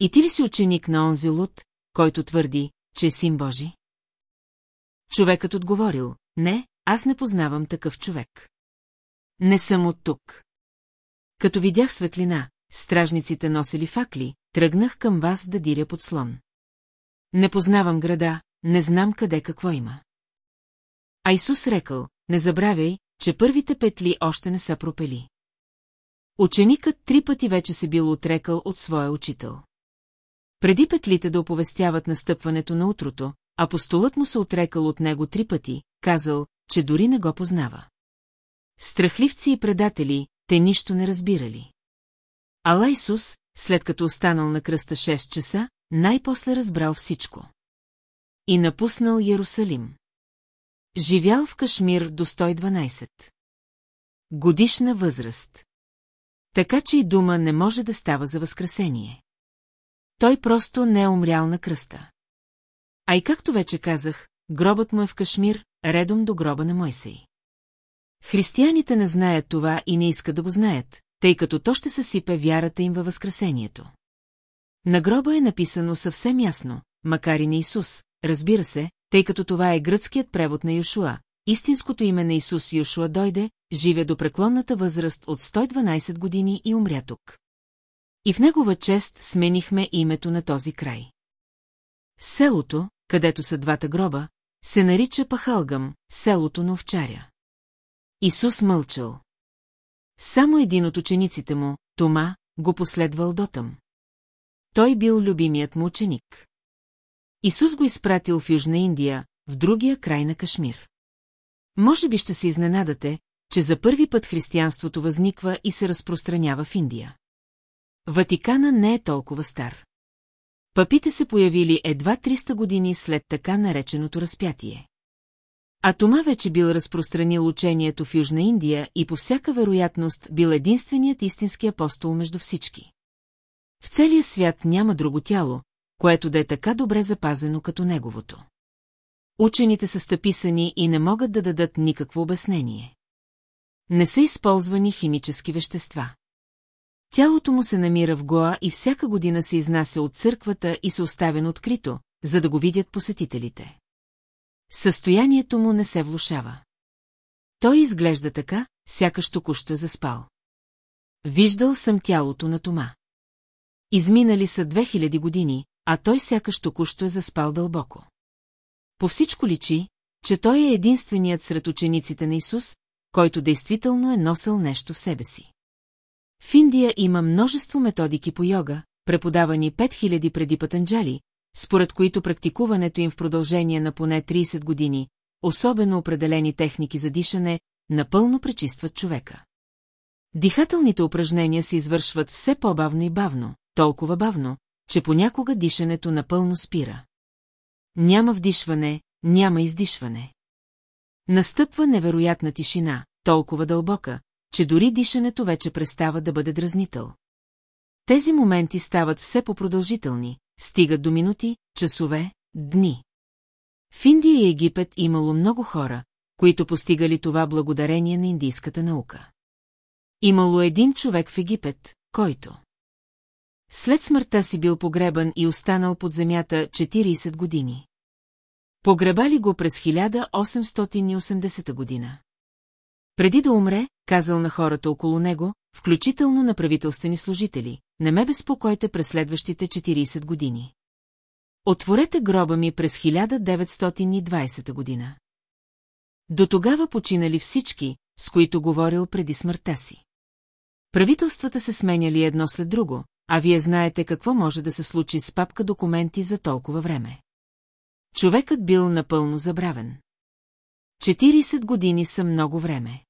И ти ли си ученик на онзи луд, който твърди, че е син Божи? Човекът отговорил, не, аз не познавам такъв човек. Не съм от тук. Като видях светлина, стражниците носили факли, тръгнах към вас да диря под слон. Не познавам града, не знам къде какво има. А Исус рекал, не забравяй, че първите петли още не са пропели. Ученикът три пъти вече се бил отрекал от своя учител. Преди петлите да оповестяват настъпването на утрото, апостолът му се отрекал от него три пъти, казал, че дори не го познава. Страхливци и предатели, те нищо не разбирали. Ала Исус, след като останал на кръста 6 часа, най-после разбрал всичко. И напуснал Ярусалим. Живял в Кашмир до 112. Годишна възраст. Така че и дума не може да става за възкресение. Той просто не е умрял на кръста. А и както вече казах, гробът му е в Кашмир, редом до гроба на Мойсей. Християните не знаят това и не искат да го знаят, тъй като то ще съсипе вярата им във Възкресението. На гроба е написано съвсем ясно, макар и на Исус, разбира се, тъй като това е гръцкият превод на Йошуа. Истинското име на Исус Йошуа дойде, живе до преклонната възраст от 112 години и умря тук. И в негова чест сменихме името на този край. Селото, където са двата гроба, се нарича Пахалгам, селото на овчаря. Исус мълчал. Само един от учениците му, Тома, го последвал дотъм. Той бил любимият му ученик. Исус го изпратил в Южна Индия, в другия край на Кашмир. Може би ще се изненадате, че за първи път християнството възниква и се разпространява в Индия. Ватикана не е толкова стар. Папите се появили едва 300 години след така нареченото разпятие. А Тома вече бил разпространил учението в Южна Индия и по всяка вероятност бил единственият истински апостол между всички. В целия свят няма друго тяло, което да е така добре запазено като неговото. Учените са стъписани и не могат да дадат никакво обяснение. Не са използвани химически вещества. Тялото му се намира в Гоа и всяка година се изнася от църквата и се оставя открито, за да го видят посетителите. Състоянието му не се влушава. Той изглежда така, сякаш току-що заспал. Виждал съм тялото на Тома. Изминали са 2000 години, а той сякаш току-що е заспал дълбоко. По всичко личи, че той е единственият сред учениците на Исус, който действително е носил нещо в себе си. В Индия има множество методики по йога, преподавани 5000 преди Патанджали, според които практикуването им в продължение на поне 30 години, особено определени техники за дишане, напълно пречистват човека. Дихателните упражнения се извършват все по-бавно и бавно, толкова бавно, че понякога дишането напълно спира. Няма вдишване, няма издишване. Настъпва невероятна тишина, толкова дълбока, че дори дишането вече престава да бъде дразнител. Тези моменти стават все по-продължителни, стигат до минути, часове, дни. В Индия и Египет имало много хора, които постигали това благодарение на индийската наука. Имало един човек в Египет, който след смъртта си бил погребан и останал под земята 40 години. Погребали го през 1880 година. Преди да умре, казал на хората около него, включително на правителствени служители, не ме безпокойте през следващите 40 години. Отворете гроба ми през 1920 година. До тогава починали всички, с които говорил преди смъртта си. Правителствата се сменяли едно след друго, а вие знаете какво може да се случи с папка документи за толкова време. Човекът бил напълно забравен. 40 години са много време.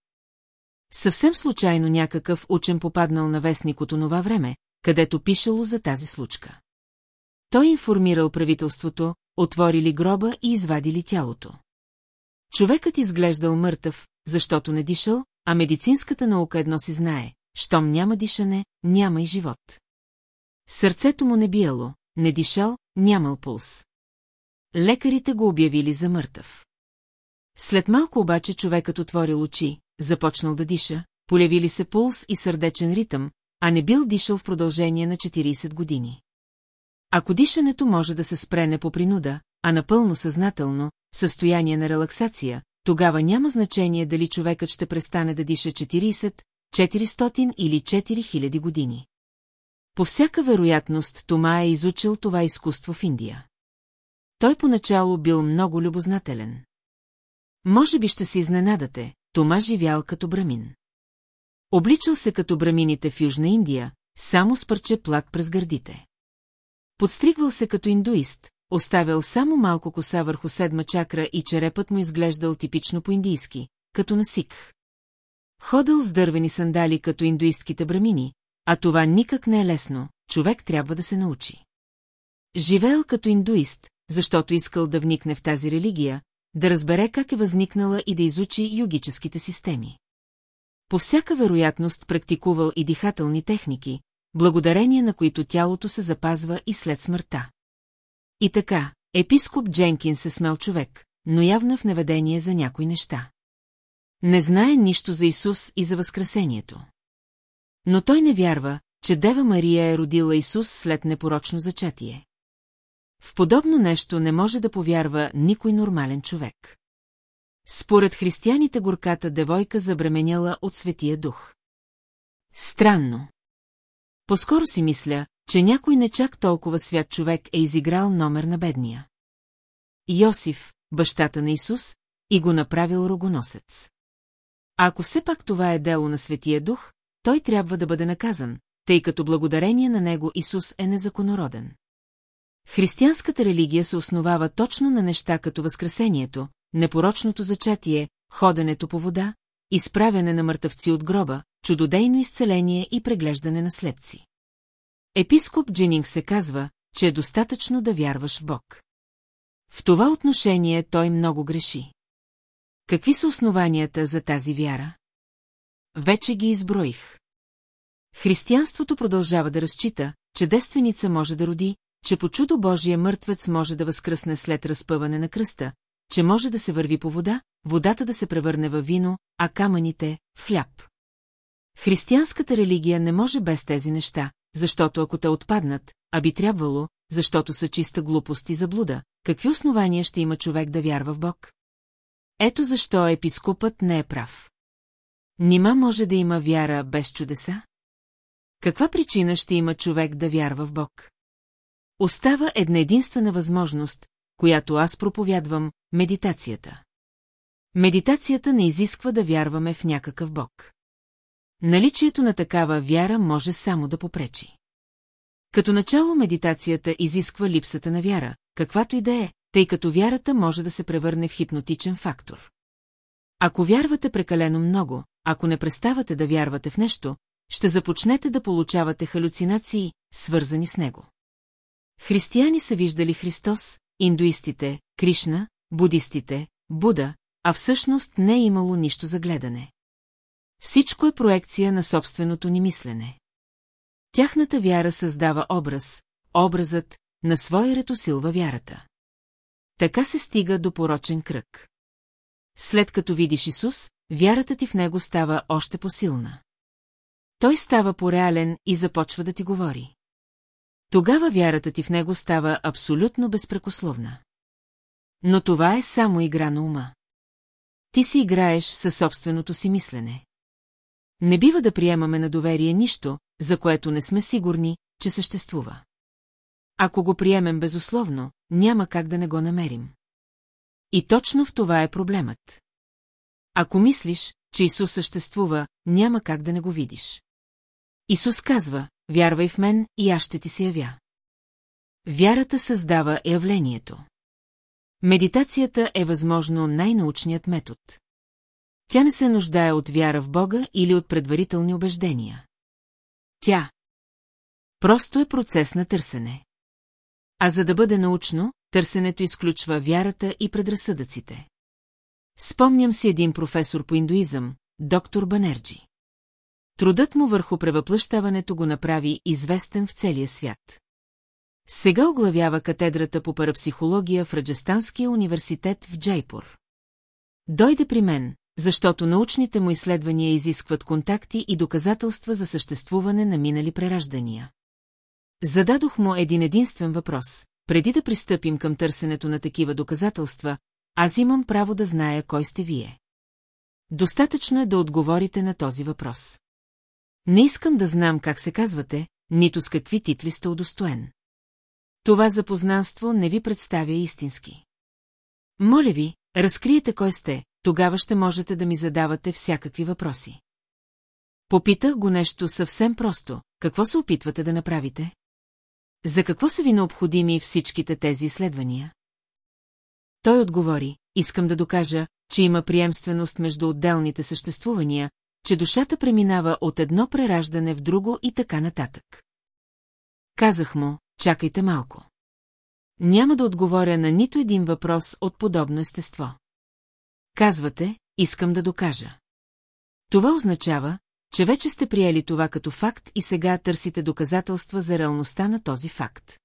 Съвсем случайно някакъв учен попаднал на вестник от онова време, където пишело за тази случка. Той информирал правителството, отворили гроба и извадили тялото. Човекът изглеждал мъртъв, защото не дишал, а медицинската наука едно си знае, щом няма дишане, няма и живот. Сърцето му не биело, не дишал, нямал пулс. Лекарите го обявили за мъртъв. След малко обаче човекът отворил очи, започнал да диша, полявили се пулс и сърдечен ритъм, а не бил дишал в продължение на 40 години. Ако дишането може да се спрене по принуда, а напълно съзнателно, в състояние на релаксация, тогава няма значение дали човекът ще престане да диша 40, 400 или 4000 години. По всяка вероятност Тома е изучил това изкуство в Индия. Той поначало бил много любознателен. Може би ще се изненадате, Тома живял като брамин. Обличал се като брамините в Южна Индия, само с парче плат през гърдите. Подстригвал се като индуист, оставял само малко коса върху седма чакра и черепът му изглеждал типично по-индийски, като на сикх. Ходил с дървени сандали като индуистките брамини, а това никак не е лесно, човек трябва да се научи. Живеел като индуист, защото искал да вникне в тази религия, да разбере как е възникнала и да изучи йогическите системи. По всяка вероятност практикувал и дихателни техники, благодарение на които тялото се запазва и след смъртта. И така, епископ Дженкин се смел човек, но явно в неведение за някои неща. Не знае нищо за Исус и за Възкресението. Но той не вярва, че Дева Мария е родила Исус след непорочно зачатие. В подобно нещо не може да повярва никой нормален човек. Според християните горката девойка забременяла от Светия Дух. Странно. Поскоро си мисля, че някой не чак толкова свят човек е изиграл номер на бедния. Йосиф, бащата на Исус, и го направил рогоносец. А ако все пак това е дело на Светия Дух, той трябва да бъде наказан, тъй като благодарение на него Исус е незаконороден. Християнската религия се основава точно на неща като възкресението, непорочното зачатие, ходенето по вода, изправяне на мъртъвци от гроба, чудодейно изцеление и преглеждане на слепци. Епископ Джининг се казва, че е достатъчно да вярваш в Бог. В това отношение той много греши. Какви са основанията за тази вяра? Вече ги изброих. Християнството продължава да разчита, че девственица може да роди, че по чудо Божие мъртвец може да възкръсне след разпъване на кръста, че може да се върви по вода, водата да се превърне във вино, а камъните – в хляб. Християнската религия не може без тези неща, защото ако те отпаднат, а би трябвало, защото са чиста глупост и заблуда, какви основания ще има човек да вярва в Бог? Ето защо епископът не е прав. Нима може да има вяра без чудеса? Каква причина ще има човек да вярва в Бог? Остава една единствена възможност, която аз проповядвам – медитацията. Медитацията не изисква да вярваме в някакъв Бог. Наличието на такава вяра може само да попречи. Като начало медитацията изисква липсата на вяра, каквато и да е, тъй като вярата може да се превърне в хипнотичен фактор. Ако вярвате прекалено много, ако не преставате да вярвате в нещо, ще започнете да получавате халюцинации, свързани с него. Християни са виждали Христос, индуистите, Кришна, будистите, Буда, а всъщност не е имало нищо за гледане. Всичко е проекция на собственото ни мислене. Тяхната вяра създава образ, образът на своя ред усилва вярата. Така се стига до порочен кръг. След като видиш Исус, вярата ти в него става още по-силна. Той става пореален и започва да ти говори. Тогава вярата ти в него става абсолютно безпрекословна. Но това е само игра на ума. Ти си играеш със собственото си мислене. Не бива да приемаме на доверие нищо, за което не сме сигурни, че съществува. Ако го приемем безусловно, няма как да не го намерим. И точно в това е проблемът. Ако мислиш, че Исус съществува, няма как да не го видиш. Исус казва, вярвай в мен и аз ще ти се явя. Вярата създава явлението. Медитацията е възможно най-научният метод. Тя не се нуждае от вяра в Бога или от предварителни убеждения. Тя просто е процес на търсене. А за да бъде научно, търсенето изключва вярата и предразсъдъците. Спомням си един професор по индуизъм, доктор Банерджи. Трудът му върху превъплъщаването го направи известен в целия свят. Сега оглавява катедрата по парапсихология в Раджастанския университет в Джейпур. Дойде при мен, защото научните му изследвания изискват контакти и доказателства за съществуване на минали прераждания. Зададох му един единствен въпрос. Преди да пристъпим към търсенето на такива доказателства, аз имам право да зная кой сте вие. Достатъчно е да отговорите на този въпрос. Не искам да знам как се казвате, нито с какви титли сте удостоен. Това запознанство не ви представя истински. Моля ви, разкриете кой сте, тогава ще можете да ми задавате всякакви въпроси. Попитах го нещо съвсем просто. Какво се опитвате да направите? За какво са ви необходими всичките тези изследвания? Той отговори, искам да докажа, че има приемственост между отделните съществувания, че душата преминава от едно прераждане в друго и така нататък. Казах му, чакайте малко. Няма да отговоря на нито един въпрос от подобно естество. Казвате, искам да докажа. Това означава, че вече сте приели това като факт и сега търсите доказателства за реалността на този факт.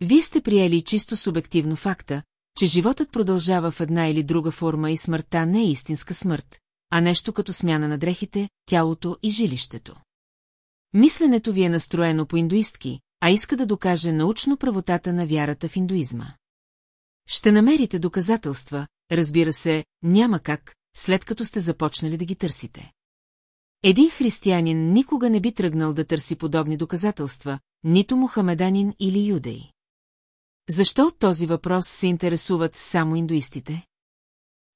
Вие сте приели чисто субективно факта, че животът продължава в една или друга форма и смъртта не е истинска смърт, а нещо като смяна на дрехите, тялото и жилището. Мисленето ви е настроено по индуистки, а иска да докаже научно правотата на вярата в индуизма. Ще намерите доказателства, разбира се, няма как, след като сте започнали да ги търсите. Един християнин никога не би тръгнал да търси подобни доказателства, нито мухамеданин или юдей. Защо от този въпрос се интересуват само индуистите?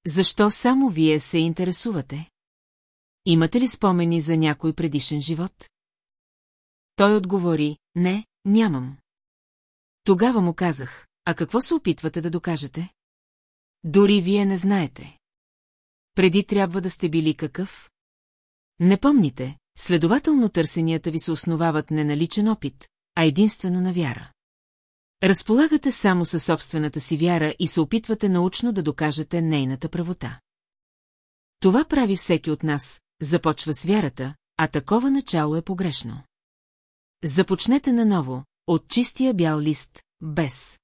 Защо само вие се интересувате? Имате ли спомени за някой предишен живот? Той отговори, не, нямам. Тогава му казах, а какво се опитвате да докажете? Дори вие не знаете. Преди трябва да сте били какъв? Не помните, следователно търсенията ви се основават не на личен опит, а единствено на вяра. Разполагате само със собствената си вяра и се опитвате научно да докажете нейната правота. Това прави всеки от нас, започва с вярата, а такова начало е погрешно. Започнете наново, от чистия бял лист, без.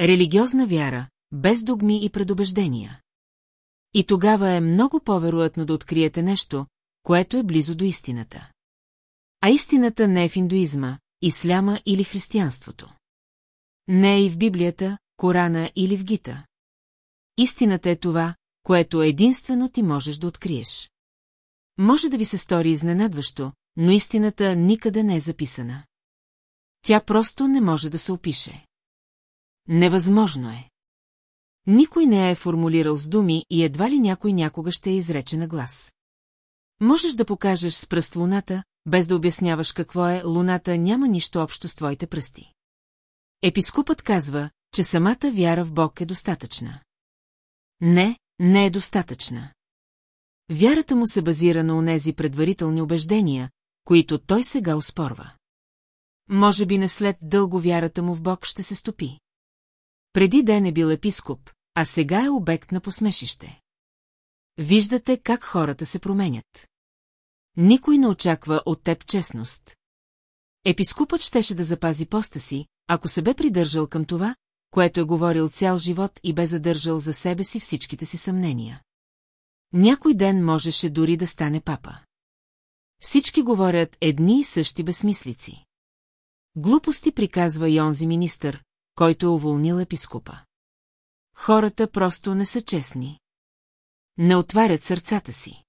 Религиозна вяра, без догми и предубеждения. И тогава е много по-вероятно да откриете нещо, което е близо до истината. А истината не е в индуизма, исляма или християнството. Не е и в Библията, Корана или в Гита. Истината е това, което единствено ти можеш да откриеш. Може да ви се стори изненадващо, но истината никъде не е записана. Тя просто не може да се опише. Невъзможно е. Никой не е формулирал с думи и едва ли някой някога ще е изрече на глас. Можеш да покажеш с пръст луната, без да обясняваш какво е, луната няма нищо общо с твоите пръсти. Епископът казва, че самата вяра в Бог е достатъчна. Не, не е достатъчна. Вярата му се базира на онези предварителни убеждения, които той сега успорва. Може би не след дълго вярата му в Бог ще се стопи. Преди ден е бил епископ, а сега е обект на посмешище. Виждате как хората се променят. Никой не очаква от теб честност. Епископът щеше да запази поста си, ако се бе придържал към това, което е говорил цял живот и бе задържал за себе си всичките си съмнения. Някой ден можеше дори да стане папа. Всички говорят едни и същи безсмислици. Глупости приказва и онзи министър, който е уволнил епископа. Хората просто не са честни. Не отварят сърцата си.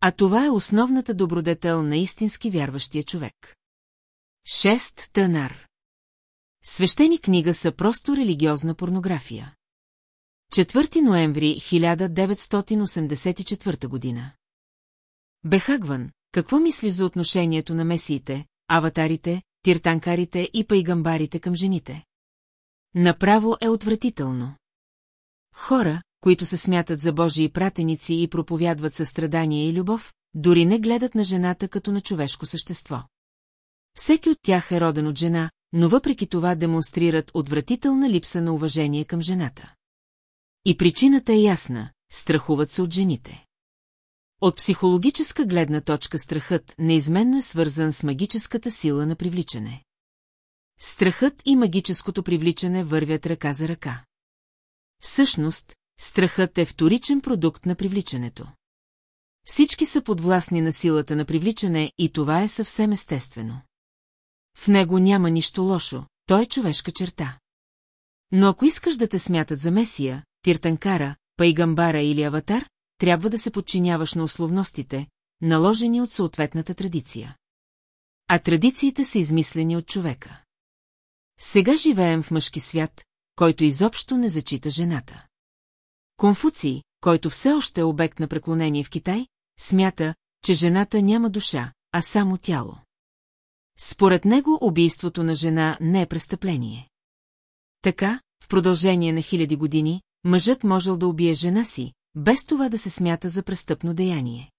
А това е основната добродетел на истински вярващия човек. Шест тънар. Свещени книга са просто религиозна порнография. 4 ноември 1984 година. Бехагван, какво мислиш за отношението на месиите, аватарите, тиртанкарите и пайгамбарите към жените? Направо е отвратително. Хора, които се смятат за Божии пратеници и проповядват състрадание и любов, дори не гледат на жената като на човешко същество. Всеки от тях е роден от жена, но въпреки това демонстрират отвратителна липса на уважение към жената. И причината е ясна – страхуват се от жените. От психологическа гледна точка страхът неизменно е свързан с магическата сила на привличане. Страхът и магическото привличане вървят ръка за ръка. Всъщност, страхът е вторичен продукт на привличането. Всички са подвластни на силата на привличане и това е съвсем естествено. В него няма нищо лошо, той е човешка черта. Но ако искаш да те смятат за месия, тиртанкара, пайгамбара или аватар, трябва да се подчиняваш на условностите, наложени от съответната традиция. А традициите са измислени от човека. Сега живеем в мъжки свят, който изобщо не зачита жената. Конфуций, който все още е обект на преклонение в Китай, смята, че жената няма душа, а само тяло. Според него убийството на жена не е престъпление. Така, в продължение на хиляди години, мъжът можел да убие жена си, без това да се смята за престъпно деяние.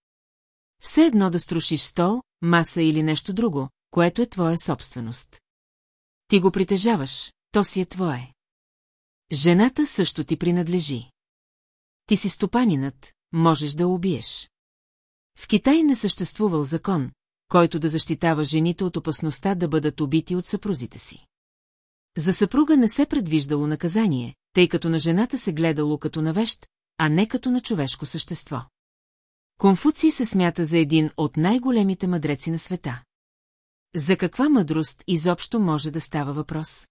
Все едно да струшиш стол, маса или нещо друго, което е твоя собственост. Ти го притежаваш, то си е твое. Жената също ти принадлежи. Ти си стопанинът, можеш да убиеш. В Китай не съществувал закон, който да защитава жените от опасността да бъдат убити от съпрузите си. За съпруга не се предвиждало наказание, тъй като на жената се гледало като на вещ, а не като на човешко същество. Конфуций се смята за един от най-големите мъдреци на света. За каква мъдрост изобщо може да става въпрос?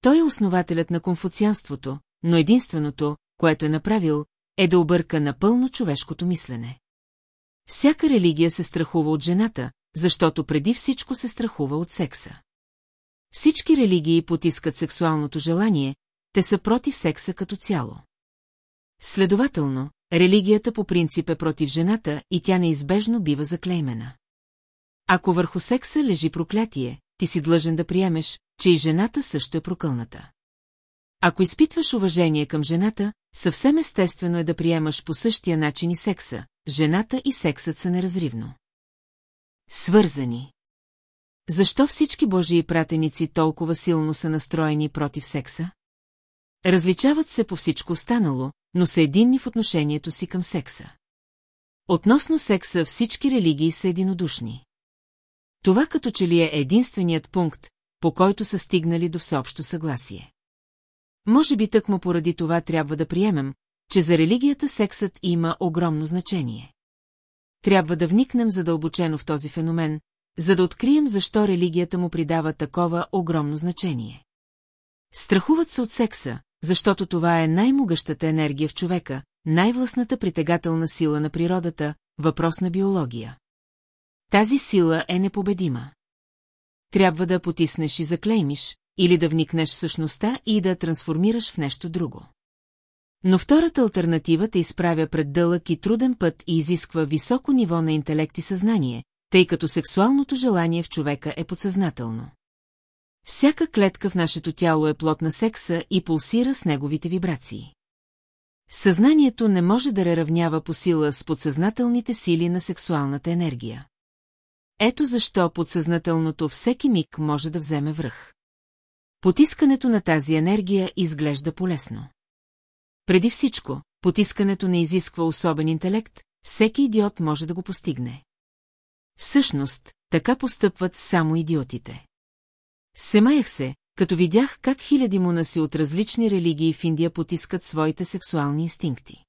Той е основателят на конфуцианството, но единственото, което е направил, е да обърка напълно човешкото мислене. Всяка религия се страхува от жената, защото преди всичко се страхува от секса. Всички религии потискат сексуалното желание, те са против секса като цяло. Следователно, религията по принцип е против жената и тя неизбежно бива заклеймена. Ако върху секса лежи проклятие, ти си длъжен да приемеш, че и жената също е прокълната. Ако изпитваш уважение към жената, съвсем естествено е да приемаш по същия начин и секса. Жената и сексът са неразривно. Свързани. Защо всички Божии пратеници толкова силно са настроени против секса? Различават се по всичко останало, но са единни в отношението си към секса. Относно секса всички религии са единодушни. Това като че ли е единственият пункт, по който са стигнали до всеобщо съгласие. Може би тъкмо поради това трябва да приемем, че за религията сексът има огромно значение. Трябва да вникнем задълбочено в този феномен, за да открием защо религията му придава такова огромно значение. Страхуват се от секса, защото това е най-могъщата енергия в човека, най-властната притегателна сила на природата, въпрос на биология. Тази сила е непобедима. Трябва да потиснеш и заклеймиш, или да вникнеш в същността и да трансформираш в нещо друго. Но втората альтернатива те изправя пред дълъг и труден път и изисква високо ниво на интелект и съзнание, тъй като сексуалното желание в човека е подсъзнателно. Всяка клетка в нашето тяло е плод на секса и пулсира с неговите вибрации. Съзнанието не може да реравнява по сила с подсъзнателните сили на сексуалната енергия. Ето защо подсъзнателното всеки миг може да вземе връх. Потискането на тази енергия изглежда полезно. Преди всичко, потискането не изисква особен интелект, всеки идиот може да го постигне. Всъщност, така постъпват само идиотите. Семаях се, като видях как хиляди монаси от различни религии в Индия потискат своите сексуални инстинкти.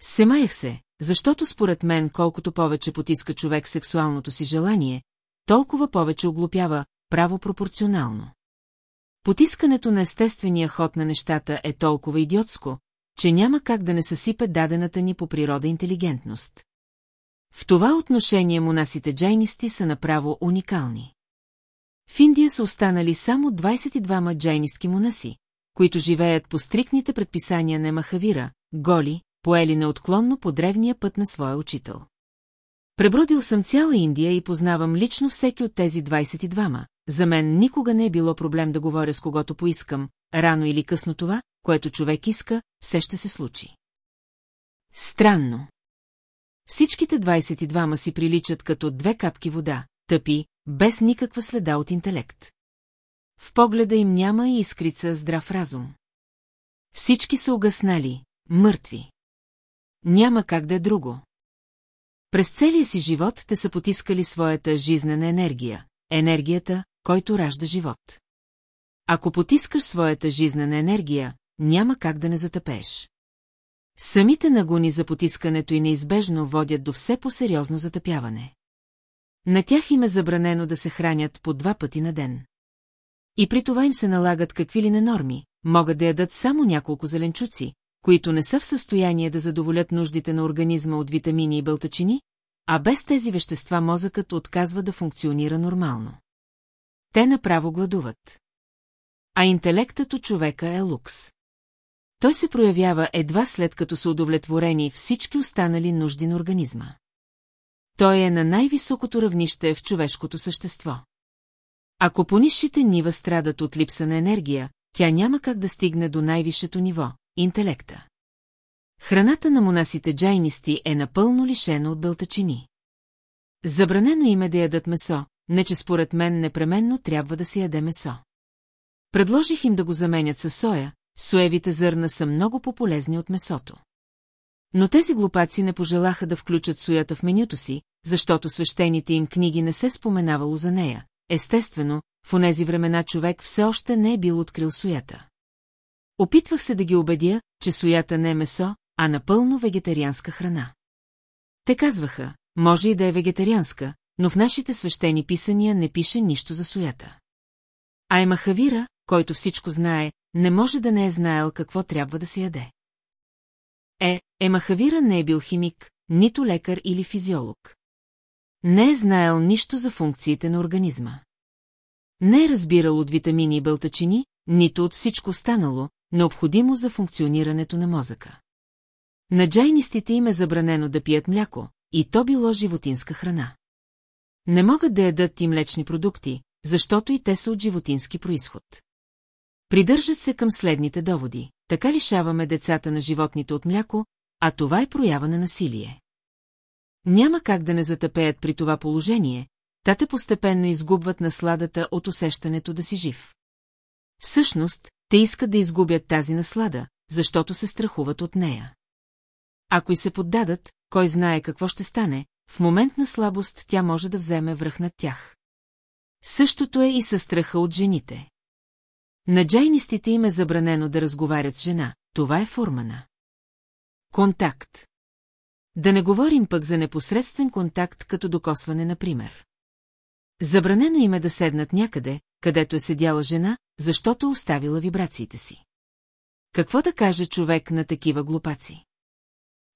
Семаях се, защото според мен колкото повече потиска човек сексуалното си желание, толкова повече оглупява, право пропорционално. Потискането на естествения ход на нещата е толкова идиотско, че няма как да не съсипе дадената ни по природа интелигентност. В това отношение монасите джайнисти са направо уникални. В Индия са останали само 22 джайнистки монаси, които живеят по стрикните предписания на Махавира, голи, поели неотклонно по древния път на своя учител. Пребродил съм цяла Индия и познавам лично всеки от тези 22-ма. За мен никога не е било проблем да говоря с когото поискам, рано или късно това, което човек иска, все ще се случи. Странно. Всичките 22-ма си приличат като две капки вода, тъпи, без никаква следа от интелект. В погледа им няма и искрица здрав разум. Всички са угаснали, мъртви. Няма как да е друго. През целия си живот те са потискали своята жизнена енергия, енергията, който ражда живот. Ако потискаш своята жизнена енергия, няма как да не затъпееш. Самите нагони за потискането и неизбежно водят до все по-сериозно затъпяване. На тях им е забранено да се хранят по два пъти на ден. И при това им се налагат какви ли не норми, могат да ядат само няколко зеленчуци, които не са в състояние да задоволят нуждите на организма от витамини и бълтачини, а без тези вещества мозъкът отказва да функционира нормално. Те направо гладуват. А интелектът от човека е лукс. Той се проявява едва след като са удовлетворени всички останали нужди на организма. Той е на най-високото равнище в човешкото същество. Ако по нишите нива страдат от липса на енергия, тя няма как да стигне до най-висшето ниво – интелекта. Храната на монасите джайнисти е напълно лишена от бълтачини. Забранено им е да ядат месо, не че според мен непременно трябва да се яде месо. Предложих им да го заменят с соя, соевите зърна са много по-полезни от месото. Но тези глупаци не пожелаха да включат соята в менюто си, защото свещените им книги не се споменавало за нея. Естествено, в онези времена човек все още не е бил открил соята. Опитвах се да ги убедя, че соята не е месо, а напълно вегетарианска храна. Те казваха, може и да е вегетарианска, но в нашите свещени писания не пише нищо за соята. А Емахавира, който всичко знае, не може да не е знаел какво трябва да се яде. Е, Емахавира не е бил химик, нито лекар или физиолог. Не е знаел нищо за функциите на организма. Не е разбирал от витамини и бълтачини, нито от всичко останало, необходимо за функционирането на мозъка. На джайнистите им е забранено да пият мляко, и то било животинска храна. Не могат да ядат и млечни продукти, защото и те са от животински происход. Придържат се към следните доводи. Така лишаваме децата на животните от мляко, а това е проява на насилие. Няма как да не затъпеят при това положение, тате постепенно изгубват насладата от усещането да си жив. Всъщност, те искат да изгубят тази наслада, защото се страхуват от нея. Ако и се поддадат, кой знае какво ще стане, в момент на слабост тя може да вземе връх над тях. Същото е и със страха от жените. На джайнистите им е забранено да разговарят с жена, това е форма на контакт. Да не говорим пък за непосредствен контакт като докосване, например. Забранено им е да седнат някъде, където е седяла жена, защото оставила вибрациите си. Какво да каже човек на такива глупаци?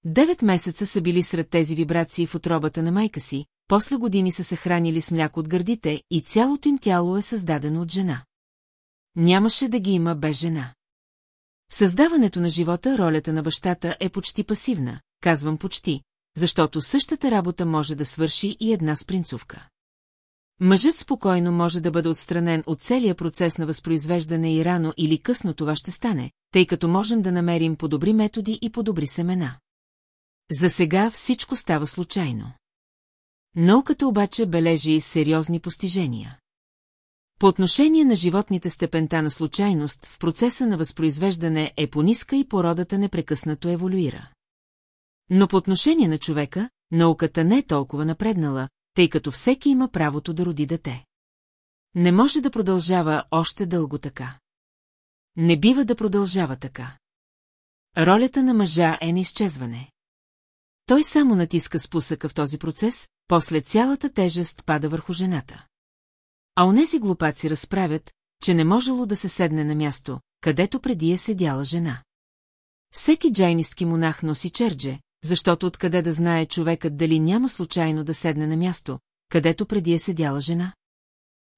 Девет месеца са били сред тези вибрации в отробата на майка си, после години са се хранили с мляко от гърдите и цялото им тяло е създадено от жена. Нямаше да ги има без жена. В създаването на живота ролята на бащата е почти пасивна, казвам почти, защото същата работа може да свърши и една спринцовка. Мъжът спокойно може да бъде отстранен от целия процес на възпроизвеждане и рано или късно това ще стане, тъй като можем да намерим по-добри методи и по-добри семена. За сега всичко става случайно. Науката обаче бележи сериозни постижения. По отношение на животните степента на случайност в процеса на възпроизвеждане е пониска и породата непрекъснато еволюира. Но по отношение на човека, науката не е толкова напреднала, тъй като всеки има правото да роди дете. Не може да продължава още дълго така. Не бива да продължава така. Ролята на мъжа е на изчезване. Той само натиска спусъка в този процес, после цялата тежест пада върху жената. А онези глупаци разправят, че не можело да се седне на място, където преди е седяла жена. Всеки джайнистки монах носи чердже, защото откъде да знае човекът дали няма случайно да седне на място, където преди е седяла жена.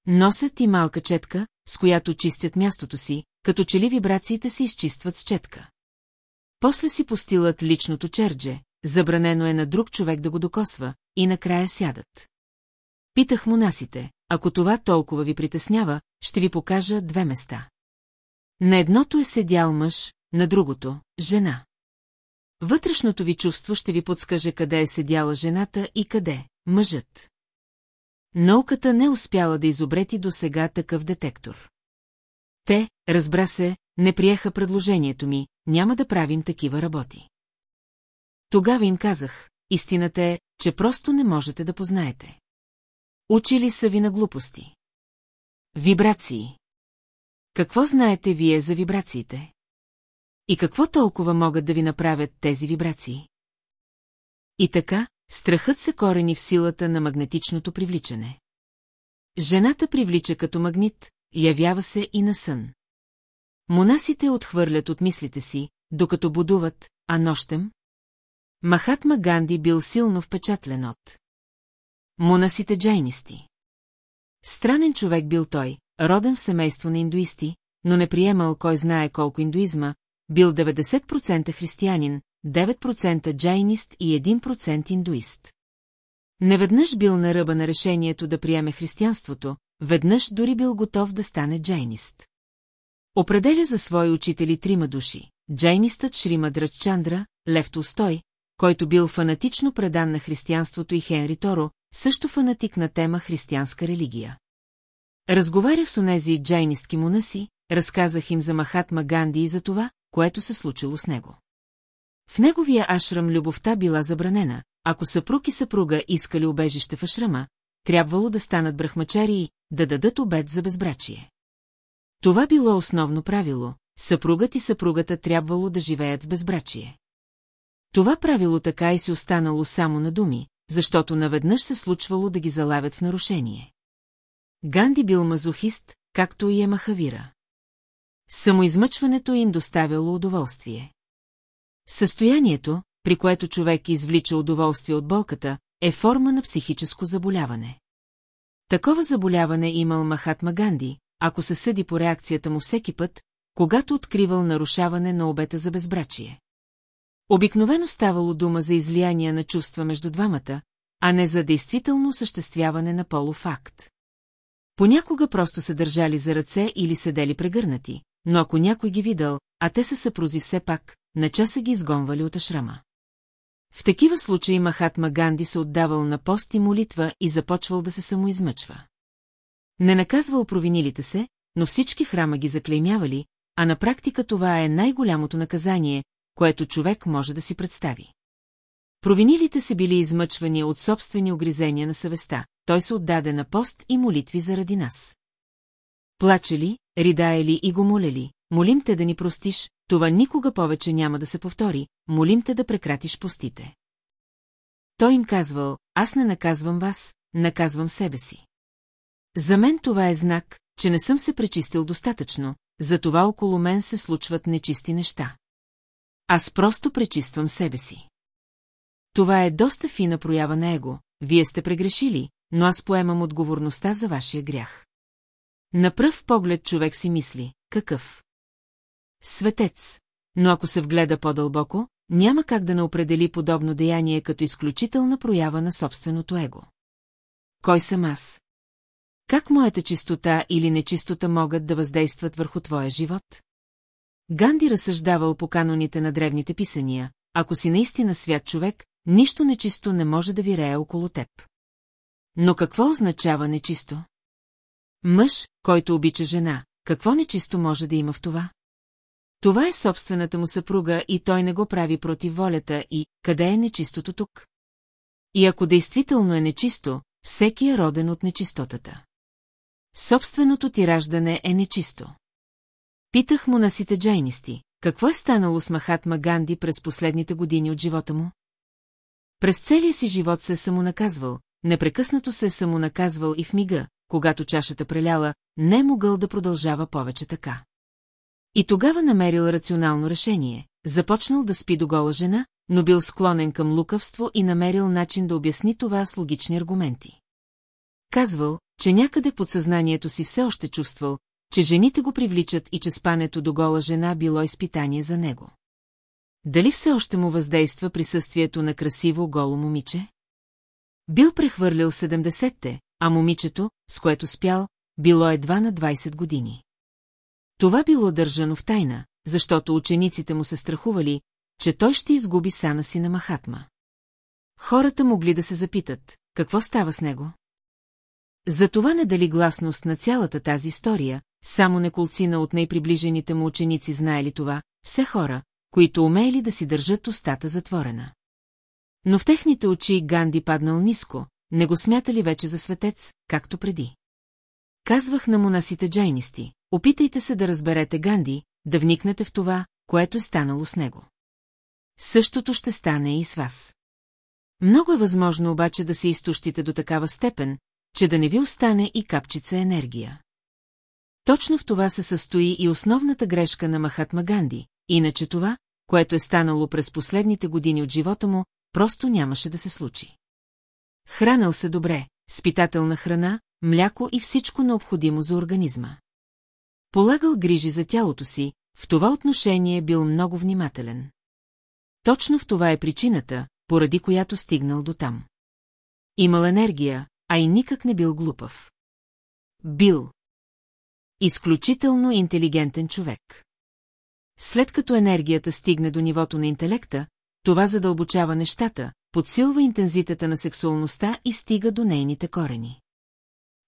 Носят и малка четка, с която чистят мястото си, като че ли вибрациите се изчистват с четка. После си постилат личното чердже, забранено е на друг човек да го докосва, и накрая сядат. Питах монасите, ако това толкова ви притеснява, ще ви покажа две места. На едното е седял мъж, на другото – жена. Вътрешното ви чувство ще ви подскаже къде е седяла жената и къде – мъжът. Науката не успяла да изобрети до сега такъв детектор. Те, разбра се, не приеха предложението ми, няма да правим такива работи. Тогава им казах, истината е, че просто не можете да познаете. Учили са ви на глупости. Вибрации. Какво знаете вие за вибрациите? И какво толкова могат да ви направят тези вибрации? И така, страхът се корени в силата на магнетичното привличане. Жената привлича като магнит, явява се и на сън. Монасите отхвърлят от мислите си, докато будуват, а нощем, Махатма Ганди бил силно впечатлен от монасите джайнисти. Странен човек бил той, роден в семейство на индуисти, но не приемал кой знае колко индуизма, бил 90% християнин, 9% джайнист и 1% индуист. Неведнъж бил на ръба на решението да приеме християнството, веднъж дори бил готов да стане джайнист. Определя за свои учители трима души. Джайнистът Шрима Драччандра, Лев Толстой, който бил фанатично предан на християнството и Хенри Торо, също фанатик на тема християнска религия. Разговарях с онези джайнистки монаси, разказах им за Махатма Ганди и за това, което се случило с него. В неговия ашрам любовта била забранена, ако съпруг и съпруга искали убежище в ашрама, трябвало да станат брахмачари и да дадат обед за безбрачие. Това било основно правило, съпругът и съпругата трябвало да живеят в безбрачие. Това правило така и си останало само на думи, защото наведнъж се случвало да ги залавят в нарушение. Ганди бил мазохист, както и е Махавира. Самоизмъчването им доставяло удоволствие. Състоянието, при което човек извлича удоволствие от болката, е форма на психическо заболяване. Такова заболяване имал Махатма Ганди, ако се съди по реакцията му всеки път, когато откривал нарушаване на обета за безбрачие. Обикновено ставало дума за излияние на чувства между двамата, а не за действително осъществяване на полов акт. Понякога просто се държали за ръце или седели прегърнати, но ако някой ги видал, а те са съпрузи все пак, на часа ги изгонвали от ашрама. В такива случаи Махатма Ганди се отдавал на пост и молитва и започвал да се самоизмъчва. Не наказвал провинилите се, но всички храма ги заклеймявали, а на практика това е най-голямото наказание, което човек може да си представи. Провинилите се били измъчвани от собствени огризения на съвестта, той се отдаде на пост и молитви заради нас. Плачели, ридаели и го молели, молим те да ни простиш, това никога повече няма да се повтори, молим те да прекратиш постите. Той им казвал, аз не наказвам вас, наказвам себе си. За мен това е знак, че не съм се пречистил достатъчно, затова около мен се случват нечисти неща. Аз просто пречиствам себе си. Това е доста фина проява на его, вие сте прегрешили, но аз поемам отговорността за вашия грях. На пръв поглед човек си мисли, какъв? Светец. Но ако се вгледа по-дълбоко, няма как да не определи подобно деяние като изключителна проява на собственото его. Кой съм аз? Как моята чистота или нечистота могат да въздействат върху твоя живот? Ганди разсъждавал по каноните на древните писания, ако си наистина свят човек, нищо нечисто не може да вирее около теб. Но какво означава нечисто? Мъж, който обича жена, какво нечисто може да има в това? Това е собствената му съпруга и той не го прави против волята и къде е нечистото тук? И ако действително е нечисто, всеки е роден от нечистотата. Собственото ти раждане е нечисто. Питах му на сите джайнисти, какво е станало с Махатма Ганди през последните години от живота му? През целия си живот се е самонаказвал, непрекъснато се е самонаказвал и в мига, когато чашата преляла, не е могъл да продължава повече така. И тогава намерил рационално решение, започнал да спи до гола жена, но бил склонен към лукавство и намерил начин да обясни това с логични аргументи. Казвал, че някъде под съзнанието си все още чувствал, че жените го привличат и че спането до гола жена било изпитание за него. Дали все още му въздейства присъствието на красиво голо момиче? Бил прехвърлил 70-те, а момичето, с което спял, било едва на 20 години. Това било държано в тайна, защото учениците му се страхували, че той ще изгуби сана си на Махатма. Хората могли да се запитат, какво става с него? Затова не дали гласност на цялата тази история, само неколцина от най-приближените му ученици знаели това, все хора, които умеели да си държат устата затворена. Но в техните очи Ганди паднал ниско, не го смятали вече за светец, както преди. Казвах на монасите джайнисти, опитайте се да разберете Ганди, да вникнете в това, което е станало с него. Същото ще стане и с вас. Много е възможно обаче да се изтощите до такава степен, че да не ви остане и капчица енергия. Точно в това се състои и основната грешка на Махатма Ганди, иначе това, което е станало през последните години от живота му, просто нямаше да се случи. Хранил се добре, спитателна храна, мляко и всичко необходимо за организма. Полагал грижи за тялото си, в това отношение бил много внимателен. Точно в това е причината, поради която стигнал до там. Имал енергия, а и никак не бил глупав. Бил. Изключително интелигентен човек. След като енергията стигне до нивото на интелекта, това задълбочава нещата, подсилва интензитета на сексуалността и стига до нейните корени.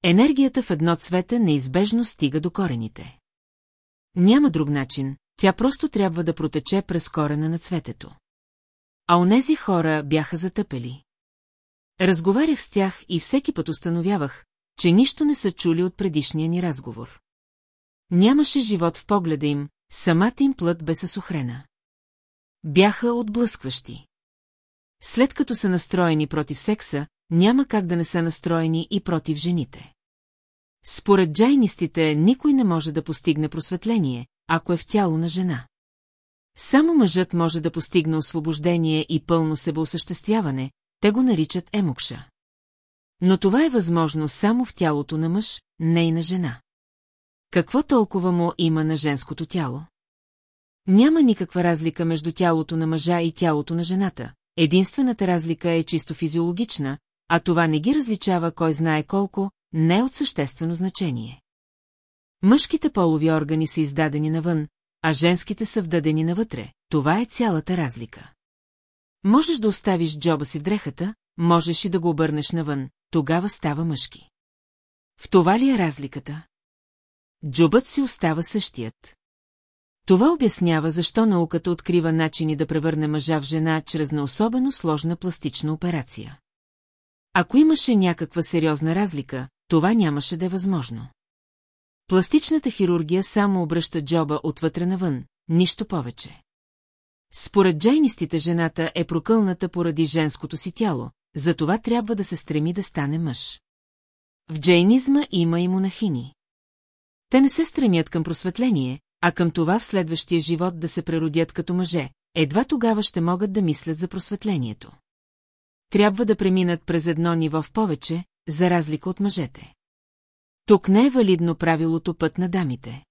Енергията в едно цвете неизбежно стига до корените. Няма друг начин, тя просто трябва да протече през корена на цветето. А онези хора бяха затъпели. Разговарях с тях и всеки път установявах, че нищо не са чули от предишния ни разговор. Нямаше живот в погледа им, самата им плът бе съсухрена. Бяха отблъскващи. След като са настроени против секса, няма как да не са настроени и против жените. Според джайнистите никой не може да постигне просветление, ако е в тяло на жена. Само мъжът може да постигне освобождение и пълно себеосъществяване, те го наричат емокша. Но това е възможно само в тялото на мъж, не и на жена. Какво толкова му има на женското тяло? Няма никаква разлика между тялото на мъжа и тялото на жената. Единствената разлика е чисто физиологична, а това не ги различава кой знае колко, не от съществено значение. Мъжките полови органи са издадени навън, а женските са вдадени навътре. Това е цялата разлика. Можеш да оставиш джоба си в дрехата, можеш и да го обърнеш навън, тогава става мъжки. В това ли е разликата? Джобът си остава същият. Това обяснява защо науката открива начини да превърне мъжа в жена чрез на особено сложна пластична операция. Ако имаше някаква сериозна разлика, това нямаше да е възможно. Пластичната хирургия само обръща джоба отвътре навън, нищо повече. Според джайнистите жената е прокълната поради женското си тяло, затова трябва да се стреми да стане мъж. В джейнизма има и монахини. Те не се стремят към просветление, а към това в следващия живот да се преродят като мъже, едва тогава ще могат да мислят за просветлението. Трябва да преминат през едно ниво в повече, за разлика от мъжете. Тук не е валидно правилото път на дамите.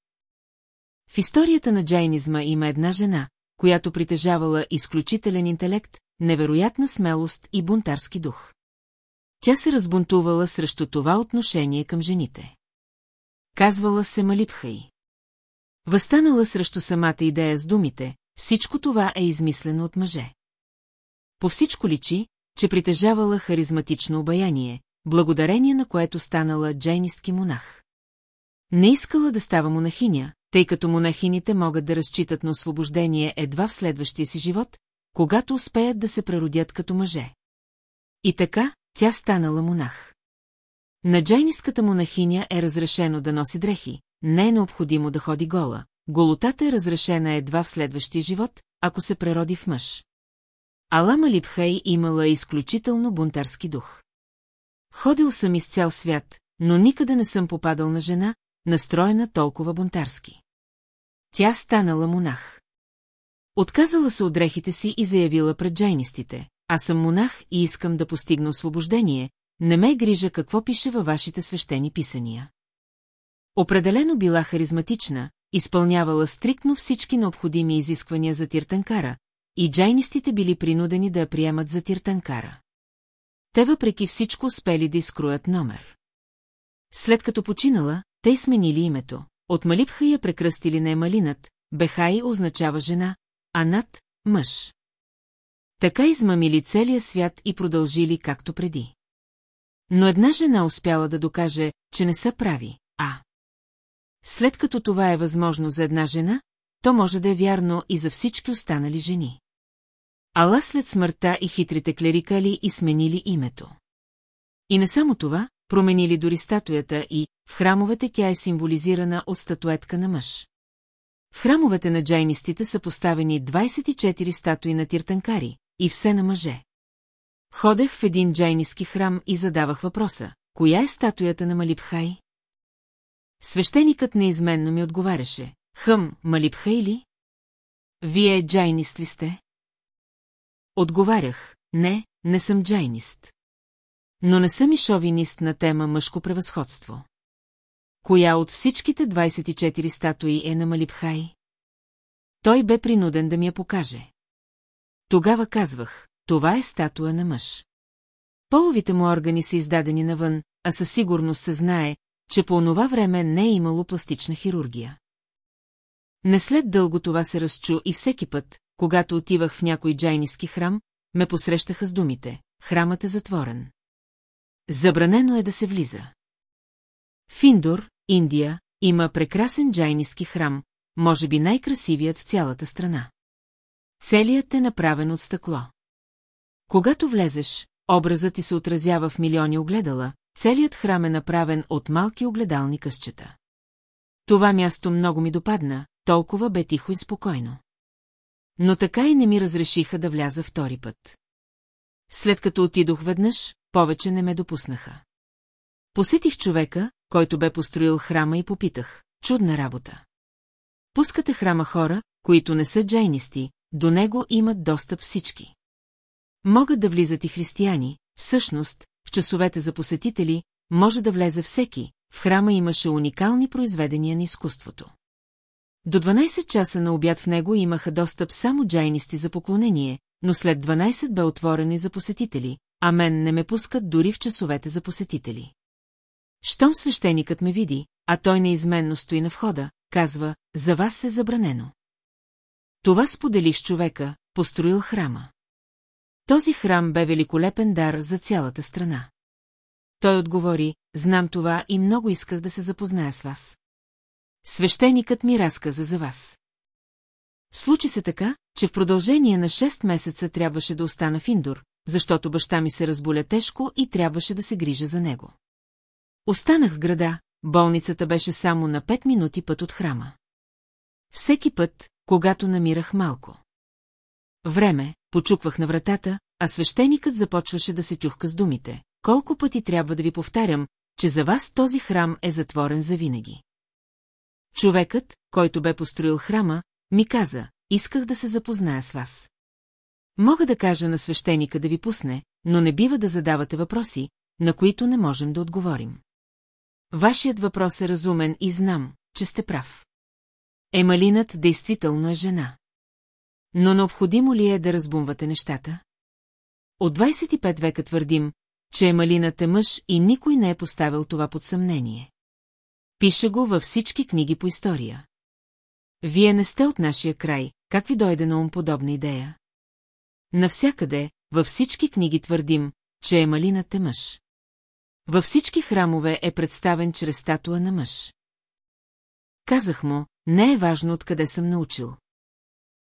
В историята на джайнизма има една жена, която притежавала изключителен интелект, невероятна смелост и бунтарски дух. Тя се разбунтувала срещу това отношение към жените. Казвала се Малипхай. Възстанала срещу самата идея с думите, всичко това е измислено от мъже. По всичко личи, че притежавала харизматично обаяние, благодарение на което станала джейнистки монах. Не искала да става монахиня, тъй като монахините могат да разчитат на освобождение едва в следващия си живот, когато успеят да се преродят като мъже. И така, тя станала монах. На джайнистката монахиня е разрешено да носи дрехи, не е необходимо да ходи гола. Голотата е разрешена едва в следващия живот, ако се прероди в мъж. Алама Липхей имала изключително бунтарски дух. Ходил съм из цял свят, но никъде не съм попадал на жена, настроена толкова бунтарски. Тя станала монах. Отказала се от дрехите си и заявила пред джайнистите. Аз съм монах и искам да постигна освобождение, не ме грижа какво пише във вашите свещени писания. Определено била харизматична, изпълнявала стриктно всички необходими изисквания за Тиртанкара, и джайнистите били принудени да я приемат за Тиртанкара. Те въпреки всичко успели да изкроят номер. След като починала, те сменили името. От Малипха я прекръстили на Емалинат, Бехай означава жена, а над – мъж. Така измамили целия свят и продължили както преди. Но една жена успяла да докаже, че не са прави, а... След като това е възможно за една жена, то може да е вярно и за всички останали жени. Ала след смъртта и хитрите клерикали и сменили името. И не само това, променили дори статуята и в храмовете тя е символизирана от статуетка на мъж. В храмовете на джайнистите са поставени 24 статуи на тиртанкари, и все на мъже. Ходех в един джайниски храм и задавах въпроса, коя е статуята на Малипхай? Свещеникът неизменно ми отговаряше, хъм, Малипхай ли? Вие джайнист ли сте? Отговарях, не, не съм джайнист. Но не съм и шовинист на тема мъжко превъзходство. Коя от всичките 24 статуи е на Малипхай? Той бе принуден да ми я покаже. Тогава казвах, това е статуя на мъж. Половите му органи са издадени навън, а със сигурност се знае, че по онова време не е имало пластична хирургия. Не след дълго това се разчу и всеки път, когато отивах в някой джайниски храм, ме посрещаха с думите «Храмът е затворен». Забранено е да се влиза. В Индия, има прекрасен джайниски храм, може би най-красивият в цялата страна. Целият е направен от стъкло. Когато влезеш, образът ти се отразява в милиони огледала, целият храм е направен от малки огледални късчета. Това място много ми допадна, толкова бе тихо и спокойно. Но така и не ми разрешиха да вляза втори път. След като отидох веднъж, повече не ме допуснаха. Посетих човека, който бе построил храма и попитах. Чудна работа. Пускате храма хора, които не са джайнисти, до него имат достъп всички. Могат да влизат и християни, всъщност, в часовете за посетители, може да влезе всеки, в храма имаше уникални произведения на изкуството. До 12 часа на обяд в него имаха достъп само джайнисти за поклонение, но след 12 бе отворено и за посетители, а мен не ме пускат дори в часовете за посетители. Щом свещеникът ме види, а той неизменно стои на входа, казва, за вас е забранено. Това сподели с човека, построил храма. Този храм бе великолепен дар за цялата страна. Той отговори, знам това и много исках да се запозная с вас. Свещеникът ми разказа за вас. Случи се така, че в продължение на 6 месеца трябваше да остана в Индор, защото баща ми се разболя тежко и трябваше да се грижа за него. Останах в града, болницата беше само на 5 минути път от храма. Всеки път, когато намирах малко. Време, почуквах на вратата, а свещеникът започваше да се тюхка с думите. Колко пъти трябва да ви повтарям, че за вас този храм е затворен за винаги. Човекът, който бе построил храма, ми каза, исках да се запозная с вас. Мога да кажа на свещеника да ви пусне, но не бива да задавате въпроси, на които не можем да отговорим. Вашият въпрос е разумен и знам, че сте прав. Емалинът действително е жена. Но необходимо ли е да разбумвате нещата? От 25 века твърдим, че Емалинът е мъж и никой не е поставил това под съмнение. Пише го във всички книги по история. Вие не сте от нашия край, как ви дойде на ум подобна идея? Навсякъде, във всички книги твърдим, че Емалинът е мъж. Във всички храмове е представен чрез статуа на мъж. Казах му, не е важно откъде съм научил.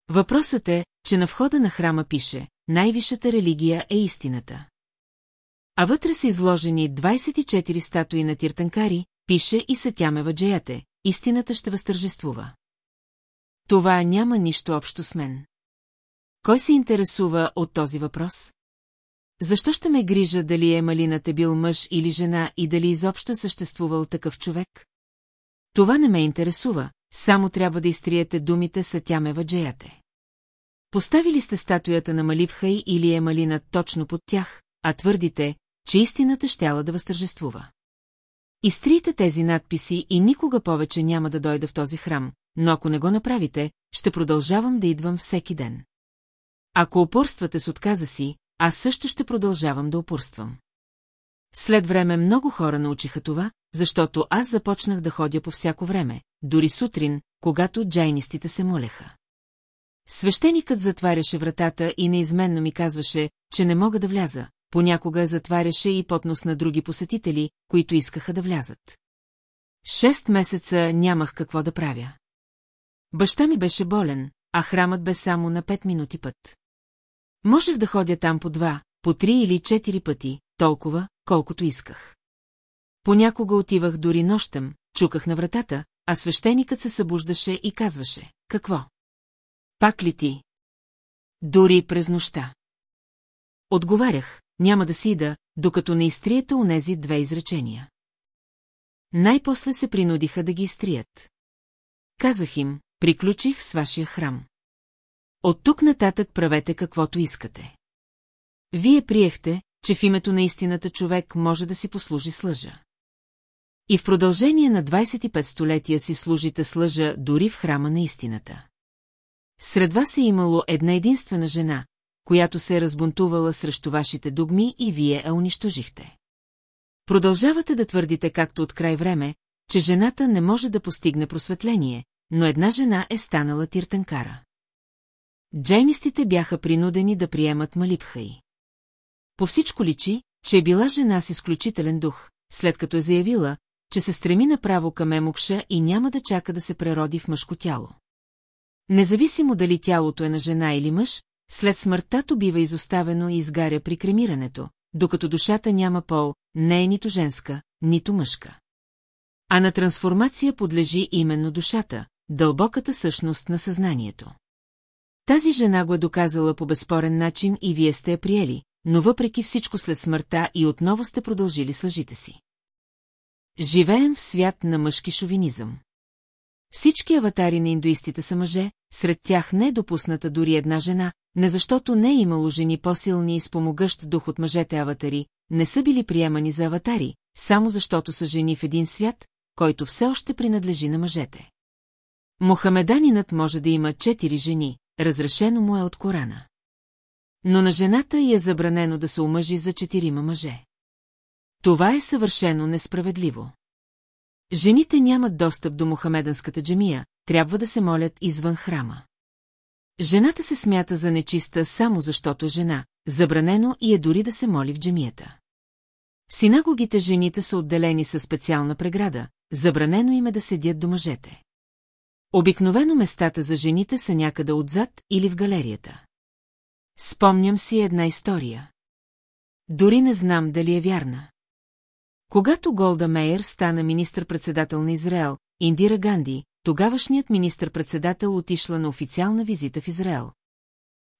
Въпросът е, че на входа на храма пише, най-висшата религия е истината. А вътре са изложени 24 статуи на тиртанкари, пише и Сатямева джеяте, истината ще възтържествува. Това няма нищо общо с мен. Кой се интересува от този въпрос? Защо ще ме грижа дали е малинът е бил мъж или жена и дали изобщо съществувал такъв човек? Това не ме интересува, само трябва да изтриете думите Сатямева джеяте. Поставили сте статуята на Малибхай или е малина точно под тях, а твърдите, че истината щяла да възтържествува. Изтрийте тези надписи и никога повече няма да дойда в този храм, но ако не го направите, ще продължавам да идвам всеки ден. Ако упорствате с отказа си, аз също ще продължавам да упорствам. След време много хора научиха това, защото аз започнах да ходя по всяко време, дори сутрин, когато джайнистите се молеха. Свещеникът затваряше вратата и неизменно ми казваше, че не мога да вляза, понякога затваряше и потнос на други посетители, които искаха да влязат. Шест месеца нямах какво да правя. Баща ми беше болен, а храмът бе само на пет минути път. Можех да ходя там по два, по три или четири пъти, толкова, колкото исках. Понякога отивах дори нощем, чуках на вратата, а свещеникът се събуждаше и казваше, какво? Пак ли ти? Дори през нощта. Отговарях, няма да си ида, докато не изтриете унези две изречения. Най-после се принудиха да ги изтрият. Казах им, приключих с вашия храм. От тук нататък правете каквото искате. Вие приехте, че в името на истината човек може да си послужи с лъжа. И в продължение на 25 столетия си служите с лъжа дори в храма на истината. Сред вас е имало една единствена жена, която се е разбунтувала срещу вашите догми и вие я унищожихте. Продължавате да твърдите както от край време, че жената не може да постигне просветление, но една жена е станала тиртанкара. Джейнистите бяха принудени да приемат Малипхай. По всичко личи, че е била жена с изключителен дух, след като е заявила, че се стреми направо към Емукша и няма да чака да се прероди в мъжко тяло. Независимо дали тялото е на жена или мъж, след смъртта то бива изоставено и изгаря при кремирането, докато душата няма пол, не е нито женска, нито мъжка. А на трансформация подлежи именно душата, дълбоката същност на съзнанието. Тази жена го е доказала по безспорен начин и вие сте я приели, но въпреки всичко след смъртта и отново сте продължили с лъжите си. Живеем в свят на мъжки шовинизъм. Всички аватари на индуистите са мъже, сред тях не е допусната дори една жена, не защото не е имало жени по-силни и спомогъщ дух от мъжете аватари, не са били приемани за аватари, само защото са жени в един свят, който все още принадлежи на мъжете. Мохамеданинът може да има четири жени, разрешено му е от Корана. Но на жената й е забранено да се омъжи за четирима мъже. Това е съвършено несправедливо. Жените нямат достъп до Мохамеданската джамия, трябва да се молят извън храма. Жената се смята за нечиста само защото е жена, забранено и е дори да се моли в джамията. Синагогите жените са отделени със специална преграда, забранено им е да седят до мъжете. Обикновено местата за жените са някъде отзад или в галерията. Спомням си една история. Дори не знам дали е вярна. Когато Голда Мейер стана министър-председател на Израел, Индира Ганди, тогавашният министър-председател отишла на официална визита в Израел.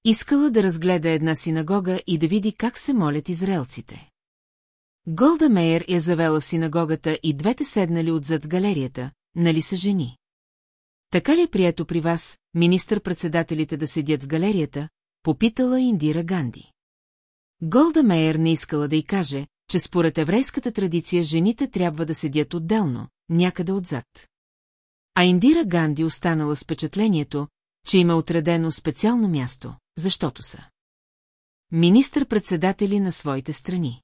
Искала да разгледа една синагога и да види как се молят израелците. Голда Мейер я завела в синагогата и двете седнали отзад галерията, нали са жени. Така ли е прието при вас, министър-председателите да седят в галерията, попитала Индира Ганди. Голда Мейер не искала да й каже, че според еврейската традиция жените трябва да седят отделно, някъде отзад. А Индира Ганди останала с впечатлението, че има отредено специално място, защото са. Министър-председатели на своите страни.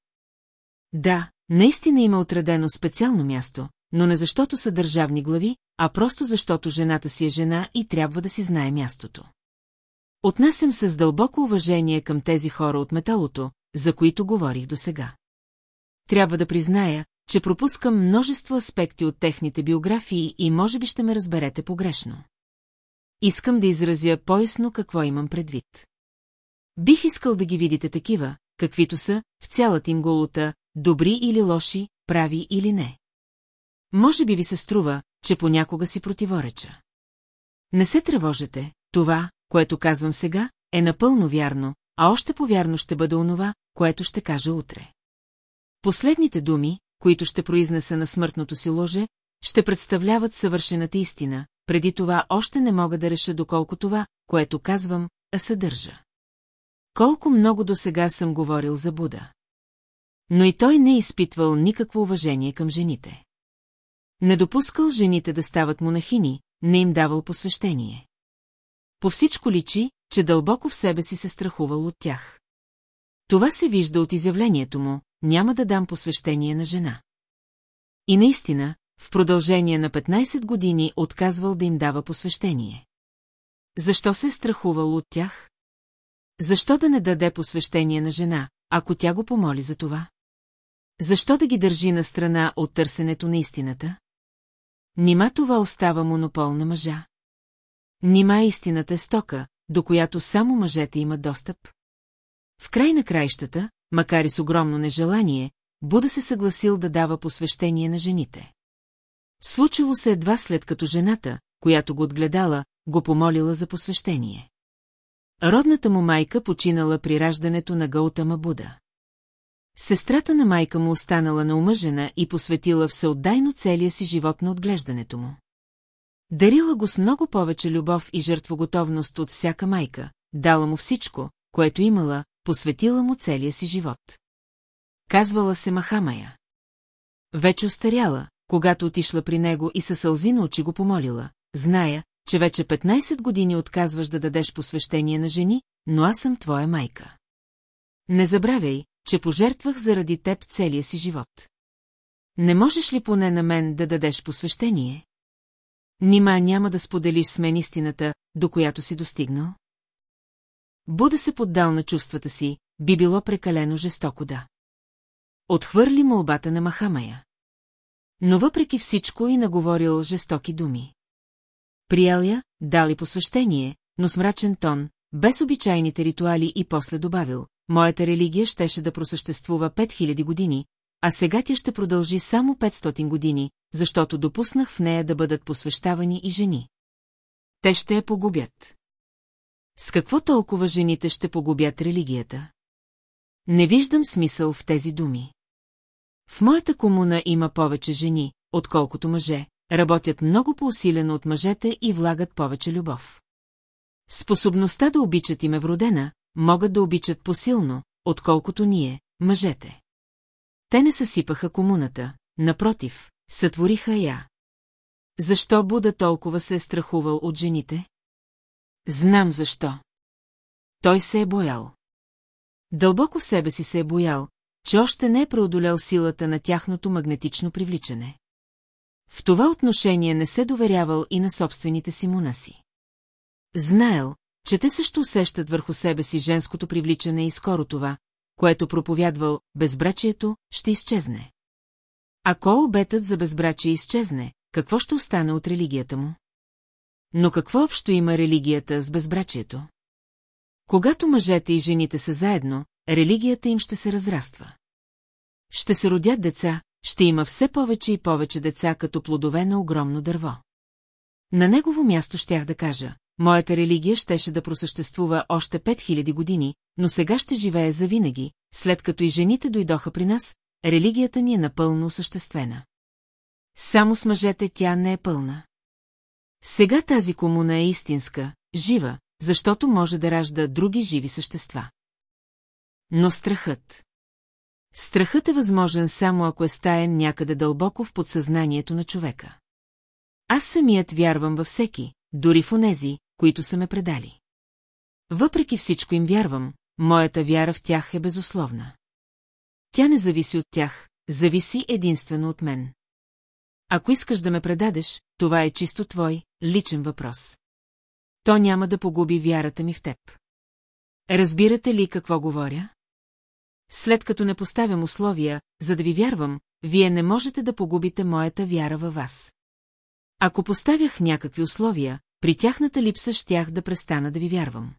Да, наистина има отредено специално място, но не защото са държавни глави, а просто защото жената си е жена и трябва да си знае мястото. Отнасям се с дълбоко уважение към тези хора от металото, за които говорих досега. Трябва да призная, че пропускам множество аспекти от техните биографии и може би ще ме разберете погрешно. Искам да изразя поясно какво имам предвид. Бих искал да ги видите такива, каквито са, в цялата им голота, добри или лоши, прави или не. Може би ви се струва, че понякога си противореча. Не се тревожете, това, което казвам сега, е напълно вярно, а още повярно ще бъде онова, което ще кажа утре. Последните думи, които ще произнеса на смъртното си ложе, ще представляват съвършената истина, преди това още не мога да реша доколко това, което казвам, а съдържа. Колко много до сега съм говорил за Буда. Но и той не е изпитвал никакво уважение към жените. Не допускал жените да стават монахини, не им давал посвещение. По всичко личи, че дълбоко в себе си се страхувал от тях. Това се вижда от изявлението му, няма да дам посвещение на жена. И наистина, в продължение на 15 години отказвал да им дава посвещение. Защо се е страхувал от тях? Защо да не даде посвещение на жена, ако тя го помоли за това? Защо да ги държи на страна от търсенето на истината? Нима това остава монопол на мъжа? Нима истината е стока, до която само мъжете имат достъп? В край на краищата, макар и с огромно нежелание, Буда се съгласил да дава посвещение на жените. Случило се едва след като жената, която го отгледала, го помолила за посвещение. Родната му майка починала при раждането на Гаутама Буда. Сестрата на майка му останала наумъжена и посветила всеотдайно целия си живот на отглеждането му. Дарила го с много повече любов и жертвоготовност от всяка майка, дала му всичко, което имала, посветила му целия си живот. Казвала се Махамая. Вече остаряла, когато отишла при него и със сълзи на очи го помолила. Зная, че вече 15 години отказваш да дадеш посвещение на жени, но аз съм твоя майка. Не забравяй, че пожертвах заради теб целия си живот. Не можеш ли поне на мен да дадеш посвещение? Нима няма да споделиш с мен истината, до която си достигнал? Буда се поддал на чувствата си, би било прекалено жестоко да. Отхвърли молбата на Махамая. Но въпреки всичко и наговорил жестоки думи. Приял я, дали посвещение, но с мрачен тон, без обичайните ритуали и после добавил, моята религия щеше да просъществува 5000 години, а сега тя ще продължи само 500 години, защото допуснах в нея да бъдат посвещавани и жени. те ще я погубят. С какво толкова жените ще погубят религията? Не виждам смисъл в тези думи. В моята комуна има повече жени, отколкото мъже, работят много по-усилено от мъжете и влагат повече любов. Способността да обичат им е вродена, могат да обичат посилно, отколкото ние, мъжете. Те не съсипаха комуната, напротив, сътвориха я. Защо Буда толкова се е страхувал от жените? Знам защо. Той се е боял. Дълбоко в себе си се е боял, че още не е преодолял силата на тяхното магнетично привличане. В това отношение не се доверявал и на собствените си монаси. Знаел, че те също усещат върху себе си женското привличане и скоро това, което проповядвал безбрачието, ще изчезне. Ако обетът за безбрачие изчезне, какво ще остане от религията му? Но какво общо има религията с безбрачието? Когато мъжете и жените са заедно, религията им ще се разраства. Ще се родят деца, ще има все повече и повече деца като плодове на огромно дърво. На негово място щях да кажа, моята религия щеше да просъществува още 5000 години, но сега ще живее завинаги, след като и жените дойдоха при нас, религията ни е напълно осъществена. Само с мъжете тя не е пълна. Сега тази комуна е истинска, жива, защото може да ражда други живи същества. Но страхът. Страхът е възможен само ако е стаен някъде дълбоко в подсъзнанието на човека. Аз самият вярвам във всеки, дори в онези, които са ме предали. Въпреки всичко им вярвам, моята вяра в тях е безусловна. Тя не зависи от тях, зависи единствено от мен. Ако искаш да ме предадеш, това е чисто твой, личен въпрос. То няма да погуби вярата ми в теб. Разбирате ли какво говоря? След като не поставям условия, за да ви вярвам, вие не можете да погубите моята вяра във вас. Ако поставях някакви условия, при тяхната липса щях да престана да ви вярвам.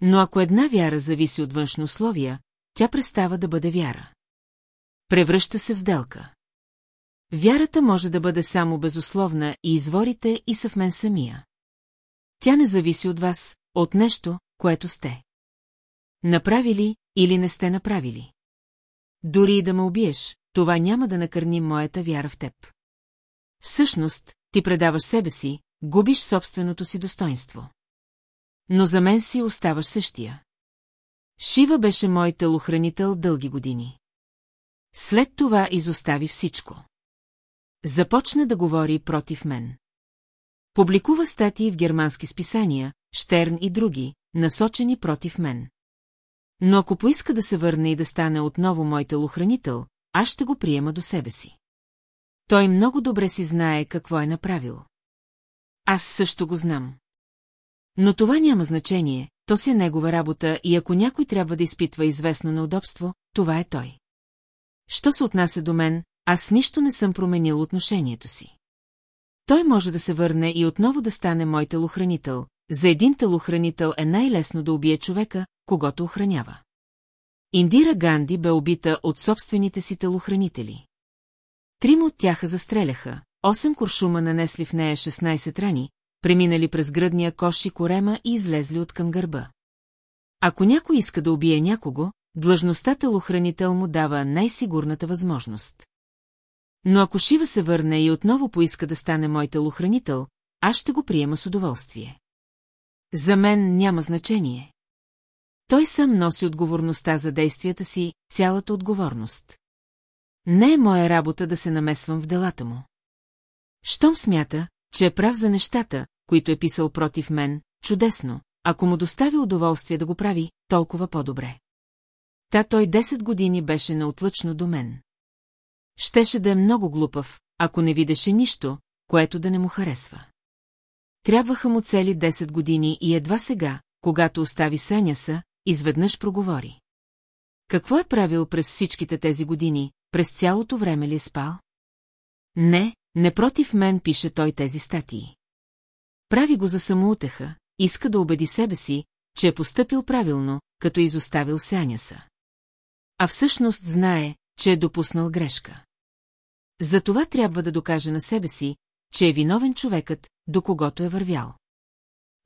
Но ако една вяра зависи от външни условия, тя престава да бъде вяра. Превръща се в сделка. Вярата може да бъде само безусловна и изворите и са в мен самия. Тя не зависи от вас, от нещо, което сте. Направили или не сте направили. Дори и да ме убиеш, това няма да накърни моята вяра в теб. Всъщност, ти предаваш себе си, губиш собственото си достоинство. Но за мен си оставаш същия. Шива беше мой телохранител дълги години. След това изостави всичко. Започна да говори против мен. Публикува статии в германски списания, Штерн и други, насочени против мен. Но ако поиска да се върне и да стане отново мой телохранител, аз ще го приема до себе си. Той много добре си знае какво е направил. Аз също го знам. Но това няма значение, то си е негова работа и ако някой трябва да изпитва известно неудобство, това е той. Що се отнася до мен, аз нищо не съм променил отношението си. Той може да се върне и отново да стане мой телохранител. За един телохранител е най-лесно да убие човека, когато охранява. Индира Ганди бе убита от собствените си телохранители. Трима от тях застреляха, 8 куршума нанесли в нея 16 рани, преминали през гръдния кош и корема и излезли от към гърба. Ако някой иска да убие някого, длъжността телохранител му дава най-сигурната възможност. Но ако Шива се върне и отново поиска да стане мой телохранител, аз ще го приема с удоволствие. За мен няма значение. Той сам носи отговорността за действията си, цялата отговорност. Не е моя работа да се намесвам в делата му. Щом смята, че е прав за нещата, които е писал против мен, чудесно, ако му достави удоволствие да го прави, толкова по-добре. Та той 10 години беше неотлъчно до мен. Щеше да е много глупав, ако не видеше нищо, което да не му харесва. Трябваха му цели 10 години и едва сега, когато остави Сеняса, изведнъж проговори. Какво е правил през всичките тези години, през цялото време ли е спал? Не, не против мен пише той тези статии. Прави го за самоутеха, иска да убеди себе си, че е поступил правилно, като изоставил Сяняса. А всъщност знае, че е допуснал грешка. Затова трябва да докаже на себе си, че е виновен човекът, до когото е вървял.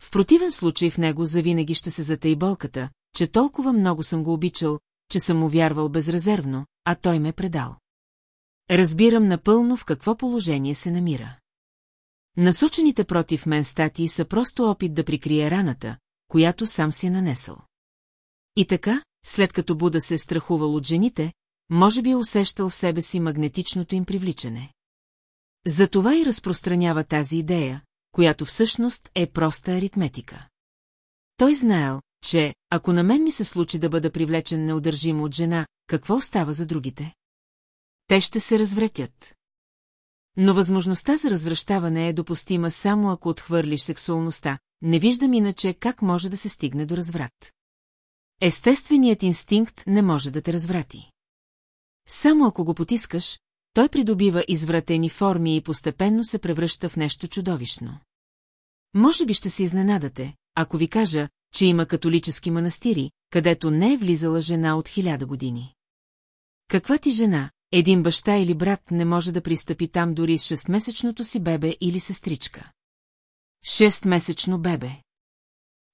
В противен случай в него завинаги ще се затъй болката, че толкова много съм го обичал, че съм му вярвал безрезервно, а той ме предал. Разбирам напълно в какво положение се намира. Насочените против мен статии са просто опит да прикрие раната, която сам си е нанесъл. И така, след като Буда се е страхувал от жените, може би е усещал в себе си магнетичното им привличане. Затова и разпространява тази идея, която всъщност е проста аритметика. Той знаел, че, ако на мен ми се случи да бъда привлечен неудържимо от жена, какво остава за другите? Те ще се развратят. Но възможността за развръщаване е допустима само ако отхвърлиш сексуалността, не виждам иначе как може да се стигне до разврат. Естественият инстинкт не може да те разврати. Само ако го потискаш, той придобива извратени форми и постепенно се превръща в нещо чудовищно. Може би ще се изненадате, ако ви кажа, че има католически манастири, където не е влизала жена от хиляда години. Каква ти жена, един баща или брат не може да пристъпи там дори с шестмесечното си бебе или сестричка. Шестмесечно бебе.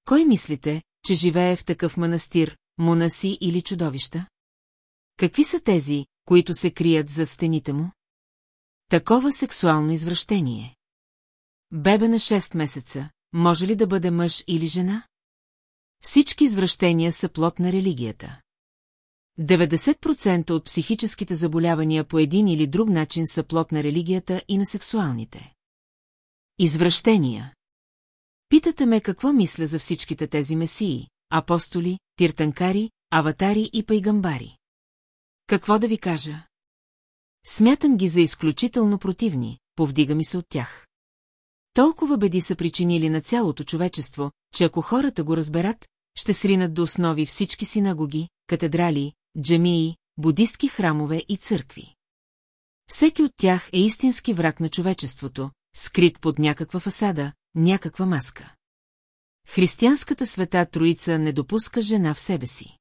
Кой мислите, че живее в такъв манастир, монаси или чудовища? Какви са тези, които се крият зад стените му? Такова сексуално извращение. Бебе на 6 месеца, може ли да бъде мъж или жена? Всички извращения са плод на религията. 90% от психическите заболявания по един или друг начин са плод на религията и на сексуалните. Извращения. Питате ме какво мисля за всичките тези месии, апостоли, тиртанкари, аватари и пайгамбари. Какво да ви кажа? Смятам ги за изключително противни, повдига ми се от тях. Толкова беди са причинили на цялото човечество, че ако хората го разберат, ще сринат до основи всички синагоги, катедрали, джамии, будистки храмове и църкви. Всеки от тях е истински враг на човечеството, скрит под някаква фасада, някаква маска. Християнската света Троица не допуска жена в себе си.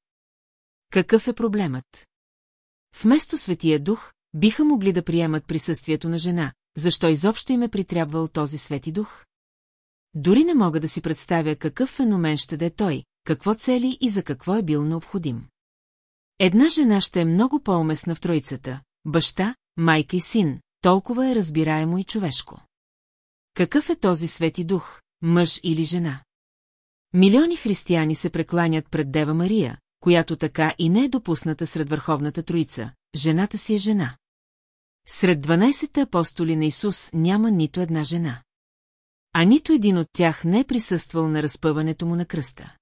Какъв е проблемът? Вместо Светия Дух, биха могли да приемат присъствието на жена, защо изобщо им е притрябвал този Свети Дух? Дори не мога да си представя какъв феномен ще да той, какво цели и за какво е бил необходим. Една жена ще е много по-уместна в троицата, баща, майка и син, толкова е разбираемо и човешко. Какъв е този свети дух, мъж или жена? Милиони християни се прекланят пред Дева Мария, която така и не е допусната сред Върховната Троица, жената си е жена. Сред 12 апостоли на Исус няма нито една жена. А нито един от тях не е присъствал на разпъването му на кръста.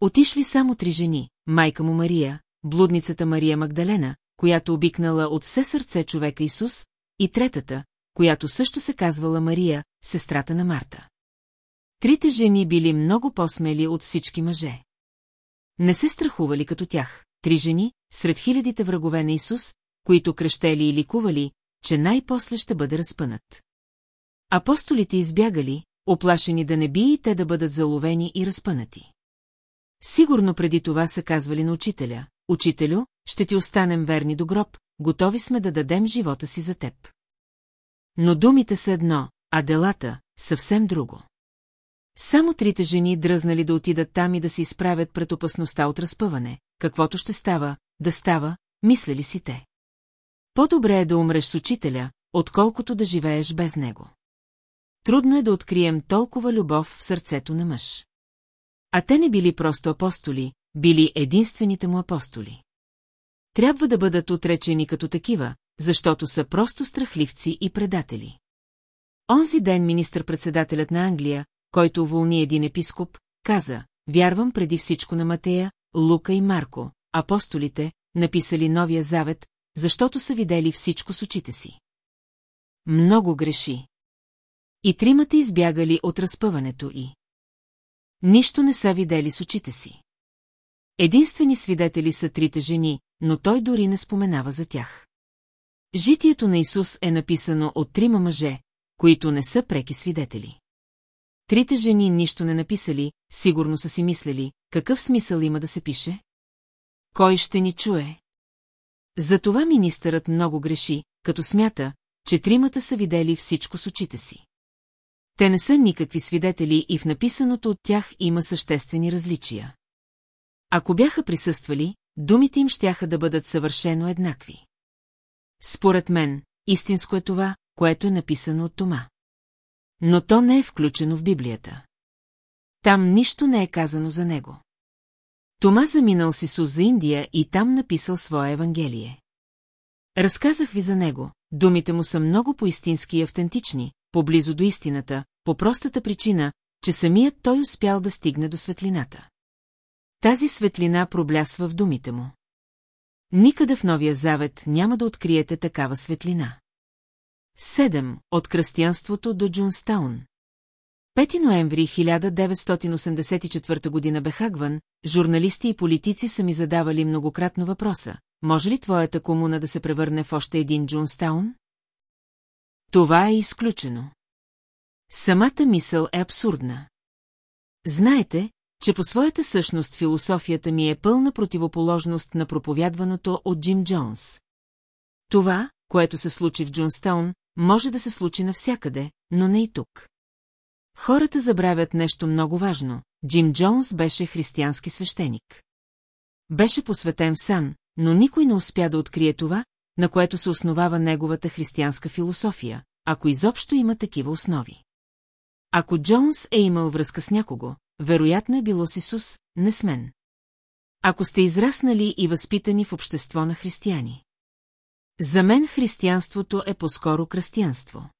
Отишли само три жени, майка му Мария, блудницата Мария Магдалена, която обикнала от все сърце човека Исус, и третата, която също се казвала Мария, сестрата на Марта. Трите жени били много по-смели от всички мъже. Не се страхували като тях, три жени, сред хилядите врагове на Исус, които крещели и ликували, че най-после ще бъде разпънат. Апостолите избягали, оплашени да не би и те да бъдат заловени и разпънати. Сигурно преди това са казвали на учителя, Учителю, ще ти останем верни до гроб, готови сме да дадем живота си за теб. Но думите са едно, а делата – съвсем друго. Само трите жени дръзнали да отидат там и да се изправят пред опасността от разпъване. Каквото ще става, да става, мислели си те. По-добре е да умреш с учителя, отколкото да живееш без него. Трудно е да открием толкова любов в сърцето на мъж. А те не били просто апостоли, били единствените му апостоли. Трябва да бъдат отречени като такива, защото са просто страхливци и предатели. Онзи ден министър-председателят на Англия, който уволни един епископ, каза, вярвам преди всичко на Матея, Лука и Марко, апостолите, написали Новия Завет, защото са видели всичко с очите си. Много греши. И тримата избягали от разпъването и. Нищо не са видели с очите си. Единствени свидетели са трите жени, но той дори не споменава за тях. Житието на Исус е написано от трима мъже, които не са преки свидетели. Трите жени нищо не написали, сигурно са си мислели, какъв смисъл има да се пише? Кой ще ни чуе? Затова министърът много греши, като смята, че тримата са видели всичко с очите си. Те не са никакви свидетели и в написаното от тях има съществени различия. Ако бяха присъствали, думите им щяха да бъдат съвършено еднакви. Според мен, истинско е това, което е написано от Тома. Но то не е включено в Библията. Там нищо не е казано за него. Тома заминал с Исус за Индия и там написал свое Евангелие. Разказах ви за него, думите му са много поистински и автентични, поблизо до истината, по простата причина, че самият той успял да стигне до светлината. Тази светлина проблясва в думите му. Никъде в Новия Завет няма да откриете такава светлина. 7. От кръстиянството до Джунстаун 5 ноември 1984 година Бехагван, журналисти и политици са ми задавали многократно въпроса. Може ли твоята комуна да се превърне в още един Джунстаун? Това е изключено. Самата мисъл е абсурдна. Знаете, че по своята същност философията ми е пълна противоположност на проповядваното от Джим Джонс. Това, което се случи в Джунстаун, може да се случи навсякъде, но не и тук. Хората забравят нещо много важно. Джим Джонс беше християнски свещеник. Беше посветен в сан, но никой не успя да открие това, на което се основава неговата християнска философия, ако изобщо има такива основи. Ако Джонс е имал връзка с някого, вероятно е било с Исус, не с мен. Ако сте израснали и възпитани в общество на християни. За мен християнството е по-скоро кръстиянство.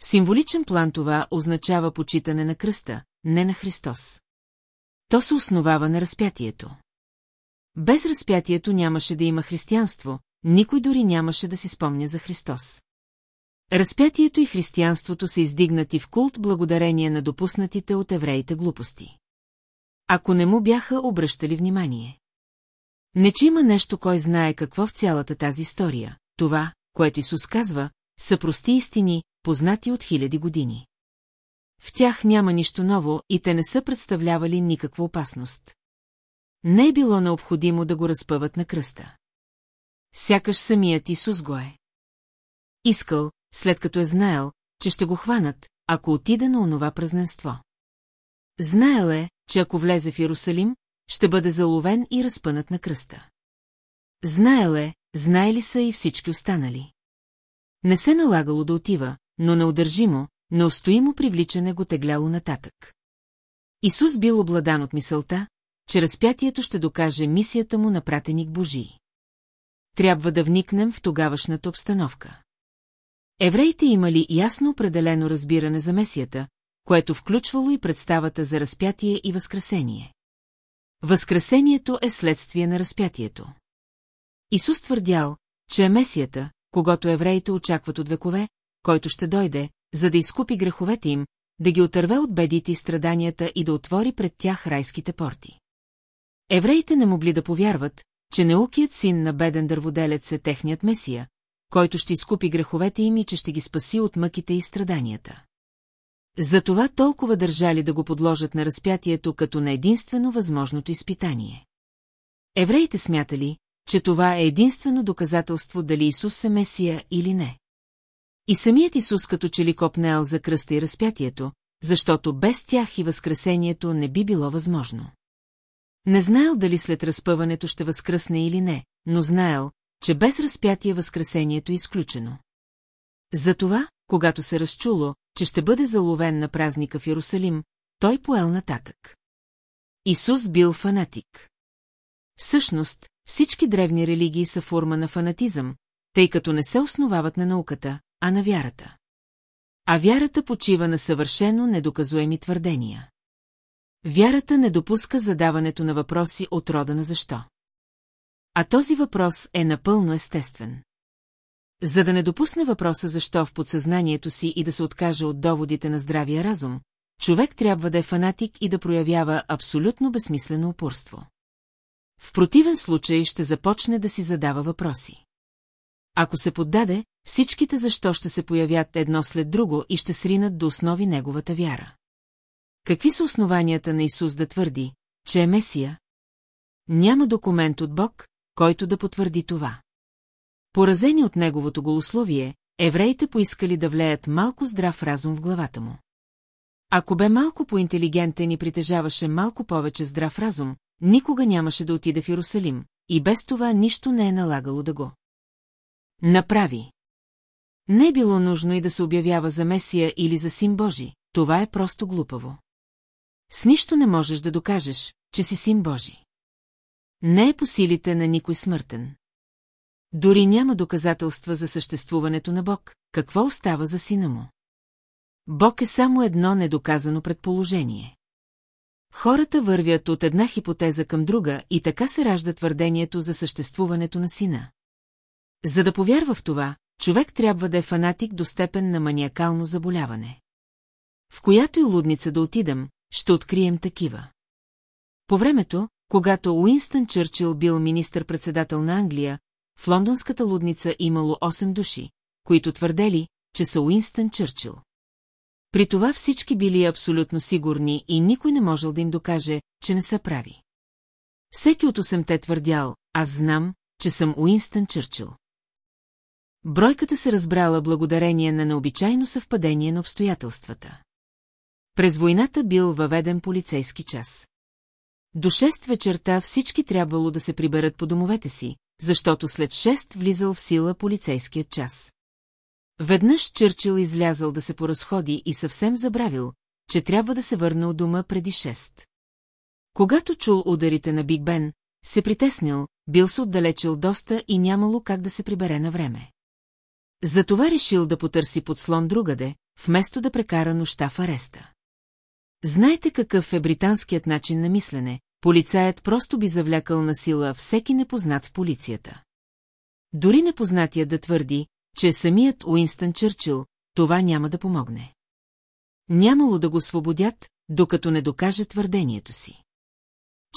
В символичен план това означава почитане на кръста, не на Христос. То се основава на разпятието. Без разпятието нямаше да има християнство, никой дори нямаше да си спомня за Христос. Разпятието и християнството са издигнати в култ благодарение на допуснатите от евреите глупости. Ако не му бяха обръщали внимание. Не че има нещо, кой знае какво в цялата тази история. Това, което Исус казва, са прости истини, познати от хиляди години. В тях няма нищо ново и те не са представлявали никаква опасност. Не е било необходимо да го разпъват на кръста. Сякаш самият Исус го е. Искал, след като е знаел, че ще го хванат, ако отида на онова празненство. Знаел е, че ако влезе в Иерусалим, ще бъде заловен и разпънат на кръста. Знаел е, знаели са и всички останали. Не се налагало да отива, но неудържимо, неустоимо привличане го тегляло нататък. Исус бил обладан от мисълта, че разпятието ще докаже мисията му на пратеник Божий. Трябва да вникнем в тогавашната обстановка. Евреите имали ясно определено разбиране за месията, което включвало и представата за разпятие и възкресение. Възкресението е следствие на разпятието. Исус твърдял, че е месията, когато евреите очакват от векове, който ще дойде, за да изкупи греховете им, да ги отърве от бедите и страданията и да отвори пред тях райските порти. Евреите не могли да повярват, че неукият син на беден дърводелец е техният месия, който ще изкупи греховете им и че ще ги спаси от мъките и страданията. Затова толкова държали да го подложат на разпятието като на единствено възможното изпитание. Евреите смятали, че това е единствено доказателство дали Исус е Месия или не. И самият Исус като че ли копнел за кръста и разпятието, защото без тях и възкресението не би било възможно. Не знаел дали след разпъването ще възкръсне или не, но знаел, че без разпятие възкресението е изключено. Затова, когато се разчуло, че ще бъде заловен на празника в Иерусалим, той поел нататък. Исус бил фанатик. Всъщност, всички древни религии са форма на фанатизъм, тъй като не се основават на науката, а на вярата. А вярата почива на съвършено недоказуеми твърдения. Вярата не допуска задаването на въпроси от рода на защо. А този въпрос е напълно естествен. За да не допусне въпроса защо в подсъзнанието си и да се откаже от доводите на здравия разум, човек трябва да е фанатик и да проявява абсолютно безсмислено упорство. В противен случай ще започне да си задава въпроси. Ако се поддаде, всичките защо ще се появят едно след друго и ще сринат до основи неговата вяра. Какви са основанията на Исус да твърди, че е Месия? Няма документ от Бог, който да потвърди това. Поразени от неговото голословие, евреите поискали да влеят малко здрав разум в главата му. Ако бе малко по-интелигентен и притежаваше малко повече здрав разум, никога нямаше да отиде в Иерусалим, и без това нищо не е налагало да го. Направи. Не е било нужно и да се обявява за Месия или за Син Божи, това е просто глупаво. С нищо не можеш да докажеш, че си Син Божи. Не е по силите на никой смъртен. Дори няма доказателства за съществуването на Бог, какво остава за сина му. Бог е само едно недоказано предположение. Хората вървят от една хипотеза към друга и така се ражда твърдението за съществуването на сина. За да повярва в това, човек трябва да е фанатик до степен на маниакално заболяване. В която и лудница да отидем, ще открием такива. По времето, когато Уинстън Чърчил бил министър-председател на Англия, в лондонската лудница имало 8 души, които твърдели, че са Уинстън Чърчил. При това всички били абсолютно сигурни и никой не можел да им докаже, че не са прави. Всеки от осемте твърдял, аз знам, че съм Уинстън Чърчил. Бройката се разбрала благодарение на необичайно съвпадение на обстоятелствата. През войната бил въведен полицейски час. До 6 вечерта всички трябвало да се приберат по домовете си, защото след 6 влизал в сила полицейският час. Веднъж Чърчил излязъл да се поразходи и съвсем забравил, че трябва да се върне от дома преди 6. Когато чул ударите на Биг Бен, се притеснил, бил се отдалечил доста и нямало как да се прибере на време. Затова решил да потърси подслон другаде, вместо да прекара нощта в ареста. Знаете какъв е британският начин на мислене? Полицаят просто би завлякал на сила всеки непознат в полицията. Дори непознатия да твърди, че самият Уинстън Чърчил, това няма да помогне. Нямало да го свободят, докато не докаже твърдението си.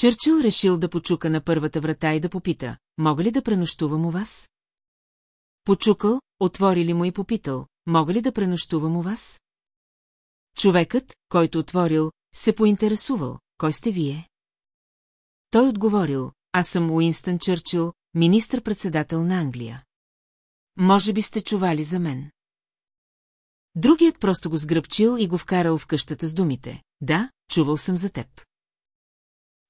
Чърчил решил да почука на първата врата и да попита, мога ли да пренощувам у вас? Почукал, отвори ли му и попитал, мога ли да пренощувам у вас? Човекът, който отворил, се поинтересувал, кой сте вие? Той отговорил, аз съм Уинстън Чърчил, министър-председател на Англия. Може би сте чували за мен. Другият просто го сгръбчил и го вкарал в къщата с думите. Да, чувал съм за теб.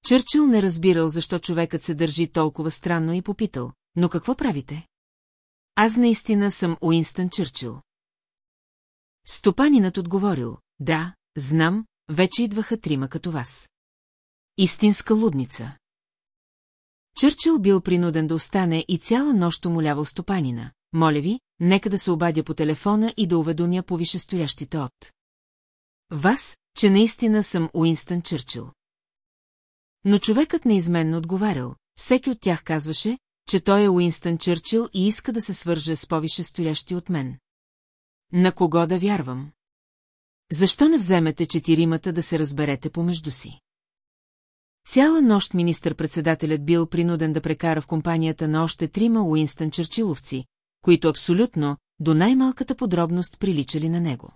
Чърчил не разбирал защо човекът се държи толкова странно и попитал. Но какво правите? Аз наистина съм Уинстън Чърчил. Стопанинът отговорил. Да, знам, вече идваха трима като вас. Истинска лудница. Чърчил бил принуден да остане и цяла нощ молявал стопанина. Моля ви, нека да се обадя по телефона и да уведомя по вишестоящите от. Вас, че наистина съм Уинстън Чърчил. Но човекът неизменно отговарял. Всеки от тях казваше, че той е Уинстън Чърчил и иска да се свърже с повише стоящи от мен. На кого да вярвам? Защо не вземете четиримата да се разберете помежду си? Цяла нощ министър-председателят бил принуден да прекара в компанията на още трима Уинстън Черчиловци, които абсолютно, до най-малката подробност приличали на него.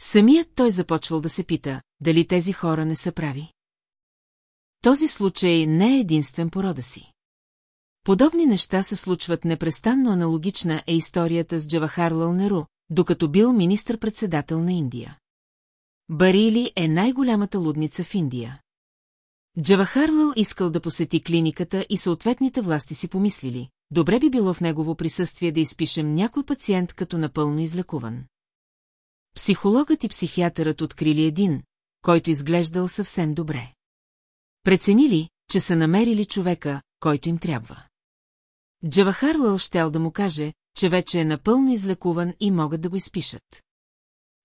Самият той започвал да се пита, дали тези хора не са прави. Този случай не е единствен по рода си. Подобни неща се случват непрестанно аналогична е историята с Джавахарлал Неру, докато бил министър-председател на Индия. Барили е най-голямата лудница в Индия. Джавахарлал искал да посети клиниката и съответните власти си помислили, добре би било в негово присъствие да изпишем някой пациент като напълно излекуван. Психологът и психиатърът открили един, който изглеждал съвсем добре. Преценили, че са намерили човека, който им трябва. Джавахарлал щел да му каже, че вече е напълно излекуван и могат да го изпишат.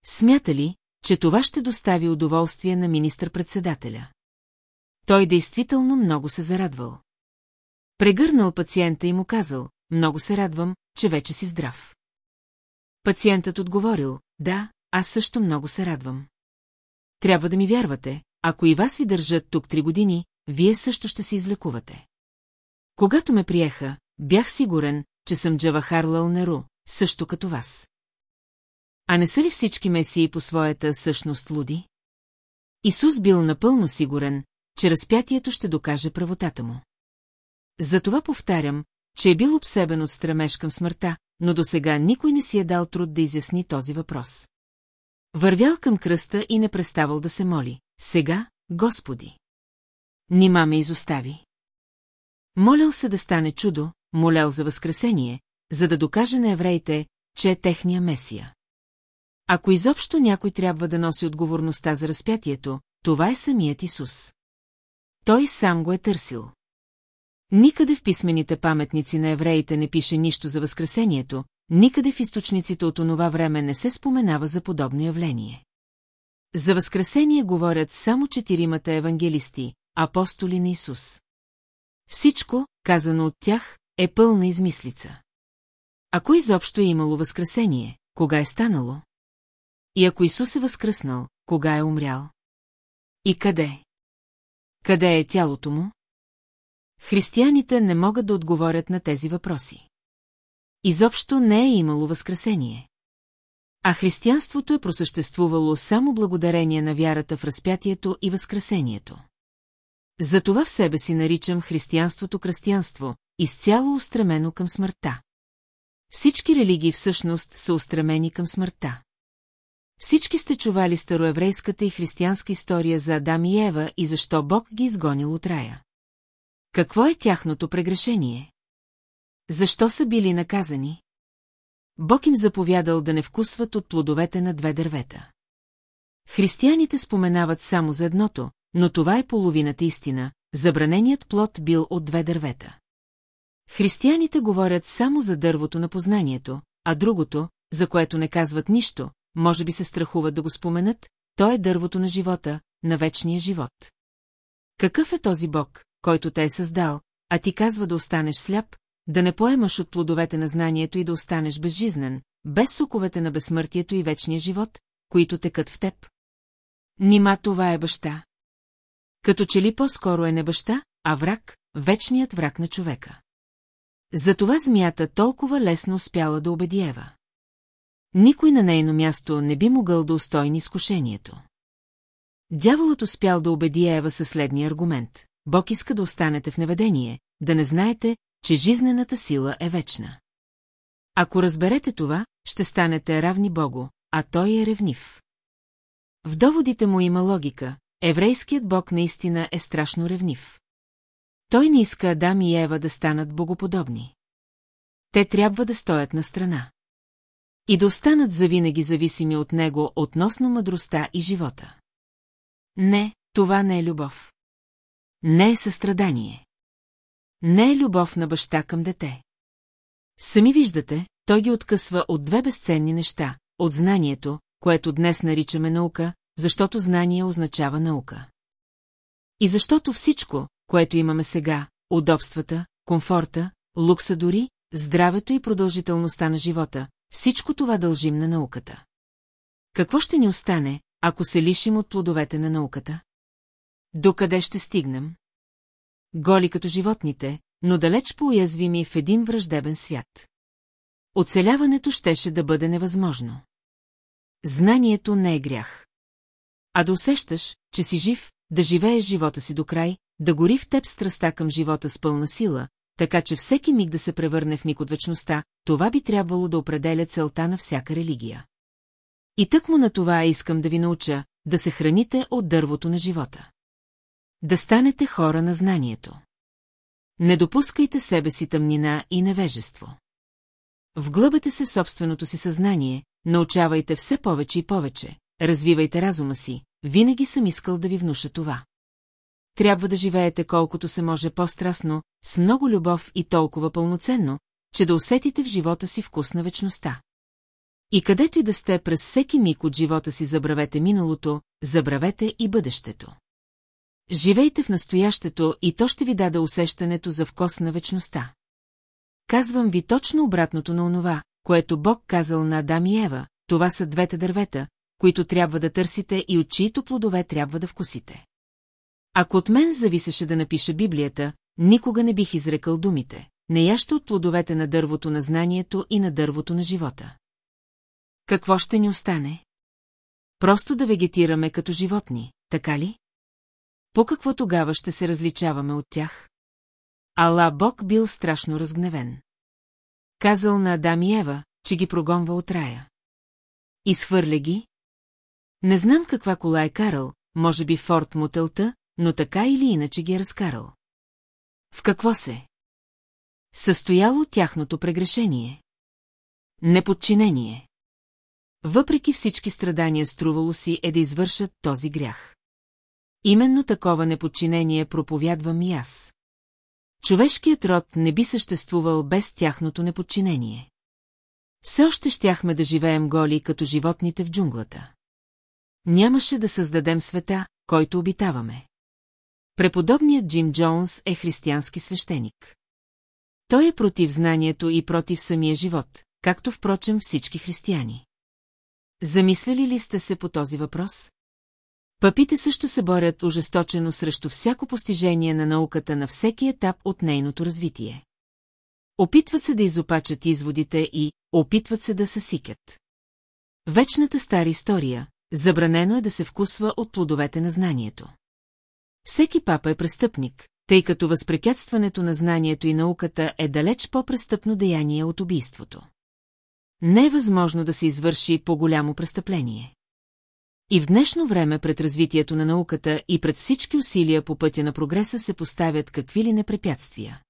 Смята ли, че това ще достави удоволствие на министър-председателя? Той действително много се зарадвал. Прегърнал пациента и му казал, много се радвам, че вече си здрав. Пациентът отговорил, да, аз също много се радвам. Трябва да ми вярвате, ако и вас ви държат тук три години, вие също ще се излекувате. Когато ме приеха, бях сигурен, че съм Джавахар Лалнеру, също като вас. А не са ли всички месии по своята същност луди? Исус бил напълно сигурен, че разпятието ще докаже правотата му. Затова повтарям, че е бил обсебен от стремеж към смъртта, но до сега никой не си е дал труд да изясни този въпрос. Вървял към кръста и не преставал да се моли. Сега, Господи! Нима ме изостави. Молял се да стане чудо, молял за възкресение, за да докаже на евреите, че е техния месия. Ако изобщо някой трябва да носи отговорността за разпятието, това е самият Исус. Той сам го е търсил. Никъде в писмените паметници на евреите не пише нищо за Възкресението, никъде в източниците от онова време не се споменава за подобно явление. За Възкресение говорят само четиримата евангелисти, апостоли на Исус. Всичко, казано от тях, е пълна измислица. Ако изобщо е имало Възкресение, кога е станало? И ако Исус е възкръснал, кога е умрял? И къде? Къде е тялото му? Християните не могат да отговорят на тези въпроси. Изобщо не е имало възкресение. А християнството е просъществувало само благодарение на вярата в разпятието и възкресението. Затова в себе си наричам християнството кръстиянство, изцяло устремено към смъртта. Всички религии всъщност са устремени към смъртта. Всички сте чували староеврейската и християнска история за Адам и Ева и защо Бог ги изгонил от рая. Какво е тяхното прегрешение? Защо са били наказани? Бог им заповядал да не вкусват от плодовете на две дървета. Християните споменават само за едното, но това е половината истина, забраненият плод бил от две дървета. Християните говорят само за дървото на познанието, а другото, за което не казват нищо, може би се страхуват да го споменат, то е дървото на живота, на вечния живот. Какъв е този Бог, който те е създал, а ти казва да останеш сляп, да не поемаш от плодовете на знанието и да останеш безжизнен, без соковете на безсмъртието и вечния живот, които текат в теб? Нима това е баща. Като че ли по-скоро е не баща, а враг, вечният враг на човека. Затова змията толкова лесно успяла да убеди Ева. Никой на нейно място не би могъл да устойни изкушението. Дяволът успял да убеди Ева със следния аргумент. Бог иска да останете в неведение, да не знаете, че жизнената сила е вечна. Ако разберете това, ще станете равни Богу, а Той е ревнив. В доводите му има логика, еврейският Бог наистина е страшно ревнив. Той не иска Адам и Ева да станат богоподобни. Те трябва да стоят на страна. И да останат завинаги зависими от него относно мъдростта и живота. Не, това не е любов. Не е състрадание. Не е любов на баща към дете. Сами виждате, той ги откъсва от две безценни неща, от знанието, което днес наричаме наука, защото знание означава наука. И защото всичко, което имаме сега, удобствата, комфорта, лукса дори, здравето и продължителността на живота, всичко това дължим на науката. Какво ще ни остане, ако се лишим от плодовете на науката? Докъде ще стигнем? Голи като животните, но далеч по-уязвими в един враждебен свят. Оцеляването щеше да бъде невъзможно. Знанието не е грях. А да усещаш, че си жив, да живееш живота си до край, да гори в теб страста към живота с пълна сила, така че всеки миг да се превърне в миг от вечността, това би трябвало да определя целта на всяка религия. И тък му на това искам да ви науча, да се храните от дървото на живота. Да станете хора на знанието. Не допускайте себе си тъмнина и невежество. Вглъбете се в собственото си съзнание, научавайте все повече и повече, развивайте разума си, винаги съм искал да ви внуша това. Трябва да живеете колкото се може по-страстно, с много любов и толкова пълноценно, че да усетите в живота си вкус на вечността. И където и да сте през всеки миг от живота си забравете миналото, забравете и бъдещето. Живейте в настоящето и то ще ви даде усещането за вкус на вечността. Казвам ви точно обратното на онова, което Бог казал на Адам и Ева, това са двете дървета, които трябва да търсите и от чието плодове трябва да вкусите. Ако от мен зависеше да напиша Библията, никога не бих изрекал думите. Не яще от плодовете на дървото на знанието и на дървото на живота. Какво ще ни остане? Просто да вегетираме като животни, така ли? По какво тогава ще се различаваме от тях? Ала Бог бил страшно разгневен. Казал на Адам и Ева, че ги прогонва от рая. Изхвърля ги? Не знам каква кола е карал, може би Форд Мотълта, но така или иначе ги е разкарал. В какво се? Състояло тяхното прегрешение. Неподчинение. Въпреки всички страдания струвало си е да извършат този грях. Именно такова неподчинение проповядвам и аз. Човешкият род не би съществувал без тяхното неподчинение. Все още щяхме да живеем голи като животните в джунглата. Нямаше да създадем света, който обитаваме. Преподобният Джим Джонс е християнски свещеник. Той е против знанието и против самия живот, както впрочем всички християни. Замислили ли сте се по този въпрос? Папите също се борят ожесточено срещу всяко постижение на науката на всеки етап от нейното развитие. Опитват се да изопачат изводите и опитват се да съсикят. Вечната стара история, забранено е да се вкусва от плодовете на знанието. Всеки папа е престъпник, тъй като възпрепятстването на знанието и науката е далеч по-престъпно деяние от убийството. Не е възможно да се извърши по-голямо престъпление. И в днешно време пред развитието на науката и пред всички усилия по пътя на прогреса се поставят какви ли непрепятствия.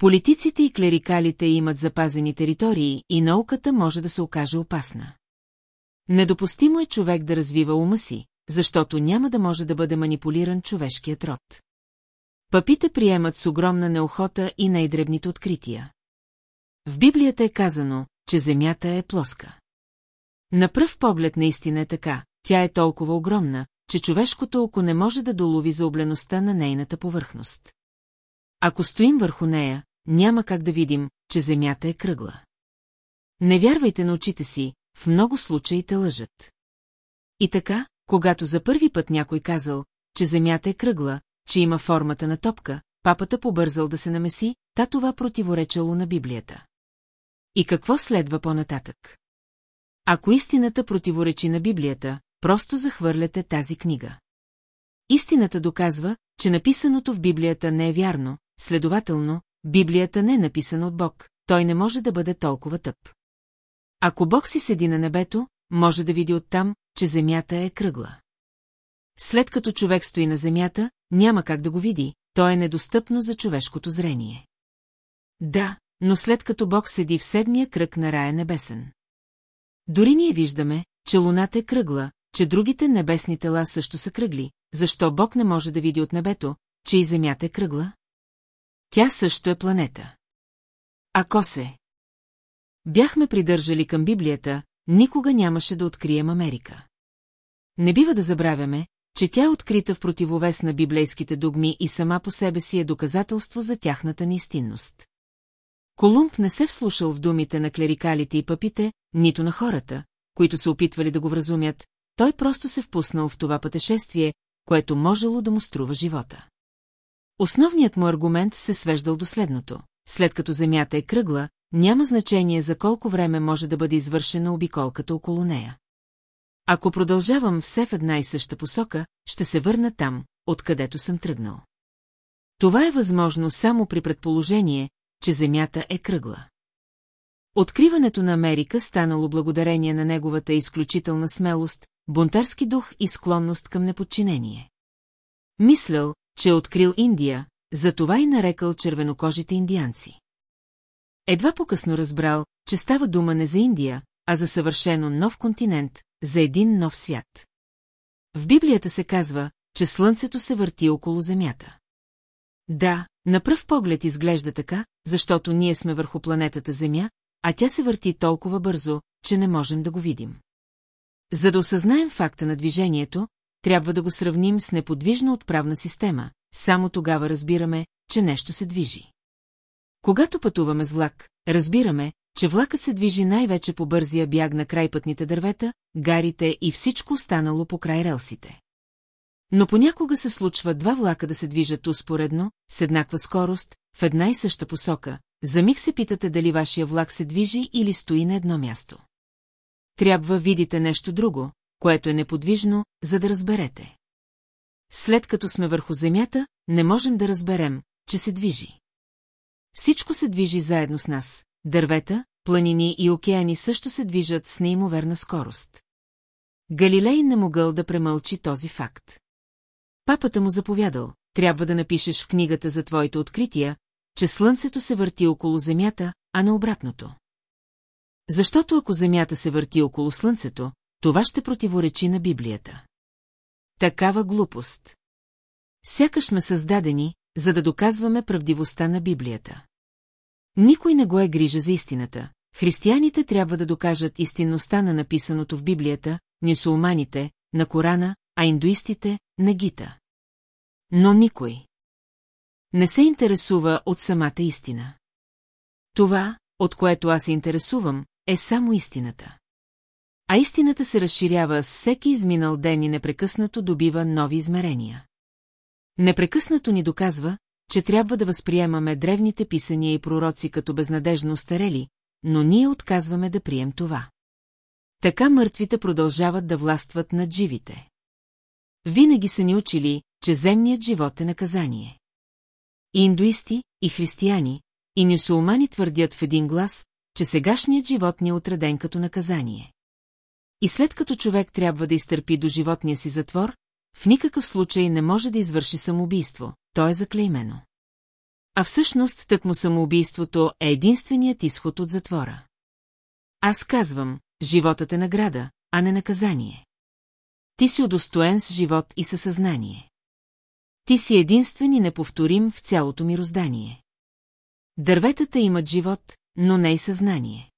Политиците и клерикалите имат запазени територии и науката може да се окаже опасна. Недопустимо е човек да развива ума си, защото няма да може да бъде манипулиран човешкият род. Папите приемат с огромна неохота и най-дребните открития. В Библията е казано, че Земята е плоска. На пръв поглед наистина е така, тя е толкова огромна, че човешкото око не може да долови за облеността на нейната повърхност. Ако стоим върху нея, няма как да видим, че Земята е кръгла. Не вярвайте на очите си, в много случаи те лъжат. И така, когато за първи път някой казал, че Земята е кръгла, че има формата на топка, папата побързал да се намеси, та това противоречало на Библията. И какво следва по-нататък? Ако истината противоречи на Библията, просто захвърляте тази книга. Истината доказва, че написаното в Библията не е вярно, следователно, Библията не е написана от Бог, той не може да бъде толкова тъп. Ако Бог си седи на небето, може да види оттам, че земята е кръгла. След като човек стои на земята, няма как да го види, то е недостъпно за човешкото зрение. Да, но след като Бог седи в седмия кръг на рая небесен. Дори ние виждаме, че луната е кръгла, че другите небесни тела също са кръгли, защо Бог не може да види от небето, че и Земята е кръгла? Тя също е планета. Ако се... Бяхме придържали към Библията, никога нямаше да открием Америка. Не бива да забравяме, че тя е открита в противовес на библейските догми и сама по себе си е доказателство за тяхната неистинност. Колумб не се вслушал в думите на клерикалите и папите, нито на хората, които се опитвали да го вразумят, той просто се впуснал в това пътешествие, което можело да му струва живота. Основният му аргумент се свеждал до следното. След като Земята е кръгла, няма значение за колко време може да бъде извършена обиколката около нея. Ако продължавам все в една и съща посока, ще се върна там, откъдето съм тръгнал. Това е възможно само при предположение, че Земята е кръгла. Откриването на Америка станало благодарение на неговата изключителна смелост, бунтарски дух и склонност към неподчинение. Мислял, че е открил Индия, затова и нарекал червенокожите индианци. Едва по-късно разбрал, че става дума не за Индия, а за съвършено нов континент, за един нов свят. В Библията се казва, че Слънцето се върти около Земята. Да, на пръв поглед изглежда така, защото ние сме върху планетата Земя, а тя се върти толкова бързо, че не можем да го видим. За да осъзнаем факта на движението, трябва да го сравним с неподвижна отправна система, само тогава разбираме, че нещо се движи. Когато пътуваме с влак, разбираме, че влакът се движи най-вече по бързия бяг на крайпътните дървета, гарите и всичко останало по край релсите. Но понякога се случва два влака да се движат успоредно, с еднаква скорост, в една и съща посока. За миг се питате дали вашия влак се движи или стои на едно място. Трябва видите нещо друго, което е неподвижно, за да разберете. След като сме върху земята, не можем да разберем, че се движи. Всичко се движи заедно с нас. Дървета, планини и океани също се движат с неимоверна скорост. Галилей не могъл да премълчи този факт. Папата му заповядал, трябва да напишеш в книгата за твоите открития, че Слънцето се върти около Земята, а не обратното. Защото ако Земята се върти около Слънцето, това ще противоречи на Библията. Такава глупост. Сякаш сме създадени, за да доказваме правдивостта на Библията. Никой не го е грижа за истината. Християните трябва да докажат истинността на написаното в Библията, мюсулманите, на Корана, а индуистите – на Гита. Но никой не се интересува от самата истина. Това, от което аз се интересувам, е само истината. А истината се разширява с всеки изминал ден и непрекъснато добива нови измерения. Непрекъснато ни доказва, че трябва да възприемаме древните писания и пророци като безнадежно старели, но ние отказваме да прием това. Така мъртвите продължават да властват над живите. Винаги са ни учили, че земният живот е наказание. И индуисти, и християни, и нюсулмани твърдят в един глас, че сегашният живот ни е отреден като наказание. И след като човек трябва да изтърпи до животния си затвор, в никакъв случай не може да извърши самоубийство, то е заклеймено. А всъщност тъкмо самоубийството е единственият изход от затвора. Аз казвам, животът е награда, а не наказание. Ти си удостоен с живот и със съзнание. Ти си единствен и неповторим в цялото мироздание. Дърветата имат живот, но не и съзнание.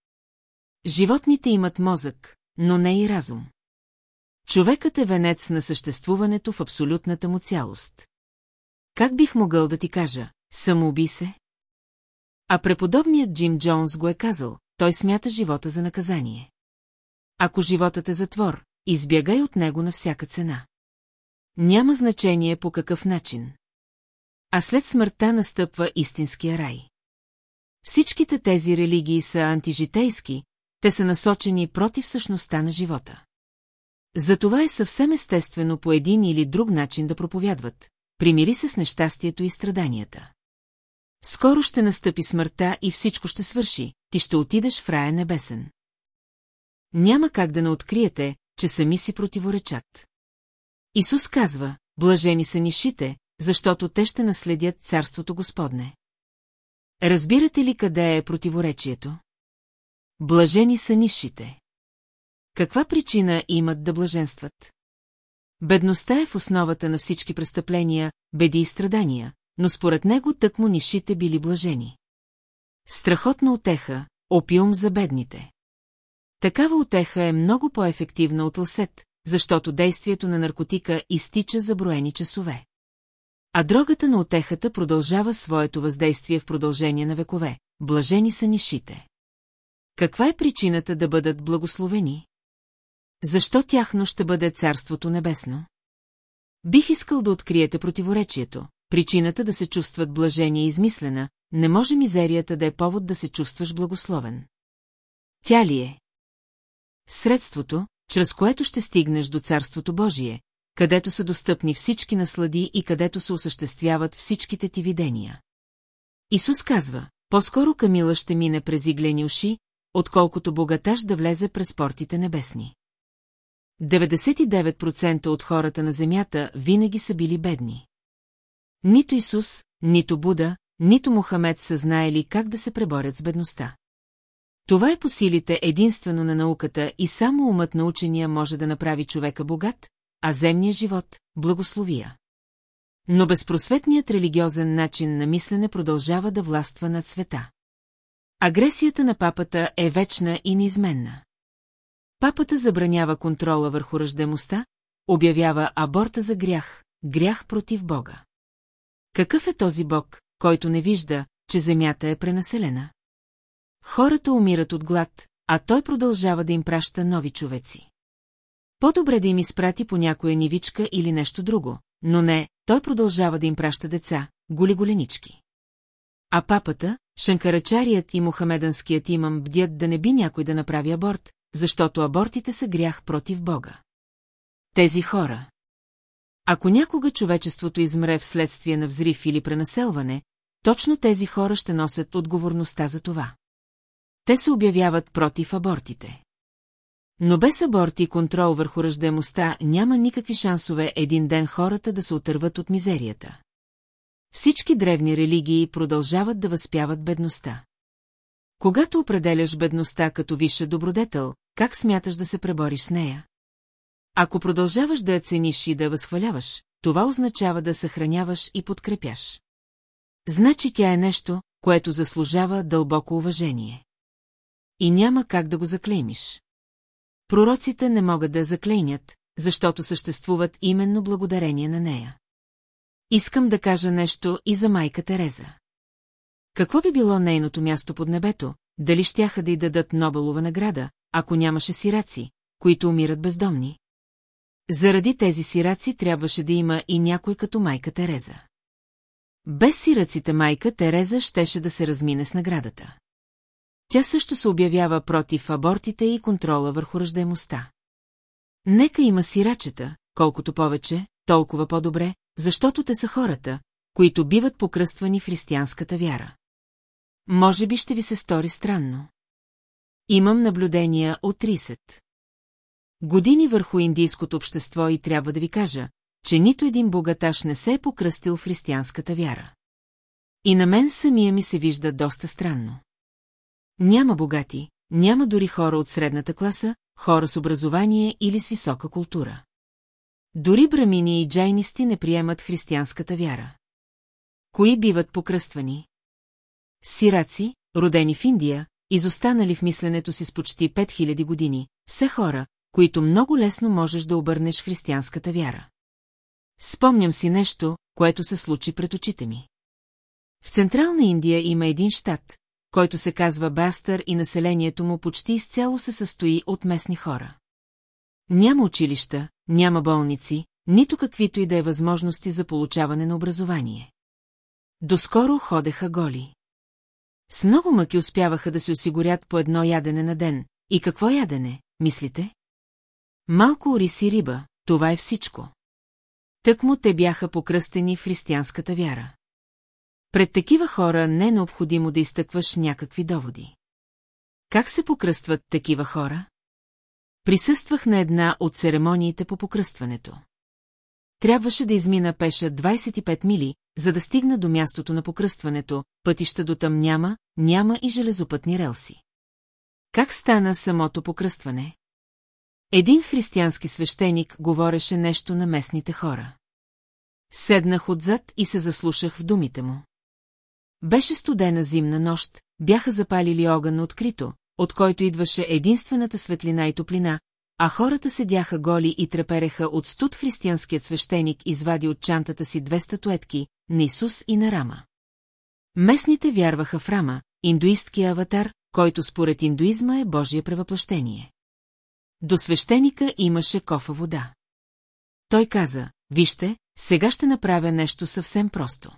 Животните имат мозък, но не и разум. Човекът е венец на съществуването в абсолютната му цялост. Как бих могъл да ти кажа, самоуби се? А преподобният Джим Джонс го е казал, той смята живота за наказание. Ако животът е затвор, избягай от него на всяка цена. Няма значение по какъв начин. А след смъртта настъпва истинския рай. Всичките тези религии са антижитейски, те са насочени против същността на живота. Затова е съвсем естествено по един или друг начин да проповядват. Примири се с нещастието и страданията. Скоро ще настъпи смъртта и всичко ще свърши, ти ще отидеш в рая небесен. Няма как да не откриете, че сами си противоречат. Исус казва, блажени са нишите, защото те ще наследят Царството Господне. Разбирате ли къде е противоречието? Блажени са нишите. Каква причина имат да блаженстват? Бедността е в основата на всички престъпления, беди и страдания, но според него тъкмо нишите били блажени. Страхотна отеха, опиум за бедните. Такава отеха е много по-ефективна от лъсет, защото действието на наркотика изтича за броени часове. А дрогата на отехата продължава своето въздействие в продължение на векове. Блажени са нишите. Каква е причината да бъдат благословени? Защо тяхно ще бъде Царството Небесно? Бих искал да откриете противоречието. Причината да се чувстват блажени и измислена, не може мизерията да е повод да се чувстваш благословен. Тя ли е? Средството, чрез което ще стигнеш до Царството Божие, където са достъпни всички наслади и където се осъществяват всичките ти видения. Исус казва, по-скоро Камила ще мине през иглени уши, отколкото богаташ да влезе през портите небесни. 99% от хората на земята винаги са били бедни. Нито Исус, нито Буда, нито Мохамед са знаели как да се преборят с бедността. Това е по силите единствено на науката и само умът на учения може да направи човека богат, а земния живот – благословия. Но безпросветният религиозен начин на мислене продължава да властва над света. Агресията на папата е вечна и неизменна. Папата забранява контрола върху ръждемостта, обявява аборта за грях, грях против Бога. Какъв е този Бог, който не вижда, че земята е пренаселена? Хората умират от глад, а той продължава да им праща нови човеци. По-добре да им изпрати по някоя нивичка или нещо друго, но не, той продължава да им праща деца, голи-голенички. А папата, шанкарачарият и мухамеданският имам бдят да не би някой да направи аборт, защото абортите са грях против Бога. Тези хора. Ако някога човечеството измре вследствие на взрив или пренаселване, точно тези хора ще носят отговорността за това. Те се обявяват против абортите. Но без аборт и контрол върху ръждаемостта няма никакви шансове един ден хората да се отърват от мизерията. Всички древни религии продължават да възпяват бедността. Когато определяш бедността като висша добродетел, как смяташ да се пребориш с нея? Ако продължаваш да я цениш и да я възхваляваш, това означава да съхраняваш и подкрепяш. Значи тя е нещо, което заслужава дълбоко уважение. И няма как да го заклеймиш. Пророците не могат да я заклейнят, защото съществуват именно благодарение на нея. Искам да кажа нещо и за майка Тереза. Какво би било нейното място под небето, дали щяха да й дадат Нобелова награда, ако нямаше сираци, които умират бездомни? Заради тези сираци трябваше да има и някой като майка Тереза. Без сираците майка Тереза щеше да се размине с наградата. Тя също се обявява против абортите и контрола върху ръждаемостта. Нека има сирачета, колкото повече, толкова по-добре, защото те са хората, които биват покръствани в християнската вяра. Може би ще ви се стори странно. Имам наблюдения от 30. Години върху индийското общество и трябва да ви кажа, че нито един богаташ не се е покръстил в християнската вяра. И на мен самия ми се вижда доста странно. Няма богати, няма дори хора от средната класа, хора с образование или с висока култура. Дори брамини и джайнисти не приемат християнската вяра. Кои биват покръствани? Сираци, родени в Индия, изостанали в мисленето си с почти 5000 години, все хора, които много лесно можеш да обърнеш християнската вяра. Спомням си нещо, което се случи пред очите ми. В Централна Индия има един щат, който се казва Бастър и населението му почти изцяло се състои от местни хора. Няма училища, няма болници, нито каквито и да е възможности за получаване на образование. Доскоро ходеха голи. С много мъки успяваха да се осигурят по едно ядене на ден. И какво ядене, мислите? Малко ориз и риба, това е всичко. Тъкмо те бяха покръстени в християнската вяра. Пред такива хора не е необходимо да изтъкваш някакви доводи. Как се покръстват такива хора? Присъствах на една от церемониите по покръстването. Трябваше да измина пеша 25 мили, за да стигна до мястото на покръстването, пътища до там няма, няма и железопътни релси. Как стана самото покръстване? Един християнски свещеник говореше нещо на местните хора. Седнах отзад и се заслушах в думите му. Беше студена зимна нощ, бяха запалили огън открито, от който идваше единствената светлина и топлина, а хората седяха голи и трепереха от студ християнският свещеник извади от чантата си две статуетки, на Исус и на Рама. Местните вярваха в Рама, индуисткия аватар, който според индуизма е Божие превъплъщение. До свещеника имаше кофа вода. Той каза, вижте, сега ще направя нещо съвсем просто.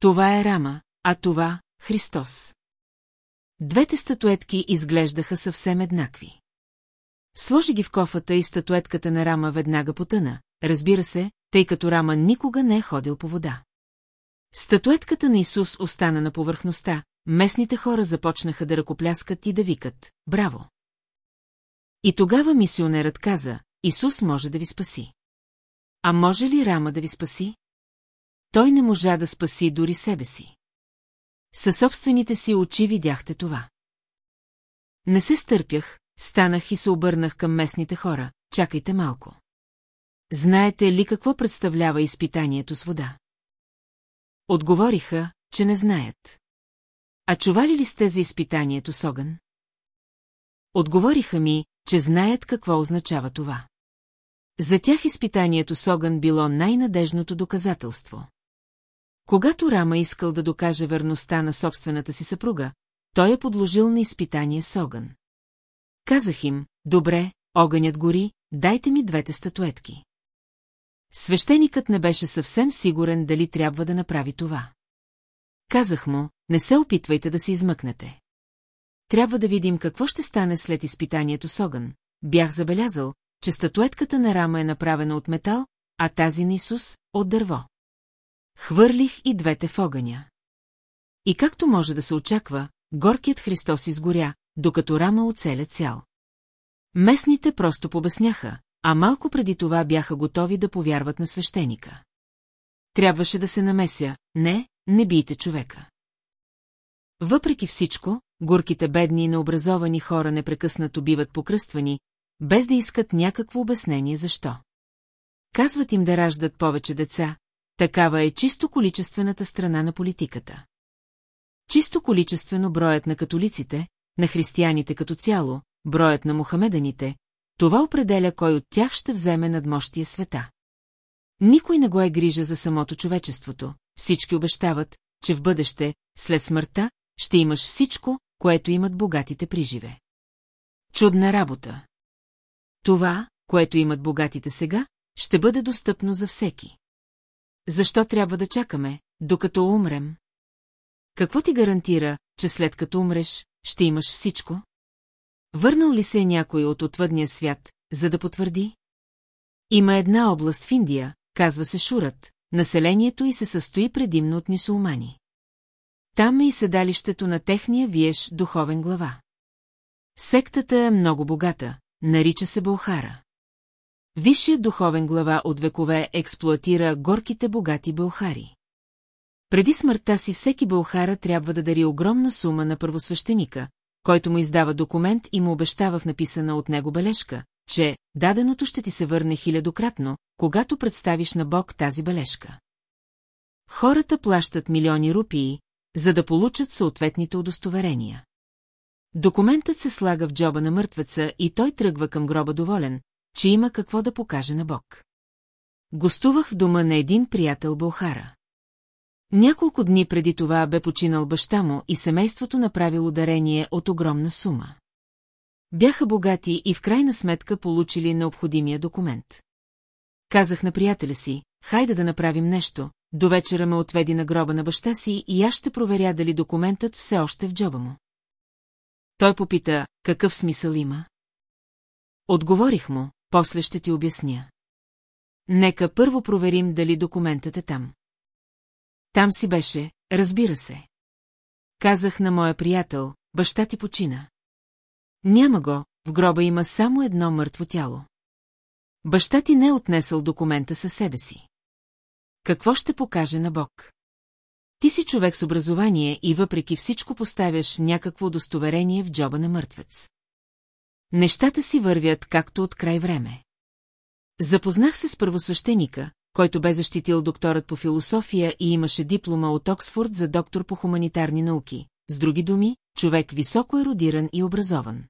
Това е Рама, а това – Христос. Двете статуетки изглеждаха съвсем еднакви. Сложи ги в кофата и статуетката на Рама веднага потъна, разбира се, тъй като Рама никога не е ходил по вода. Статуетката на Исус остана на повърхността, местните хора започнаха да ръкопляскат и да викат «Браво!». И тогава мисионерът каза «Исус може да ви спаси». А може ли Рама да ви спаси? Той не можа да спаси дори себе си. Със собствените си очи видяхте това. Не се стърпях, станах и се обърнах към местните хора. Чакайте малко. Знаете ли какво представлява изпитанието с вода? Отговориха, че не знаят. А чували ли сте за изпитанието с огън? Отговориха ми, че знаят какво означава това. За тях изпитанието с огън било най-надежното доказателство. Когато Рама искал да докаже верността на собствената си съпруга, той е подложил на изпитание с огън. Казах им, добре, огънят гори, дайте ми двете статуетки. Свещеникът не беше съвсем сигурен дали трябва да направи това. Казах му, не се опитвайте да се измъкнете. Трябва да видим какво ще стане след изпитанието с огън. Бях забелязал, че статуетката на Рама е направена от метал, а тази на Исус – от дърво. Хвърлих и двете в огъня. И както може да се очаква, горкият Христос изгоря, докато Рама оцеля цял. Местните просто побесняха, а малко преди това бяха готови да повярват на свещеника. Трябваше да се намеся, не, не бийте човека. Въпреки всичко, горките бедни и необразовани хора непрекъснато биват покръствани, без да искат някакво обяснение защо. Казват им да раждат повече деца, такава е чисто количествената страна на политиката. Чисто количествено броят на католиците, на християните като цяло, броят на мухамеданите, това определя кой от тях ще вземе надмощия света. Никой не го е грижа за самото човечеството, всички обещават, че в бъдеще, след смъртта, ще имаш всичко, което имат богатите при живе. Чудна работа. Това, което имат богатите сега, ще бъде достъпно за всеки. Защо трябва да чакаме, докато умрем? Какво ти гарантира, че след като умреш, ще имаш всичко? Върнал ли се е някой от отвъдния свят, за да потвърди? Има една област в Индия, казва се Шурат, населението и се състои предимно от мюсулмани. Там е и седалището на техния виеш духовен глава. Сектата е много богата, нарича се Бълхара. Висшият духовен глава от векове експлуатира горките богати бълхари. Преди смъртта си всеки бълхара трябва да дари огромна сума на първосвещеника, който му издава документ и му обещава в написана от него бележка, че даденото ще ти се върне хилядократно, когато представиш на Бог тази бележка. Хората плащат милиони рупии, за да получат съответните удостоверения. Документът се слага в джоба на мъртвеца и той тръгва към гроба доволен, че има какво да покаже на Бог. Гостувах в дома на един приятел Бълхара. Няколко дни преди това бе починал баща му и семейството направило дарение от огромна сума. Бяха богати и в крайна сметка получили необходимия документ. Казах на приятеля си, хайде да направим нещо, до вечера ме отведи на гроба на баща си и аз ще проверя дали документът все още в джоба му. Той попита, какъв смисъл има? Отговорих му, после ще ти обясня. Нека първо проверим дали документът е там. Там си беше, разбира се. Казах на моя приятел, баща ти почина. Няма го, в гроба има само едно мъртво тяло. Баща ти не е отнесъл документа със себе си. Какво ще покаже на Бог? Ти си човек с образование и въпреки всичко поставяш някакво удостоверение в джоба на мъртвец. Нещата си вървят както от край време. Запознах се с първосвещеника, който бе защитил докторът по философия и имаше диплома от Оксфорд за доктор по хуманитарни науки. С други думи, човек високо еродиран и образован.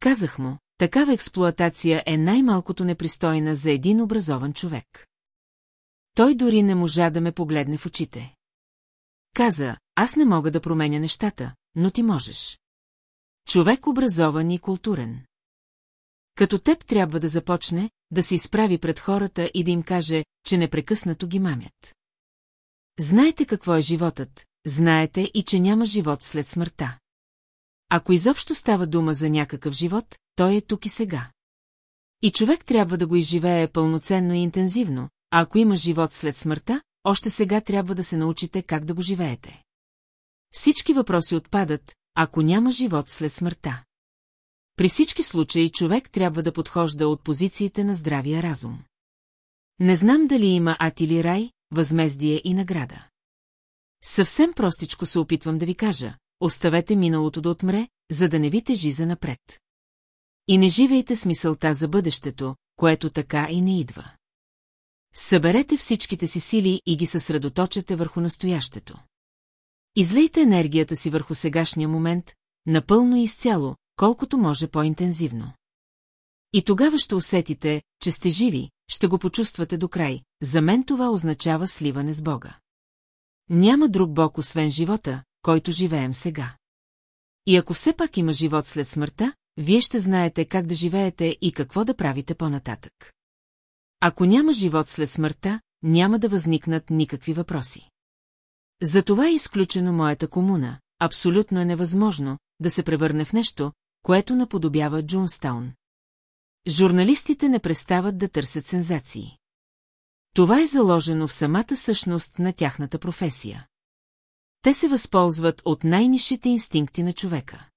Казах му, такава експлоатация е най-малкото непристойна за един образован човек. Той дори не можа да ме погледне в очите. Каза, аз не мога да променя нещата, но ти можеш. Човек образован и културен. Като теб трябва да започне, да се изправи пред хората и да им каже, че непрекъснато ги мамят. Знаете какво е животът, знаете и че няма живот след смъртта. Ако изобщо става дума за някакъв живот, той е тук и сега. И човек трябва да го изживее пълноценно и интензивно, а ако има живот след смъртта, още сега трябва да се научите как да го живеете. Всички въпроси отпадат, ако няма живот след смъртта. При всички случаи човек трябва да подхожда от позициите на здравия разум. Не знам дали има ад или рай, възмездие и награда. Съвсем простичко се опитвам да ви кажа, оставете миналото да отмре, за да не ви тежи за напред. И не живейте с мисълта за бъдещето, което така и не идва. Съберете всичките си сили и ги съсредоточете върху настоящето. Излейте енергията си върху сегашния момент, напълно и изцяло, колкото може по-интензивно. И тогава ще усетите, че сте живи, ще го почувствате до край. За мен това означава сливане с Бога. Няма друг Бог освен живота, който живеем сега. И ако все пак има живот след смъртта, вие ще знаете как да живеете и какво да правите по-нататък. Ако няма живот след смъртта, няма да възникнат никакви въпроси. Затова е изключено моята комуна, абсолютно е невъзможно да се превърне в нещо, което наподобява Джунстаун. Журналистите не престават да търсят сензации. Това е заложено в самата същност на тяхната професия. Те се възползват от най-низшите инстинкти на човека.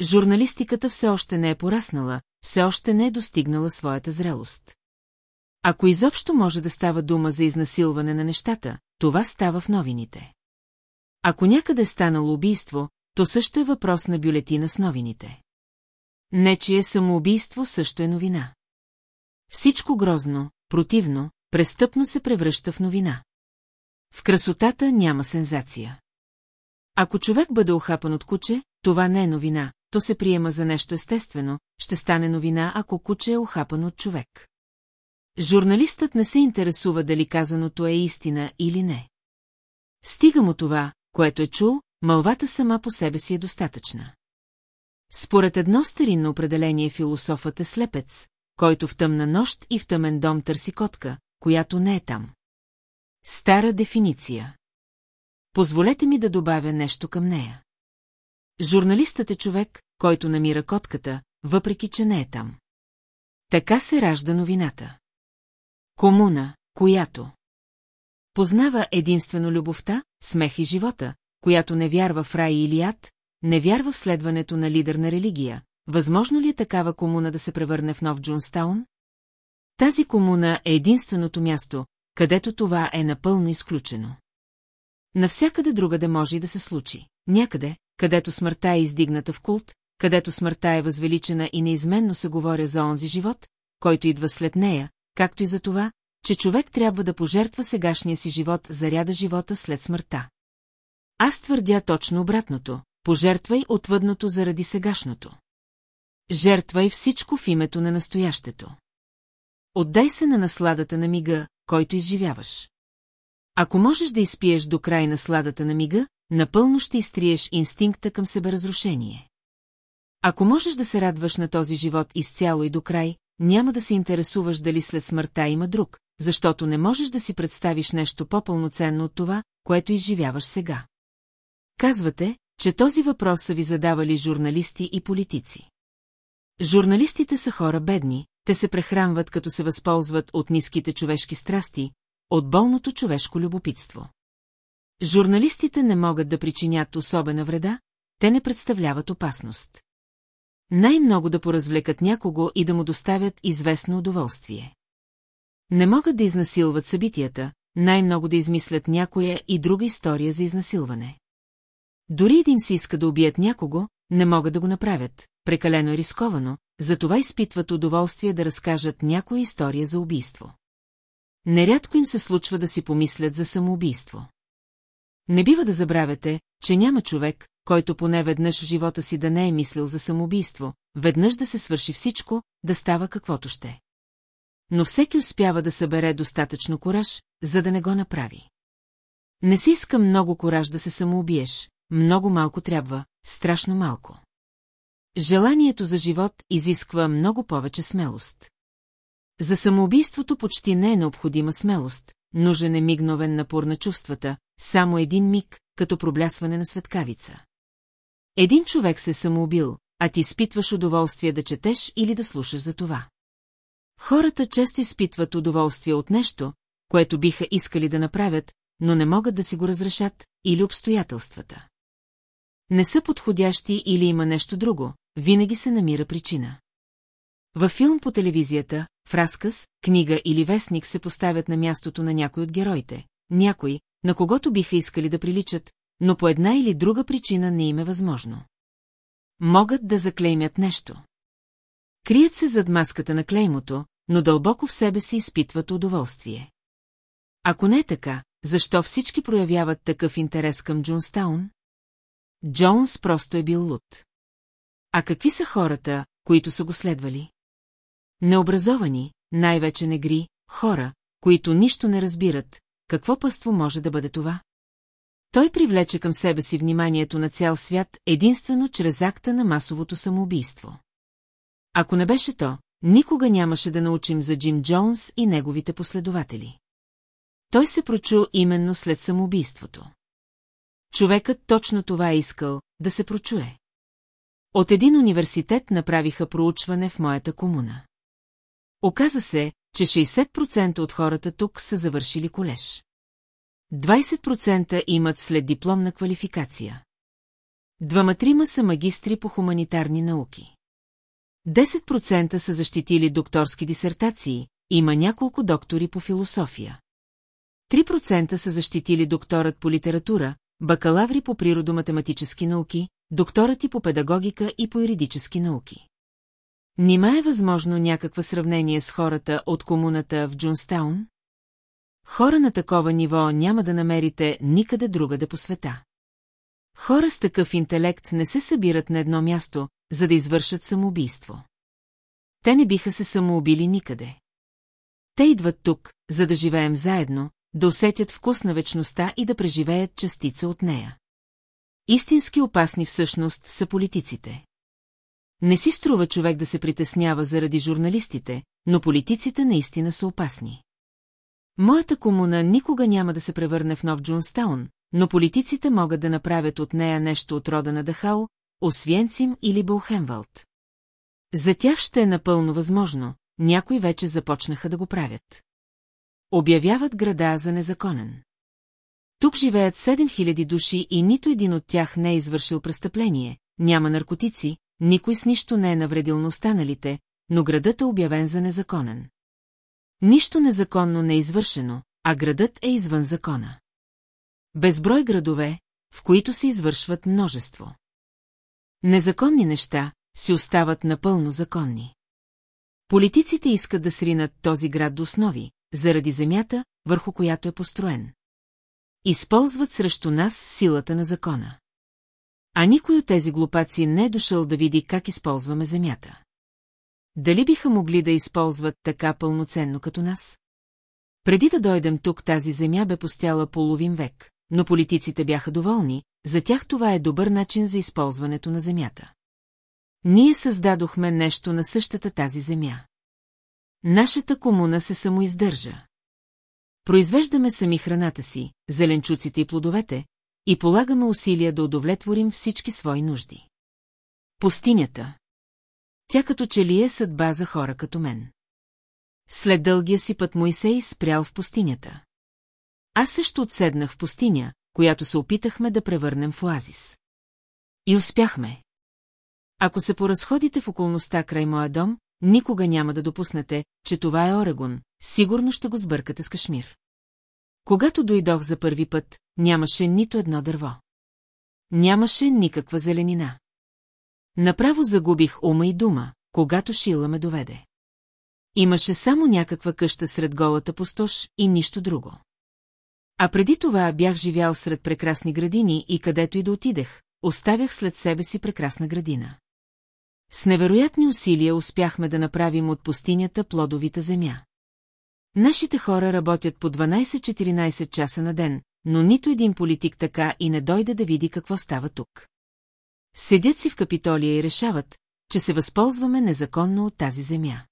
Журналистиката все още не е пораснала, все още не е достигнала своята зрелост. Ако изобщо може да става дума за изнасилване на нещата, това става в новините. Ако някъде е станало убийство, то също е въпрос на бюлетина с новините. Нечие самоубийство също е новина. Всичко грозно, противно, престъпно се превръща в новина. В красотата няма сензация. Ако човек бъде охапан от куче, това не е новина, то се приема за нещо естествено, ще стане новина, ако куче е охапано от човек. Журналистът не се интересува дали казаното е истина или не. Стига му това, което е чул, мълвата сама по себе си е достатъчна. Според едно старинно определение философът е слепец, който в тъмна нощ и в тъмен дом търси котка, която не е там. Стара дефиниция. Позволете ми да добавя нещо към нея. Журналистът е човек, който намира котката, въпреки че не е там. Така се ражда новината. Комуна, която познава единствено любовта, смех и живота, която не вярва в рай или ад, не вярва в следването на лидер на религия. Възможно ли е такава комуна да се превърне в нов Джунстаун? Тази комуна е единственото място, където това е напълно изключено. Навсякъде другаде може и да се случи. Някъде, където смъртта е издигната в култ, където смъртта е възвеличена и неизменно се говоря за онзи живот, който идва след нея, както и за това, че човек трябва да пожертва сегашния си живот за ряда живота след смъртта. Аз твърдя точно обратното, пожертвай отвъдното заради сегашното. Жертвай всичко в името на настоящето. Отдай се на насладата на мига, който изживяваш. Ако можеш да изпиеш до край насладата на мига, напълно ще изтриеш инстинкта към себеразрушение. Ако можеш да се радваш на този живот изцяло и до край, няма да се интересуваш дали след смъртта има друг, защото не можеш да си представиш нещо по-пълноценно от това, което изживяваш сега. Казвате, че този въпрос са ви задавали журналисти и политици. Журналистите са хора бедни, те се прехранват като се възползват от ниските човешки страсти, от болното човешко любопитство. Журналистите не могат да причинят особена вреда, те не представляват опасност. Най-много да поразвлекат някого и да му доставят известно удоволствие. Не могат да изнасилват събитията, най-много да измислят някоя и друга история за изнасилване. Дори да им се иска да убият някого, не могат да го направят, прекалено е рисковано, затова изпитват удоволствие да разкажат някоя история за убийство. Нерядко им се случва да си помислят за самоубийство. Не бива да забравяте, че няма човек, който поне веднъж в живота си да не е мислил за самоубийство, веднъж да се свърши всичко, да става каквото ще. Но всеки успява да събере достатъчно кораж, за да не го направи. Не си иска много кораж да се самоубиеш, много малко трябва, страшно малко. Желанието за живот изисква много повече смелост. За самоубийството почти не е необходима смелост, нужен е мигновен напор на чувствата, само един миг, като проблясване на светкавица. Един човек се самоубил, а ти изпитваш удоволствие да четеш или да слушаш за това. Хората често изпитват удоволствие от нещо, което биха искали да направят, но не могат да си го разрешат, или обстоятелствата. Не са подходящи или има нещо друго, винаги се намира причина. Във филм по телевизията, в разказ, книга или вестник се поставят на мястото на някой от героите, някой, на когото биха искали да приличат, но по една или друга причина не им е възможно. Могат да заклеймят нещо. Крият се зад маската на клеймото, но дълбоко в себе си изпитват удоволствие. Ако не е така, защо всички проявяват такъв интерес към Джунстаун? Джонс просто е бил луд. А какви са хората, които са го следвали? Необразовани, най-вече негри, хора, които нищо не разбират, какво пъство може да бъде това? Той привлече към себе си вниманието на цял свят единствено чрез акта на масовото самоубийство. Ако не беше то, никога нямаше да научим за Джим Джонс и неговите последователи. Той се прочу именно след самоубийството. Човекът точно това е искал, да се прочуе. От един университет направиха проучване в моята комуна. Оказа се, че 60% от хората тук са завършили колеж. 20% имат след дипломна квалификация. Двама-трима са магистри по хуманитарни науки. 10% са защитили докторски дисертации, има няколко доктори по философия. 3% са защитили докторът по литература, бакалаври по природоматематически науки, докторати по педагогика и по юридически науки. Нима е възможно някаква сравнение с хората от комуната в Джунстаун? Хора на такова ниво няма да намерите никъде другаде по света. Хора с такъв интелект не се събират на едно място, за да извършат самоубийство. Те не биха се самоубили никъде. Те идват тук, за да живеем заедно, да усетят вкус на вечността и да преживеят частица от нея. Истински опасни всъщност са политиците. Не си струва човек да се притеснява заради журналистите, но политиците наистина са опасни. Моята комуна никога няма да се превърне в нов Джунстаун, но политиците могат да направят от нея нещо от рода на Дахао, Освенцим или Бълхенвалд. За тях ще е напълно възможно, някои вече започнаха да го правят. Обявяват града за незаконен. Тук живеят 7000 души и нито един от тях не е извършил престъпление, няма наркотици, никой с нищо не е навредил на останалите, но градът е обявен за незаконен. Нищо незаконно не е извършено, а градът е извън закона. Безброй градове, в които се извършват множество. Незаконни неща си остават напълно законни. Политиците искат да сринат този град до основи, заради земята, върху която е построен. Използват срещу нас силата на закона. А никой от тези глупаци не е дошъл да види как използваме земята. Дали биха могли да използват така пълноценно като нас? Преди да дойдем тук, тази земя бе постяла половин век, но политиците бяха доволни, за тях това е добър начин за използването на земята. Ние създадохме нещо на същата тази земя. Нашата комуна се самоиздържа. Произвеждаме сами храната си, зеленчуците и плодовете, и полагаме усилия да удовлетворим всички свои нужди. Пустинята. Тя като че ли е съдба за хора като мен. След дългия си път Моисей спрял в пустинята. Аз също отседнах в пустиня, която се опитахме да превърнем в оазис. И успяхме. Ако се поразходите в околността край моя дом, никога няма да допуснете, че това е Орегон, сигурно ще го сбъркате с Кашмир. Когато дойдох за първи път, нямаше нито едно дърво. Нямаше никаква зеленина. Направо загубих ума и дума, когато Шила ме доведе. Имаше само някаква къща сред голата пустош и нищо друго. А преди това бях живял сред прекрасни градини и където и да отидех, оставях след себе си прекрасна градина. С невероятни усилия успяхме да направим от пустинята плодовита земя. Нашите хора работят по 12-14 часа на ден, но нито един политик така и не дойде да види какво става тук. Седят си в Капитолия и решават, че се възползваме незаконно от тази земя.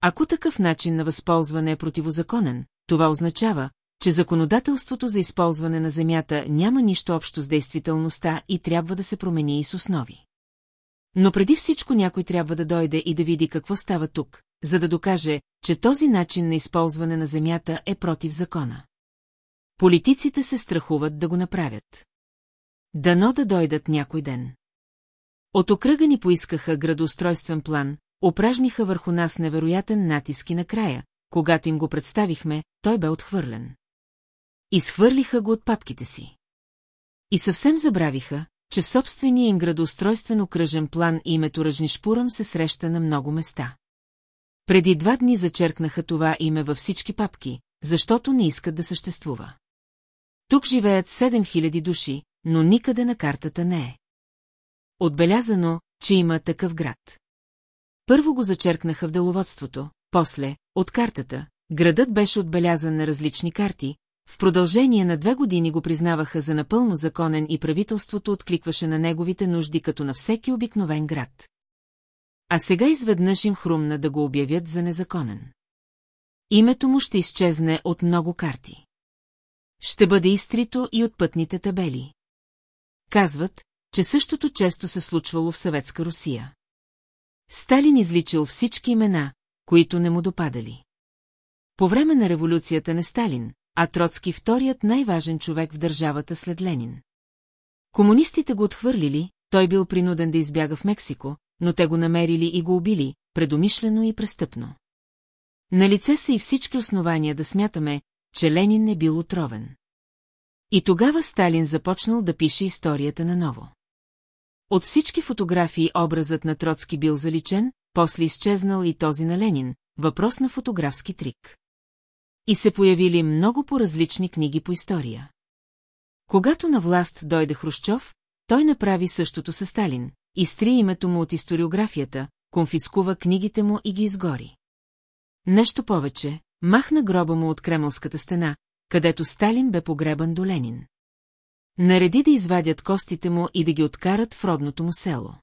Ако такъв начин на възползване е противозаконен, това означава, че законодателството за използване на земята няма нищо общо с действителността и трябва да се промени и с основи. Но преди всичко някой трябва да дойде и да види какво става тук, за да докаже, че този начин на използване на земята е против закона. Политиците се страхуват да го направят. Дано да дойдат някой ден. От окръга ни поискаха градоустройствен план, упражниха върху нас невероятен натиск и накрая, когато им го представихме, той бе отхвърлен. Изхвърлиха го от папките си. И съвсем забравиха, че в собствения им градоустройствен окръжен план името Ръжнишпурам се среща на много места. Преди два дни зачеркнаха това име във всички папки, защото не искат да съществува. Тук живеят 7000 души, но никъде на картата не е. Отбелязано, че има такъв град. Първо го зачеркнаха в деловодството, после, от картата, градът беше отбелязан на различни карти, в продължение на две години го признаваха за напълно законен и правителството откликваше на неговите нужди като на всеки обикновен град. А сега изведнъж им хрумна да го обявят за незаконен. Името му ще изчезне от много карти. Ще бъде изтрито и от пътните табели. Казват, че същото често се случвало в съветска Русия. Сталин изличал всички имена, които не му допадали. По време на революцията не Сталин, а Троцки вторият най-важен човек в държавата след Ленин. Комунистите го отхвърлили, той бил принуден да избяга в Мексико, но те го намерили и го убили, предумишлено и престъпно. На лице са и всички основания да смятаме, че Ленин не бил отровен. И тогава Сталин започнал да пише историята на ново. От всички фотографии образът на Троцки бил заличен, после изчезнал и този на Ленин, въпрос на фотографски трик. И се появили много по-различни книги по история. Когато на власт дойде Хрущов, той направи същото с Сталин, изтри името му от историографията, конфискува книгите му и ги изгори. Нещо повече, махна гроба му от Кремълската стена, където Сталин бе погребан до Ленин. Нареди да извадят костите му и да ги откарат в родното му село.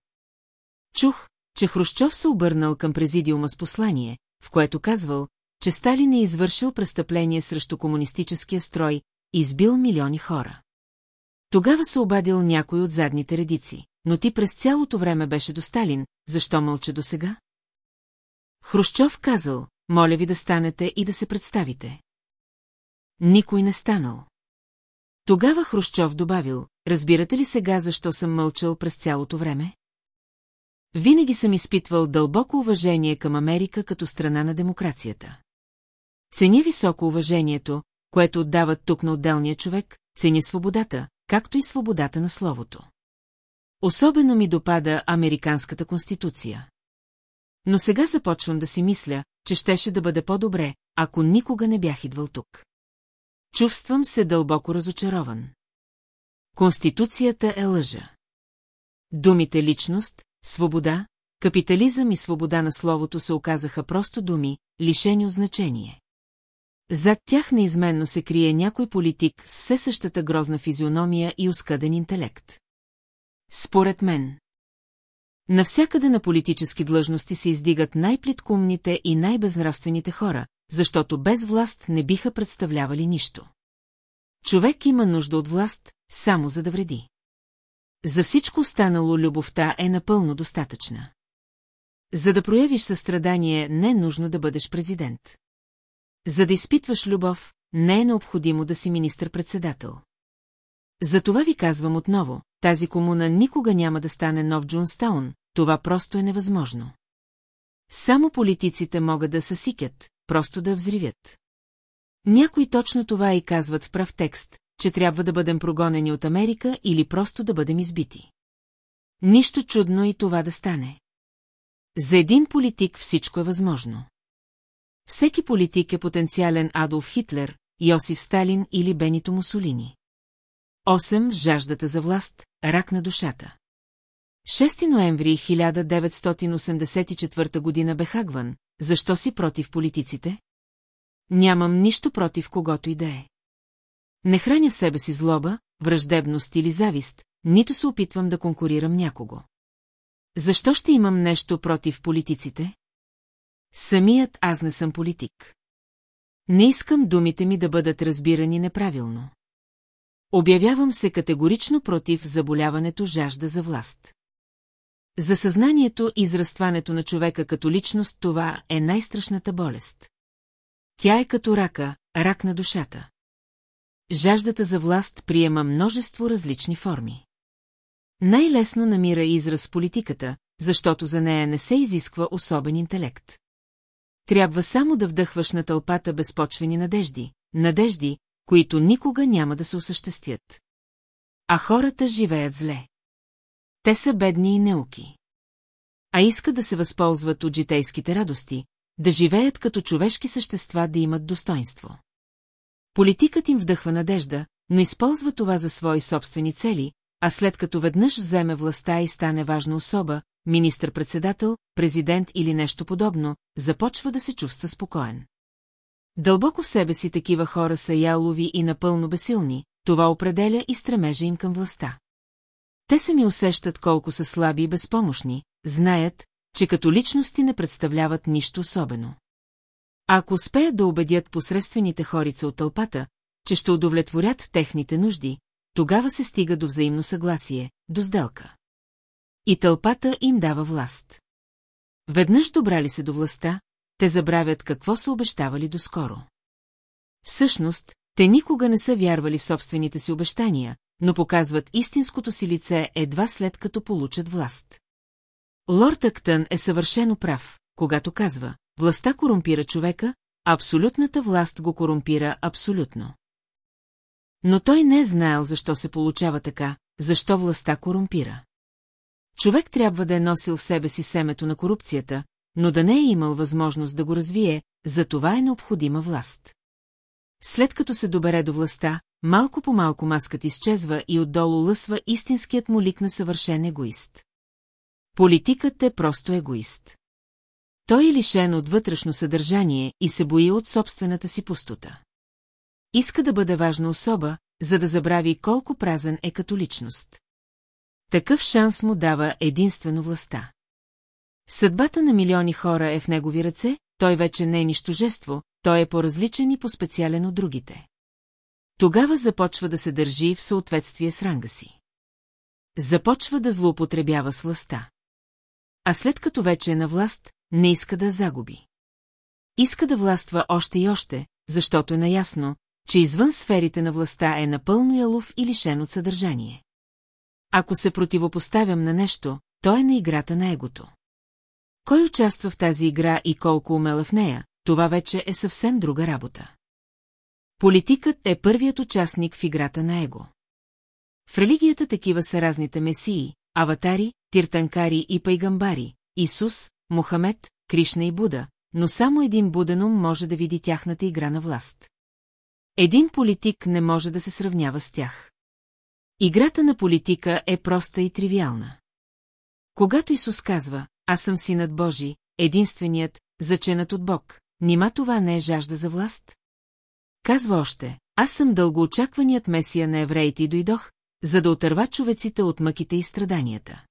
Чух, че Хрущов се обърнал към президиума с послание, в което казвал, че Сталин е извършил престъпление срещу комунистическия строй и избил милиони хора. Тогава се обадил някой от задните редици, но ти през цялото време беше до Сталин, защо мълча до сега? Хрущов казал, моля ви да станете и да се представите. Никой не станал. Тогава Хрущов добавил, разбирате ли сега защо съм мълчал през цялото време? Винаги съм изпитвал дълбоко уважение към Америка като страна на демокрацията. Ценя високо уважението, което отдават тук на отделния човек, ценя свободата, както и свободата на словото. Особено ми допада Американската конституция. Но сега започвам да си мисля, че щеше да бъде по-добре, ако никога не бях идвал тук. Чувствам се дълбоко разочарован. Конституцията е лъжа. Думите личност, свобода, капитализъм и свобода на словото се оказаха просто думи, лишени от значение. Зад тях неизменно се крие някой политик с все същата грозна физиономия и оскъден интелект. Според мен. Навсякъде на политически длъжности се издигат най-плиткумните и най-безнравствените хора, защото без власт не биха представлявали нищо. Човек има нужда от власт, само за да вреди. За всичко останало любовта е напълно достатъчна. За да проявиш състрадание, не е нужно да бъдеш президент. За да изпитваш любов, не е необходимо да си министър-председател. Затова ви казвам отново, тази комуна никога няма да стане нов Джунстаун, това просто е невъзможно. Само политиците могат да съсикят, просто да взривят. Някои точно това и казват в прав текст, че трябва да бъдем прогонени от Америка или просто да бъдем избити. Нищо чудно и това да стане. За един политик всичко е възможно. Всеки политик е потенциален Адолф Хитлер, Йосиф Сталин или Бенито Мусолини. 8. Жаждата за власт, рак на душата. 6 ноември 1984 година Бехагван, защо си против политиците? Нямам нищо против когото и да е. Не храня в себе си злоба, враждебност или завист, нито се опитвам да конкурирам някого. Защо ще имам нещо против политиците? Самият аз не съм политик. Не искам думите ми да бъдат разбирани неправилно. Обявявам се категорично против заболяването жажда за власт. За съзнанието и израстването на човека като личност това е най-страшната болест. Тя е като рака, рак на душата. Жаждата за власт приема множество различни форми. Най-лесно намира израз политиката, защото за нея не се изисква особен интелект. Трябва само да вдъхваш на тълпата безпочвени надежди, надежди, които никога няма да се осъществят. А хората живеят зле. Те са бедни и неуки. А искат да се възползват от житейските радости, да живеят като човешки същества да имат достоинство. Политикът им вдъхва надежда, но използва това за свои собствени цели, а след като веднъж вземе властта и стане важна особа, министър-председател, президент или нещо подобно, започва да се чувства спокоен. Дълбоко в себе си такива хора са ялови и напълно бесилни, това определя и стремежа им към властта. Те се ми усещат колко са слаби и безпомощни, знаят, че като личности не представляват нищо особено. Ако успеят да убедят посредствените хорица от тълпата, че ще удовлетворят техните нужди, тогава се стига до взаимно съгласие, до сделка. И тълпата им дава власт. Веднъж добрали се до властта, те забравят какво са обещавали доскоро. Всъщност, те никога не са вярвали в собствените си обещания, но показват истинското си лице едва след като получат власт. Лорд Актън е съвършено прав, когато казва, властта корумпира човека, абсолютната власт го корумпира абсолютно. Но той не е знаел защо се получава така, защо властта корумпира. Човек трябва да е носил в себе си семето на корупцията, но да не е имал възможност да го развие, за това е необходима власт. След като се добере до властта, малко по малко маската изчезва и отдолу лъсва истинският му лик на съвършен егоист. Политикът е просто егоист. Той е лишен от вътрешно съдържание и се бои от собствената си пустота. Иска да бъде важна особа, за да забрави колко празен е като личност. Такъв шанс му дава единствено властта. Съдбата на милиони хора е в негови ръце, той вече не е нищожество, той е по-различен и по-специален от другите. Тогава започва да се държи в съответствие с ранга си. Започва да злоупотребява с властта. А след като вече е на власт, не иска да загуби. Иска да властва още и още, защото е наясно, че извън сферите на властта е напълно ялов и лишен от съдържание. Ако се противопоставям на нещо, то е на играта на егото. Кой участва в тази игра и колко умела в нея, това вече е съвсем друга работа. Политикът е първият участник в играта на его. В религията такива са разните месии, аватари, тиртанкари и пайгамбари, Исус, Мохамед, Кришна и Буда, но само един буденум може да види тяхната игра на власт. Един политик не може да се сравнява с тях. Играта на политика е проста и тривиална. Когато Исус казва, аз съм синът Божи, единственият, заченат от Бог, нима това не е жажда за власт? Казва още, аз съм дългоочакваният месия на евреите и дойдох, за да отърва човеците от мъките и страданията.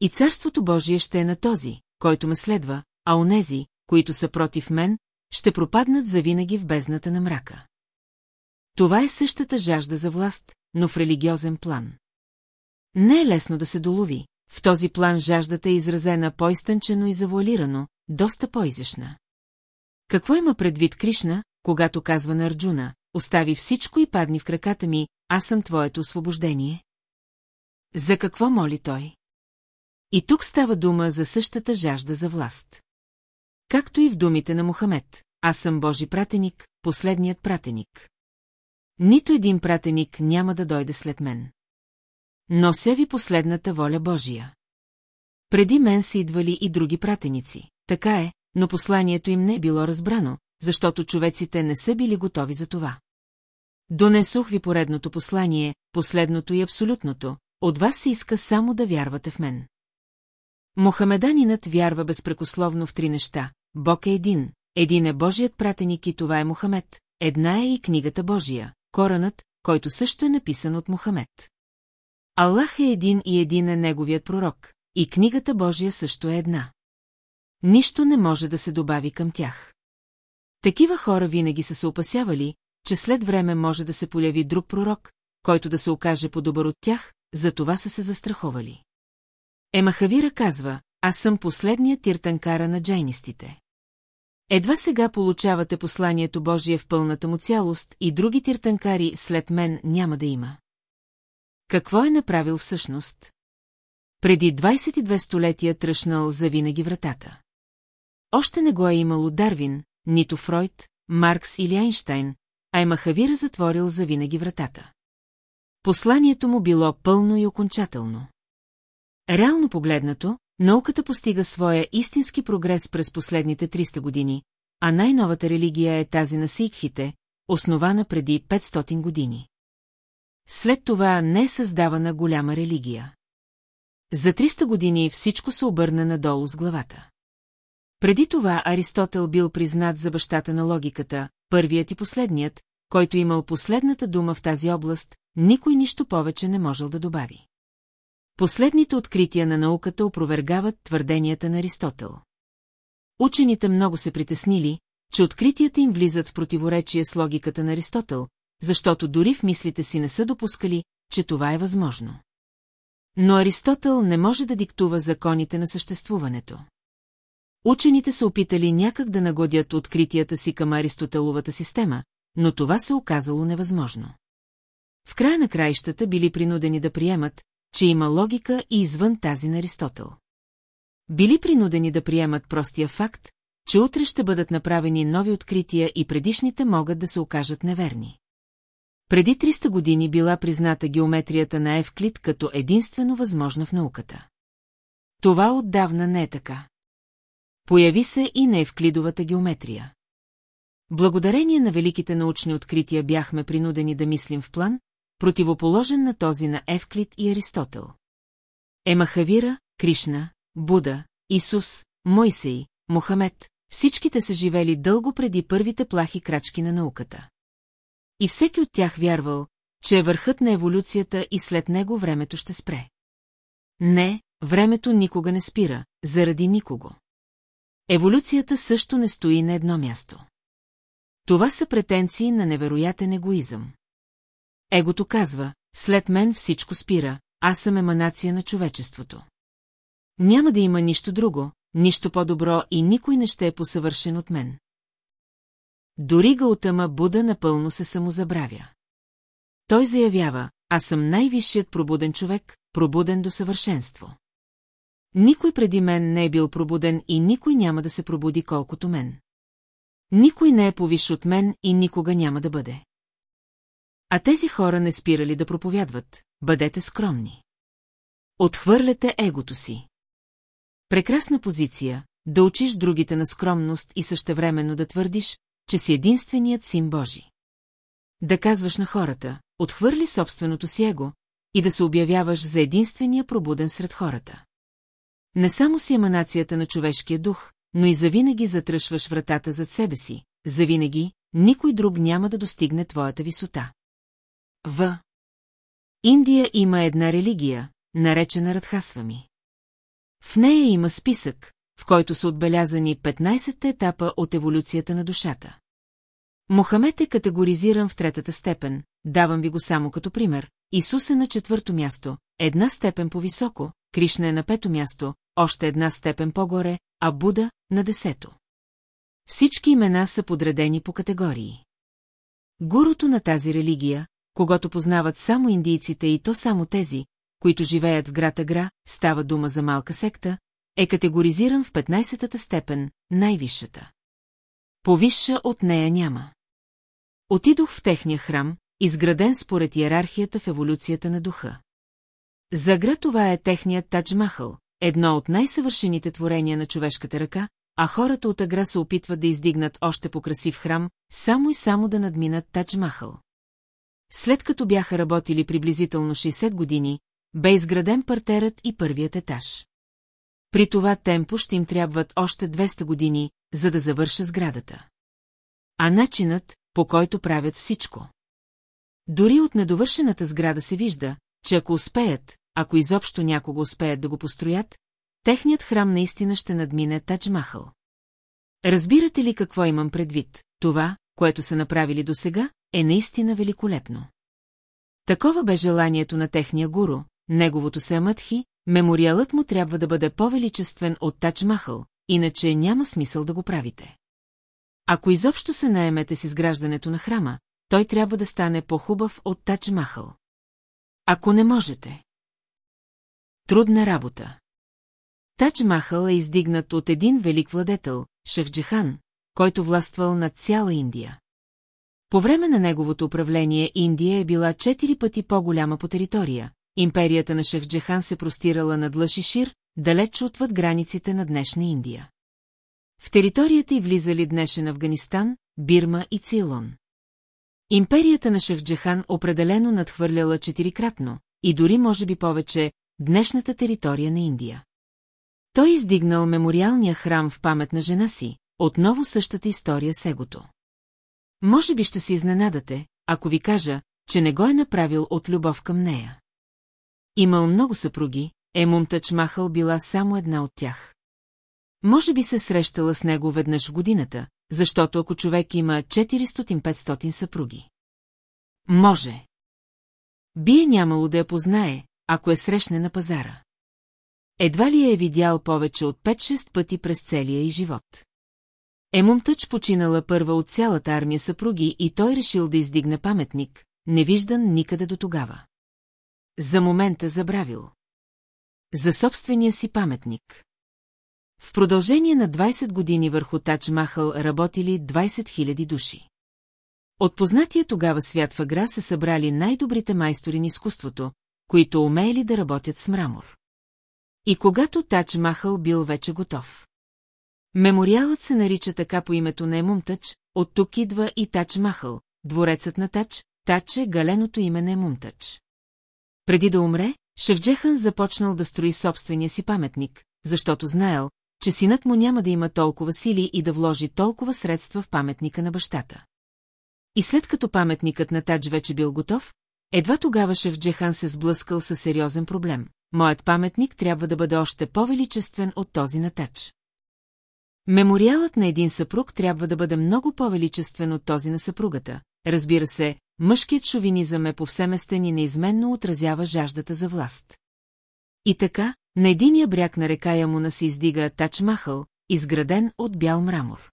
И царството Божие ще е на този, който ме следва, а онези, които са против мен, ще пропаднат завинаги в бездната на мрака. Това е същата жажда за власт, но в религиозен план. Не е лесно да се долови, в този план жаждата е изразена по-изтънчено и завуалирано, доста по-изящна. Какво има предвид Кришна, когато казва на Арджуна, остави всичко и падни в краката ми, аз съм твоето освобождение? За какво моли той? И тук става дума за същата жажда за власт. Както и в думите на Мохамед, аз съм Божи пратеник, последният пратеник. Нито един пратеник няма да дойде след мен. Нося ви последната воля Божия. Преди мен са идвали и други пратеници. Така е, но посланието им не е било разбрано, защото човеците не са били готови за това. Донесох ви поредното послание, последното и абсолютното, от вас се иска само да вярвате в мен. Мохамеданинът вярва безпрекословно в три неща. Бог е един, един е Божият пратеник и това е Мохамед, една е и книгата Божия, Коранът, който също е написан от Мохамед. Аллах е един и един е неговият пророк, и книгата Божия също е една. Нищо не може да се добави към тях. Такива хора винаги са се опасявали, че след време може да се появи друг пророк, който да се окаже по-добър от тях, за това са се застраховали. Емахавира казва, аз съм последният тиртанкара на джайнистите. Едва сега получавате посланието Божие в пълната му цялост и други тиртанкари след мен няма да има. Какво е направил всъщност? Преди 22 столетия тръщнал за винаги вратата. Още не го е имало Дарвин, нито Фройд, Маркс или Айнштайн, а е Махавира затворил за винаги вратата. Посланието му било пълно и окончателно. Реално погледнато, науката постига своя истински прогрес през последните 300 години, а най-новата религия е тази на сикхите, основана преди 500 години. След това не е създавана голяма религия. За 300 години всичко се обърна надолу с главата. Преди това Аристотел бил признат за бащата на логиката, първият и последният, който имал последната дума в тази област, никой нищо повече не можел да добави. Последните открития на науката опровергават твърденията на Аристотел. Учените много се притеснили, че откритията им влизат в противоречие с логиката на Аристотел, защото дори в мислите си не са допускали, че това е възможно. Но Аристотел не може да диктува законите на съществуването. Учените са опитали някак да нагодят откритията си към Аристотеловата система, но това се оказало невъзможно. в края на краищата били принудени да приемат, че има логика и извън тази на Аристотел. Били принудени да приемат простия факт, че утре ще бъдат направени нови открития и предишните могат да се окажат неверни. Преди 300 години била призната геометрията на Евклид като единствено възможна в науката. Това отдавна не е така. Появи се и на Евклидовата геометрия. Благодарение на великите научни открития бяхме принудени да мислим в план, противоположен на този на Евклид и Аристотел. Емахавира, Кришна, Буда, Исус, Мойсей, Мохамед, всичките са живели дълго преди първите плахи крачки на науката. И всеки от тях вярвал, че е върхът на еволюцията и след него времето ще спре. Не, времето никога не спира, заради никого. Еволюцията също не стои на едно място. Това са претенции на невероятен егоизъм. Егото казва, след мен всичко спира, аз съм еманация на човечеството. Няма да има нищо друго, нищо по-добро и никой не ще е посъвършен от мен. Дори Гаутама Буда напълно се самозабравя. Той заявява, аз съм най-висшият пробуден човек, пробуден до съвършенство. Никой преди мен не е бил пробуден и никой няма да се пробуди колкото мен. Никой не е повиш от мен и никога няма да бъде. А тези хора не спирали да проповядват, бъдете скромни. Отхвърляте егото си. Прекрасна позиция, да учиш другите на скромност и същевременно да твърдиш, че си единственият син Божи. Да казваш на хората, отхвърли собственото си его и да се обявяваш за единствения пробуден сред хората. Не само си еманацията на човешкия дух, но и завинаги затръшваш вратата зад себе си, завинаги никой друг няма да достигне твоята висота. В. Индия има една религия, наречена Радхасвами. В нея има списък, в който са отбелязани 15-те етапа от еволюцията на душата. Мохамед е категоризиран в третата степен, давам ви го само като пример. Исус е на четвърто място, една степен по-високо, Кришна е на пето място, още една степен по-горе, а Буда – на десето. Всички имена са подредени по категории. Гурото на тази религия, когато познават само индийците и то само тези, които живеят в град Агра, става дума за малка секта, е категоризиран в 15-та степен, най-висшата. Повисша от нея няма. Отидох в техния храм, изграден според иерархията в еволюцията на духа. За град това е техният Тадж Махал, едно от най-съвършените творения на човешката ръка, а хората от Агра се опитват да издигнат още по-красив храм, само и само да надминат Тадж Махал. След като бяха работили приблизително 60 години, бе изграден партерът и първият етаж. При това темпо ще им трябват още 200 години, за да завърша сградата. А начинът, по който правят всичко. Дори от недовършената сграда се вижда, че ако успеят, ако изобщо някого успеят да го построят, техният храм наистина ще надмине Тадж Махал. Разбирате ли какво имам предвид? Това, което са направили досега, е наистина великолепно. Такова бе желанието на техния гуру, неговото се амътхи, мемориалът му трябва да бъде по-величествен от Тач Махъл, иначе няма смисъл да го правите. Ако изобщо се наемете с изграждането на храма, той трябва да стане по-хубав от Тач Махъл. Ако не можете. Трудна работа. Тач Махъл е издигнат от един велик владетел, Шахджихан, който властвал над цяла Индия. По време на неговото управление Индия е била четири пъти по-голяма по територия. Империята на Шахджахан се простирала над Лъшишир, далеч отвъд границите на днешна Индия. В територията й влизали днешен Афганистан, Бирма и Цилон. Империята на Шахджахан определено надхвърляла четирикратно, и дори може би повече, днешната територия на Индия. Той издигнал мемориалния храм в памет на жена си, отново същата история с егото. Може би ще се изненадате, ако ви кажа, че не го е направил от любов към нея. Имал много съпруги, Емумтач Махал била само една от тях. Може би се срещала с него веднъж в годината, защото ако човек има 400-500 съпруги. Може. Би е нямало да я познае, ако е срещне на пазара. Едва ли я е видял повече от 5-6 пъти през целия й живот. Емумтъч починала първа от цялата армия съпруги и той решил да издигне паметник, невиждан никъде до тогава. За момента забравил. За собствения си паметник. В продължение на 20 години върху Тач Махал работили 20 000 души. От познатия тогава свят в Агра се събрали най-добрите майстори на изкуството, които умеели да работят с мрамор. И когато Тач Махал бил вече готов. Мемориалът се нарича така по името на Емумтач, от тук идва и Тач Махал, дворецът на Тач, Тач е галеното име на Емумтач. Преди да умре, Шевджехан започнал да строи собствения си паметник, защото знаел, че синът му няма да има толкова сили и да вложи толкова средства в паметника на бащата. И след като паметникът на Тадж вече бил готов, едва тогава Шевджехан се сблъскал със сериозен проблем. Моят паметник трябва да бъде още по-величествен от този на Тадж. Мемориалът на един съпруг трябва да бъде много по-величествен от този на съпругата. Разбира се, мъжкият шовинизъм е повсеместен и неизменно отразява жаждата за власт. И така, на единия бряг на река Ямуна се издига Тач Махъл, изграден от бял мрамор.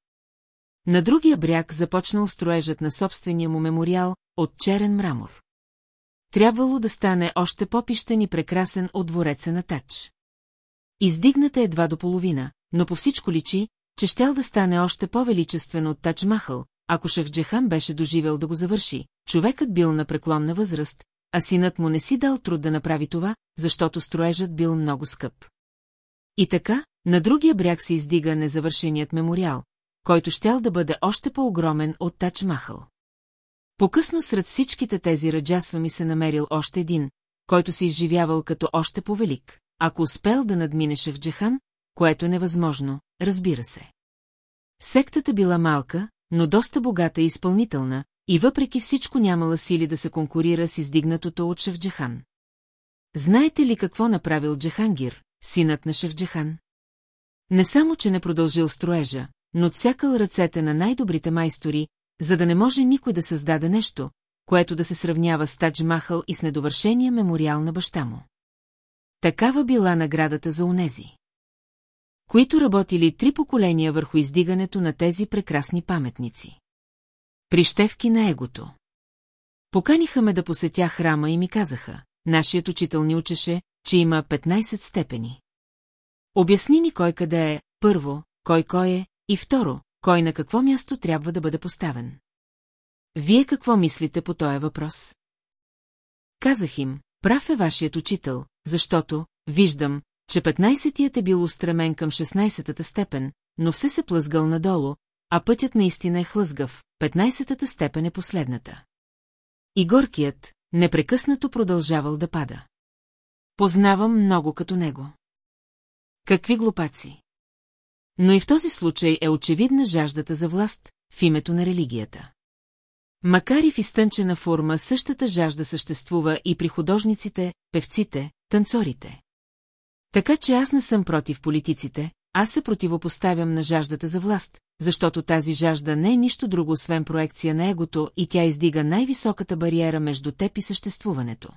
На другия бряг започнал строежът на собствения му мемориал от черен мрамор. Трябвало да стане още по-пищен и прекрасен от двореца на Тач. Издигната едва до половина, но по всичко личи, че щял да стане още по-величествен от Тач Махъл, ако Шахджехан беше доживел да го завърши, човекът бил на преклонна възраст, а синът му не си дал труд да направи това, защото строежът бил много скъп. И така, на другия бряг се издига незавършеният мемориал, който щял да бъде още по-огромен от Тач Махъл. По-късно сред всичките тези раджасва ми се намерил още един, който се изживявал като още по-велик, ако успел да надмине Шахджехан, което е невъзможно, разбира се. Сектата била малка, но доста богата и изпълнителна, и въпреки всичко нямала сили да се конкурира с издигнатото от Шахджехан. Знаете ли какво направил Джехангир, синът на Шахджехан? Не само, че не продължил строежа, но отсякал ръцете на най-добрите майстори, за да не може никой да създаде нещо, което да се сравнява с Тадж Махал и с недовършения мемориал на баща му. Такава била наградата за онези. Които работили три поколения върху издигането на тези прекрасни паметници. Прищевки на егото. Поканиха ме да посетя храма и ми казаха, нашият учител ни учеше, че има 15 степени. Обясни ни кой къде е, първо, кой кой е, и второ, кой на какво място трябва да бъде поставен. Вие какво мислите по този въпрос? Казах им, прав е вашият учител, защото, виждам, че 15-тият е бил устремен към 16-та степен, но все се плъзгал надолу, а пътят наистина е хлъзгав, 15-та степен е последната. И горкият, непрекъснато продължавал да пада. Познавам много като него. Какви глупаци! Но и в този случай е очевидна жаждата за власт в името на религията. Макар и в изтънчена форма същата жажда съществува и при художниците, певците, танцорите. Така че аз не съм против политиците, аз се противопоставям на жаждата за власт, защото тази жажда не е нищо друго освен проекция на егото и тя издига най-високата бариера между теб и съществуването.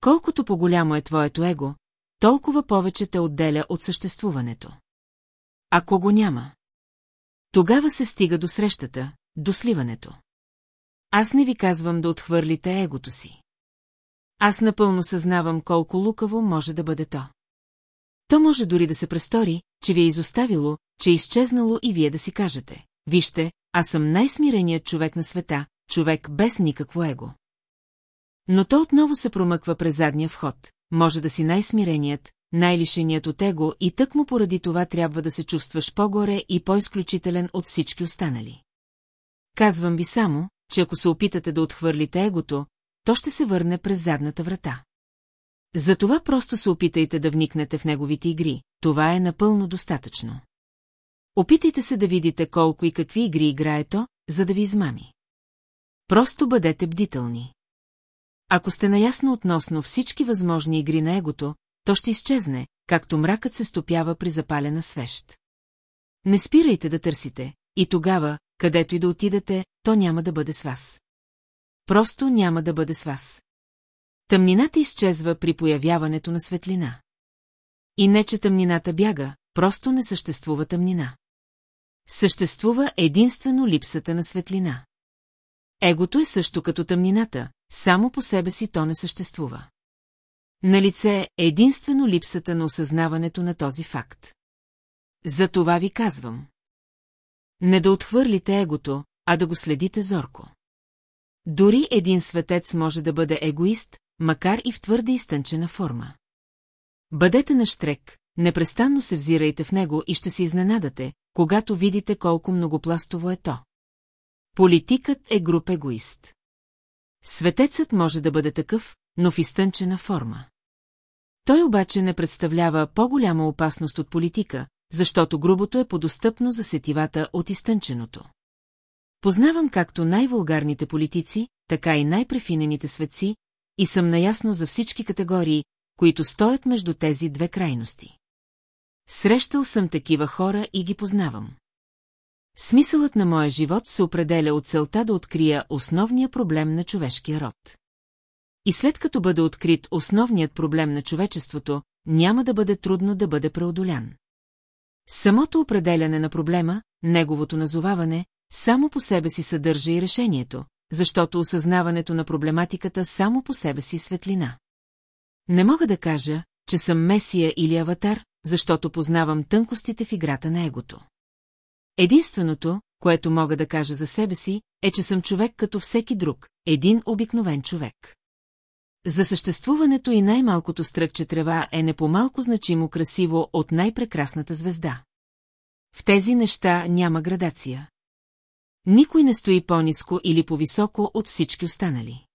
Колкото по-голямо е твоето его, толкова повече те отделя от съществуването. Ако го няма, тогава се стига до срещата, до сливането. Аз не ви казвам да отхвърлите егото си. Аз напълно съзнавам колко лукаво може да бъде то. То може дори да се престори, че ви е изоставило, че е изчезнало и вие да си кажете. Вижте, аз съм най-смиреният човек на света, човек без никакво его. Но то отново се промъква през задния вход, може да си най-смиреният, най-лишеният от его и тък му поради това трябва да се чувстваш по-горе и по-изключителен от всички останали. Казвам ви само, че ако се опитате да отхвърлите егото, то ще се върне през задната врата. Затова просто се опитайте да вникнете в неговите игри, това е напълно достатъчно. Опитайте се да видите колко и какви игри играе то, за да ви измами. Просто бъдете бдителни. Ако сте наясно относно всички възможни игри на егото, то ще изчезне, както мракът се стопява при запалена свещ. Не спирайте да търсите, и тогава, където и да отидете, то няма да бъде с вас. Просто няма да бъде с вас. Тъмнината изчезва при появяването на светлина. И не, че тъмнината бяга, просто не съществува тъмнина. Съществува единствено липсата на светлина. Егото е също като тъмнината, само по себе си то не съществува. На лице е единствено липсата на осъзнаването на този факт. За това ви казвам. Не да отхвърлите егото, а да го следите зорко. Дори един светец може да бъде егоист, макар и в твърде изтънчена форма. Бъдете на штрек, непрестанно се взирайте в него и ще се изненадате, когато видите колко многопластово е то. Политикът е груп егоист. Светецът може да бъде такъв, но в изтънчена форма. Той обаче не представлява по-голяма опасност от политика, защото грубото е подостъпно за сетивата от изтънченото. Познавам както най-вулгарните политици, така и най-префинените светци, и съм наясно за всички категории, които стоят между тези две крайности. Срещал съм такива хора и ги познавам. Смисълът на моя живот се определя от целта да открия основния проблем на човешкия род. И след като бъде открит основният проблем на човечеството, няма да бъде трудно да бъде преодолян. Самото определяне на проблема, неговото назоваване, само по себе си съдържа и решението, защото осъзнаването на проблематиката само по себе си светлина. Не мога да кажа, че съм месия или аватар, защото познавам тънкостите в играта на егото. Единственото, което мога да кажа за себе си, е, че съм човек като всеки друг, един обикновен човек. За съществуването и най-малкото стръкче трева е не по-малко значимо красиво от най-прекрасната звезда. В тези неща няма градация. Никой не стои по-низко или по-високо от всички останали.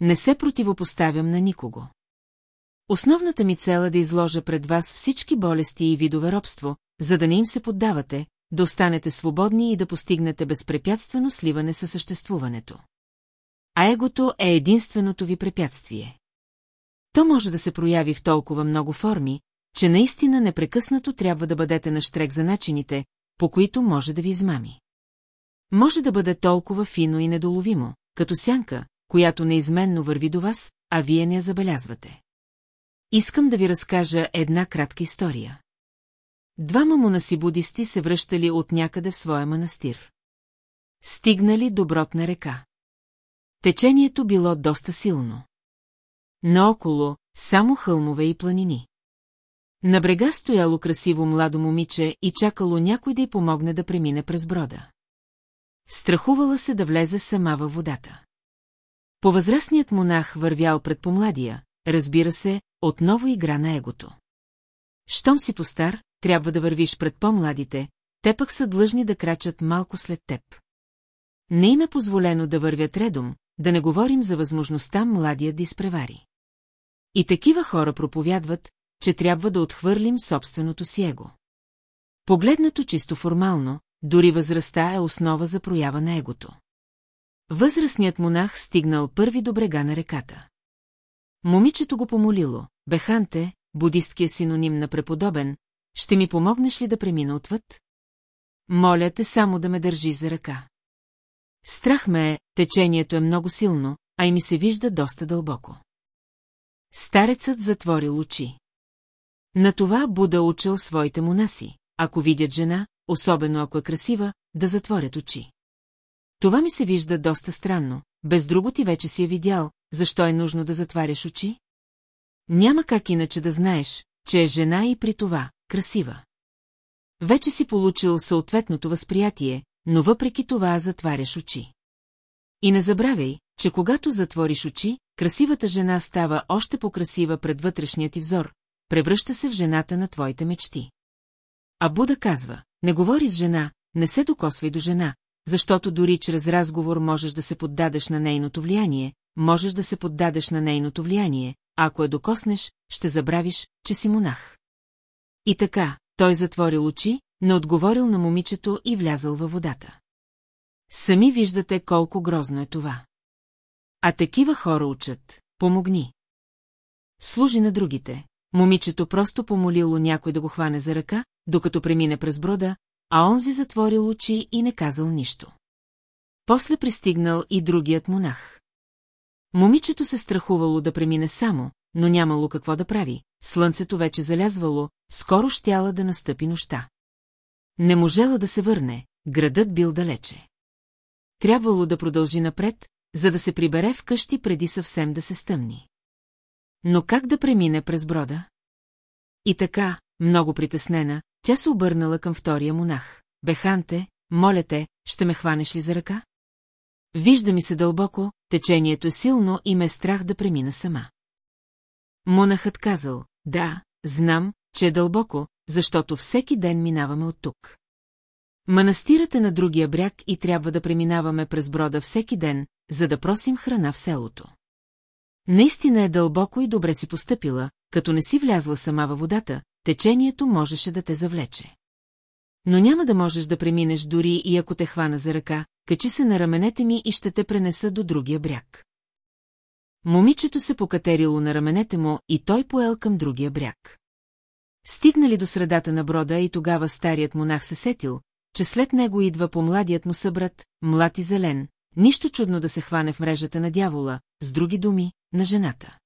Не се противопоставям на никого. Основната ми цел е да изложа пред вас всички болести и видове робство, за да не им се поддавате, да останете свободни и да постигнете безпрепятствено сливане със съществуването. А егото е единственото ви препятствие. То може да се прояви в толкова много форми, че наистина непрекъснато трябва да бъдете на штрек за начините, по които може да ви измами. Може да бъде толкова фино и недоловимо, като сянка, която неизменно върви до вас, а вие не я забелязвате. Искам да ви разкажа една кратка история. Двама монаси будисти се връщали от някъде в своя манастир. Стигнали до бродна река. Течението било доста силно. Наоколо само хълмове и планини. На брега стояло красиво младо момиче и чакало някой да й помогне да премине през брода. Страхувала се да влезе сама във водата. Повъзрастният монах вървял пред помладия, разбира се, отново игра на егото. Щом си постар, трябва да вървиш пред по-младите, те пък са длъжни да крачат малко след теб. Не им е позволено да вървят редом, да не говорим за възможността младия да изпревари. И такива хора проповядват, че трябва да отхвърлим собственото си его. Погледнато чисто формално, дори възрастта е основа за проява на егото. Възрастният монах стигнал първи до брега на реката. Момичето го помолило, Беханте, будисткия синоним на преподобен, ще ми помогнеш ли да премина отвъд? Моля те само да ме държиш за ръка. Страх ме е, течението е много силно, а и ми се вижда доста дълбоко. Старецът затворил очи. На това Буда учил своите монаси, ако видят жена, особено ако е красива, да затворят очи. Това ми се вижда доста странно, без друго ти вече си е видял, защо е нужно да затваряш очи? Няма как иначе да знаеш, че е жена и при това красива. Вече си получил съответното възприятие, но въпреки това затваряш очи. И не забравяй, че когато затвориш очи, красивата жена става още по-красива пред вътрешния ти взор, превръща се в жената на твоите мечти. А Буда казва, не говори с жена, не се докосвай до жена, защото дори чрез разговор можеш да се поддадеш на нейното влияние, можеш да се поддадеш на нейното влияние, а ако я докоснеш, ще забравиш, че си монах. И така, той затворил очи, не отговорил на момичето и влязъл във водата. Сами виждате колко грозно е това. А такива хора учат, помогни. Служи на другите. Момичето просто помолило някой да го хване за ръка, докато премине през брода, а онзи затворил очи и не казал нищо. После пристигнал и другият монах. Момичето се страхувало да премине само, но нямало какво да прави, слънцето вече залязвало, скоро щяла да настъпи нощта. Не можела да се върне, градът бил далече. трябвало да продължи напред, за да се прибере в къщи преди съвсем да се стъмни. Но как да премине през брода? И така, много притеснена, тя се обърнала към втория монах. Беханте, моля те, ще ме хванеш ли за ръка? Вижда ми се дълбоко, течението е силно и ме е страх да премина сама. Монахът казал, да, знам, че е дълбоко, защото всеки ден минаваме от тук. Манастирът е на другия бряг и трябва да преминаваме през брода всеки ден, за да просим храна в селото. Наистина е дълбоко и добре си постъпила, като не си влязла сама във водата, течението можеше да те завлече. Но няма да можеш да преминеш дори и ако те хвана за ръка, качи се на раменете ми и ще те пренеса до другия бряг. Момичето се покатерило на раменете му и той поел към другия бряг. Стигнали до средата на брода и тогава старият монах се сетил, че след него идва по-младият му събрат, млад и зелен, нищо чудно да се хване в мрежата на дявола, с други думи, на жената.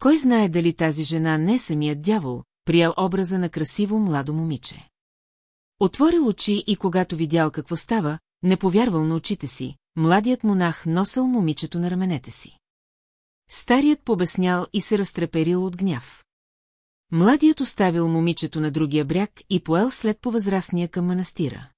Кой знае дали тази жена не е самият дявол, приял образа на красиво младо момиче. Отворил очи и когато видял какво става, не повярвал на очите си, младият монах носил момичето на раменете си. Старият побеснял и се разтреперил от гняв. Младият оставил момичето на другия бряг и поел след повъзрастния към манастира.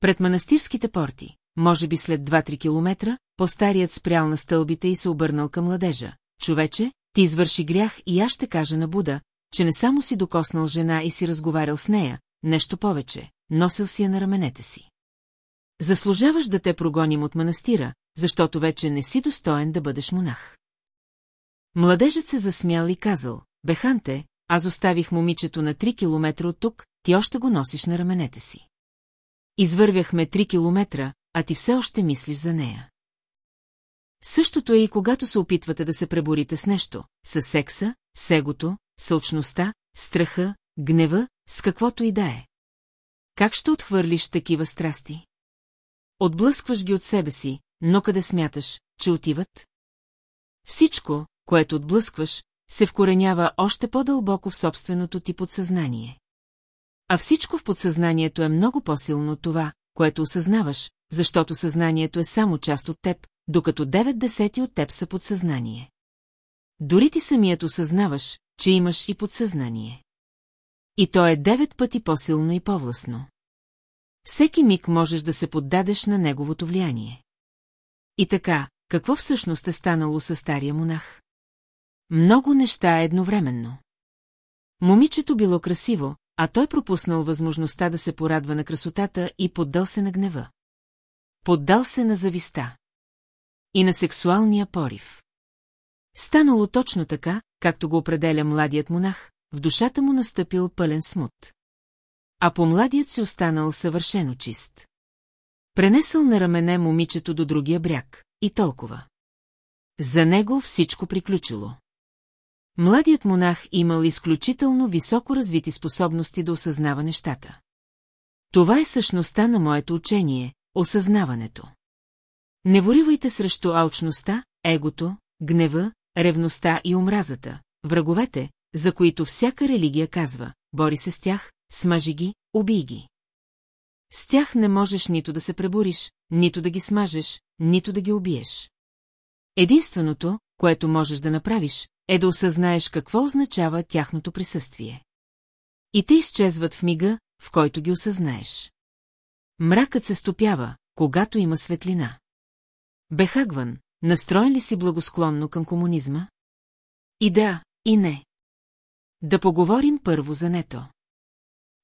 Пред манастирските порти, може би след 2-3 километра, по-старият спрял на стълбите и се обърнал към младежа. Човече, ти извърши грях и аз ще кажа на Буда, че не само си докоснал жена и си разговарял с нея, нещо повече, носил си я на раменете си. Заслужаваш да те прогоним от манастира, защото вече не си достоен да бъдеш монах. Младежът се засмял и казал, Беханте, аз оставих момичето на 3 километра от тук, ти още го носиш на раменете си. Извървяхме 3 километра, а ти все още мислиш за нея. Същото е и когато се опитвате да се преборите с нещо, с секса, сегото, сълчността, страха, гнева, с каквото и да е. Как ще отхвърлиш такива страсти? Отблъскваш ги от себе си, но къде смяташ, че отиват? Всичко, което отблъскваш, се вкоренява още по-дълбоко в собственото ти подсъзнание. А всичко в подсъзнанието е много по-силно от това, което осъзнаваш, защото съзнанието е само част от теб, докато 9 десети от теб са подсъзнание. Дори ти самият осъзнаваш, че имаш и подсъзнание. И то е девет пъти по-силно и по-властно. Всеки миг можеш да се поддадеш на неговото влияние. И така, какво всъщност е станало с стария монах? Много неща едновременно. Момичето било красиво, а той пропуснал възможността да се порадва на красотата и поддал се на гнева. Поддал се на зависта. И на сексуалния порив. Станало точно така, както го определя младият монах, в душата му настъпил пълен смут. А по младият си останал съвършено чист. Пренесъл на рамене момичето до другия бряг, и толкова. За него всичко приключило. Младият монах имал изключително високо развити способности да осъзнава нещата. Това е същността на моето учение – осъзнаването. Не воривайте срещу алчността, егото, гнева, ревността и омразата, враговете, за които всяка религия казва, бори се с тях, смажи ги, убий ги. С тях не можеш нито да се пребориш, нито да ги смажеш, нито да ги убиеш. Единственото, което можеш да направиш, е да осъзнаеш какво означава тяхното присъствие. И те изчезват в мига, в който ги осъзнаеш. Мракът се стопява, когато има светлина. Бехагван, настроен ли си благосклонно към комунизма? И да, и не. Да поговорим първо за нето.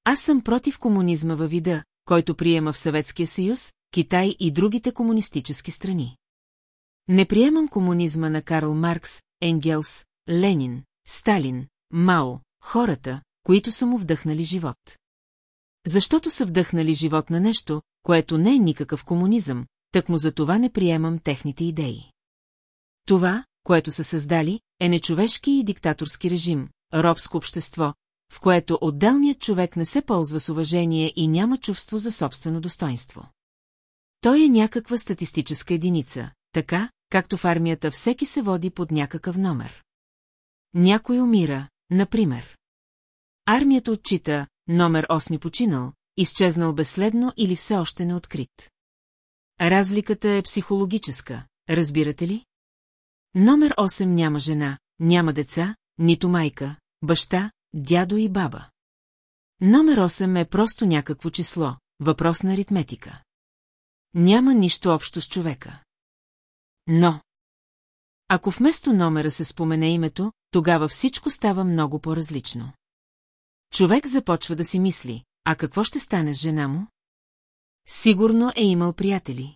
Аз съм против комунизма във вида, който приема в Съветския съюз, Китай и другите комунистически страни. Не приемам комунизма на Карл Маркс, Енгелс, Ленин, Сталин, Мао, хората, които са му вдъхнали живот. Защото са вдъхнали живот на нещо, което не е никакъв комунизъм, так му за това не приемам техните идеи. Това, което са създали, е нечовешки и диктаторски режим, робско общество, в което отделният човек не се ползва с уважение и няма чувство за собствено достоинство. Той е някаква статистическа единица, така, както в армията всеки се води под някакъв номер. Някой умира, например. Армията отчита номер 8 починал, изчезнал безследно или все още неоткрит. Разликата е психологическа, разбирате ли? Номер 8 няма жена, няма деца, нито майка, баща, дядо и баба. Номер 8 е просто някакво число, въпрос на аритметика. Няма нищо общо с човека. Но... Ако вместо номера се спомене името, тогава всичко става много по-различно. Човек започва да си мисли, а какво ще стане с жена му? Сигурно е имал приятели.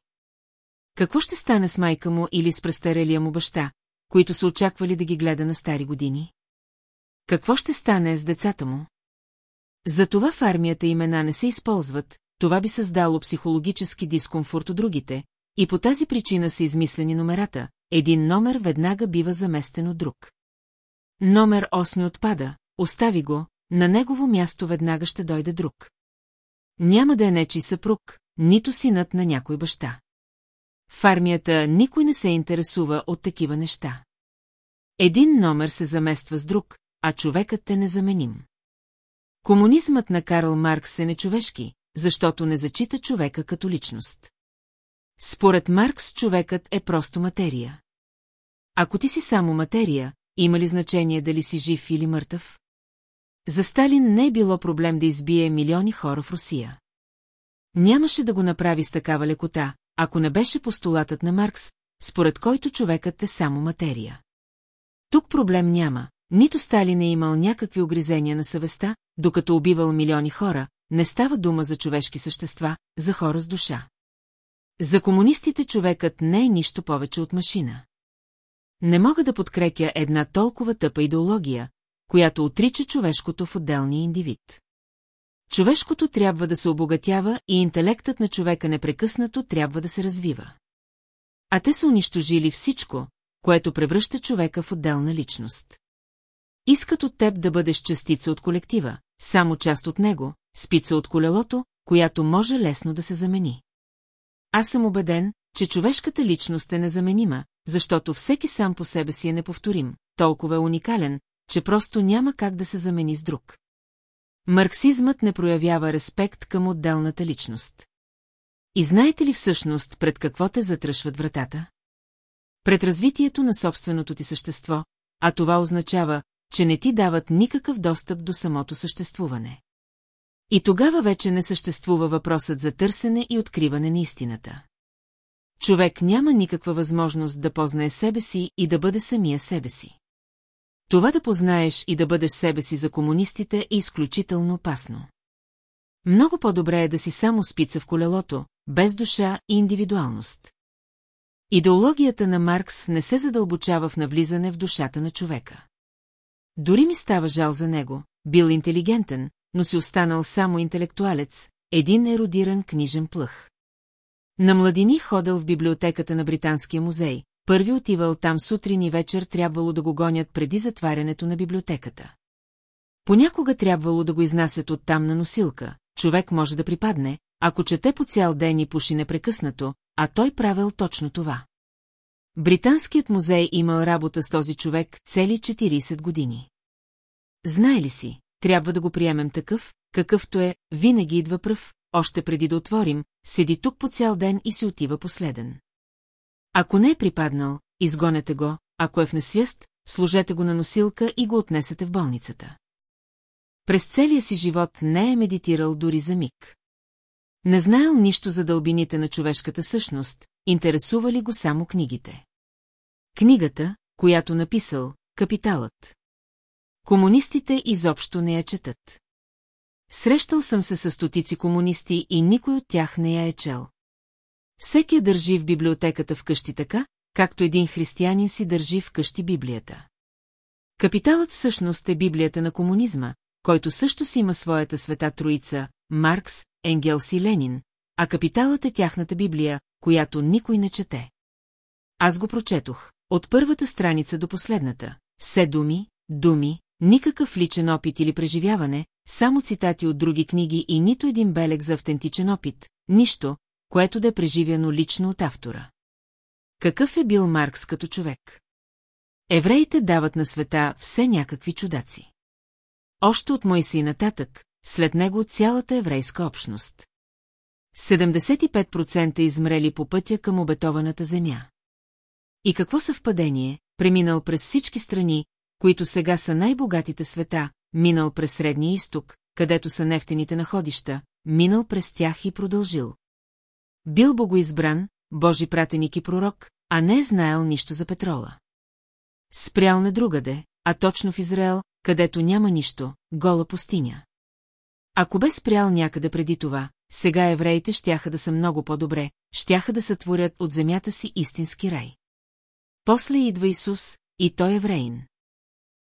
Какво ще стане с майка му или с престарелия му баща, които са очаквали да ги гледа на стари години? Какво ще стане с децата му? Затова в армията имена не се използват, това би създало психологически дискомфорт от другите, и по тази причина са измислени номерата, един номер веднага бива заместен от друг. Номер 8 отпада, остави го, на негово място веднага ще дойде друг. Няма да е нечи съпруг, нито синът на някой баща. В армията никой не се интересува от такива неща. Един номер се замества с друг, а човекът е незаменим. Комунизмът на Карл Маркс е нечовешки, защото не зачита човека като личност. Според Маркс човекът е просто материя. Ако ти си само материя, има ли значение дали си жив или мъртъв? За Сталин не е било проблем да избие милиони хора в Русия. Нямаше да го направи с такава лекота, ако не беше постулатът на Маркс, според който човекът е само материя. Тук проблем няма, нито Сталин е имал някакви огризения на съвестта, докато убивал милиони хора, не става дума за човешки същества, за хора с душа. За комунистите човекът не е нищо повече от машина. Не мога да подкрепя една толкова тъпа идеология, която отрича човешкото в отделния индивид. Човешкото трябва да се обогатява и интелектът на човека непрекъснато трябва да се развива. А те са унищожили всичко, което превръща човека в отделна личност. Искат от теб да бъдеш частица от колектива, само част от него, спица от колелото, която може лесно да се замени. Аз съм убеден, че човешката личност е незаменима, защото всеки сам по себе си е неповторим, толкова е уникален, че просто няма как да се замени с друг. Марксизмът не проявява респект към отделната личност. И знаете ли всъщност пред какво те затръшват вратата? Пред развитието на собственото ти същество, а това означава, че не ти дават никакъв достъп до самото съществуване. И тогава вече не съществува въпросът за търсене и откриване на истината. Човек няма никаква възможност да познае себе си и да бъде самия себе си. Това да познаеш и да бъдеш себе си за комунистите е изключително опасно. Много по-добре е да си само спица в колелото, без душа и индивидуалност. Идеологията на Маркс не се задълбочава в навлизане в душата на човека. Дори ми става жал за него, бил интелигентен, но си останал само интелектуалец, един еродиран книжен плъх. На младини ходил в библиотеката на Британския музей, първи отивал там сутрин и вечер трябвало да го гонят преди затварянето на библиотеката. Понякога трябвало да го изнасят оттам на носилка, човек може да припадне, ако чете по цял ден и пуши непрекъснато, а той правил точно това. Британският музей имал работа с този човек цели 40 години. Знае ли си, трябва да го приемем такъв, какъвто е, винаги идва пръв, още преди да отворим, седи тук по цял ден и си отива последен. Ако не е припаднал, изгонете го, ако е в несвяст, служете го на носилка и го отнесете в болницата. През целия си живот не е медитирал дори за миг. Не знаел нищо за дълбините на човешката същност, интересували го само книгите. Книгата, която написал, Капиталът. Комунистите изобщо не я четат. Срещал съм се с стотици комунисти и никой от тях не я е чел. Всеки я държи в библиотеката вкъщи така, както един християнин си държи вкъщи Библията. Капиталът всъщност е Библията на комунизма, който също си има своята света троица, Маркс, Енгелс и Ленин, а капиталът е тяхната Библия, която никой не чете. Аз го прочетох, от първата страница до последната. Все думи, думи, никакъв личен опит или преживяване, само цитати от други книги и нито един белег за автентичен опит, нищо, което да е преживяно лично от автора. Какъв е бил Маркс като човек? Евреите дават на света все някакви чудаци. Още от Моисей нататък, след него цялата еврейска общност. 75% измрели по пътя към обетованата земя. И какво съвпадение, преминал през всички страни, които сега са най-богатите света, минал през Средния изток, където са нефтените находища, минал през тях и продължил. Бил богоизбран, Божи пратеник и пророк, а не е знаел нищо за петрола. Спрял на другаде, а точно в Израел, където няма нищо, гола пустиня. Ако бе спрял някъде преди това, сега евреите щяха да са много по-добре, щяха да сътворят от земята си истински рай. После идва Исус, и той е евреин.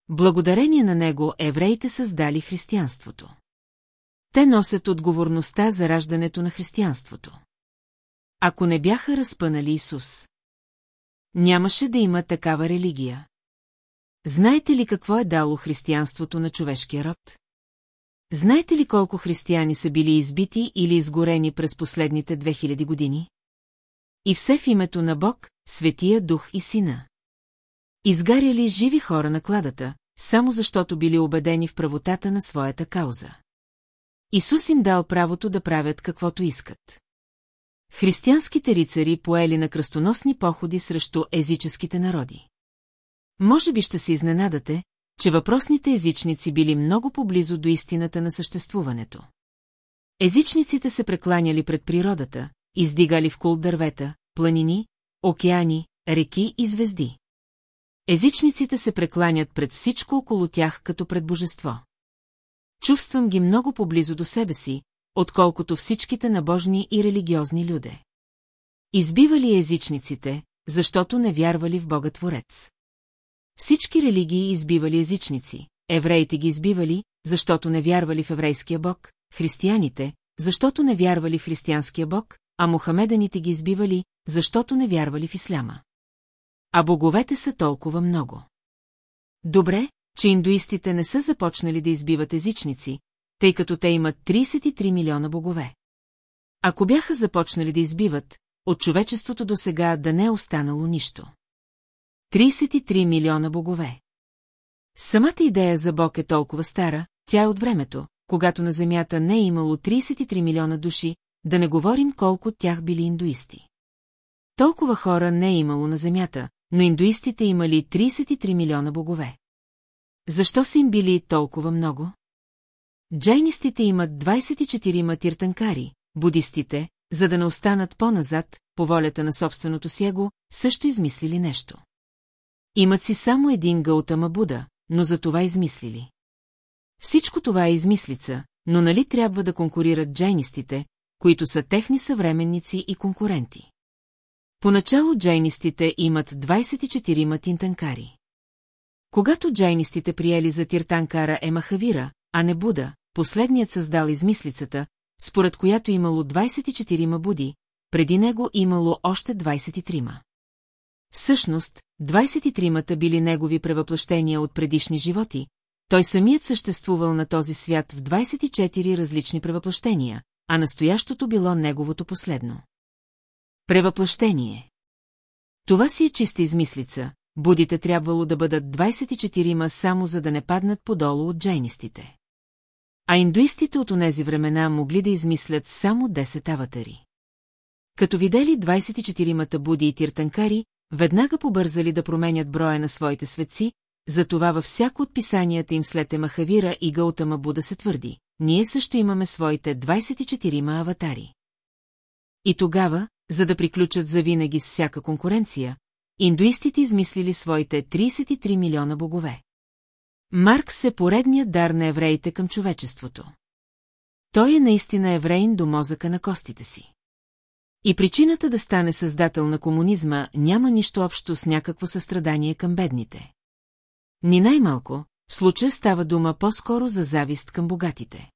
Благодарение на него евреите създали християнството. Те носят отговорността за раждането на християнството. Ако не бяха разпънали Исус, нямаше да има такава религия. Знаете ли какво е дало християнството на човешкия род? Знаете ли колко християни са били избити или изгорени през последните 2000 години? И все в името на Бог, Светия Дух и Сина. Изгаряли живи хора на кладата, само защото били убедени в правотата на своята кауза. Исус им дал правото да правят каквото искат. Християнските рицари поели на кръстоносни походи срещу езическите народи. Може би ще се изненадате, че въпросните езичници били много поблизо до истината на съществуването. Езичниците се прекланяли пред природата, издигали в кул дървета, планини, океани, реки и звезди. Езичниците се прекланят пред всичко около тях като пред божество. Чувствам ги много поблизо до себе си, отколкото всичките набожни и религиозни люде. Избивали езичниците, защото не вярвали в Бога Творец. Всички религии избивали езичници, евреите ги избивали, защото не вярвали в еврейския Бог, християните, защото не вярвали в християнския Бог, а мухамеданите ги избивали, защото не вярвали в исляма. А боговете са толкова много. Добре, че индуистите не са започнали да избиват езичници, тъй като те имат 33 милиона богове. Ако бяха започнали да избиват, от човечеството до сега да не е останало нищо. 33 милиона богове. Самата идея за Бог е толкова стара, тя е от времето, когато на Земята не е имало 33 милиона души, да не говорим колко от тях били индуисти. Толкова хора не е имало на Земята, но индуистите имали 33 милиона богове. Защо са им били толкова много? Джайнистите имат 24 матиртанкари, будистите, за да не останат по-назад, по волята на собственото си его, също измислили нещо. Имат си само един Гаутама Буда, но за това измислили. Всичко това е измислица, но нали трябва да конкурират джайнистите, които са техни съвременници и конкуренти. Поначало джайнистите имат 24 матинтанкари. Когато джайнистите приели за Тиртанкара е Махавира, а не Буда, последният създал измислицата, според която имало 24 буди, преди него имало още 23-ма. Всъщност, 23-мата били негови превъплъщения от предишни животи, той самият съществувал на този свят в 24 различни превъплъщения, а настоящото било неговото последно. Превъплъщение Това си е чиста измислица, будите трябвало да бъдат 24-ма само за да не паднат подолу от джайнистите. А индуистите от онези времена могли да измислят само 10 аватари. Като видели 24-мата буди и тиртанкари, веднага побързали да променят броя на своите светци, затова във всяко от писанията им след Емахавира и Гаутама Буда се твърди. Ние също имаме своите 24-ма аватари. И тогава, за да приключат завинаги с всяка конкуренция, индуистите измислили своите 33 милиона богове. Маркс е поредният дар на евреите към човечеството. Той е наистина евреин до мозъка на костите си. И причината да стане създател на комунизма няма нищо общо с някакво състрадание към бедните. Ни най-малко, случая става дума по-скоро за завист към богатите.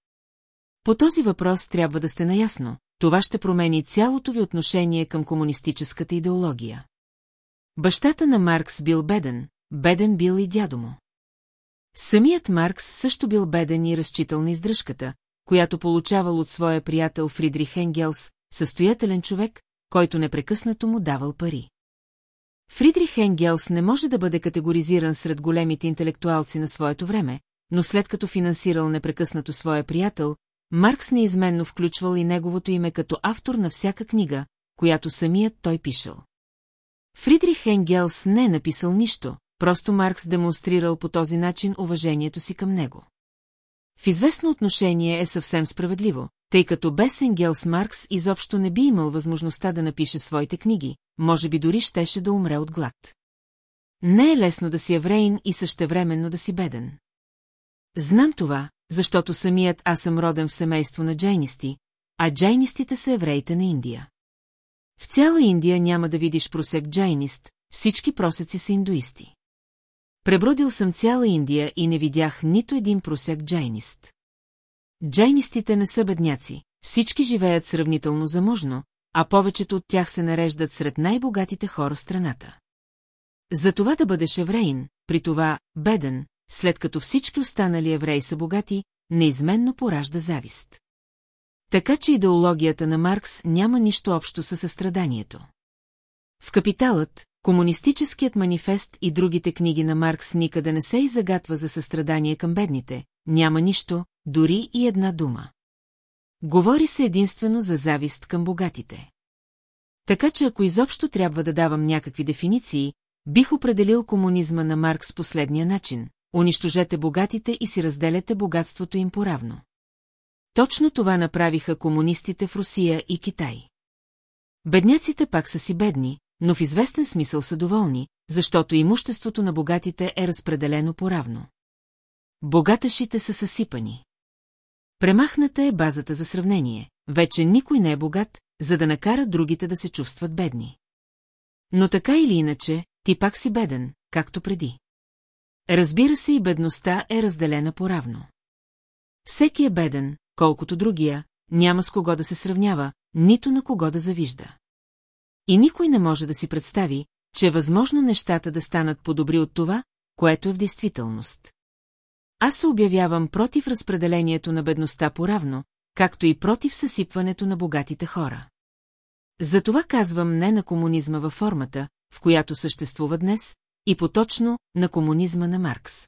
По този въпрос трябва да сте наясно, това ще промени цялото ви отношение към комунистическата идеология. Бащата на Маркс бил беден, беден бил и дядо му. Самият Маркс също бил беден и разчитал на издръжката, която получавал от своя приятел Фридрих Енгелс, състоятелен човек, който непрекъснато му давал пари. Фридрих Енгелс не може да бъде категоризиран сред големите интелектуалци на своето време, но след като финансирал непрекъснато своя приятел, Маркс неизменно включвал и неговото име като автор на всяка книга, която самият той пишел. Фридрих Енгелс не е написал нищо, просто Маркс демонстрирал по този начин уважението си към него. В известно отношение е съвсем справедливо, тъй като без Енгелс Маркс изобщо не би имал възможността да напише своите книги, може би дори щеше да умре от глад. Не е лесно да си евреин и същевременно да си беден. Знам това, защото самият аз съм роден в семейство на джайнисти, а джайнистите са евреите на Индия. В цяла Индия няма да видиш просек джайнист, всички просеци са индуисти. Пребродил съм цяла Индия и не видях нито един просяк джайнист. Джайнистите не са бедняци, всички живеят сравнително заможно, а повечето от тях се нареждат сред най-богатите хора в страната. За това да бъдеш евреин, при това беден, след като всички останали евреи са богати, неизменно поражда завист. Така че идеологията на Маркс няма нищо общо със състраданието. В «Капиталът», комунистическият манифест и другите книги на Маркс никъде не се и за състрадание към бедните, няма нищо, дори и една дума. Говори се единствено за завист към богатите. Така че ако изобщо трябва да давам някакви дефиниции, бих определил комунизма на Маркс последния начин. Унищожете богатите и си разделяте богатството им поравно. Точно това направиха комунистите в Русия и Китай. Бедняците пак са си бедни, но в известен смисъл са доволни, защото имуществото на богатите е разпределено поравно. Богаташите са съсипани. Премахната е базата за сравнение. Вече никой не е богат, за да накара другите да се чувстват бедни. Но така или иначе, ти пак си беден, както преди. Разбира се и бедността е разделена поравно. Всеки е беден, колкото другия, няма с кого да се сравнява, нито на кого да завижда. И никой не може да си представи, че е възможно нещата да станат по-добри от това, което е в действителност. Аз се обявявам против разпределението на бедността поравно, както и против съсипването на богатите хора. Затова казвам не на комунизма във формата, в която съществува днес, и поточно на комунизма на Маркс.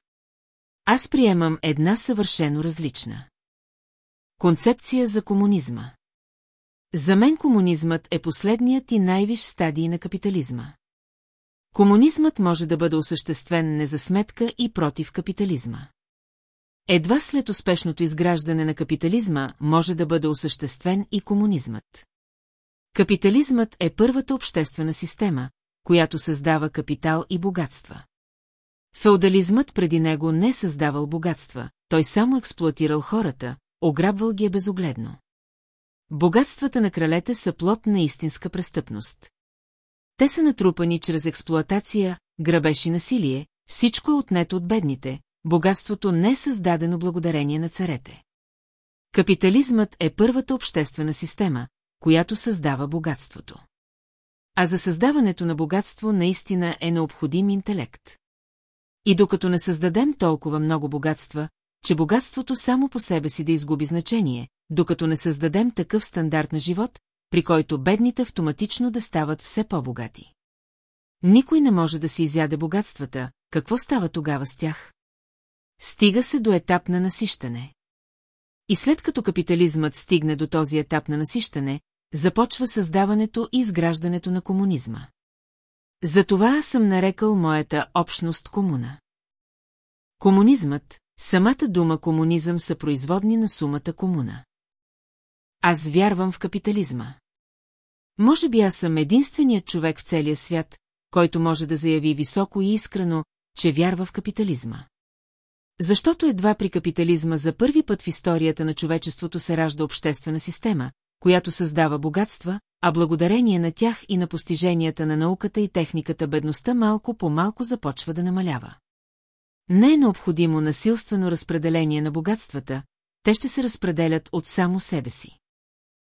Аз приемам една съвършено различна. Концепция за комунизма. За мен комунизмът е последният и най-виш стадий на капитализма. Комунизмът може да бъде осъществен не за сметка и против капитализма. Едва след успешното изграждане на капитализма може да бъде осъществен и комунизмът. Капитализмът е първата обществена система, която създава капитал и богатства. Феодализмът преди него не създавал богатства, той само експлуатирал хората, ограбвал ги е безогледно. Богатствата на кралете са плод на истинска престъпност. Те са натрупани чрез експлоатация, грабеж и насилие, всичко е отнето от бедните, богатството не е създадено благодарение на царете. Капитализмът е първата обществена система, която създава богатството. А за създаването на богатство наистина е необходим интелект. И докато не създадем толкова много богатства, че богатството само по себе си да изгуби значение, докато не създадем такъв стандарт на живот, при който бедните автоматично да стават все по-богати. Никой не може да си изяде богатствата, какво става тогава с тях? Стига се до етап на насищане. И след като капитализмът стигне до този етап на насищане, започва създаването и изграждането на комунизма. Затова съм нарекал моята общност комуна. Комунизмът, самата дума комунизъм са производни на сумата комуна. Аз вярвам в капитализма. Може би аз съм единственият човек в целия свят, който може да заяви високо и искрено, че вярва в капитализма. Защото едва при капитализма за първи път в историята на човечеството се ражда обществена система, която създава богатства, а благодарение на тях и на постиженията на науката и техниката бедността малко по малко започва да намалява. Не е необходимо насилствено разпределение на богатствата, те ще се разпределят от само себе си.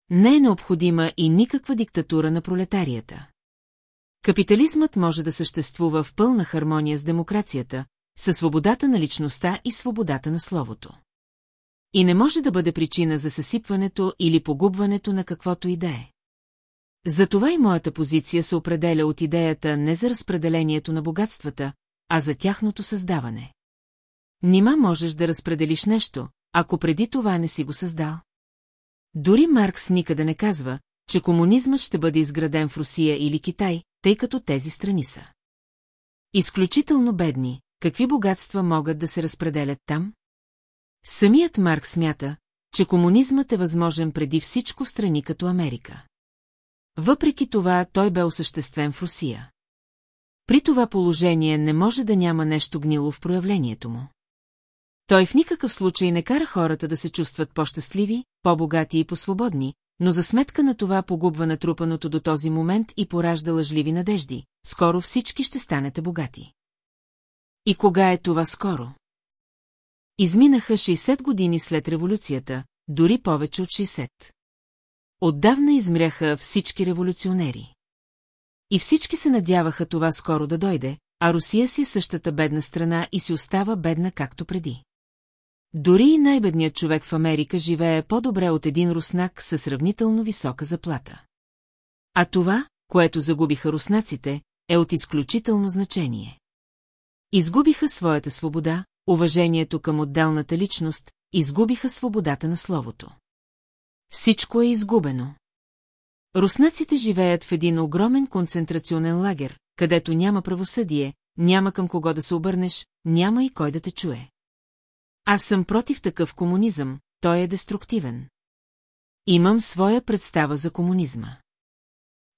Не е необходима и никаква диктатура на пролетарията. Капитализмът може да съществува в пълна хармония с демокрацията, със свободата на личността и свободата на словото. И не може да бъде причина за съсипването или погубването на каквото и да е. Затова и моята позиция се определя от идеята не за разпределението на богатствата, а за тяхното създаване. Нима можеш да разпределиш нещо, ако преди това не си го създал? Дори Маркс никъде не казва, че комунизмът ще бъде изграден в Русия или Китай, тъй като тези страни са. Изключително бедни, какви богатства могат да се разпределят там? Самият Марк смята, че комунизмът е възможен преди всичко в страни като Америка. Въпреки това, той бе осъществен в Русия. При това положение не може да няма нещо гнило в проявлението му. Той в никакъв случай не кара хората да се чувстват по-щастливи, по-богати и по-свободни, но за сметка на това погубва натрупаното до този момент и поражда лъжливи надежди. Скоро всички ще станете богати. И кога е това скоро? Изминаха 60 години след революцията, дори повече от 60. Отдавна измряха всички революционери. И всички се надяваха това скоро да дойде, а Русия си е същата бедна страна и си остава бедна както преди. Дори и най-бедният човек в Америка живее по-добре от един руснак със сравнително висока заплата. А това, което загубиха руснаците, е от изключително значение. Изгубиха своята свобода, уважението към отделната личност, изгубиха свободата на словото. Всичко е изгубено. Руснаците живеят в един огромен концентрационен лагер, където няма правосъдие, няма към кого да се обърнеш, няма и кой да те чуе. Аз съм против такъв комунизъм, той е деструктивен. Имам своя представа за комунизма.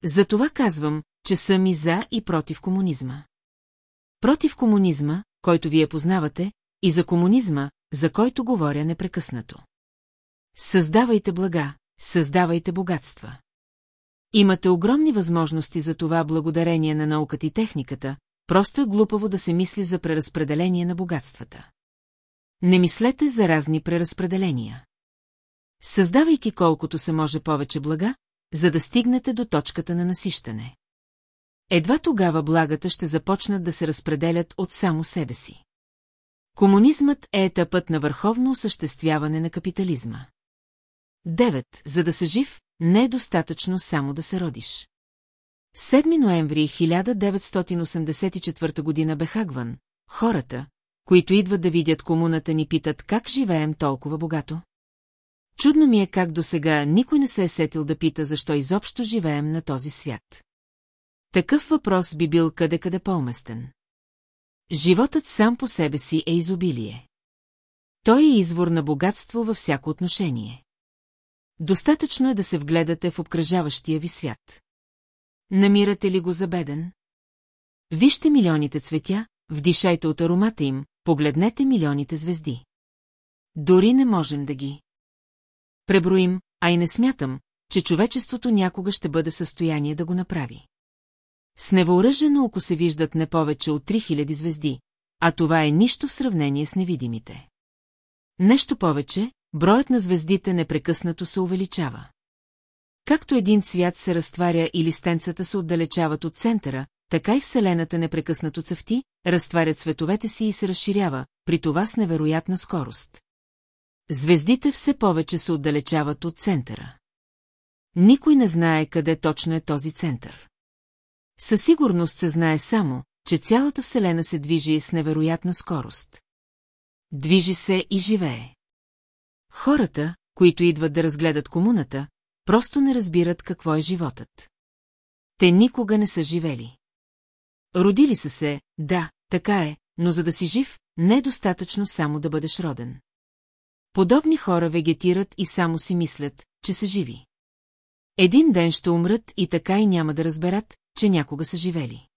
Затова казвам, че съм и за и против комунизма. Против комунизма, който вие познавате, и за комунизма, за който говоря непрекъснато. Създавайте блага, създавайте богатства. Имате огромни възможности за това благодарение на науката и техниката, просто е глупаво да се мисли за преразпределение на богатствата. Не мислете за разни преразпределения. Създавайки колкото се може повече блага, за да стигнете до точката на насищане. Едва тогава благата ще започнат да се разпределят от само себе си. Комунизмът е етапът на върховно осъществяване на капитализма. Девет, За да се жив, не е достатъчно само да се родиш. 7 ноември 1984 година Бехагван, хората, които идват да видят комуната ни питат как живеем толкова богато. Чудно ми е как до сега никой не се е сетил да пита защо изобщо живеем на този свят. Такъв въпрос би бил къде-къде по-уместен. Животът сам по себе си е изобилие. Той е извор на богатство във всяко отношение. Достатъчно е да се вгледате в обкръжаващия ви свят. Намирате ли го за беден? Вижте милионите цветя, вдишайте от аромата им, погледнете милионите звезди. Дори не можем да ги. Преброим, а и не смятам, че човечеството някога ще бъде в състояние да го направи. С невъоръжено око се виждат не повече от 3000 звезди, а това е нищо в сравнение с невидимите. Нещо повече, броят на звездите непрекъснато се увеличава. Както един цвят се разтваря и листенцата се отдалечават от центъра, така и Вселената непрекъснато цъфти, разтварят световете си и се разширява, при това с невероятна скорост. Звездите все повече се отдалечават от центъра. Никой не знае къде точно е този център. Със сигурност се знае само, че цялата Вселена се движи с невероятна скорост. Движи се и живее. Хората, които идват да разгледат комуната, просто не разбират какво е животът. Те никога не са живели. Родили са се, да, така е, но за да си жив, не е достатъчно само да бъдеш роден. Подобни хора вегетират и само си мислят, че са живи. Един ден ще умрат и така и няма да разберат, че някога са живели.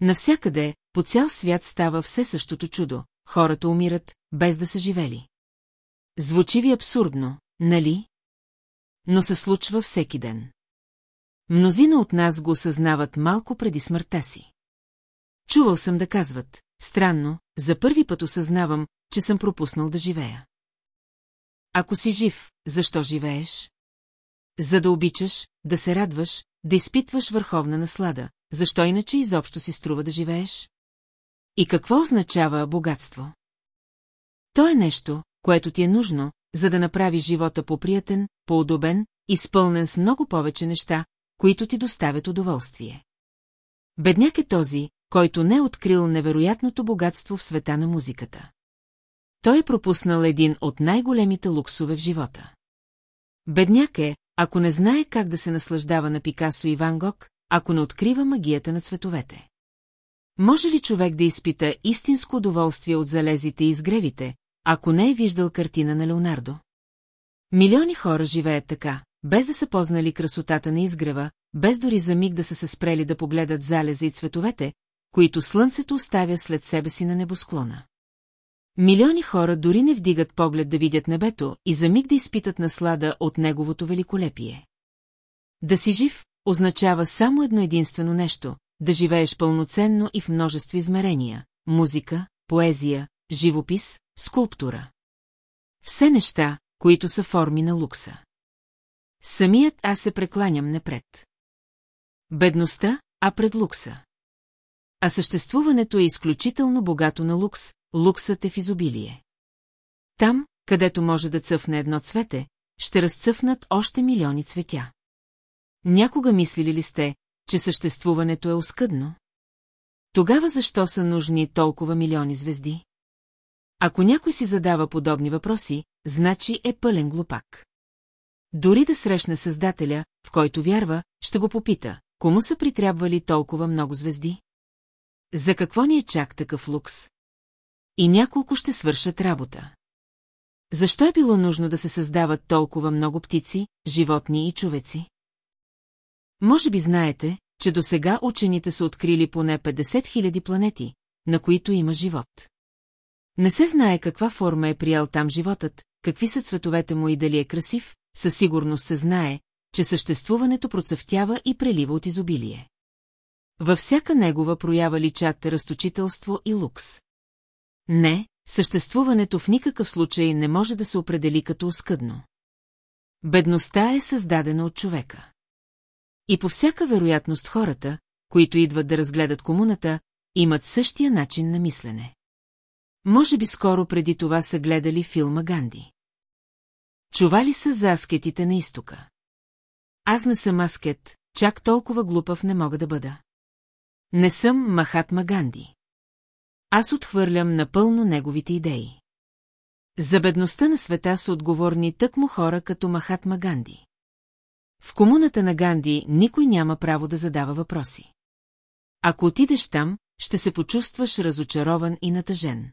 Навсякъде, по цял свят става все същото чудо. Хората умират, без да са живели. Звучи ви абсурдно, нали? Но се случва всеки ден. Мнозина от нас го осъзнават малко преди смъртта си. Чувал съм да казват, странно, за първи път осъзнавам, че съм пропуснал да живея. Ако си жив, защо живееш? За да обичаш, да се радваш, да изпитваш върховна наслада, защо иначе изобщо си струва да живееш? И какво означава богатство? То е нещо, което ти е нужно, за да направиш живота по-приятен, по-удобен, изпълнен с много повече неща, които ти доставят удоволствие. Бедняк е този, който не е открил невероятното богатство в света на музиката. Той е пропуснал един от най-големите луксове в живота. Бедняк е, ако не знае как да се наслаждава на Пикасо и Ван Гог, ако не открива магията на цветовете. Може ли човек да изпита истинско удоволствие от залезите и изгревите, ако не е виждал картина на Леонардо? Милиони хора живеят така, без да са познали красотата на изгрева, без дори за миг да са се спрели да погледат залеза и цветовете, които слънцето оставя след себе си на небосклона. Милиони хора дори не вдигат поглед да видят небето и за миг да изпитат наслада от неговото великолепие. Да си жив означава само едно единствено нещо – да живееш пълноценно и в множество измерения – музика, поезия, живопис, скулптура. Все неща, които са форми на лукса. Самият аз се прекланям непред. Бедността, а пред лукса. А съществуването е изключително богато на лукс, луксът е в изобилие. Там, където може да цъфне едно цвете, ще разцъфнат още милиони цветя. Някога мислили ли сте, че съществуването е оскъдно? Тогава защо са нужни толкова милиони звезди? Ако някой си задава подобни въпроси, значи е пълен глупак. Дори да срещне Създателя, в който вярва, ще го попита, кому са притрябвали толкова много звезди? За какво ни е чак такъв лукс? И няколко ще свършат работа. Защо е било нужно да се създават толкова много птици, животни и човеци? Може би знаете, че до сега учените са открили поне 50 000 планети, на които има живот. Не се знае каква форма е приял там животът, какви са цветовете му и дали е красив, със сигурност се знае, че съществуването процъфтява и прелива от изобилие. Във всяка негова проява личат разточителство и лукс. Не, съществуването в никакъв случай не може да се определи като оскъдно. Бедността е създадена от човека. И по всяка вероятност хората, които идват да разгледат комуната, имат същия начин на мислене. Може би скоро преди това са гледали филма Ганди. Чували са за аскетите на изтока. Аз не съм аскет, чак толкова глупав не мога да бъда. Не съм Махатма Ганди. Аз отхвърлям напълно неговите идеи. За бедността на света са отговорни тъкмо хора като Махатма Ганди. В комуната на Ганди никой няма право да задава въпроси. Ако отидеш там, ще се почувстваш разочарован и натъжен.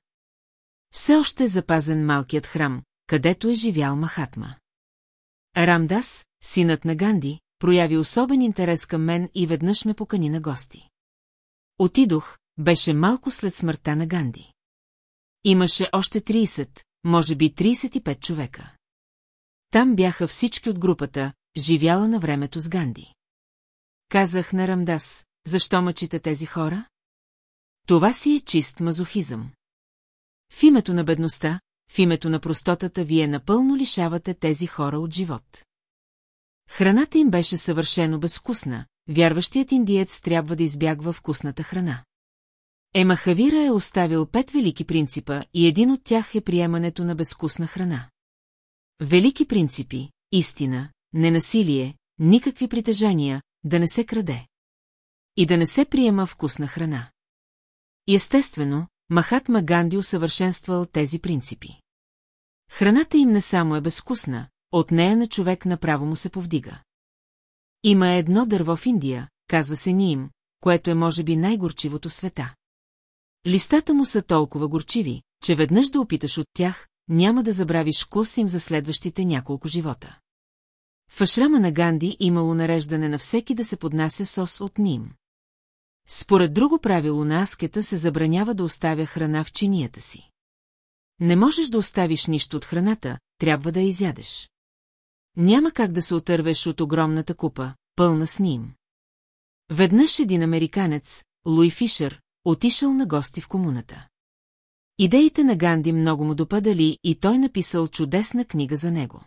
Все още е запазен малкият храм, където е живял Махатма. Рамдас, синът на Ганди, прояви особен интерес към мен и веднъж ме покани на гости. Отидох, беше малко след смъртта на Ганди. Имаше още 30, може би 35 човека. Там бяха всички от групата, живяла на времето с Ганди. Казах на Рамдас, защо мъчите тези хора? Това си е чист мазохизъм. В името на бедността, в името на простотата вие напълно лишавате тези хора от живот. Храната им беше съвършено безвкусна, вярващият индиец трябва да избягва вкусната храна. Емахавира е оставил пет велики принципа и един от тях е приемането на безвкусна храна. Велики принципи, истина, ненасилие, никакви притежания, да не се краде. И да не се приема вкусна храна. Естествено, Махатма Ганди усъвършенствал тези принципи. Храната им не само е безвкусна, от нея на човек направо му се повдига. Има едно дърво в Индия, казва се Ним, което е може би най-горчивото света. Листата му са толкова горчиви, че веднъж да опиташ от тях, няма да забравиш вкус им за следващите няколко живота. В ашрама на Ганди имало нареждане на всеки да се поднася сос от Ним. Според друго правило на аскета се забранява да оставя храна в чинията си. Не можеш да оставиш нищо от храната, трябва да я изядеш. Няма как да се отървеш от огромната купа, пълна с ним. Веднъж един американец, Луи Фишер, отишъл на гости в комуната. Идеите на Ганди много му допадали и той написал чудесна книга за него.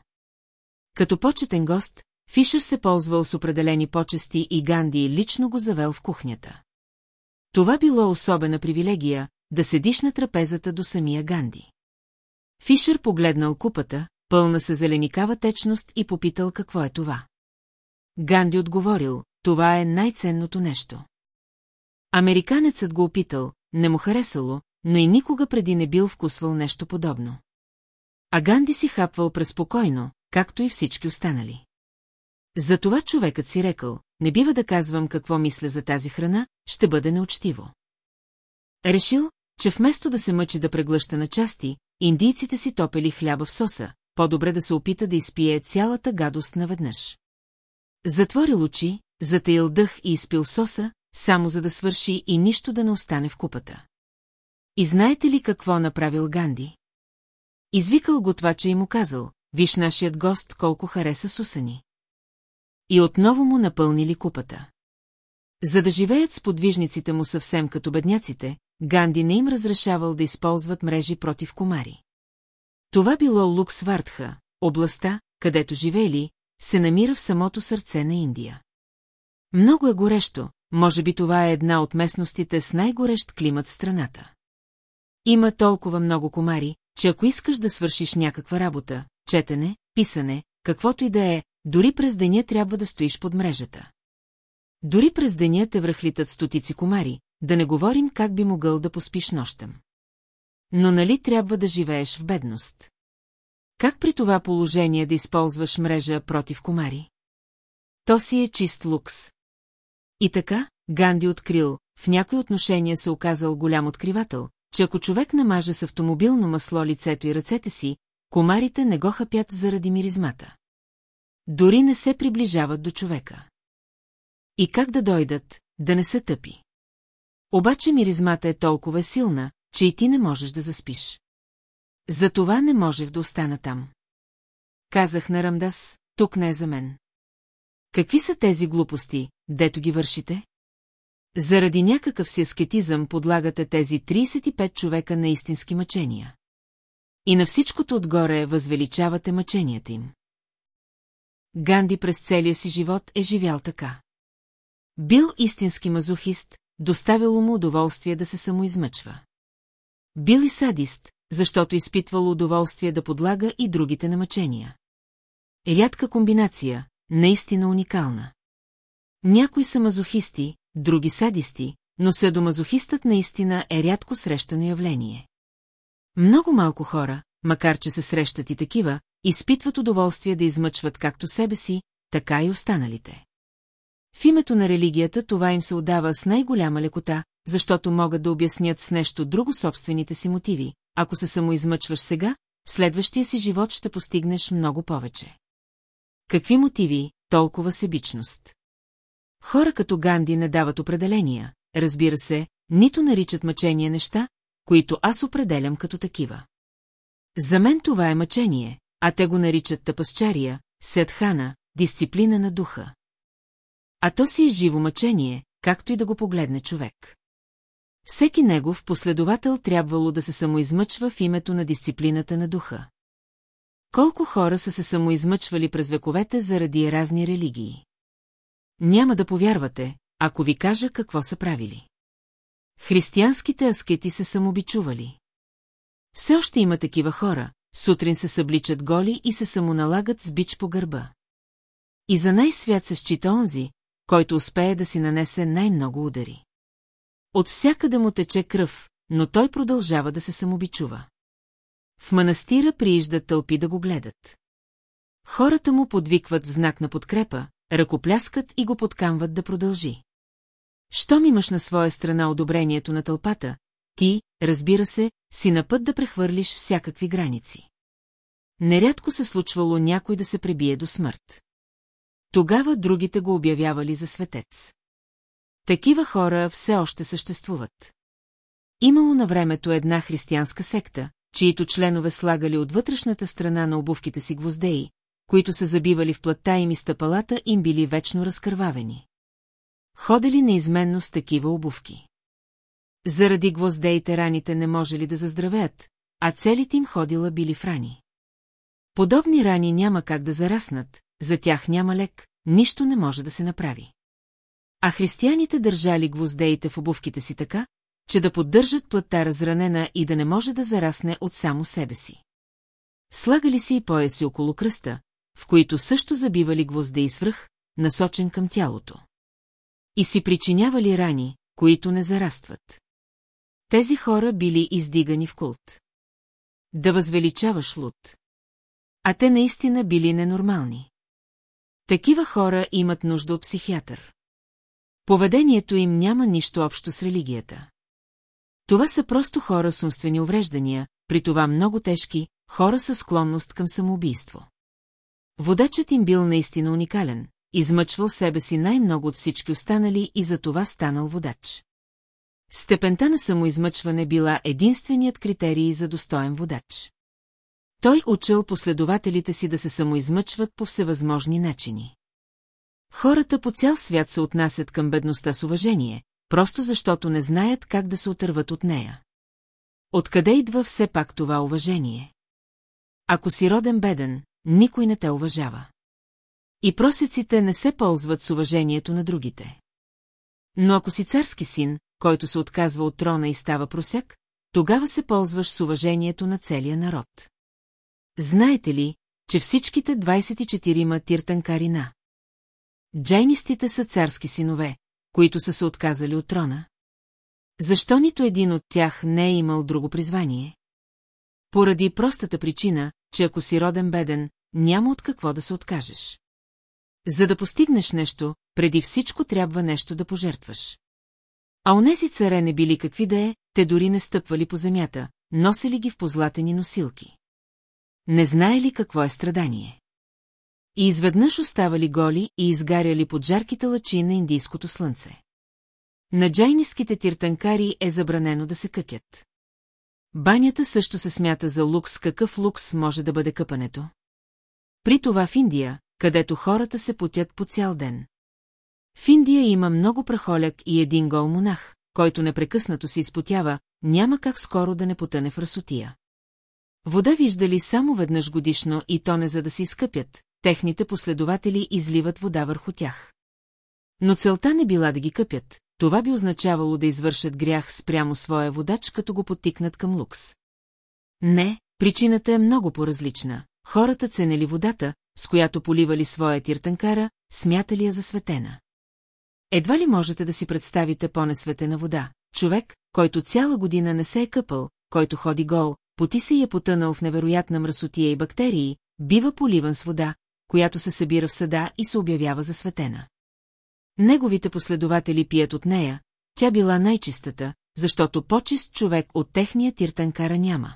Като почетен гост, Фишер се ползвал с определени почести и Ганди лично го завел в кухнята. Това било особена привилегия, да седиш на трапезата до самия Ганди. Фишер погледнал купата, пълна се зеленикава течност и попитал какво е това. Ганди отговорил, това е най-ценното нещо. Американецът го опитал, не му харесало, но и никога преди не бил вкусвал нещо подобно. А Ганди си хапвал преспокойно, както и всички останали. Затова човекът си рекал, не бива да казвам какво мисля за тази храна, ще бъде неучтиво. Решил, че вместо да се мъчи да преглъща на части, индийците си топели хляба в соса, по-добре да се опита да изпие цялата гадост наведнъж. Затворил очи, затаил дъх и изпил соса, само за да свърши и нищо да не остане в купата. И знаете ли какво направил Ганди? Извикал готвача и му казал, виж нашият гост колко хареса сусани. И отново му напълнили купата. За да живеят с подвижниците му съвсем като бедняците, Ганди не им разрешавал да използват мрежи против комари. Това било Луксвардха, областта, където живели, се намира в самото сърце на Индия. Много е горещо, може би това е една от местностите с най-горещ климат в страната. Има толкова много комари, че ако искаш да свършиш някаква работа, четене, писане, каквото и да е, дори през деня трябва да стоиш под мрежата. Дори през деня те връхлитат стотици комари, да не говорим как би могъл да поспиш нощем. Но нали трябва да живееш в бедност? Как при това положение да използваш мрежа против комари? То си е чист лукс. И така, Ганди открил, в някои отношения се оказал голям откривател, че ако човек намаже с автомобилно масло лицето и ръцете си, комарите не го хапят заради миризмата. Дори не се приближават до човека. И как да дойдат, да не се тъпи? Обаче миризмата е толкова силна, че и ти не можеш да заспиш. Затова не можех да остана там. Казах на Рамдас, тук не е за мен. Какви са тези глупости, дето ги вършите? Заради някакъв си аскетизъм подлагате тези 35 човека на истински мъчения. И на всичкото отгоре възвеличавате мъченията им. Ганди през целия си живот е живял така. Бил истински мазохист, доставило му удоволствие да се самоизмъчва. Бил и садист, защото изпитвал удоволствие да подлага и другите на мъчения. Рядка комбинация, наистина уникална. Някои са мазохисти, други садисти, но седомазохистът наистина е рядко срещано явление. Много малко хора, макар че се срещат и такива, изпитват удоволствие да измъчват както себе си, така и останалите. В името на религията това им се отдава с най-голяма лекота, защото могат да обяснят с нещо друго собствените си мотиви. Ако се самоизмъчваш сега, в следващия си живот ще постигнеш много повече. Какви мотиви, толкова себичност? Хора като Ганди не дават определения, разбира се, нито наричат мъчение неща, които аз определям като такива. За мен това е мъчение, а те го наричат тъпасчария, седхана, дисциплина на духа. А то си е живо мъчение, както и да го погледне човек. Всеки негов последовател трябвало да се самоизмъчва в името на дисциплината на духа. Колко хора са се самоизмъчвали през вековете заради разни религии? Няма да повярвате, ако ви кажа какво са правили. Християнските аскети се самобичували. Все още има такива хора, сутрин се събличат голи и се самоналагат с бич по гърба. И за най-свят се счита онзи, който успее да си нанесе най-много удари. От всякъде му тече кръв, но той продължава да се самобичува. В манастира прииждат тълпи да го гледат. Хората му подвикват в знак на подкрепа, ръкопляскат и го подкамват да продължи. Щом имаш на своя страна одобрението на тълпата, ти, разбира се, си на път да прехвърлиш всякакви граници. Нерядко се случвало някой да се пребие до смърт. Тогава другите го обявявали за светец. Такива хора все още съществуват. Имало на времето една християнска секта, чието членове слагали от вътрешната страна на обувките си гвоздеи, които са забивали в плътта им и стъпалата им били вечно разкървавени. Ходели неизменно с такива обувки. Заради гвоздеите раните не можели да заздравеят, а целите им ходила били в рани. Подобни рани няма как да зараснат, за тях няма лек, нищо не може да се направи. А християните държали гвоздеите в обувките си така, че да поддържат плътта разранена и да не може да зарасне от само себе си. Слагали си и пояси около кръста, в които също забивали гвоздеи свръх, насочен към тялото. И си причинявали рани, които не зарастват. Тези хора били издигани в култ. Да възвеличаваш луд. А те наистина били ненормални. Такива хора имат нужда от психиатър. Поведението им няма нищо общо с религията. Това са просто хора с умствени увреждания, при това много тежки, хора със склонност към самоубийство. Водачът им бил наистина уникален, измъчвал себе си най-много от всички останали и за това станал водач. Степента на самоизмъчване била единственият критерий за достоен водач. Той учил последователите си да се самоизмъчват по всевъзможни начини. Хората по цял свят се отнасят към бедността с уважение, просто защото не знаят как да се отърват от нея. Откъде идва все пак това уважение? Ако си роден беден, никой не те уважава. И просеците не се ползват с уважението на другите. Но ако си царски син, който се отказва от трона и става просяк, тогава се ползваш с уважението на целия народ. Знаете ли, че всичките 24-ма тиртанкарина? Джайнистите са царски синове, които са се отказали от трона. Защо нито един от тях не е имал друго призвание? Поради простата причина, че ако си роден беден, няма от какво да се откажеш. За да постигнеш нещо, преди всичко трябва нещо да пожертваш. А онези царе не били какви да е, те дори не стъпвали по земята, носили ги в позлатени носилки. Не знае ли какво е страдание? И изведнъж оставали голи и изгаряли под жарките лъчи на индийското слънце. На джайниските тиртанкари е забранено да се къкят. Банята също се смята за лукс, какъв лукс може да бъде къпането. При това в Индия, където хората се потят по цял ден. В Индия има много прахоляк и един гол монах, който непрекъснато се изпотява, няма как скоро да не потъне в расотия. Вода виждали само веднъж годишно и то не за да се изкъпят, техните последователи изливат вода върху тях. Но целта не била да ги къпят, това би означавало да извършат грях спрямо своя водач, като го потикнат към лукс. Не, причината е много по-различна. Хората ценели водата, с която поливали своя тиртанкара, смятали я за светена. Едва ли можете да си представите по-несветена вода? Човек, който цяла година не се е къпал, който ходи гол, поти се и е потънал в невероятна мръсотия и бактерии, бива поливан с вода, която се събира в съда и се обявява за светена. Неговите последователи пият от нея, тя била най-чистата, защото по-чист човек от техния тиртанкара няма.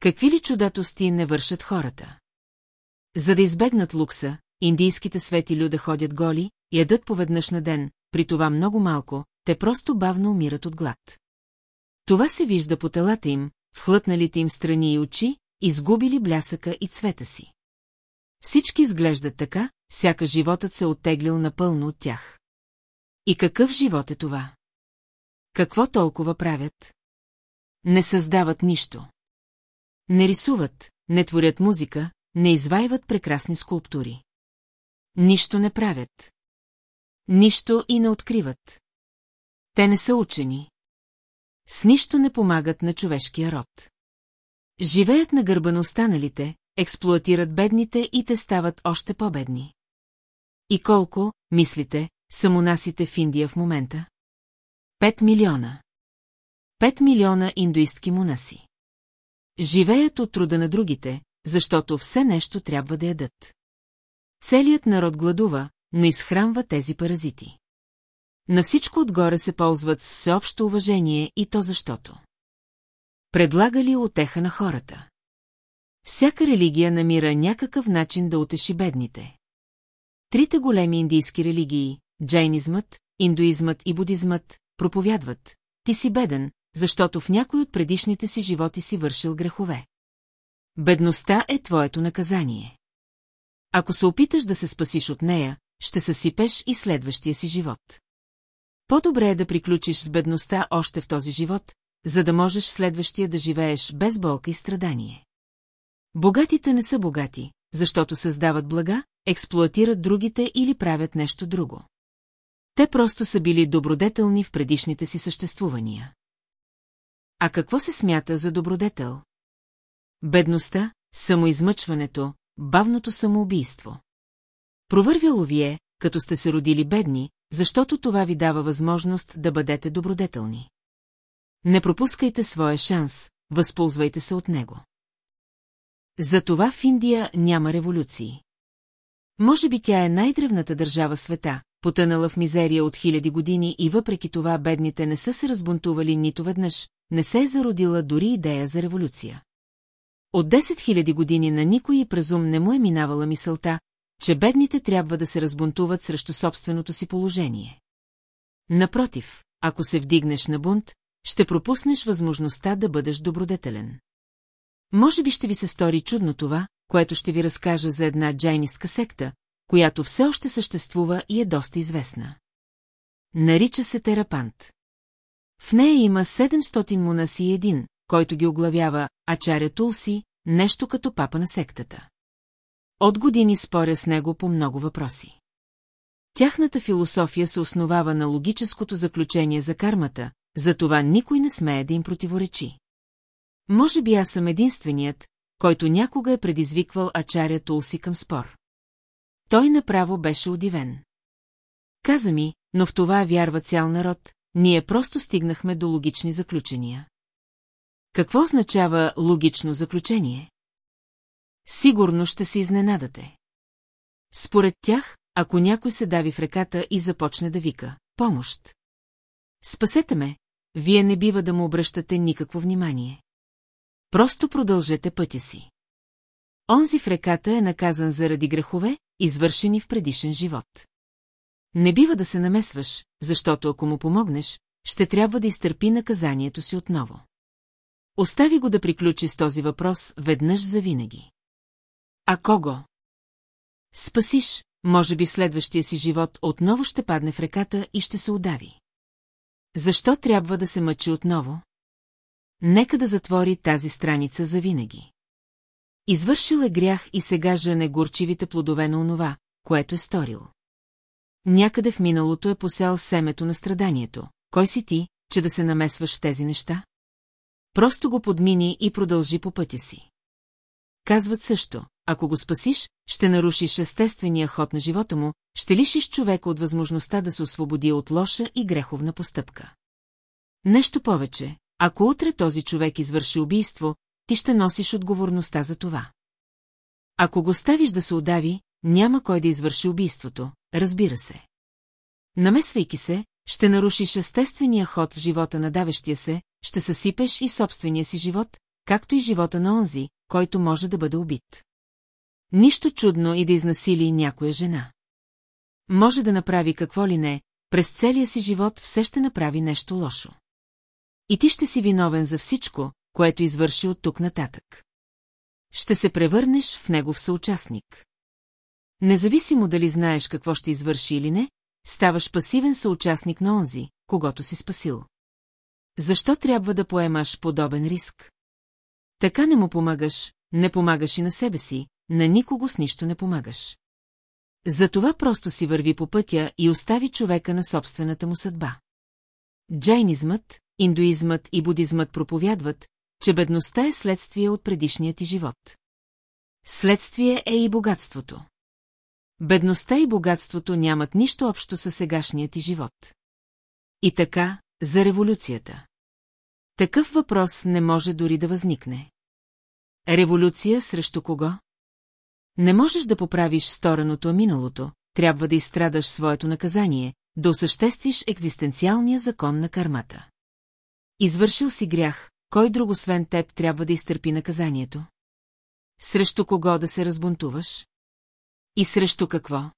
Какви ли чудатости не вършат хората? За да избегнат лукса, индийските свети люда ходят голи, ядат поведнъж на ден, при това много малко, те просто бавно умират от глад. Това се вижда по телата им, в хлътналите им страни и очи, изгубили блясъка и цвета си. Всички изглеждат така, сяка животът се оттеглил напълно от тях. И какъв живот е това? Какво толкова правят? Не създават нищо. Не рисуват, не творят музика, не извайват прекрасни скулптури. Нищо не правят. Нищо и не откриват. Те не са учени. С нищо не помагат на човешкия род. Живеят на гърба на останалите, експлуатират бедните и те стават още по-бедни. И колко, мислите, са монасите в Индия в момента? Пет милиона. Пет милиона индуистки монаси. Живеят от труда на другите, защото все нещо трябва да ядат. Целият народ гладува, но изхранва тези паразити. На всичко отгоре се ползват с всеобщо уважение и то защото. Предлагали отеха на хората. Всяка религия намира някакъв начин да утеши бедните. Трите големи индийски религии – джайнизмът, индуизмът и будизмът – проповядват. Ти си беден, защото в някой от предишните си животи си вършил грехове. Бедността е твоето наказание. Ако се опиташ да се спасиш от нея, ще съсипеш и следващия си живот. По-добре е да приключиш с бедността още в този живот, за да можеш следващия да живееш без болка и страдание. Богатите не са богати, защото създават блага, експлуатират другите или правят нещо друго. Те просто са били добродетелни в предишните си съществувания. А какво се смята за добродетел? Бедността, самоизмъчването, бавното самоубийство. Провървяло ви е, като сте се родили бедни, защото това ви дава възможност да бъдете добродетелни. Не пропускайте своя шанс, възползвайте се от него. Затова в Индия няма революции. Може би тя е най-древната държава света, потънала в мизерия от хиляди години и въпреки това бедните не са се разбунтували нито веднъж, не се е зародила дори идея за революция. От 10 000 години на никой и презум не му е минавала мисълта, че бедните трябва да се разбунтуват срещу собственото си положение. Напротив, ако се вдигнеш на бунт, ще пропуснеш възможността да бъдеш добродетелен. Може би ще ви се стори чудно това, което ще ви разкажа за една джайнистка секта, която все още съществува и е доста известна. Нарича се Терапант. В нея има 700 монаси и един, който ги оглавява Ачаря Тулси, нещо като папа на сектата. От години споря с него по много въпроси. Тяхната философия се основава на логическото заключение за кармата, затова никой не смее да им противоречи. Може би аз съм единственият, който някога е предизвиквал Ачаря Тулси към спор. Той направо беше удивен. Каза ми, но в това вярва цял народ, ние просто стигнахме до логични заключения. Какво означава логично заключение? Сигурно ще се изненадате. Според тях, ако някой се дави в реката и започне да вика «Помощ!» Спасете ме, вие не бива да му обръщате никакво внимание. Просто продължете пътя си. Онзи в реката е наказан заради грехове, извършени в предишен живот. Не бива да се намесваш, защото ако му помогнеш, ще трябва да изтърпи наказанието си отново. Остави го да приключи с този въпрос веднъж за винаги. А кого? Спасиш, може би в следващия си живот отново ще падне в реката и ще се удави. Защо трябва да се мъчи отново? Нека да затвори тази страница за винаги. Извършил е грях и сега жене горчивите плодове на онова, което е сторил. Някъде в миналото е посял семето на страданието. Кой си ти, че да се намесваш в тези неща? Просто го подмини и продължи по пътя си. Казват също, ако го спасиш, ще нарушиш естествения ход на живота му, ще лишиш човека от възможността да се освободи от лоша и греховна постъпка. Нещо повече, ако утре този човек извърши убийство, ти ще носиш отговорността за това. Ако го ставиш да се удави, няма кой да извърши убийството, разбира се. Намесвайки се, ще нарушиш естествения ход в живота на давещия се, ще съсипеш и собствения си живот, както и живота на онзи, който може да бъде убит. Нищо чудно и да изнасили някоя жена. Може да направи какво ли не, през целия си живот все ще направи нещо лошо. И ти ще си виновен за всичко, което извърши от тук нататък. Ще се превърнеш в негов съучастник. Независимо дали знаеш какво ще извърши или не, ставаш пасивен съучастник на онзи, когато си спасил. Защо трябва да поемаш подобен риск? Така не му помагаш, не помагаш и на себе си, на никого с нищо не помагаш. Затова просто си върви по пътя и остави човека на собствената му съдба. Джайнизмът, индуизмът и будизмът проповядват, че бедността е следствие от предишния ти живот. Следствие е и богатството. Бедността и богатството нямат нищо общо със сегашният ти живот. И така, за революцията. Такъв въпрос не може дори да възникне. Революция срещу кого? Не можеш да поправиш стореното миналото, трябва да изстрадаш своето наказание, да осъществиш екзистенциалния закон на кармата. Извършил си грях, кой друг освен теб трябва да изтърпи наказанието? Срещу кого да се разбунтуваш? И срещу какво?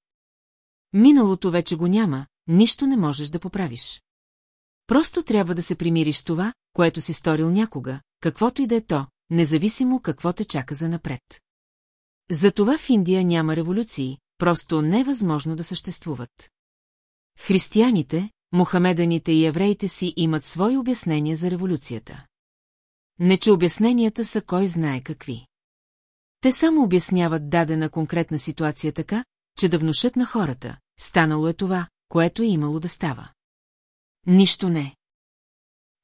Миналото вече го няма, нищо не можеш да поправиш. Просто трябва да се примириш това, което си сторил някога, каквото и да е то, независимо какво те чака за напред. Затова в Индия няма революции, просто невъзможно да съществуват. Християните, мухамеданите и евреите си имат свои обяснения за революцията. Не че обясненията са кой знае какви. Те само обясняват дадена конкретна ситуация така, че да внушат на хората, станало е това, което е имало да става. Нищо не.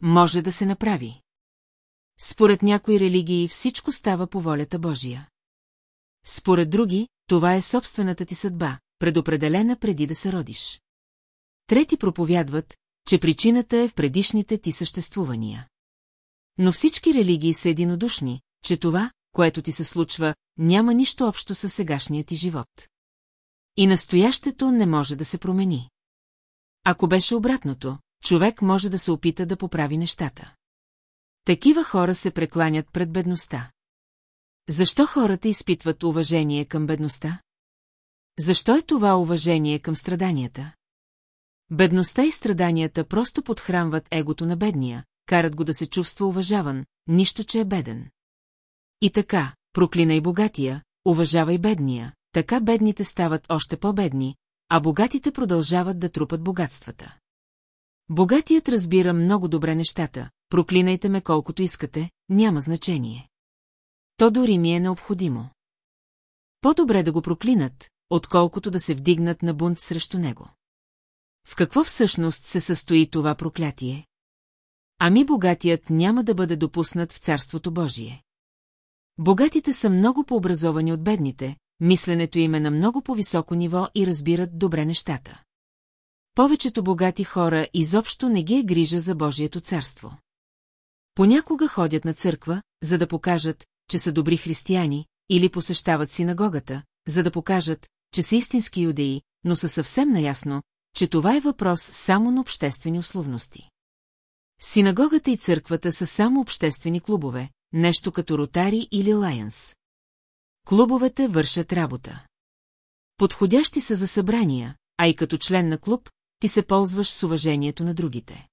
Може да се направи. Според някои религии всичко става по волята Божия. Според други, това е собствената ти съдба, предопределена преди да се родиш. Трети проповядват, че причината е в предишните ти съществувания. Но всички религии са единодушни, че това, което ти се случва, няма нищо общо с сегашния ти живот. И настоящето не може да се промени. Ако беше обратното, човек може да се опита да поправи нещата. Такива хора се прекланят пред бедността. Защо хората изпитват уважение към бедността? Защо е това уважение към страданията? Бедността и страданията просто подхранват егото на бедния, карат го да се чувства уважаван, нищо, че е беден. И така, проклинай богатия, уважавай бедния, така бедните стават още по-бедни, а богатите продължават да трупат богатствата. Богатият разбира много добре нещата, проклинайте ме колкото искате, няма значение. То дори ми е необходимо. По-добре да го проклинат, отколкото да се вдигнат на бунт срещу него. В какво всъщност се състои това проклятие? Ами богатият няма да бъде допуснат в Царството Божие. Богатите са много по-образовани от бедните, мисленето им е на много по-високо ниво и разбират добре нещата. Повечето богати хора изобщо не ги е грижа за Божието царство. Понякога ходят на църква, за да покажат, че са добри християни, или посещават синагогата, за да покажат, че са истински юдеи, но са съвсем наясно, че това е въпрос само на обществени условности. Синагогата и църквата са само обществени клубове, нещо като ротари или лайънс. Клубовете вършат работа. Подходящи са за събрания, а и като член на клуб, ти се ползваш с уважението на другите.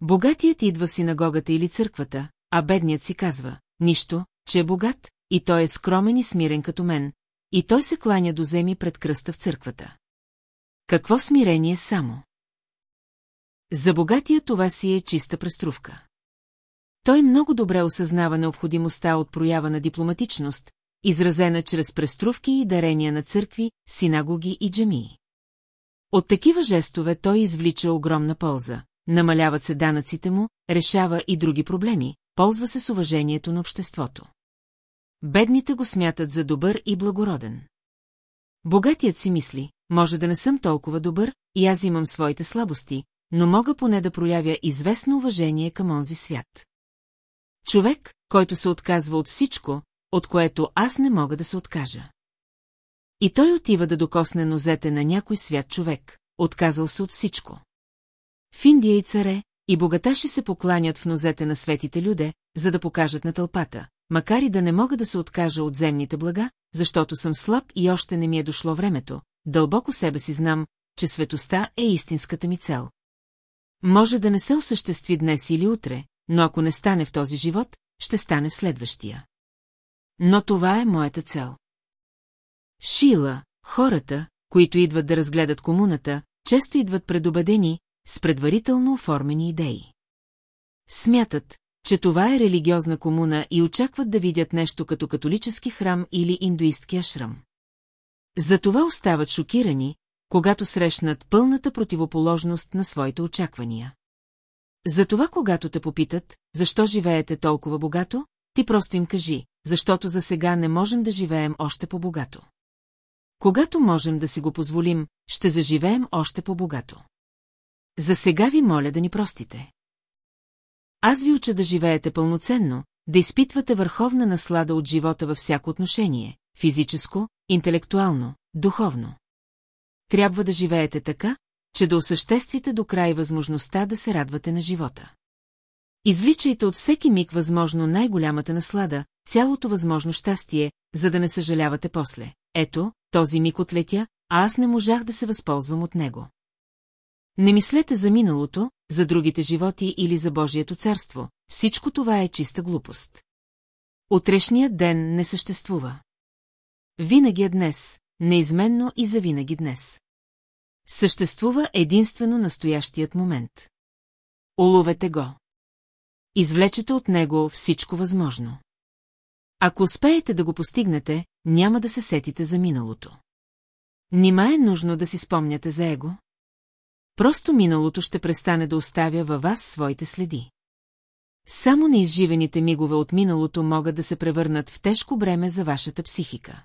Богатият идва в синагогата или църквата, а бедният си казва, нищо, че е богат, и той е скромен и смирен като мен, и той се кланя до земи пред кръста в църквата. Какво смирение само? За богатия това си е чиста преструвка. Той много добре осъзнава необходимостта от проява на дипломатичност, изразена чрез преструвки и дарения на църкви, синагоги и джамии. От такива жестове той извлича огромна полза, намаляват се данъците му, решава и други проблеми, ползва се с уважението на обществото. Бедните го смятат за добър и благороден. Богатият си мисли, може да не съм толкова добър, и аз имам своите слабости, но мога поне да проявя известно уважение към онзи свят. Човек, който се отказва от всичко, от което аз не мога да се откажа. И той отива да докосне нозете на някой свят човек, отказал се от всичко. В Индия и царе, и богаташи се покланят в нозете на светите люде, за да покажат на тълпата, макар и да не мога да се откажа от земните блага, защото съм слаб и още не ми е дошло времето, дълбоко себе си знам, че светоста е истинската ми цел. Може да не се осъществи днес или утре, но ако не стане в този живот, ще стане в следващия. Но това е моята цел. Шила, хората, които идват да разгледат комуната, често идват предубедени, с предварително оформени идеи. Смятат, че това е религиозна комуна и очакват да видят нещо като католически храм или индуистки ашрам. Затова остават шокирани, когато срещнат пълната противоположност на своите очаквания. Затова, когато те попитат, защо живеете толкова богато, ти просто им кажи, защото за сега не можем да живеем още по-богато. Когато можем да си го позволим, ще заживеем още по-богато. За сега ви моля да ни простите. Аз ви уча да живеете пълноценно, да изпитвате върховна наслада от живота във всяко отношение – физическо, интелектуално, духовно. Трябва да живеете така, че да осъществите до край възможността да се радвате на живота. Извличайте от всеки миг възможно най-голямата наслада, цялото възможно щастие, за да не съжалявате после. Ето, този миг отлетя, а аз не можах да се възползвам от него. Не мислете за миналото, за другите животи или за Божието царство. Всичко това е чиста глупост. Утрешният ден не съществува. Винаги е днес, неизменно и завинаги днес. Съществува единствено настоящият момент. Уловете го. Извлечете от него всичко възможно. Ако успеете да го постигнете, няма да се сетите за миналото. Нима е нужно да си спомняте за его? Просто миналото ще престане да оставя във вас своите следи. Само неизживените мигове от миналото могат да се превърнат в тежко бреме за вашата психика.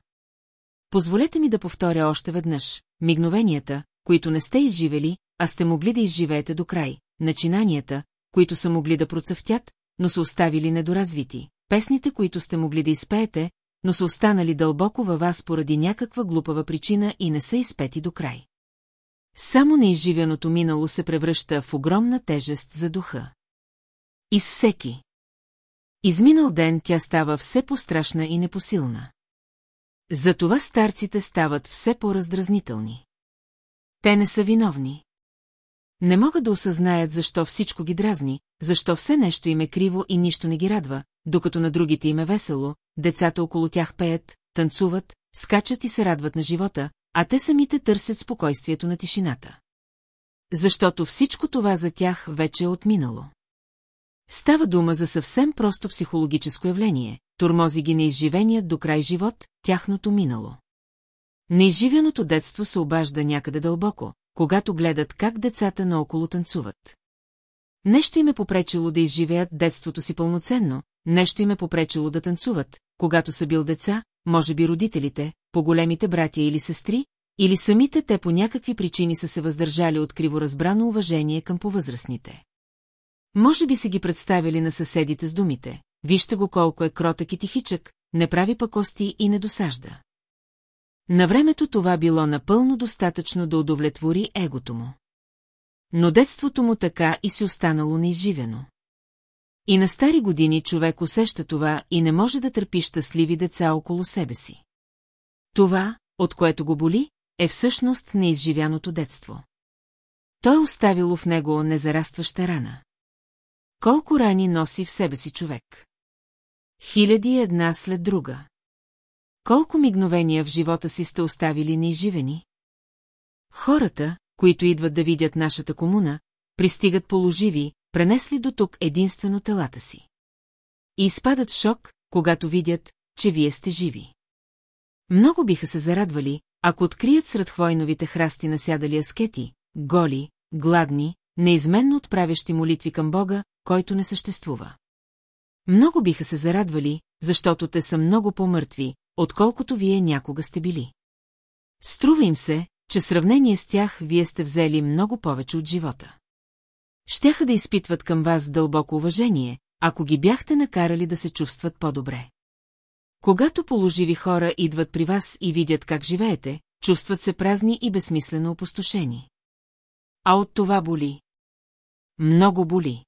Позволете ми да повторя още веднъж. Мигновенията, които не сте изживели, а сте могли да изживеете до край, начинанията, които са могли да процъфтят, но са оставили недоразвити, песните, които сте могли да изпеете, но са останали дълбоко във вас поради някаква глупава причина и не са изпети до край. Само неизживяното минало се превръща в огромна тежест за духа. И всеки. Изминал ден тя става все по-страшна и непосилна. Затова старците стават все по-раздразнителни. Те не са виновни. Не могат да осъзнаят защо всичко ги дразни, защо все нещо им е криво и нищо не ги радва, докато на другите им е весело, децата около тях пеят, танцуват, скачат и се радват на живота, а те самите търсят спокойствието на тишината. Защото всичко това за тях вече е отминало. Става дума за съвсем просто психологическо явление, тормози ги неизживеният до край живот, тяхното минало. Неизживеното детство се обажда някъде дълбоко, когато гледат как децата наоколо танцуват. Нещо им е попречило да изживеят детството си пълноценно, нещо им е попречило да танцуват, когато са бил деца, може би родителите, по-големите братя или сестри, или самите те по някакви причини са се въздържали от криворазбрано уважение към повъзрастните. Може би си ги представили на съседите с думите, вижте го колко е кротък и тихичък, не прави пакости и не досажда. На времето това било напълно достатъчно да удовлетвори егото му. Но детството му така и си останало неизживено. И на стари години човек усеща това и не може да търпи щастливи деца около себе си. Това, от което го боли, е всъщност неизживяното детство. Той е оставило в него незарастваща рана. Колко рани носи в себе си човек? Хиляди една след друга. Колко мигновения в живота си сте оставили неизживени? Хората, които идват да видят нашата комуна, пристигат положиви, пренесли до тук единствено телата си. И изпадат в шок, когато видят, че вие сте живи. Много биха се зарадвали, ако открият сред хвойновите храсти насядали аскети, голи, гладни, неизменно отправящи молитви към Бога, който не съществува. Много биха се зарадвали, защото те са много по-мъртви, отколкото вие някога сте били. Струва им се, че в сравнение с тях вие сте взели много повече от живота. Щяха да изпитват към вас дълбоко уважение, ако ги бяхте накарали да се чувстват по-добре. Когато положиви хора идват при вас и видят как живеете, чувстват се празни и безсмислено опустошени. А от това боли. Много боли.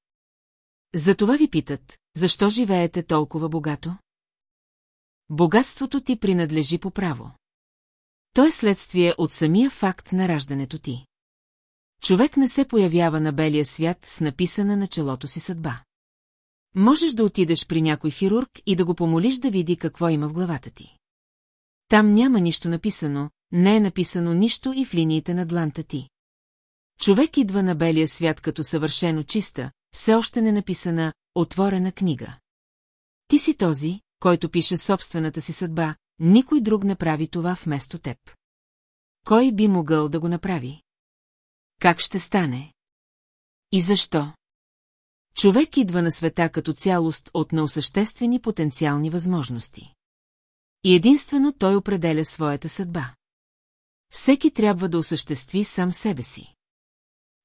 Затова ви питат, защо живеете толкова богато? Богатството ти принадлежи по право. То е следствие от самия факт на раждането ти. Човек не се появява на белия свят с написана на челото си съдба. Можеш да отидеш при някой хирург и да го помолиш да види какво има в главата ти. Там няма нищо написано, не е написано нищо и в линиите на дланта ти. Човек идва на белия свят като съвършено чиста, все още не написана, отворена книга. Ти си този, който пише собствената си съдба, никой друг не прави това вместо теб. Кой би могъл да го направи? Как ще стане? И защо? Човек идва на света като цялост от неосъществени потенциални възможности. И единствено той определя своята съдба. Всеки трябва да осъществи сам себе си.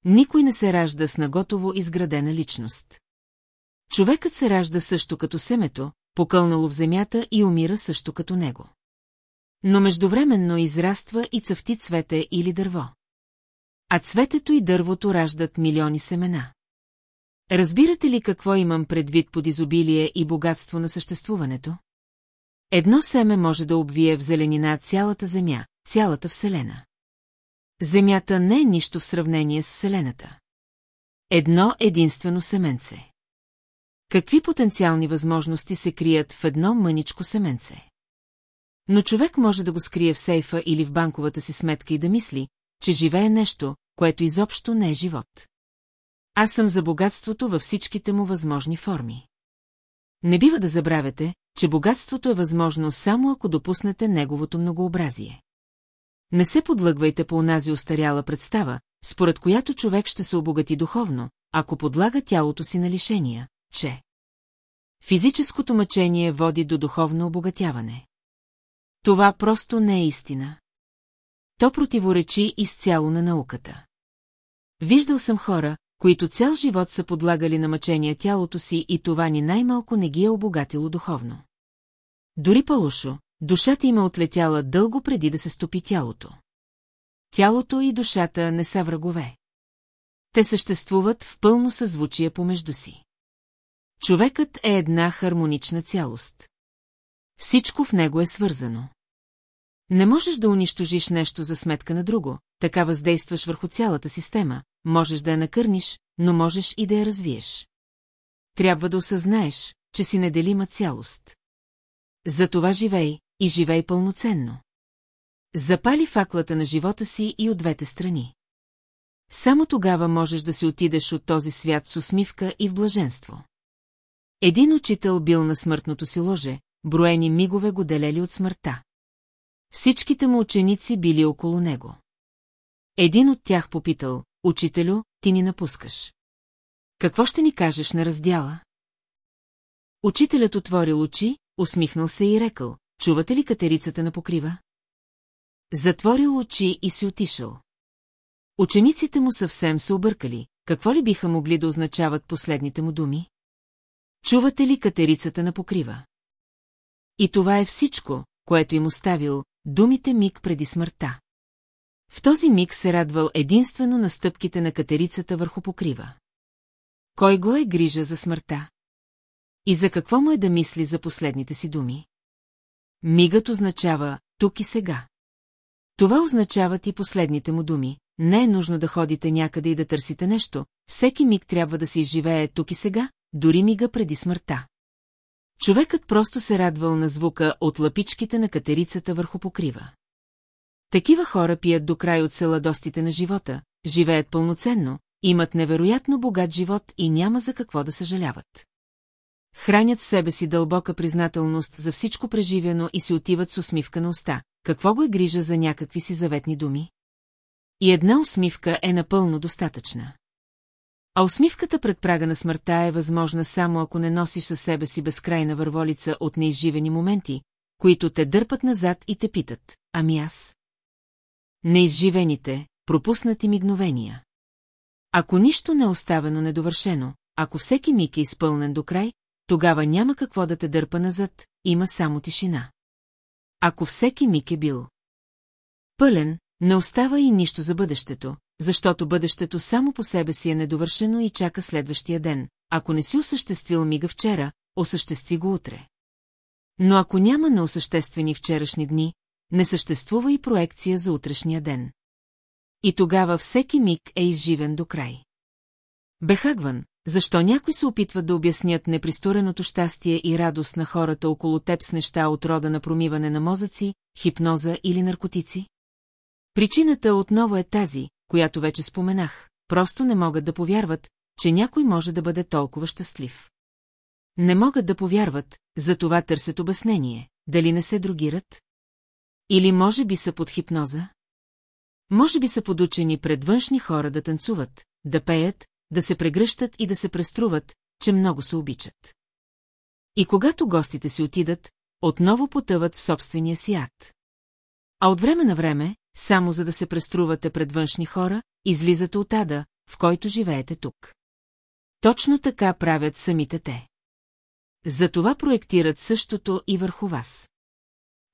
Никой не се ражда с наготово изградена личност. Човекът се ражда също като семето, покълнало в земята и умира също като него. Но междувременно израства и цъфти цвете или дърво. А цветето и дървото раждат милиони семена. Разбирате ли какво имам предвид под изобилие и богатство на съществуването? Едно семе може да обвие в зеленина цялата земя, цялата Вселена. Земята не е нищо в сравнение с Вселената. Едно единствено семенце. Какви потенциални възможности се крият в едно мъничко семенце? Но човек може да го скрие в сейфа или в банковата си сметка и да мисли, че живее нещо, което изобщо не е живот. Аз съм за богатството във всичките му възможни форми. Не бива да забравяте, че богатството е възможно само ако допуснете неговото многообразие. Не се подлъгвайте по онази устаряла представа, според която човек ще се обогати духовно, ако подлага тялото си на лишения, че физическото мъчение води до духовно обогатяване. Това просто не е истина. То противоречи изцяло на науката. Виждал съм хора, които цял живот са подлагали на мъчения тялото си и това ни най-малко не ги е обогатило духовно. Дори по-лошо, душата им е отлетяла дълго преди да се стопи тялото. Тялото и душата не са врагове. Те съществуват в пълно съзвучие помежду си. Човекът е една хармонична цялост. Всичко в него е свързано. Не можеш да унищожиш нещо за сметка на друго, така въздействаш върху цялата система, можеш да я накърниш, но можеш и да я развиеш. Трябва да осъзнаеш, че си неделима цялост. Затова живей и живей пълноценно. Запали факлата на живота си и от двете страни. Само тогава можеш да си отидеш от този свят с усмивка и в блаженство. Един учител бил на смъртното си ложе, броени мигове го делели от смъртта. Всичките му ученици били около него. Един от тях попитал, учителю, ти ни напускаш. Какво ще ни кажеш на раздяла? Учителят отворил очи, усмихнал се и рекал, чувате ли катерицата на покрива? Затворил очи и си отишъл. Учениците му съвсем се объркали, какво ли биха могли да означават последните му думи? Чувате ли катерицата на покрива? И това е всичко, което им оставил, думите миг преди смъртта. В този миг се радвал единствено на стъпките на катерицата върху покрива. Кой го е грижа за смъртта? И за какво му е да мисли за последните си думи? Мигът означава тук и сега. Това означават и последните му думи. Не е нужно да ходите някъде и да търсите нещо, всеки миг трябва да се изживее тук и сега, дори мига преди смъртта. Човекът просто се радвал на звука от лапичките на катерицата върху покрива. Такива хора пият до край от селадостите на живота, живеят пълноценно, имат невероятно богат живот и няма за какво да съжаляват. Хранят в себе си дълбока признателност за всичко преживено и си отиват с усмивка на уста. Какво го е грижа за някакви си заветни думи? И една усмивка е напълно достатъчна. А усмивката пред прага на смъртта е възможна само ако не носиш със себе си безкрайна върволица от неизживени моменти, които те дърпат назад и те питат, ами аз? Неизживените, пропуснати мигновения. Ако нищо не е оставено недовършено, ако всеки миг е изпълнен до край, тогава няма какво да те дърпа назад, има само тишина. Ако всеки миг е бил пълен, не остава и нищо за бъдещето, защото бъдещето само по себе си е недовършено и чака следващия ден. Ако не си осъществил мига вчера, осъществи го утре. Но ако няма неосъществени вчерашни дни, не съществува и проекция за утрешния ден. И тогава всеки миг е изживен до край. Бехагван, защо някой се опитват да обяснят непристореното щастие и радост на хората около теб с неща от рода на промиване на мозъци, хипноза или наркотици? Причината отново е тази, която вече споменах, просто не могат да повярват, че някой може да бъде толкова щастлив. Не могат да повярват, затова търсят обяснение, дали не се другират? Или може би са под хипноза? Може би са подучени пред външни хора да танцуват, да пеят, да се прегръщат и да се преструват, че много се обичат. И когато гостите си отидат, отново потъват в собствения си ад. А от време на време, само за да се преструвате пред външни хора, излизате от ада, в който живеете тук. Точно така правят самите те. Затова проектират същото и върху вас.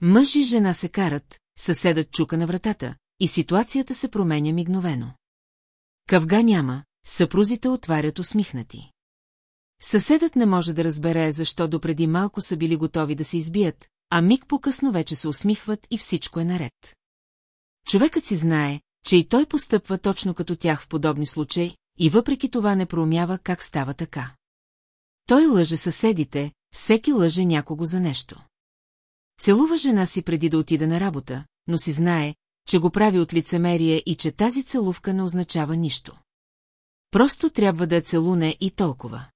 Мъж и жена се карат, съседът чука на вратата, и ситуацията се променя мигновено. Къвга няма, съпрузите отварят усмихнати. Съседът не може да разбере, защо допреди малко са били готови да се избият, а миг по-късно вече се усмихват и всичко е наред. Човекът си знае, че и той постъпва точно като тях в подобни случаи, и въпреки това не проумява как става така. Той лъже съседите, всеки лъже някого за нещо. Целува жена си преди да отида на работа, но си знае, че го прави от лицемерие и че тази целувка не означава нищо. Просто трябва да я целуне и толкова.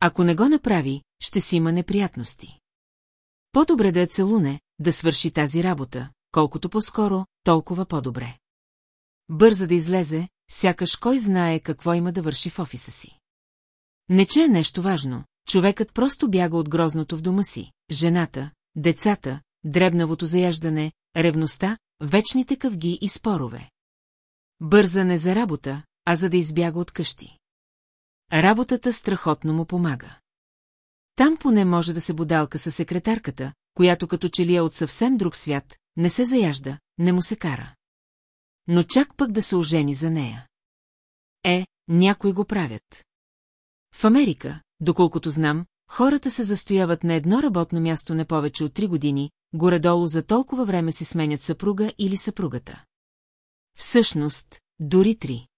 Ако не го направи, ще си има неприятности. По-добре да я целуне, да свърши тази работа, колкото по-скоро, толкова по-добре. Бърза да излезе, сякаш кой знае какво има да върши в офиса си. Не че е нещо важно, човекът просто бяга от грозното в дома си, жената, децата, дребнавото заяждане, ревността, вечните къвги и спорове. Бърза не за работа, а за да избяга от къщи. Работата страхотно му помага. Там поне може да се бодалка със секретарката, която като че ли е от съвсем друг свят, не се заяжда, не му се кара. Но чак пък да се ожени за нея. Е, някои го правят. В Америка, доколкото знам, хората се застояват на едно работно място не повече от три години, горе-долу за толкова време си сменят съпруга или съпругата. Всъщност, дори три.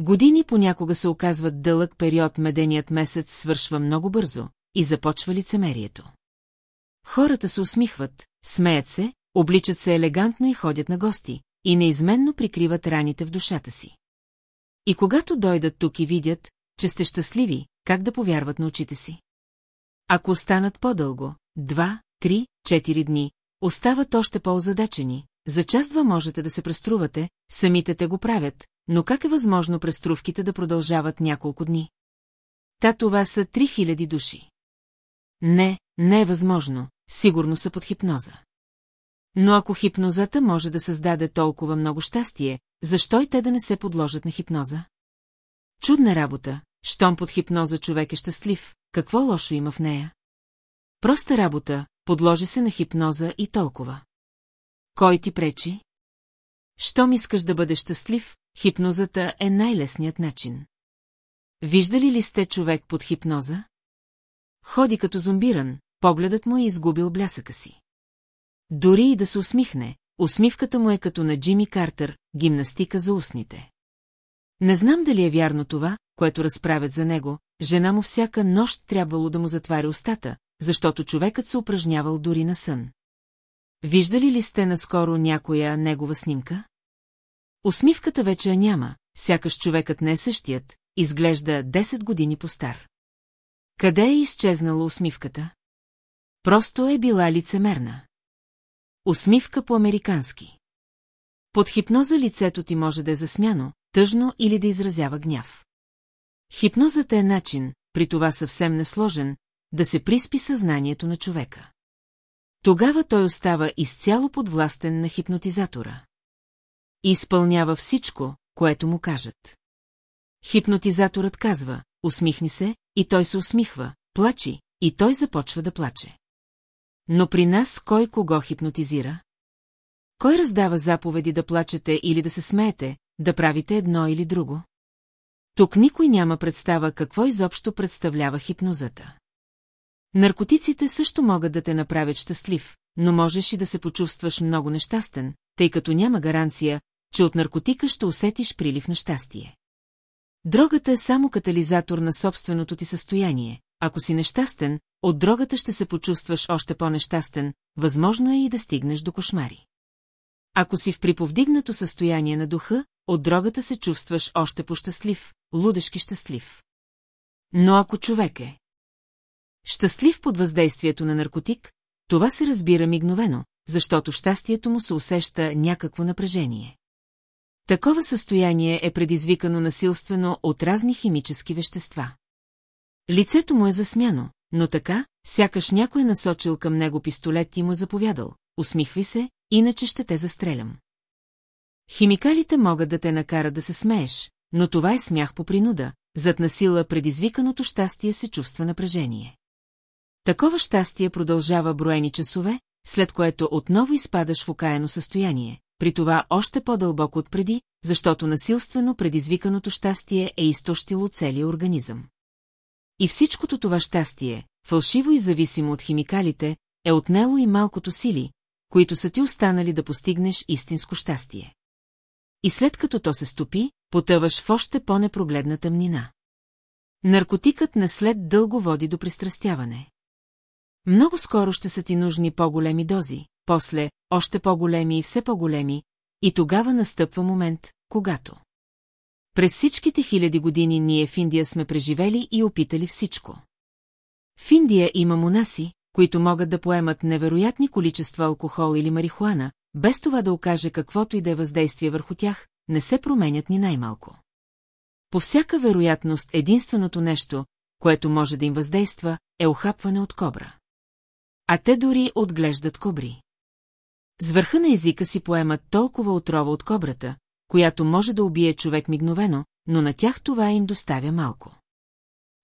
Години понякога се оказват дълъг период, меденият месец свършва много бързо и започва лицемерието. Хората се усмихват, смеят се, обличат се елегантно и ходят на гости, и неизменно прикриват раните в душата си. И когато дойдат тук и видят, че сте щастливи, как да повярват на очите си? Ако останат по-дълго, два, три, четири дни, остават още по-озадачени, за час-два можете да се преструвате, самите те го правят, но как е възможно преструвките да продължават няколко дни? Та това са 3000 души. Не, не е възможно, сигурно са под хипноза. Но ако хипнозата може да създаде толкова много щастие, защо и те да не се подложат на хипноза? Чудна работа, щом под хипноза човек е щастлив, какво лошо има в нея? Проста работа, подложи се на хипноза и толкова. Кой ти пречи? Щом искаш да бъдеш щастлив, хипнозата е най-лесният начин. Виждали ли сте човек под хипноза? Ходи като зомбиран, погледът му е изгубил блясъка си. Дори и да се усмихне, усмивката му е като на Джими Картер, гимнастика за устните. Не знам дали е вярно това, което разправят за него, жена му всяка нощ трябвало да му затваря устата, защото човекът се упражнявал дори на сън. Виждали ли сте наскоро някоя негова снимка? Усмивката вече я няма, сякаш човекът не е същият, изглежда 10 години по-стар. Къде е изчезнала усмивката? Просто е била лицемерна. Усмивка по-американски. Под хипноза лицето ти може да е засмяно, тъжно или да изразява гняв. Хипнозата е начин, при това съвсем несложен, да се приспи съзнанието на човека. Тогава той остава изцяло подвластен на хипнотизатора. И изпълнява всичко, което му кажат. Хипнотизаторът казва, усмихни се, и той се усмихва, плачи, и той започва да плаче. Но при нас кой кого хипнотизира? Кой раздава заповеди да плачете или да се смеете, да правите едно или друго? Тук никой няма представа какво изобщо представлява хипнозата. Наркотиците също могат да те направят щастлив, но можеш и да се почувстваш много нещастен, тъй като няма гаранция, че от наркотика ще усетиш прилив на щастие. Дрогата е само катализатор на собственото ти състояние. Ако си нещастен, от дрогата ще се почувстваш още по-нещастен, възможно е и да стигнеш до кошмари. Ако си в приповдигнато състояние на духа, от дрогата се чувстваш още по-щастлив, лудешки щастлив. Но ако човек е щастлив под въздействието на наркотик, това се разбира мигновено, защото щастието му се усеща някакво напрежение. Такова състояние е предизвикано насилствено от разни химически вещества. Лицето му е засмяно, но така, сякаш някой е насочил към него пистолет и му заповядал. Усмихвай се, иначе ще те застрелям. Химикалите могат да те накарат да се смееш, но това е смях по принуда, зад насила предизвиканото щастие се чувства напрежение. Такова щастие продължава броени часове, след което отново изпадаш в окаяно състояние, при това още по-дълбоко от преди, защото насилствено предизвиканото щастие е изтощило целия организъм. И всичкото това щастие, фалшиво и зависимо от химикалите, е отнело и малкото сили, които са ти останали да постигнеш истинско щастие. И след като то се стопи, потъваш в още по-непрогледна тъмнина. Наркотикът не след дълго води до пристрастяване. Много скоро ще са ти нужни по-големи дози, после още по-големи и все по-големи, и тогава настъпва момент, когато. През всичките хиляди години ние в Индия сме преживели и опитали всичко. В Индия има монаси, които могат да поемат невероятни количества алкохол или марихуана, без това да окаже каквото и да е въздействие върху тях, не се променят ни най-малко. По всяка вероятност единственото нещо, което може да им въздейства, е охапване от кобра. А те дори отглеждат кобри. С върха на езика си поемат толкова отрова от кобрата, която може да убие човек мигновено, но на тях това им доставя малко.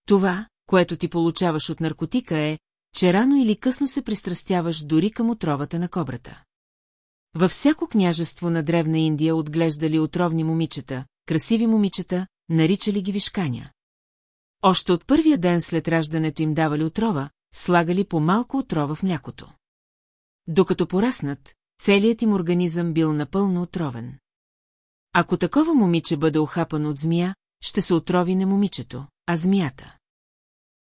Това, което ти получаваш от наркотика е, че рано или късно се пристрастяваш дори към отровата на кобрата. Във всяко княжество на древна Индия отглеждали отровни момичета, красиви момичета, наричали ги вишканя. Още от първия ден след раждането им давали отрова, слагали по малко отрова в млякото. Докато пораснат, целият им организъм бил напълно отровен. Ако такова момиче бъде охапано от змия, ще се отрови не момичето, а змията.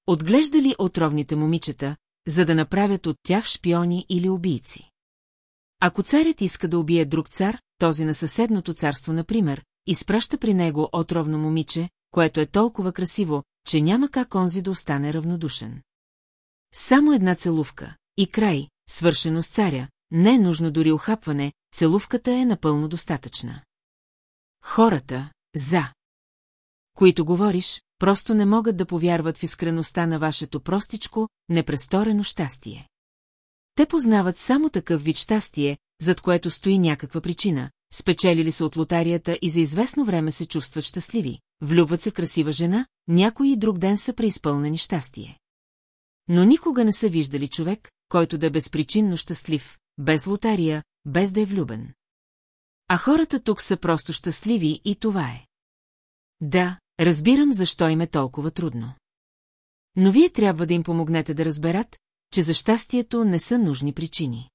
Отглеждали отровните момичета, за да направят от тях шпиони или убийци. Ако царят иска да убие друг цар, този на съседното царство, например, изпраща при него отровно момиче, което е толкова красиво, че няма как онзи да остане равнодушен. Само една целувка, и край, свършено с царя, не е нужно дори охапване, целувката е напълно достатъчна. Хората, за които говориш, просто не могат да повярват в искреността на вашето простичко, непресторено щастие. Те познават само такъв вид щастие, зад което стои някаква причина, спечелили се от лотарията и за известно време се чувстват щастливи, влюбват се красива жена, някой и друг ден са преизпълнени щастие. Но никога не са виждали човек, който да е безпричинно щастлив, без лотария, без да е влюбен. А хората тук са просто щастливи и това е. Да, разбирам защо им е толкова трудно. Но вие трябва да им помогнете да разберат, че за щастието не са нужни причини.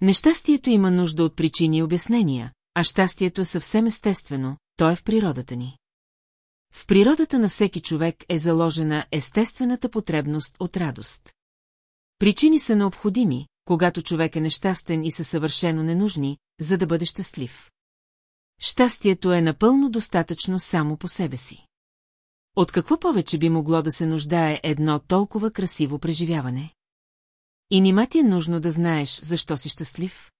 Нещастието има нужда от причини и обяснения, а щастието е съвсем естествено, то е в природата ни. В природата на всеки човек е заложена естествената потребност от радост. Причини са необходими, когато човек е нещастен и са съвършено ненужни, за да бъде щастлив. Щастието е напълно достатъчно само по себе си. От какво повече би могло да се нуждае едно толкова красиво преживяване? И нима ти е нужно да знаеш, защо си щастлив?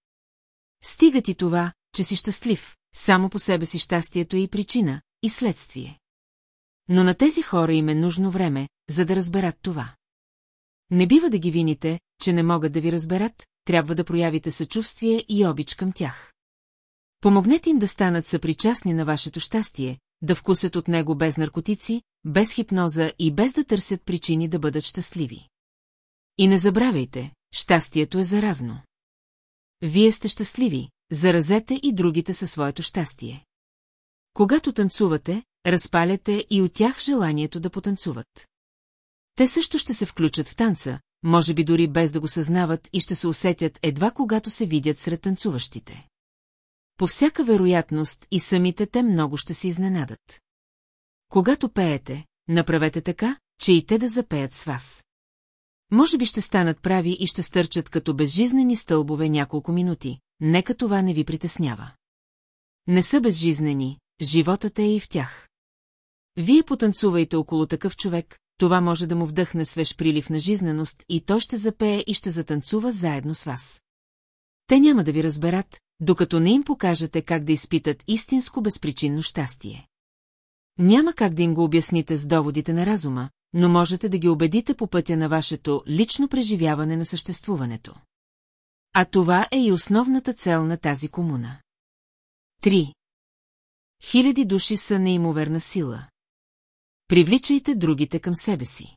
Стига ти това, че си щастлив, само по себе си щастието е и причина, и следствие. Но на тези хора им е нужно време, за да разберат това. Не бива да ги вините, че не могат да ви разберат, трябва да проявите съчувствие и обич към тях. Помогнете им да станат съпричастни на вашето щастие, да вкусят от него без наркотици, без хипноза и без да търсят причини да бъдат щастливи. И не забравяйте, щастието е заразно. Вие сте щастливи, заразете и другите със своето щастие. Когато танцувате, разпаляте и от тях желанието да потанцуват. Те също ще се включат в танца, може би дори без да го съзнават и ще се усетят едва когато се видят сред танцуващите. По всяка вероятност и самите те много ще се изненадат. Когато пеете, направете така, че и те да запеят с вас. Може би ще станат прави и ще стърчат като безжизнени стълбове няколко минути, нека това не ви притеснява. Не са безжизнени, животът е и в тях. Вие потанцувайте около такъв човек, това може да му вдъхне свеж прилив на жизненост и той ще запее и ще затанцува заедно с вас. Те няма да ви разберат, докато не им покажете как да изпитат истинско безпричинно щастие. Няма как да им го обясните с доводите на разума, но можете да ги убедите по пътя на вашето лично преживяване на съществуването. А това е и основната цел на тази комуна. 3. Хиляди души са неимоверна сила. Привличайте другите към себе си.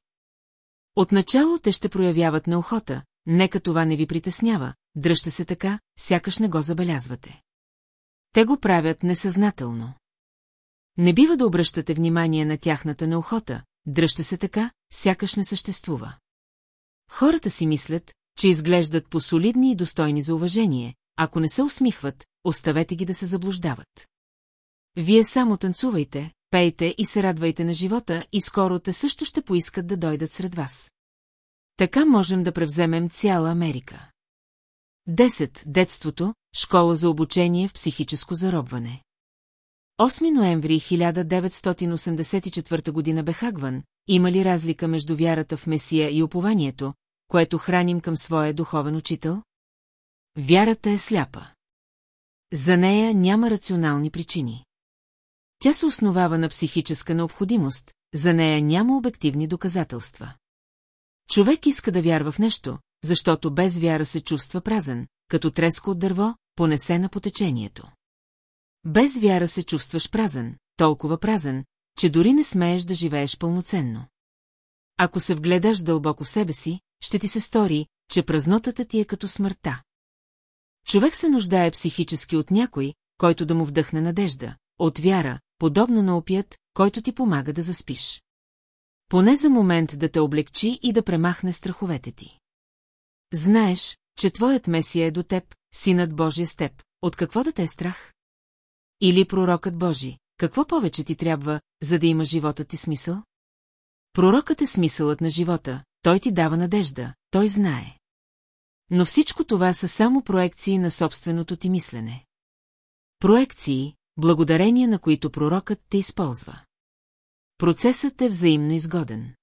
Отначало те ще проявяват неохота, нека това не ви притеснява, дръжте се така, сякаш не го забелязвате. Те го правят несъзнателно. Не бива да обръщате внимание на тяхната неохота, дръжте се така, сякаш не съществува. Хората си мислят, че изглеждат посолидни и достойни за уважение, ако не се усмихват, оставете ги да се заблуждават. Вие само танцувайте, пейте и се радвайте на живота и скоро те също ще поискат да дойдат сред вас. Така можем да превземем цяла Америка. 10. Детството – школа за обучение в психическо заробване. 8 ноември 1984 година Бехагван, има ли разлика между вярата в Месия и упованието, което храним към своя духовен учител? Вярата е сляпа. За нея няма рационални причини. Тя се основава на психическа необходимост, за нея няма обективни доказателства. Човек иска да вярва в нещо, защото без вяра се чувства празен, като треска от дърво, понесена по течението. Без вяра се чувстваш празен, толкова празен, че дори не смееш да живееш пълноценно. Ако се вгледаш дълбоко в себе си, ще ти се стори, че празнотата ти е като смъртта. Човек се нуждае психически от някой, който да му вдъхне надежда, от вяра, подобно на опият, който ти помага да заспиш. Поне за момент да те облегчи и да премахне страховете ти. Знаеш, че твоят месия е до теб, синът Божия с теб, от какво да те е страх? Или пророкът Божи, какво повече ти трябва, за да има живота ти смисъл? Пророкът е смисълът на живота, той ти дава надежда, той знае. Но всичко това са само проекции на собственото ти мислене. Проекции, благодарение на които пророкът те използва. Процесът е взаимно изгоден.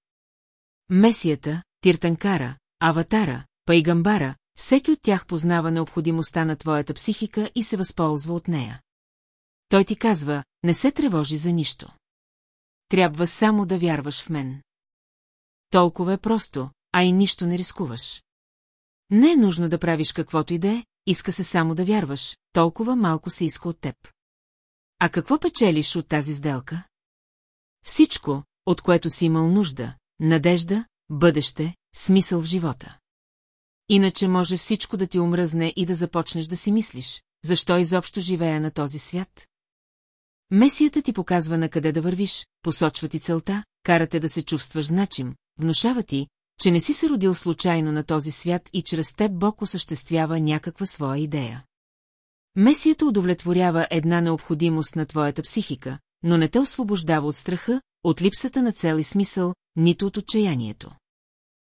Месията, Тиртанкара, Аватара, Пайгамбара, всеки от тях познава необходимостта на твоята психика и се възползва от нея. Той ти казва, не се тревожи за нищо. Трябва само да вярваш в мен. Толкова е просто, а и нищо не рискуваш. Не е нужно да правиш каквото и да е, иска се само да вярваш, толкова малко се иска от теб. А какво печелиш от тази сделка? Всичко, от което си имал нужда, надежда, бъдеще, смисъл в живота. Иначе може всичко да ти омръзне и да започнеш да си мислиш, защо изобщо живея на този свят? Месията ти показва на къде да вървиш, посочва ти целта, карате да се чувстваш значим, внушава ти, че не си се родил случайно на този свят и чрез теб Бог осъществява някаква своя идея. Месията удовлетворява една необходимост на твоята психика, но не те освобождава от страха, от липсата на цел и смисъл, нито от отчаянието.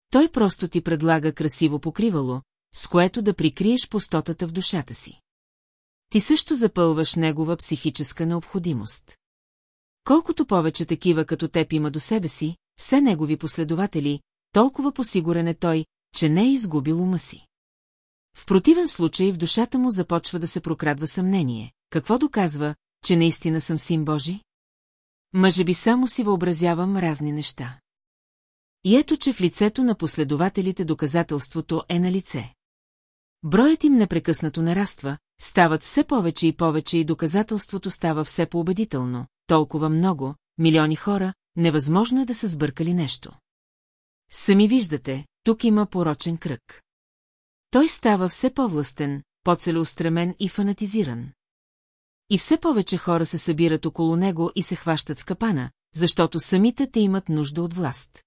Той просто ти предлага красиво покривало, с което да прикриеш пустотата в душата си. Ти също запълваш негова психическа необходимост. Колкото повече такива като теб има до себе си, все негови последователи, толкова посигурен е той, че не е изгубил ума си. В противен случай в душата му започва да се прокрадва съмнение. Какво доказва, че наистина съм син Божи? Мъже би само си въобразявам разни неща. И ето, че в лицето на последователите доказателството е на лице. Броят им непрекъснато нараства, стават все повече и повече и доказателството става все по-убедително, толкова много, милиони хора, невъзможно е да са сбъркали нещо. Сами виждате, тук има порочен кръг. Той става все по-властен, по-целеустремен и фанатизиран. И все повече хора се събират около него и се хващат в капана, защото самите те имат нужда от власт.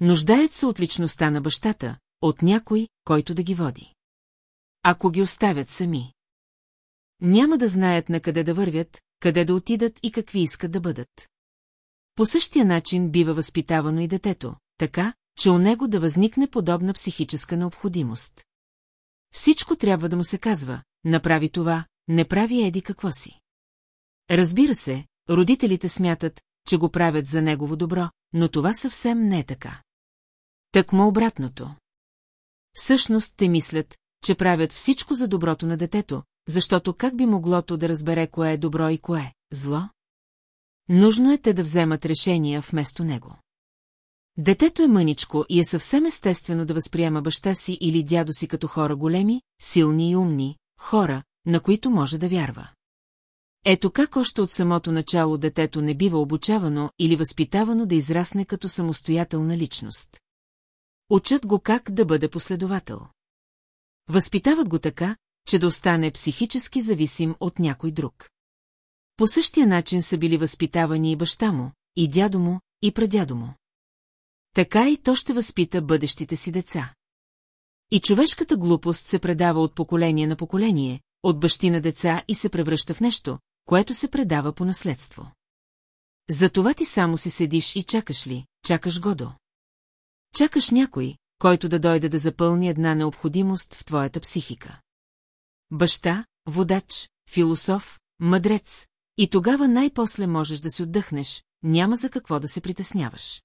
Нуждаят се от личността на бащата, от някой, който да ги води. Ако ги оставят сами. Няма да знаят на къде да вървят, къде да отидат и какви искат да бъдат. По същия начин бива възпитавано и детето, така, че у него да възникне подобна психическа необходимост. Всичко трябва да му се казва, направи това, не прави еди какво си. Разбира се, родителите смятат, че го правят за негово добро, но това съвсем не е така. Так му обратното. Всъщност те мислят, че правят всичко за доброто на детето, защото как би моглото да разбере кое е добро и кое е зло? Нужно е те да вземат решения вместо него. Детето е мъничко и е съвсем естествено да възприема баща си или дядо си като хора големи, силни и умни, хора, на които може да вярва. Ето как още от самото начало детето не бива обучавано или възпитавано да израсне като самостоятелна личност. Учат го как да бъде последовател. Възпитават го така, че да остане психически зависим от някой друг. По същия начин са били възпитавани и баща му, и дядо му, и прадядо му. Така и то ще възпита бъдещите си деца. И човешката глупост се предава от поколение на поколение, от бащи на деца и се превръща в нещо, което се предава по наследство. Затова ти само си седиш и чакаш ли, чакаш Годо. Чакаш някой, който да дойде да запълни една необходимост в твоята психика. Баща, водач, философ, мъдрец, и тогава най-после можеш да си отдъхнеш, няма за какво да се притесняваш.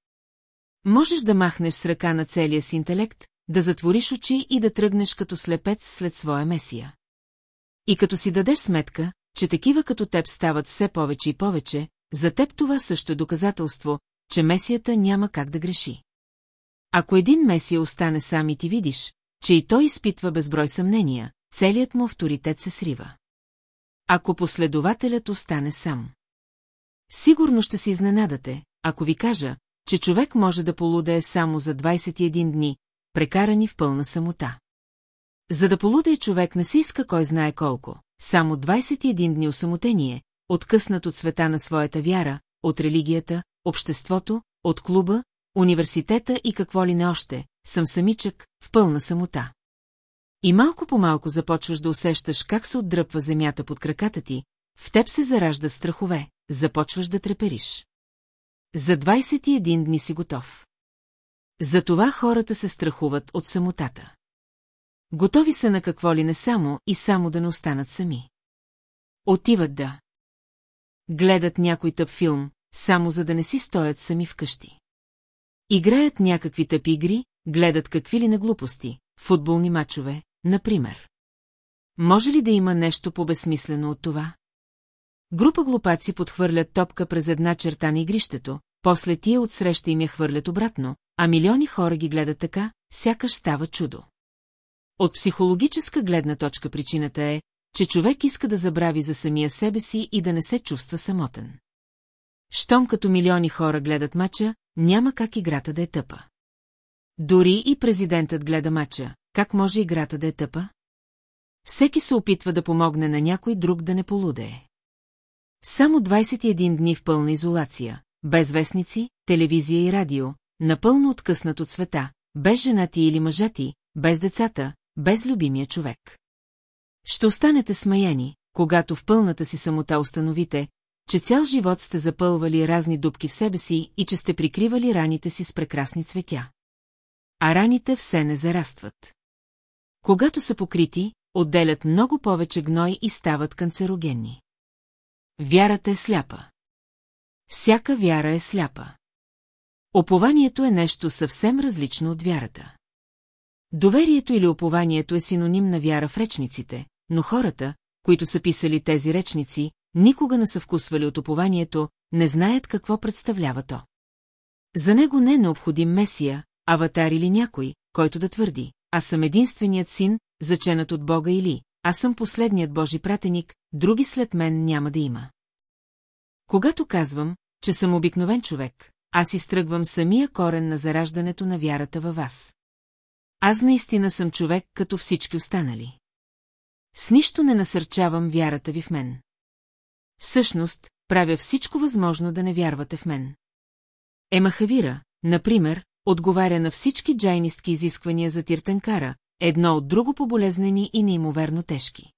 Можеш да махнеш с ръка на целия си интелект, да затвориш очи и да тръгнеш като слепец след своя месия. И като си дадеш сметка, че такива като теб стават все повече и повече, за теб това също е доказателство, че месията няма как да греши. Ако един месия остане сам и ти видиш, че и той изпитва безброй съмнения, целият му авторитет се срива. Ако последователят остане сам. Сигурно ще се изненадате, ако ви кажа, че човек може да полудее само за 21 дни, прекарани в пълна самота. За да полудее човек не се иска кой знае колко, само 21 дни осамотение, откъснат от света на своята вяра, от религията, обществото, от клуба, университета и какво ли не още, съм самичък, в пълна самота. И малко по малко започваш да усещаш как се отдръпва земята под краката ти, в теб се зараждат страхове, започваш да трепериш. За 21 дни си готов. Затова хората се страхуват от самотата. Готови са на какво ли не само и само да не останат сами. Отиват да. Гледат някой тъп филм, само за да не си стоят сами вкъщи. Играят някакви тъпи игри, гледат какви ли на глупости, футболни мачове, например. Може ли да има нещо по-безсмислено от това? Група глупаци подхвърлят топка през една черта на игрището, после тия отсреща им я хвърлят обратно, а милиони хора ги гледат така, сякаш става чудо. От психологическа гледна точка причината е, че човек иска да забрави за самия себе си и да не се чувства самотен. Щом като милиони хора гледат мача, няма как играта да е тъпа. Дори и президентът гледа мача, как може играта да е тъпа? Всеки се опитва да помогне на някой друг да не полудее. Само 21 дни в пълна изолация, без вестници, телевизия и радио, напълно откъснат от света, без женати или мъжати, без децата, без любимия човек. Ще останете смаяни, когато в пълната си самота установите, че цял живот сте запълвали разни дубки в себе си и че сте прикривали раните си с прекрасни цветя. А раните все не зарастват. Когато са покрити, отделят много повече гной и стават канцерогенни. Вярата е сляпа. Всяка вяра е сляпа. Опованието е нещо съвсем различно от вярата. Доверието или опованието е синоним на вяра в речниците, но хората, които са писали тези речници, никога не са вкусвали от опованието, не знаят какво представлява то. За него не е необходим месия, аватар или някой, който да твърди, аз съм единственият син, заченат от Бога или аз съм последният Божи пратеник, други след мен няма да има. Когато казвам, че съм обикновен човек, аз изтръгвам самия корен на зараждането на вярата във вас. Аз наистина съм човек, като всички останали. С нищо не насърчавам вярата ви в мен. Всъщност, правя всичко възможно да не вярвате в мен. Емахавира, например, отговаря на всички джайнистки изисквания за Тиртанкара, едно от друго поболезнени и неимоверно тежки.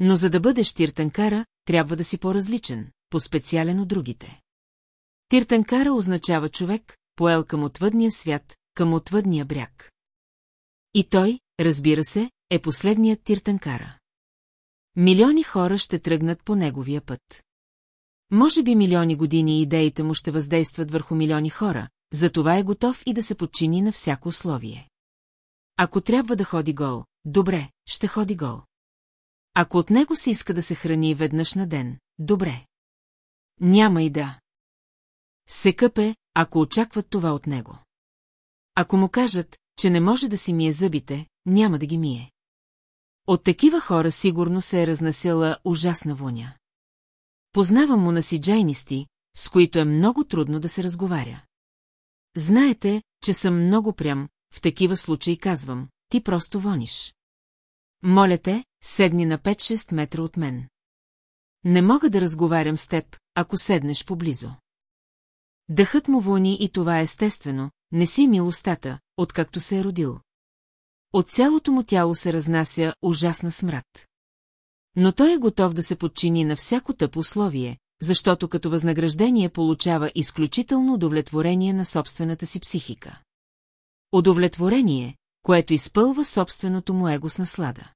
Но за да бъдеш Тиртанкара, трябва да си по-различен, по-специален от другите. Тиртанкара означава човек, поел към отвъдния свят, към отвъдния бряг. И той, разбира се, е последният Тиртанкара. Милиони хора ще тръгнат по неговия път. Може би милиони години идеите му ще въздействат върху милиони хора, затова е готов и да се подчини на всяко условие. Ако трябва да ходи гол, добре, ще ходи гол. Ако от него се иска да се храни веднъж на ден, добре. Няма и да. Се къпе, ако очакват това от него. Ако му кажат, че не може да си мие зъбите, няма да ги мие. От такива хора сигурно се е разнасила ужасна воня. Познавам му на си джайнисти, с които е много трудно да се разговаря. Знаете, че съм много прям, в такива случаи казвам, ти просто вониш. Моля те, седни на 5-6 метра от мен. Не мога да разговарям с теб, ако седнеш поблизо. Дъхът му вони и това е естествено, не си милостата, откакто се е родил. От цялото му тяло се разнася ужасна смрад. Но той е готов да се подчини на всяко тъпо условие, защото като възнаграждение получава изключително удовлетворение на собствената си психика. Удовлетворение, което изпълва собственото му его с наслада.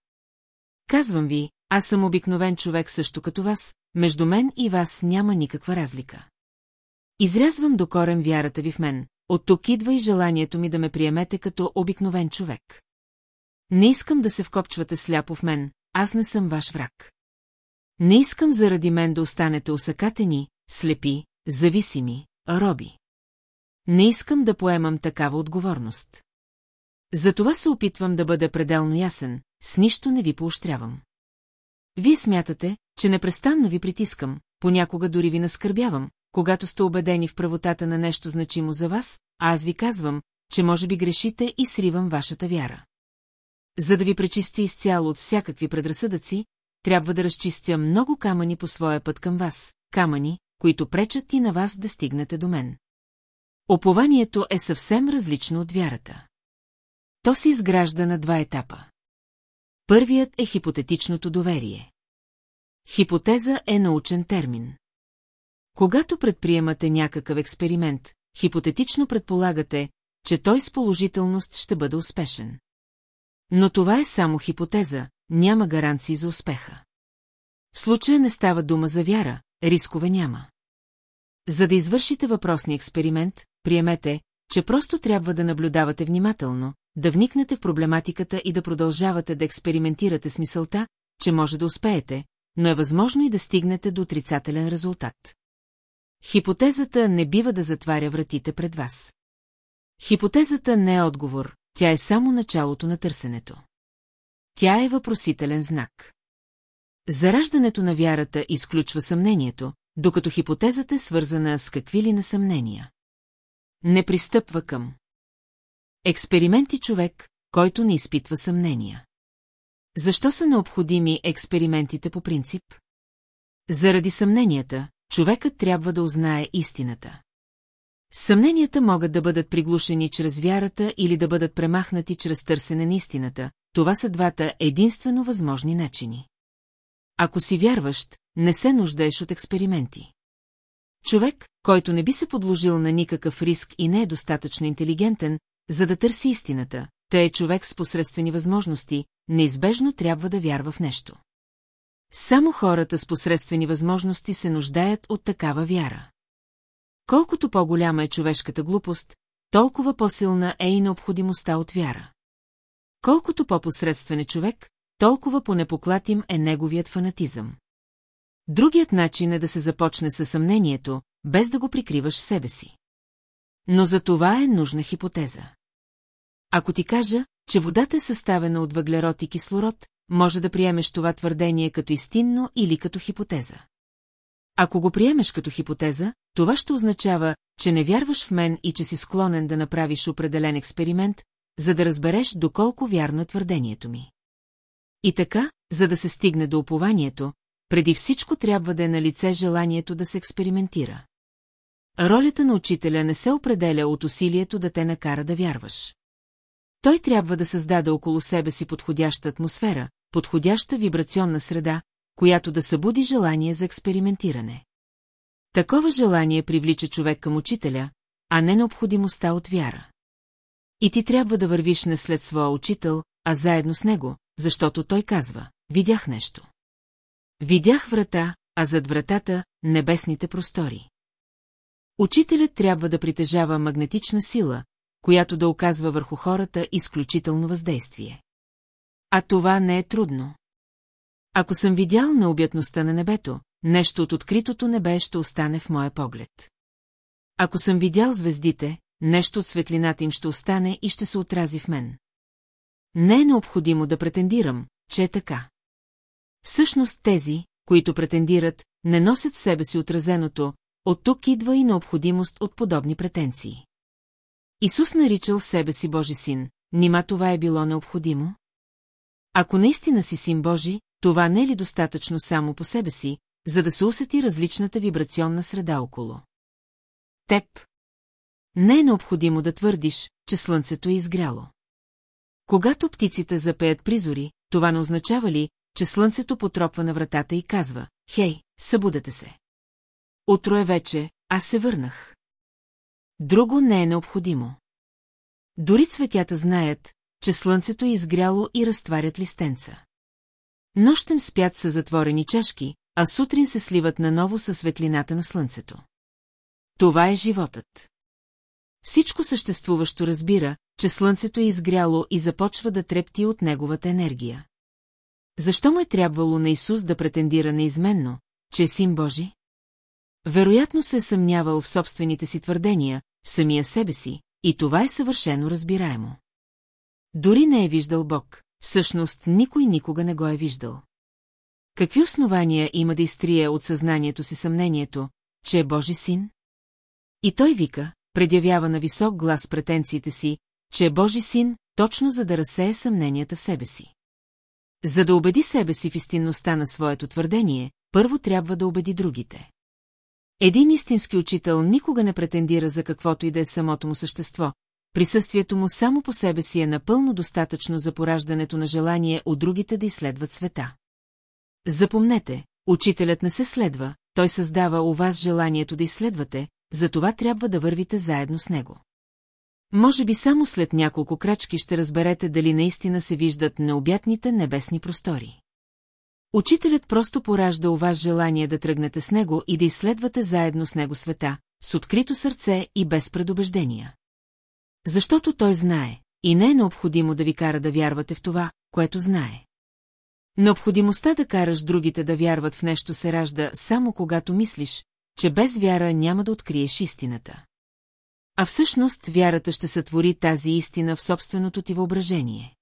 Казвам ви, аз съм обикновен човек също като вас, между мен и вас няма никаква разлика. Изрязвам до корен вярата ви в мен, от тук идва и желанието ми да ме приемете като обикновен човек. Не искам да се вкопчвате сляпо в мен, аз не съм ваш враг. Не искам заради мен да останете усъкатени, слепи, зависими, роби. Не искам да поемам такава отговорност. Затова се опитвам да бъда пределно ясен, с нищо не ви поощрявам. Вие смятате, че непрестанно ви притискам, понякога дори ви наскърбявам, когато сте убедени в правотата на нещо значимо за вас, а аз ви казвам, че може би грешите и сривам вашата вяра. За да ви пречисти изцяло от всякакви предразсъдъци, трябва да разчистя много камъни по своя път към вас, камъни, които пречат и на вас да стигнете до мен. Опованието е съвсем различно от вярата. То се изгражда на два етапа. Първият е хипотетичното доверие. Хипотеза е научен термин. Когато предприемате някакъв експеримент, хипотетично предполагате, че той с положителност ще бъде успешен. Но това е само хипотеза, няма гаранции за успеха. В случая не става дума за вяра, рискове няма. За да извършите въпросния експеримент, приемете, че просто трябва да наблюдавате внимателно, да вникнете в проблематиката и да продължавате да експериментирате с мисълта, че може да успеете, но е възможно и да стигнете до отрицателен резултат. Хипотезата не бива да затваря вратите пред вас. Хипотезата не е отговор, тя е само началото на търсенето. Тя е въпросителен знак. Зараждането на вярата изключва съмнението, докато хипотезата е свързана с какви ли на съмнения. Не пристъпва към. Експерименти човек, който не изпитва съмнения. Защо са необходими експериментите по принцип? Заради съмненията, човекът трябва да узнае истината. Съмненията могат да бъдат приглушени чрез вярата или да бъдат премахнати чрез търсене на истината, това са двата единствено възможни начини. Ако си вярващ, не се нуждаеш от експерименти. Човек, който не би се подложил на никакъв риск и не е достатъчно интелигентен, за да търси истината, тъй е човек с посредствени възможности, неизбежно трябва да вярва в нещо. Само хората с посредствени възможности се нуждаят от такава вяра. Колкото по-голяма е човешката глупост, толкова по-силна е и необходимостта от вяра. Колкото по-посредствен е човек, толкова по-непоклатим е неговият фанатизъм. Другият начин е да се започне със съмнението, без да го прикриваш себе си. Но за това е нужна хипотеза. Ако ти кажа, че водата е съставена от въглерод и кислород, може да приемеш това твърдение като истинно или като хипотеза. Ако го приемеш като хипотеза, това ще означава, че не вярваш в мен и че си склонен да направиш определен експеримент, за да разбереш доколко вярно е твърдението ми. И така, за да се стигне до упованието, преди всичко трябва да е на лице желанието да се експериментира. Ролята на учителя не се определя от усилието да те накара да вярваш. Той трябва да създаде около себе си подходяща атмосфера, подходяща вибрационна среда, която да събуди желание за експериментиране. Такова желание привлича човек към учителя, а не необходимостта от вяра. И ти трябва да вървиш не след своя учител, а заедно с него, защото той казва, видях нещо. Видях врата, а зад вратата – небесните простори. Учителят трябва да притежава магнетична сила, която да оказва върху хората изключително въздействие. А това не е трудно. Ако съм видял на обятността на небето, нещо от откритото небе ще остане в моя поглед. Ако съм видял звездите, нещо от светлината им ще остане и ще се отрази в мен. Не е необходимо да претендирам, че е така. Всъщност тези, които претендират, не носят в себе си отразеното, от тук идва и необходимост от подобни претенции. Исус наричал себе си Божи син, нима това е било необходимо? Ако наистина си син Божи, това не е ли достатъчно само по себе си, за да се усети различната вибрационна среда около? Теб. Не е необходимо да твърдиш, че слънцето е изгряло. Когато птиците запеят призори, това не означава ли, че слънцето потропва на вратата и казва, хей, събудете се. Утро е вече, аз се върнах. Друго не е необходимо. Дори цветята знаят, че слънцето е изгряло и разтварят листенца. Нощем спят са затворени чашки, а сутрин се сливат наново със светлината на слънцето. Това е животът. Всичко съществуващо разбира, че слънцето е изгряло и започва да трепти от неговата енергия. Защо му е трябвало на Исус да претендира неизменно, че е син Божи? Вероятно се е съмнявал в собствените си твърдения, в самия себе си, и това е съвършено разбираемо. Дори не е виждал Бог, всъщност никой никога не го е виждал. Какви основания има да изтрие от съзнанието си съмнението, че е Божи син? И той вика, предявява на висок глас претенциите си, че е Божи син, точно за да разсее съмненията в себе си. За да убеди себе си в истинността на своето твърдение, първо трябва да убеди другите. Един истински учител никога не претендира за каквото и да е самото му същество, присъствието му само по себе си е напълно достатъчно за пораждането на желание от другите да изследват света. Запомнете, учителят не се следва, той създава у вас желанието да изследвате, затова трябва да вървите заедно с него. Може би само след няколко крачки ще разберете дали наистина се виждат необятните небесни простори. Учителят просто поражда у вас желание да тръгнете с него и да изследвате заедно с него света, с открито сърце и без предубеждения. Защото той знае, и не е необходимо да ви кара да вярвате в това, което знае. Необходимостта да караш другите да вярват в нещо се ражда само когато мислиш, че без вяра няма да откриеш истината. А всъщност вярата ще сътвори тази истина в собственото ти въображение.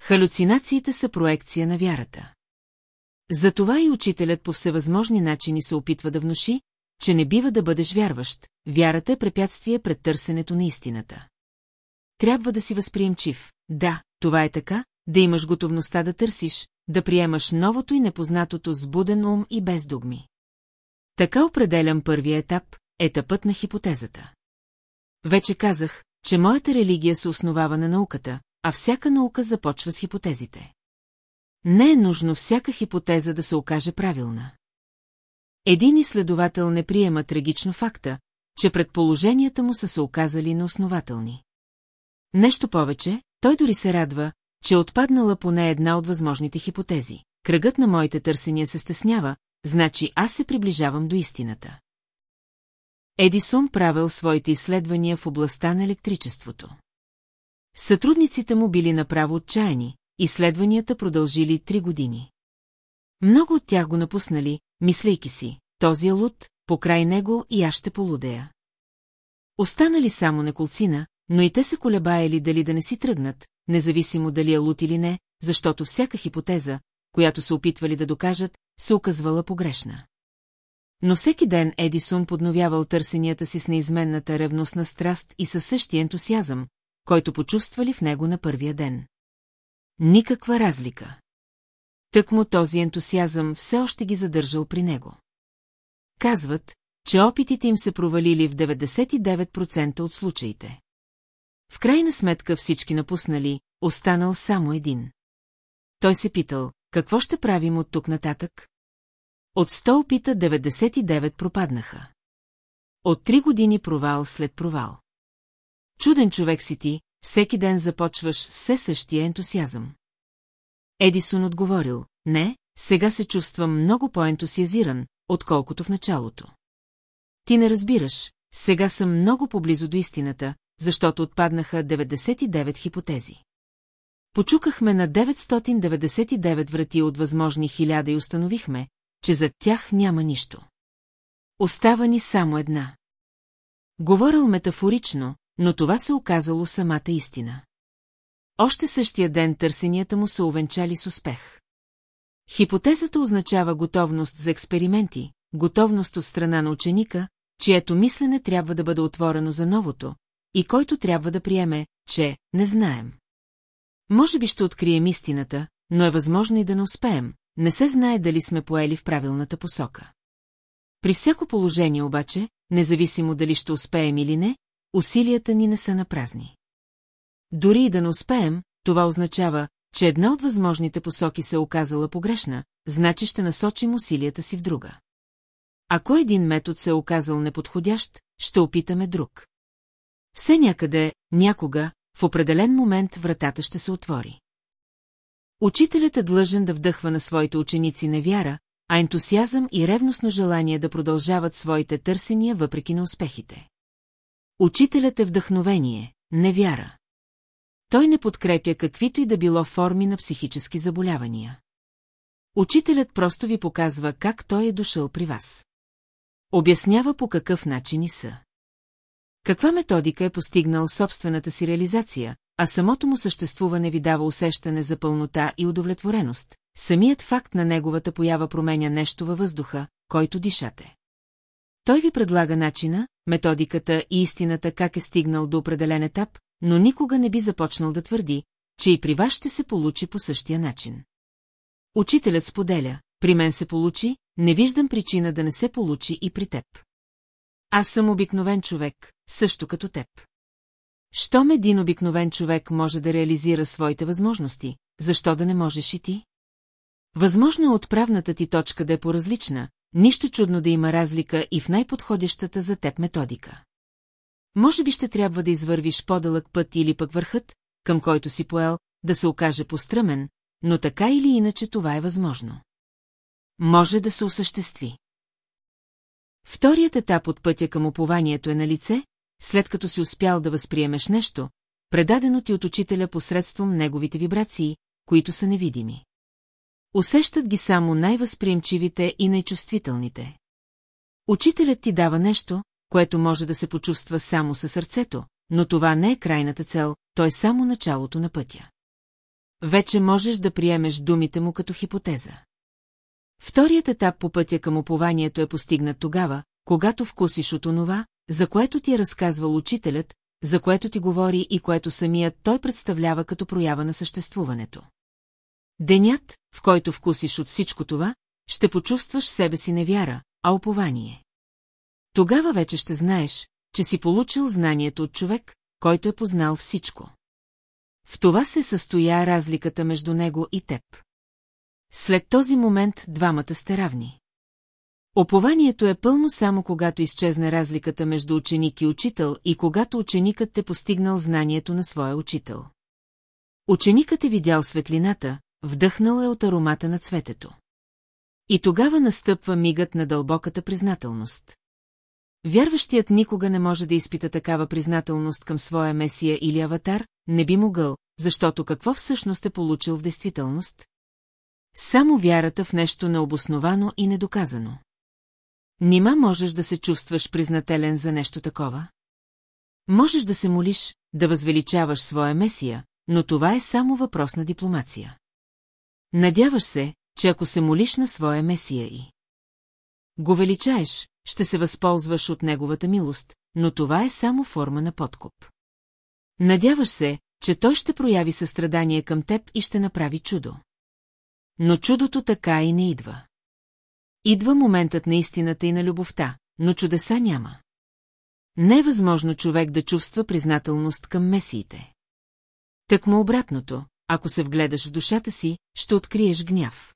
Халюцинациите са проекция на вярата. Затова и учителят по всевъзможни начини се опитва да внуши, че не бива да бъдеш вярващ, вярата е препятствие пред търсенето на истината. Трябва да си възприемчив. Да, това е така, да имаш готовността да търсиш, да приемаш новото и непознатото с буден ум и без дугми. Така определям първия етап, етапът на хипотезата. Вече казах, че моята религия се основава на науката, а всяка наука започва с хипотезите. Не е нужно всяка хипотеза да се окаже правилна. Един изследовател не приема трагично факта, че предположенията му са се оказали неоснователни. Нещо повече, той дори се радва, че е отпаднала поне една от възможните хипотези. Кръгът на моите търсения се стеснява, значи аз се приближавам до истината. Едисон правил своите изследвания в областта на електричеството. Сътрудниците му били направо отчаяни, изследванията продължили три години. Много от тях го напуснали, мислейки си, този е луд, покрай него и аз ще полудея. Останали само неколцина, но и те се колебаели дали да не си тръгнат, независимо дали е лут или не, защото всяка хипотеза, която се опитвали да докажат, се оказвала погрешна. Но всеки ден Едисон подновявал търсенията си с неизменната ревностна страст и със същия ентусиазъм, който почувствали в него на първия ден. Никаква разлика. Тък му този ентусиазъм все още ги задържал при него. Казват, че опитите им се провалили в 99% от случаите. В крайна сметка всички напуснали, останал само един. Той се питал, какво ще правим от тук нататък? От 100 опита 99 пропаднаха. От три години провал след провал. Чуден човек си ти, всеки ден започваш все същия ентусиазъм. Едисон отговорил, не, сега се чувствам много по-ентусиазиран, отколкото в началото. Ти не разбираш, сега съм много поблизо до истината, защото отпаднаха 99 хипотези. Почукахме на 999 врати от възможни хиляда и установихме, че зад тях няма нищо. Остава ни само една. Говорил метафорично, но това се оказало самата истина. Още същия ден търсенията му се увенчали с успех. Хипотезата означава готовност за експерименти, готовност от страна на ученика, чието мислене трябва да бъде отворено за новото, и който трябва да приеме, че не знаем. Може би ще открием истината, но е възможно и да не успеем, не се знае дали сме поели в правилната посока. При всяко положение обаче, независимо дали ще успеем или не, усилията ни не са на празни. Дори и да не успеем, това означава, че една от възможните посоки се е оказала погрешна, значи ще насочим усилията си в друга. Ако един метод се е оказал неподходящ, ще опитаме друг. Все някъде, някога, в определен момент вратата ще се отвори. Учителят е длъжен да вдъхва на своите ученици не вяра, а ентусиазъм и ревностно желание да продължават своите търсения въпреки на успехите. Учителят е вдъхновение, не вяра. Той не подкрепя каквито и да било форми на психически заболявания. Учителят просто ви показва как той е дошъл при вас. Обяснява по какъв начин и са. Каква методика е постигнал собствената си реализация, а самото му съществуване ви дава усещане за пълнота и удовлетвореност, самият факт на неговата поява променя нещо във въздуха, който дишате. Той ви предлага начина, методиката и истината как е стигнал до определен етап, но никога не би започнал да твърди, че и при вас ще се получи по същия начин. Учителят споделя, при мен се получи, не виждам причина да не се получи и при теб. Аз съм обикновен човек, също като теб. Щом един обикновен човек може да реализира своите възможности, защо да не можеш и ти? Възможно е отправната ти точка да е по-различна, нищо чудно да има разлика и в най-подходящата за теб методика. Може би ще трябва да извървиш по-дълъг път или пък върхът, към който си поел, да се окаже постръмен, но така или иначе това е възможно. Може да се осъществи. Вторият етап от пътя към упованието е на лице, след като си успял да възприемеш нещо, предадено ти от учителя посредством неговите вибрации, които са невидими. Усещат ги само най-възприемчивите и най-чувствителните. Учителят ти дава нещо, което може да се почувства само със сърцето, но това не е крайната цел, то е само началото на пътя. Вече можеш да приемеш думите му като хипотеза. Вторият етап по пътя към упованието е постигнат тогава, когато вкусиш от онова, за което ти е разказвал учителят, за което ти говори и което самият той представлява като проява на съществуването. Денят, в който вкусиш от всичко това, ще почувстваш себе си невяра, а упование. Тогава вече ще знаеш, че си получил знанието от човек, който е познал всичко. В това се състоя разликата между него и теб. След този момент двамата сте равни. Опованието е пълно само когато изчезне разликата между ученик и учител и когато ученикът е постигнал знанието на своя учител. Ученикът е видял светлината, вдъхнал е от аромата на цветето. И тогава настъпва мигът на дълбоката признателност. Вярващият никога не може да изпита такава признателност към своя месия или аватар, не би могъл, защото какво всъщност е получил в действителност? Само вярата в нещо необосновано и недоказано. Нима можеш да се чувстваш признателен за нещо такова? Можеш да се молиш, да възвеличаваш своя месия, но това е само въпрос на дипломация. Надяваш се, че ако се молиш на своя месия и го величаеш, ще се възползваш от неговата милост, но това е само форма на подкуп. Надяваш се, че той ще прояви състрадание към теб и ще направи чудо. Но чудото така и не идва. Идва моментът на истината и на любовта, но чудеса няма. Не е човек да чувства признателност към месиите. му обратното, ако се вгледаш в душата си, ще откриеш гняв.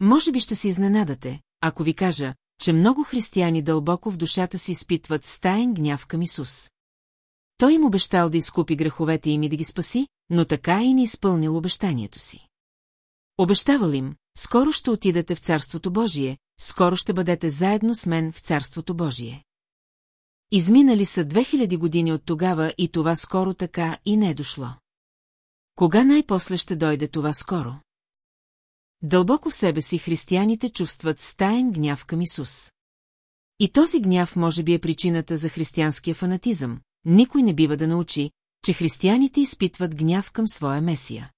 Може би ще се изненадате, ако ви кажа, че много християни дълбоко в душата си изпитват стаен гняв към Исус. Той им обещал да изкупи греховете им и да ги спаси, но така и не изпълнил обещанието си. Обещавал им, скоро ще отидете в Царството Божие, скоро ще бъдете заедно с мен в Царството Божие. Изминали са 2000 години от тогава и това скоро така и не е дошло. Кога най-после ще дойде това скоро? Дълбоко в себе си християните чувстват стаен гняв към Исус. И този гняв може би е причината за християнския фанатизъм. Никой не бива да научи, че християните изпитват гняв към своя месия.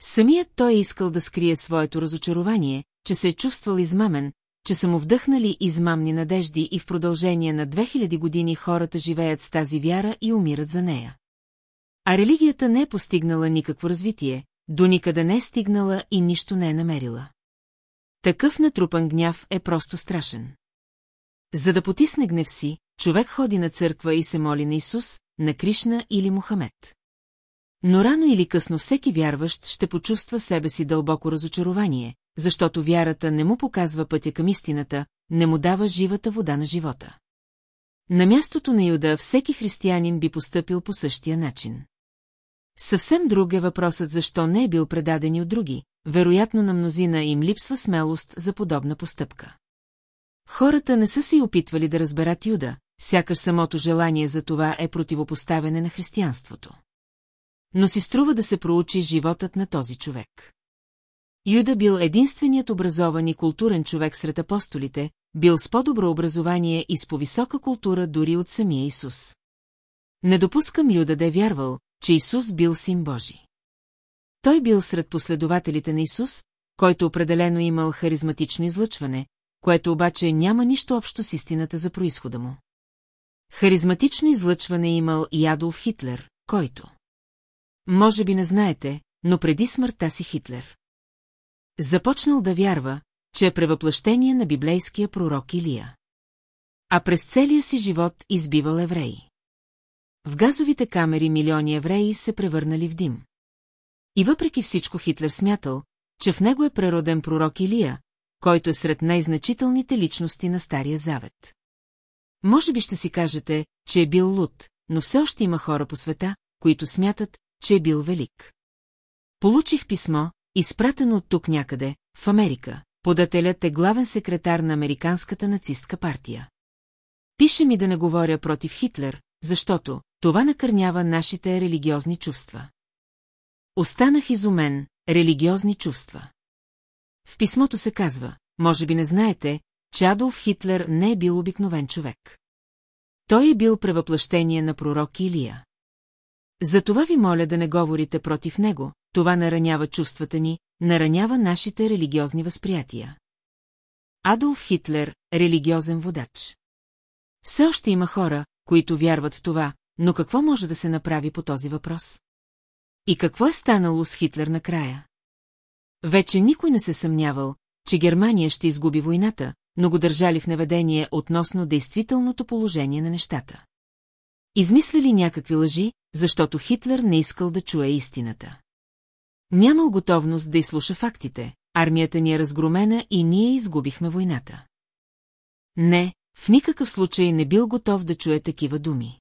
Самият той е искал да скрие своето разочарование, че се е чувствал измамен, че са му вдъхнали измамни надежди и в продължение на 2000 години хората живеят с тази вяра и умират за нея. А религията не е постигнала никакво развитие, до никъде не е стигнала и нищо не е намерила. Такъв натрупан гняв е просто страшен. За да потисне гнев си, човек ходи на църква и се моли на Исус, на Кришна или Мухамед. Но рано или късно всеки вярващ ще почувства себе си дълбоко разочарование, защото вярата не му показва пътя към истината, не му дава живата вода на живота. На мястото на Юда всеки християнин би поступил по същия начин. Съвсем друг е въпросът защо не е бил предаден от други, вероятно на мнозина им липсва смелост за подобна постъпка. Хората не са си опитвали да разберат Юда, сякаш самото желание за това е противопоставяне на християнството. Но си струва да се проучи животът на този човек. Юда бил единственият образован и културен човек сред апостолите, бил с по-добро образование и с по-висока култура дори от самия Исус. Не допускам Юда да е вярвал, че Исус бил син Божий. Той бил сред последователите на Исус, който определено имал харизматично излъчване, което обаче няма нищо общо с истината за происхода му. Харизматично излъчване имал и Адолф Хитлер, който. Може би не знаете, но преди смъртта си Хитлер. Започнал да вярва, че е превъплъщение на библейския пророк Илия. А през целия си живот избивал евреи. В газовите камери милиони евреи се превърнали в дим. И въпреки всичко Хитлер смятал, че в него е прероден пророк Илия, който е сред най-значителните личности на Стария Завет. Може би ще си кажете, че е бил луд, но все още има хора по света, които смятат, че е бил велик. Получих писмо, изпратено от тук някъде, в Америка. Подателят е главен секретар на Американската нацистка партия. Пише ми да не говоря против Хитлер, защото това накърнява нашите религиозни чувства. Останах изумен, религиозни чувства. В писмото се казва, може би не знаете, че Адолф Хитлер не е бил обикновен човек. Той е бил превъплъщение на пророк Илия. Затова ви моля да не говорите против него, това наранява чувствата ни, наранява нашите религиозни възприятия. Адолф Хитлер – религиозен водач. Все още има хора, които вярват в това, но какво може да се направи по този въпрос? И какво е станало с Хитлер накрая? Вече никой не се съмнявал, че Германия ще изгуби войната, но го държали в неведение относно действителното положение на нещата. Измисляли някакви лъжи, защото Хитлер не искал да чуе истината. Нямал готовност да изслуша фактите, армията ни е разгромена и ние изгубихме войната. Не, в никакъв случай не бил готов да чуе такива думи.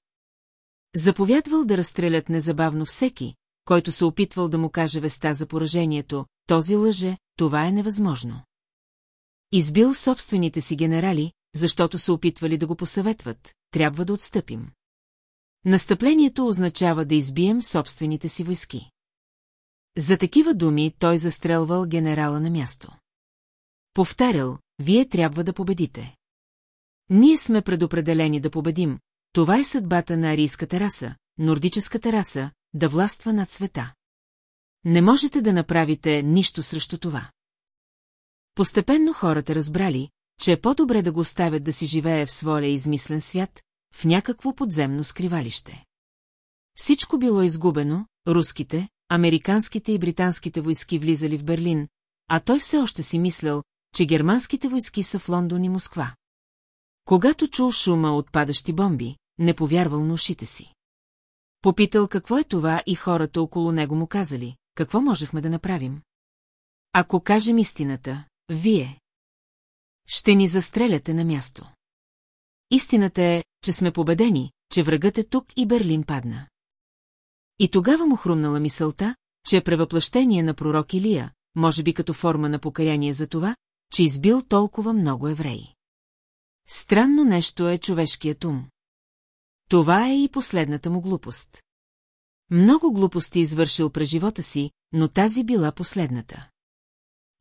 Заповядвал да разстрелят незабавно всеки, който се опитвал да му каже веста за поражението, този лъже, това е невъзможно. Избил собствените си генерали, защото се опитвали да го посъветват, трябва да отстъпим. Настъплението означава да избием собствените си войски. За такива думи той застрелвал генерала на място. Повтарял, вие трябва да победите. Ние сме предопределени да победим, това е съдбата на арийската раса, нордическата раса, да властва над света. Не можете да направите нищо срещу това. Постепенно хората разбрали, че е по-добре да го оставят да си живее в своя измислен свят, в някакво подземно скривалище. Всичко било изгубено, руските, американските и британските войски влизали в Берлин, а той все още си мислял, че германските войски са в Лондон и Москва. Когато чул шума от падащи бомби, не повярвал на ушите си. Попитал какво е това и хората около него му казали, какво можехме да направим. Ако кажем истината, вие ще ни застреляте на място. Истината е, че сме победени, че врагът е тук и Берлин падна. И тогава му хрумнала мисълта, че е превъплъщение на пророк Илия, може би като форма на покаяние за това, че избил толкова много евреи. Странно нещо е човешкият ум. Това е и последната му глупост. Много глупости извършил през живота си, но тази била последната.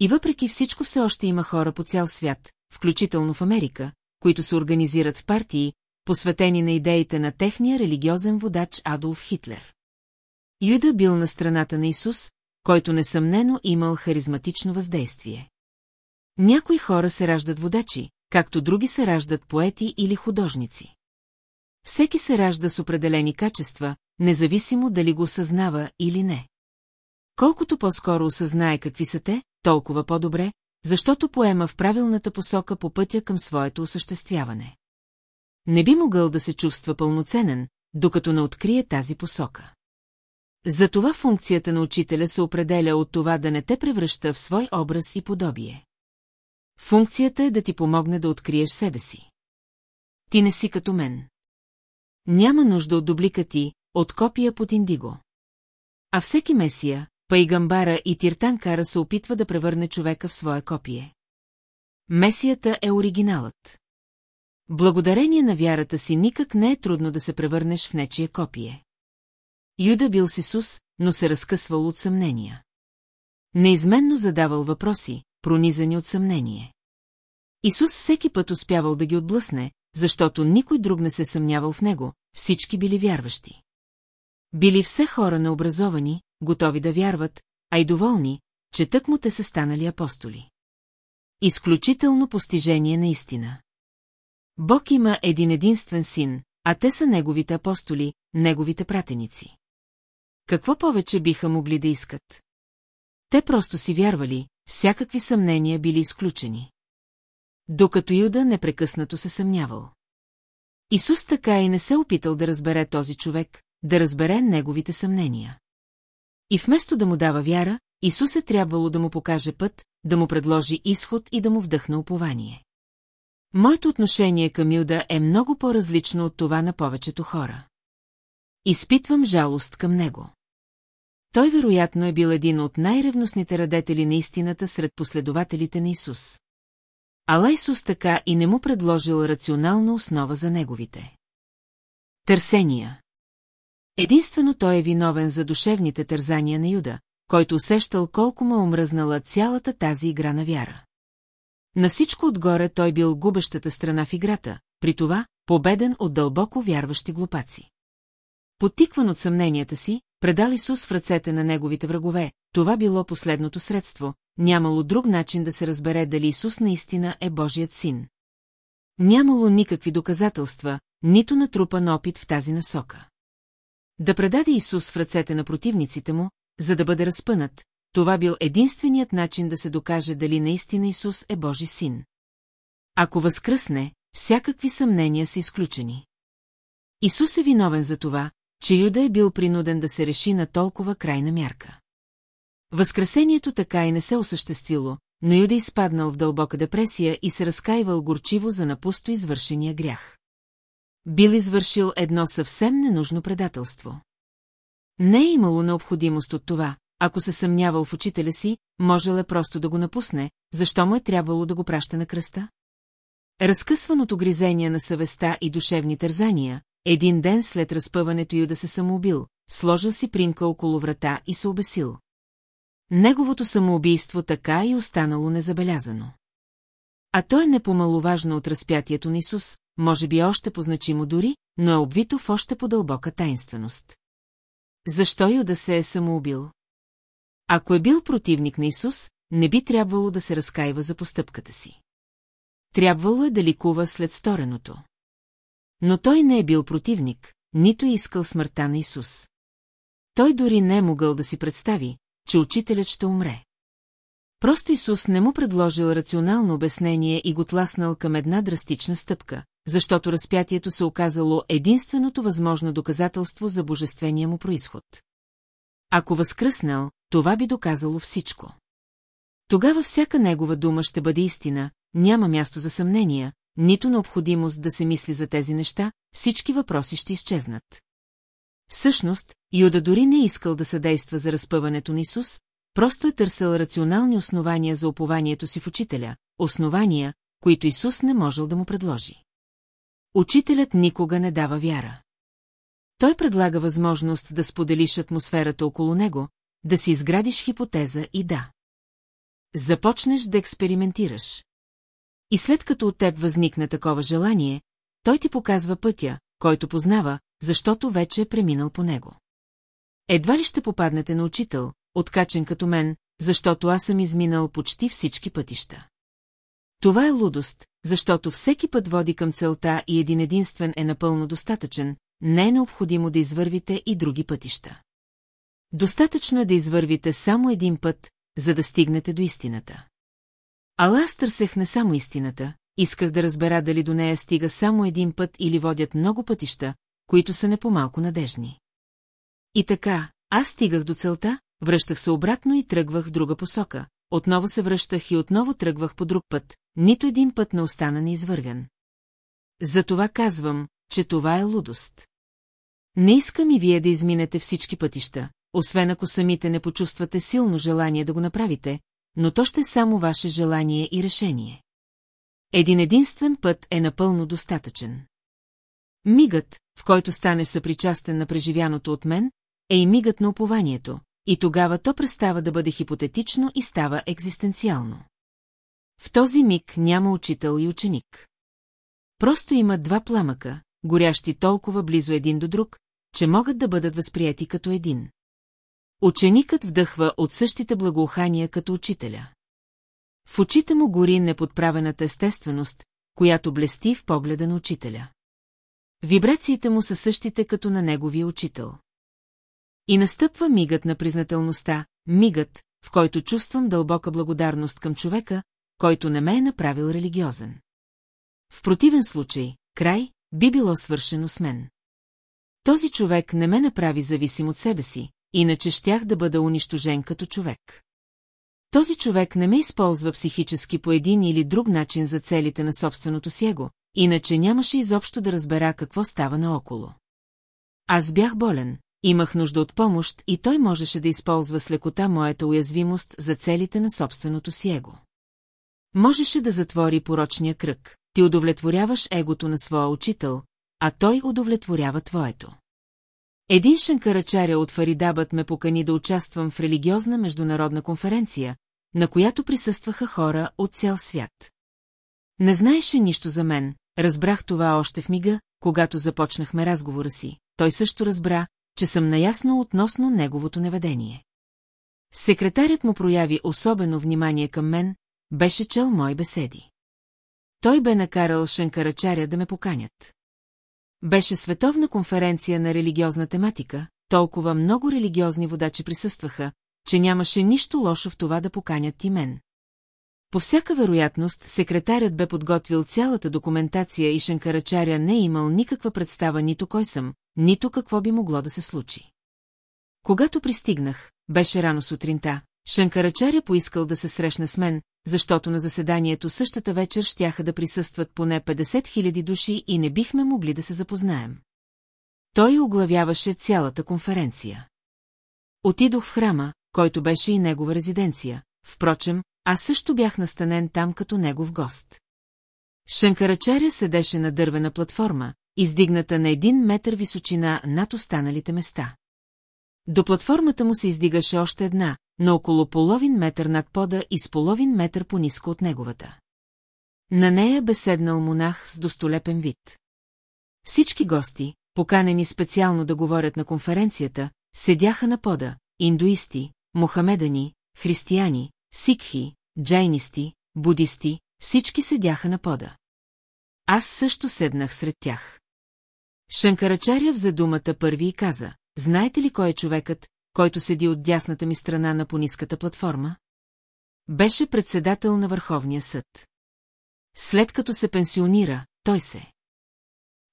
И въпреки всичко все още има хора по цял свят, включително в Америка, които се организират в партии, посветени на идеите на техния религиозен водач Адолф Хитлер. Юда бил на страната на Исус, който несъмнено имал харизматично въздействие. Някои хора се раждат водачи, както други се раждат поети или художници. Всеки се ражда с определени качества, независимо дали го осъзнава или не. Колкото по-скоро осъзнае какви са те, толкова по-добре, защото поема в правилната посока по пътя към своето осъществяване. Не би могъл да се чувства пълноценен, докато не открие тази посока. Затова функцията на учителя се определя от това да не те превръща в свой образ и подобие. Функцията е да ти помогне да откриеш себе си. Ти не си като мен. Няма нужда от дублика ти, от копия под индиго. А всеки месия, Пайгамбара и Тиртанкара се опитва да превърне човека в свое копие. Месията е оригиналът. Благодарение на вярата си никак не е трудно да се превърнеш в нечие копие. Юда бил с Исус, но се разкъсвал от съмнения. Неизменно задавал въпроси, пронизани от съмнение. Исус всеки път успявал да ги отблъсне, защото никой друг не се съмнявал в него, всички били вярващи. Били все хора необразовани, готови да вярват, а и доволни, че тъкмо те са станали апостоли. Изключително постижение наистина. Бог има един единствен син, а те са неговите апостоли, неговите пратеници. Какво повече биха могли да искат? Те просто си вярвали, всякакви съмнения били изключени. Докато Юда непрекъснато се съмнявал. Исус така и не се опитал да разбере този човек, да разбере неговите съмнения. И вместо да му дава вяра, Исус е трябвало да му покаже път, да му предложи изход и да му вдъхне упование. Моето отношение към Юда е много по-различно от това на повечето хора. Изпитвам жалост към него. Той вероятно е бил един от най-ревностните радетели на истината сред последователите на Исус. Ала Исус така и не му предложил рационална основа за неговите. Търсения Единствено той е виновен за душевните тързания на Юда, който усещал колко му омръзнала цялата тази игра на вяра. На всичко отгоре той бил губещата страна в играта, при това победен от дълбоко вярващи глупаци. Потикван от съмненията си, предал Исус в ръцете на неговите врагове, това било последното средство, нямало друг начин да се разбере дали Исус наистина е Божият син. Нямало никакви доказателства, нито натрупан опит в тази насока. Да предаде Исус в ръцете на противниците му, за да бъде разпънат, това бил единственият начин да се докаже дали наистина Исус е Божи син. Ако възкръсне, всякакви съмнения са изключени. Исус е виновен за това, че Юда е бил принуден да се реши на толкова крайна мярка. Възкресението така и не се осъществило, но Юда изпаднал в дълбока депресия и се разкаивал горчиво за напусто извършения грях. Бил извършил едно съвсем ненужно предателство. Не е имало необходимост от това, ако се съмнявал в учителя си, можел е просто да го напусне, защо му е трябвало да го праща на кръста? Разкъсван от огризения на съвестта и душевни тързания, един ден след разпъването й да се самоубил, сложил си примка около врата и се обесил. Неговото самоубийство така и останало незабелязано. А то е непомаловажно от разпятието на Исус, може би още позначимо дори, но е обвито в още по-дълбока таинственост. Защо Юда се е самоубил? Ако е бил противник на Исус, не би трябвало да се разкаива за постъпката си. Трябвало е да ликува след стореното. Но той не е бил противник, нито е искал смъртта на Исус. Той дори не е могъл да си представи, че учителят ще умре. Просто Исус не му предложил рационално обяснение и го тласнал към една драстична стъпка, защото разпятието се оказало единственото възможно доказателство за божествения му происход. Ако възкръснал, това би доказало всичко. Тогава всяка негова дума ще бъде истина, няма място за съмнения, нито необходимост да се мисли за тези неща, всички въпроси ще изчезнат. Всъщност, Юда дори не е искал да съдейства за разпъването на Исус, просто е търсил рационални основания за упованието си в учителя, основания, които Исус не можел да му предложи. Учителят никога не дава вяра. Той предлага възможност да споделиш атмосферата около него, да си изградиш хипотеза и да. Започнеш да експериментираш. И след като от теб възникне такова желание, той ти показва пътя, който познава, защото вече е преминал по него. Едва ли ще попаднете на учител, откачен като мен, защото аз съм изминал почти всички пътища. Това е лудост, защото всеки път води към целта и един единствен е напълно достатъчен, не е необходимо да извървите и други пътища. Достатъчно е да извървите само един път, за да стигнете до истината. Ала аз търсех не само истината, исках да разбера дали до нея стига само един път или водят много пътища, които са не по-малко надежни. И така, аз стигах до целта, връщах се обратно и тръгвах в друга посока, отново се връщах и отново тръгвах по друг път, нито един път не остана неизвървен. Затова казвам, че това е лудост. Не искам и вие да изминете всички пътища, освен ако самите не почувствате силно желание да го направите, но то ще е само ваше желание и решение. Един единствен път е напълно достатъчен. Мигът, в който станеш съпричастен на преживяното от мен, е и мигът на упованието, и тогава то престава да бъде хипотетично и става екзистенциално. В този миг няма учител и ученик. Просто има два пламъка, горящи толкова близо един до друг, че могат да бъдат възприяти като един. Ученикът вдъхва от същите благоухания като учителя. В очите му гори неподправената естественост, която блести в погледа на учителя. Вибрациите му са същите като на неговия учител. И настъпва мигът на признателността, мигът, в който чувствам дълбока благодарност към човека, който не ме е направил религиозен. В противен случай, край, би било свършено с мен. Този човек не ме направи зависим от себе си, иначе щях да бъда унищожен като човек. Този човек не ме използва психически по един или друг начин за целите на собственото си его, иначе нямаше изобщо да разбера какво става наоколо. Аз бях болен, имах нужда от помощ и той можеше да използва с лекота моята уязвимост за целите на собственото си его. Можеше да затвори порочния кръг, ти удовлетворяваш егото на своя учител, а той удовлетворява твоето. Един шанкарачаря от Фаридабът ме покани да участвам в религиозна международна конференция, на която присъстваха хора от цял свят. Не знаеше нищо за мен, разбрах това още в мига, когато започнахме разговора си. Той също разбра, че съм наясно относно неговото неведение. Секретарят му прояви особено внимание към мен, беше чел мои беседи. Той бе накарал Шанкарачаря да ме поканят. Беше световна конференция на религиозна тематика, толкова много религиозни водачи присъстваха, че нямаше нищо лошо в това да поканят и мен. По всяка вероятност, секретарят бе подготвил цялата документация и Шанкарачаря не е имал никаква представа нито кой съм, нито какво би могло да се случи. Когато пристигнах, беше рано сутринта, Шанкарачаря поискал да се срещне с мен, защото на заседанието същата вечер щяха да присъстват поне 50 000 души и не бихме могли да се запознаем. Той оглавяваше цялата конференция. Отидох в храма, който беше и негова резиденция. Впрочем, аз също бях настанен там като негов гост. Шанкарачаря седеше на дървена платформа, издигната на един метър височина над останалите места. До платформата му се издигаше още една, на около половин метър над пода и с половин метър по-ниско от неговата. На нея бе седнал монах с достолепен вид. Всички гости, поканени специално да говорят на конференцията, седяха на пода, индуисти, мохамедани, християни, сикхи, джайнисти, будисти, всички седяха на пода. Аз също седнах сред тях. Шанкарачаря взе думата първи и каза, знаете ли кой е човекът, който седи от дясната ми страна на пониската платформа? Беше председател на Върховния съд. След като се пенсионира, той се.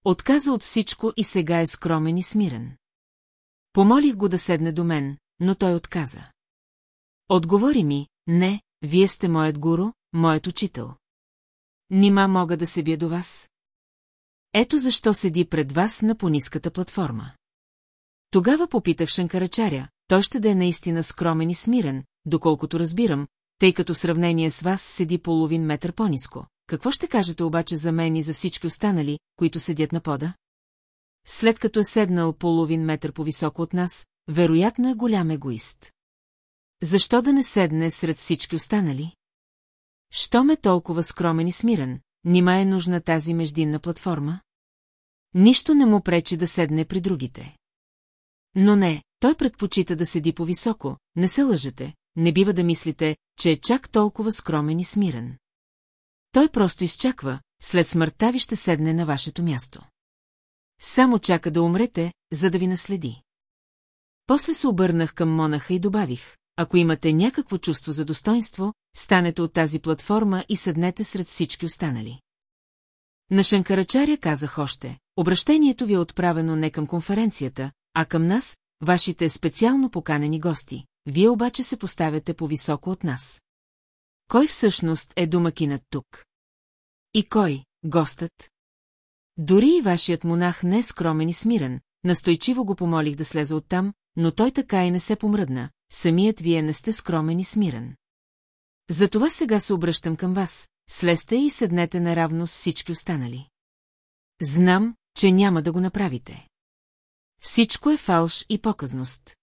Отказа от всичко и сега е скромен и смирен. Помолих го да седне до мен, но той отказа. Отговори ми, не, вие сте моят гуру, моят учител. Нима мога да се бия до вас? Ето защо седи пред вас на пониската платформа. Тогава попитах Шанкарачаря, той ще да е наистина скромен и смирен, доколкото разбирам, тъй като сравнение с вас седи половин метър по-ниско. Какво ще кажете обаче за мен и за всички останали, които седят на пода? След като е седнал половин метър по-високо от нас, вероятно е голям егоист. Защо да не седне сред всички останали? Що ме толкова скромен и смирен, нима е нужна тази междинна платформа? Нищо не му пречи да седне при другите. Но не, той предпочита да седи по-високо, не се лъжете, не бива да мислите, че е чак толкова скромен и смирен. Той просто изчаква, след смъртта ви ще седне на вашето място. Само чака да умрете, за да ви наследи. После се обърнах към монаха и добавих, ако имате някакво чувство за достоинство, станете от тази платформа и седнете сред всички останали. На Шанкарачаря казах още, обращението ви е отправено не към конференцията, а към нас, вашите специално поканени гости. Вие обаче се поставяте по-високо от нас. Кой всъщност е домакинът тук? И кой, гостът? Дори и вашият монах не е скромен и смирен, настойчиво го помолих да слезе оттам, но той така и не се помръдна, самият вие не сте скромен и смирен. Затова сега се обръщам към вас, слезте и седнете наравно с всички останали. Знам, че няма да го направите. Всичко е фалш и показност.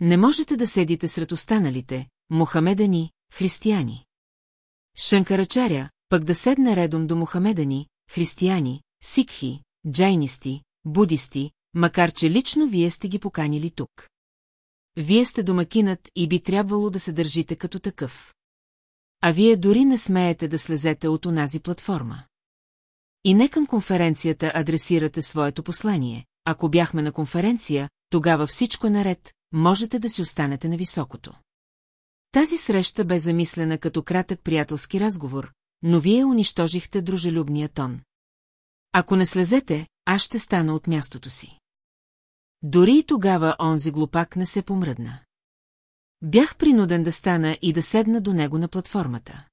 Не можете да седите сред останалите, мухамедани, християни. Шанкарачаря, пък да седне редом до мухамедани, християни, сикхи, джайнисти, будисти, макар че лично вие сте ги поканили тук. Вие сте домакинът и би трябвало да се държите като такъв. А вие дори не смеете да слезете от онази платформа. И не към конференцията адресирате своето послание. Ако бяхме на конференция, тогава всичко е наред, можете да си останете на високото. Тази среща бе замислена като кратък приятелски разговор, но вие унищожихте дружелюбния тон. Ако не слезете, аз ще стана от мястото си. Дори и тогава онзи глупак не се помръдна. Бях принуден да стана и да седна до него на платформата.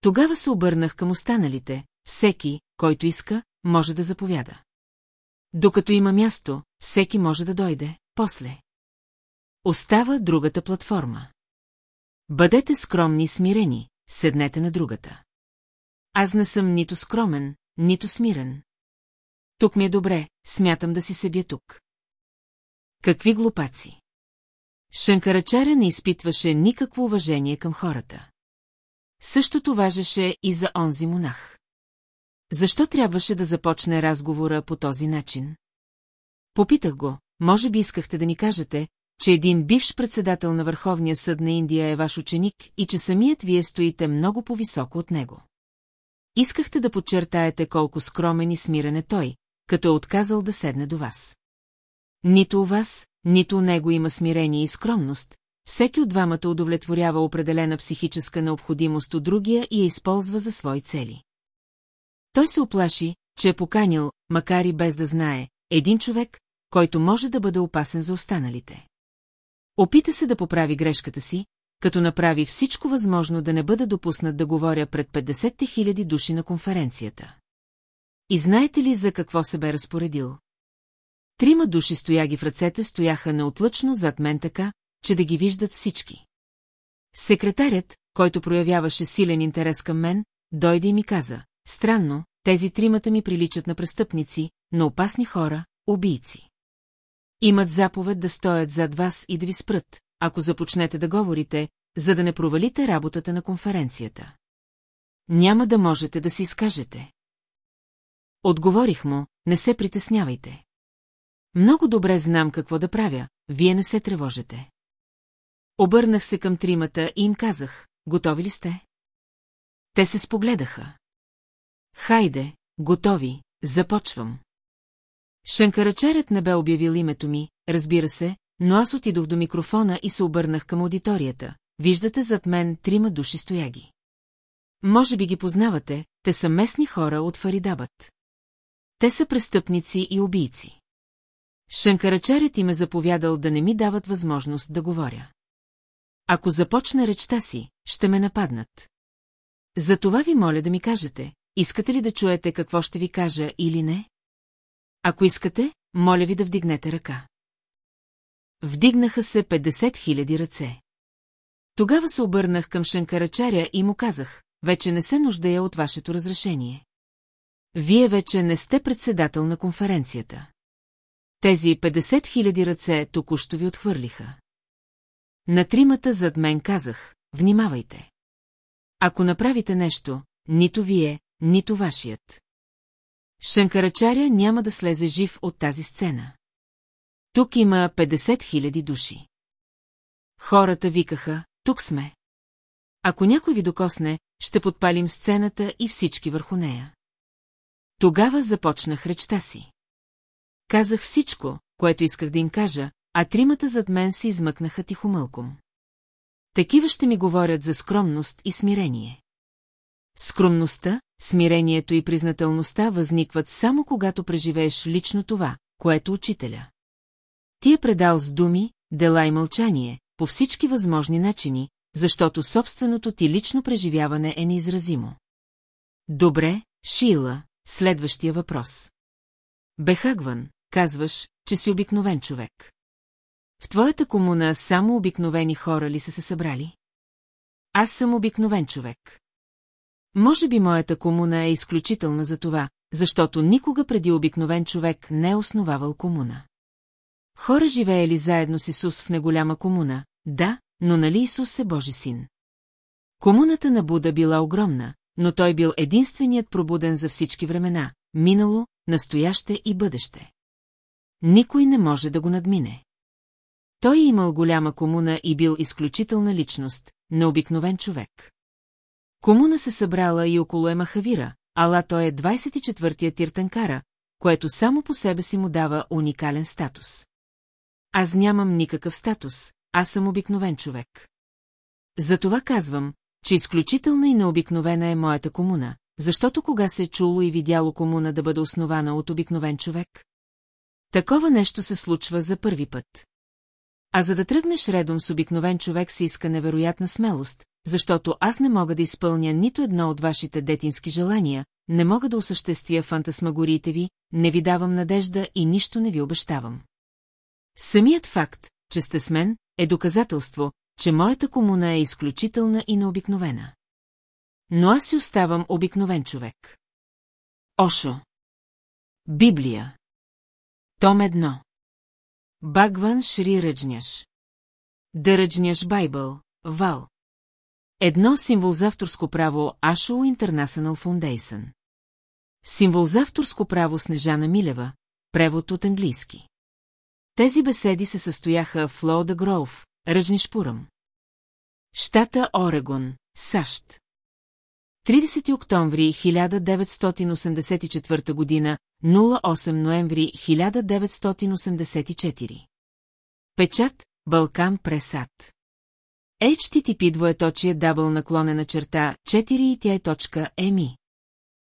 Тогава се обърнах към останалите, всеки, който иска, може да заповяда. Докато има място, всеки може да дойде, после. Остава другата платформа. Бъдете скромни и смирени, седнете на другата. Аз не съм нито скромен, нито смирен. Тук ми е добре, смятам да си седя тук. Какви глупаци! Шанкарачаря не изпитваше никакво уважение към хората. Същото важеше и за онзи монах. Защо трябваше да започне разговора по този начин? Попитах го, може би искахте да ни кажете, че един бивш председател на Върховния съд на Индия е ваш ученик и че самият вие стоите много по-високо от него. Искахте да подчертаете колко скромен и смирен е той, като е отказал да седне до вас. Нито у вас, нито у него има смирение и скромност, всеки от двамата удовлетворява определена психическа необходимост от другия и я използва за свои цели. Той се оплаши, че е поканил, макар и без да знае, един човек, който може да бъде опасен за останалите. Опита се да поправи грешката си, като направи всичко възможно да не бъде допуснат да говоря пред 50 000 души на конференцията. И знаете ли за какво се бе разпоредил? Трима души стояги в ръцете стояха неотлъчно зад мен така, че да ги виждат всички. Секретарят, който проявяваше силен интерес към мен, дойде и ми каза, странно, тези тримата ми приличат на престъпници, на опасни хора, убийци. Имат заповед да стоят зад вас и да ви спрат, ако започнете да говорите, за да не провалите работата на конференцията. Няма да можете да си изкажете. Отговорих му, не се притеснявайте. Много добре знам какво да правя, вие не се тревожете. Обърнах се към тримата и им казах, готови ли сте? Те се спогледаха. Хайде, готови, започвам. Шанкарачарят не бе обявил името ми, разбира се, но аз отидох до микрофона и се обърнах към аудиторията. Виждате зад мен трима души стояги. Може би ги познавате, те са местни хора от Фаридабът. Те са престъпници и убийци. Шанкарачарят им е заповядал да не ми дават възможност да говоря. Ако започна речта си, ще ме нападнат. Затова ви моля да ми кажете, искате ли да чуете какво ще ви кажа или не? Ако искате, моля ви да вдигнете ръка. Вдигнаха се 50 000 ръце. Тогава се обърнах към Шанкарачаря и му казах, вече не се нуждая от вашето разрешение. Вие вече не сте председател на конференцията. Тези 50 000 ръце току-що ви отхвърлиха. На тримата зад мен казах, внимавайте. Ако направите нещо, нито вие, нито вашият. Шанкарачаря няма да слезе жив от тази сцена. Тук има 50 000 души. Хората викаха, тук сме. Ако някой ви докосне, ще подпалим сцената и всички върху нея. Тогава започнах речта си. Казах всичко, което исках да им кажа, а тримата зад мен се измъкнаха тихомълком. Такива ще ми говорят за скромност и смирение. Скромността, смирението и признателността възникват само когато преживееш лично това, което учителя. Ти е предал с думи, дела и мълчание, по всички възможни начини, защото собственото ти лично преживяване е неизразимо. Добре, Шила, следващия въпрос. Бехагван, казваш, че си обикновен човек. В твоята комуна само обикновени хора ли са се събрали? Аз съм обикновен човек. Може би моята комуна е изключителна за това, защото никога преди обикновен човек не е основавал комуна. Хора живеели заедно с Исус в неголяма комуна, да, но нали Исус е Божи син? Комуната на Буда била огромна, но той бил единственият пробуден за всички времена, минало, настояще и бъдеще. Никой не може да го надмине. Той е имал голяма комуна и бил изключителна личност, необикновен човек. Комуна се събрала и около Емахавира, ала той е 24-тия Тиртанкара, което само по себе си му дава уникален статус. Аз нямам никакъв статус, аз съм обикновен човек. Затова казвам, че изключителна и необикновена е моята комуна, защото кога се е чуло и видяло комуна да бъде основана от обикновен човек? Такова нещо се случва за първи път. А за да тръгнеш редом с обикновен човек се иска невероятна смелост, защото аз не мога да изпълня нито едно от вашите детински желания, не мога да осъществя фантасмагориите ви, не ви давам надежда и нищо не ви обещавам. Самият факт, че сте с мен, е доказателство, че моята комуна е изключителна и необикновена. Но аз си оставам обикновен човек. Ошо. Библия. Том едно. Багван Шри Ръджняш. Да Ръджняш Байбъл, Вал. Едно символ за авторско право Ашо International Foundation. Символ за авторско право Снежана Милева, превод от английски. Тези беседи се състояха в Лоуда Гроув, Ръжнишпуръм. Штата Орегон, САЩ. 30 октомври 1984 година, 08 ноември 1984. Печат Балкан Пресат. HTTP двоеточие дабл наклонена черта 4 и е точка еми.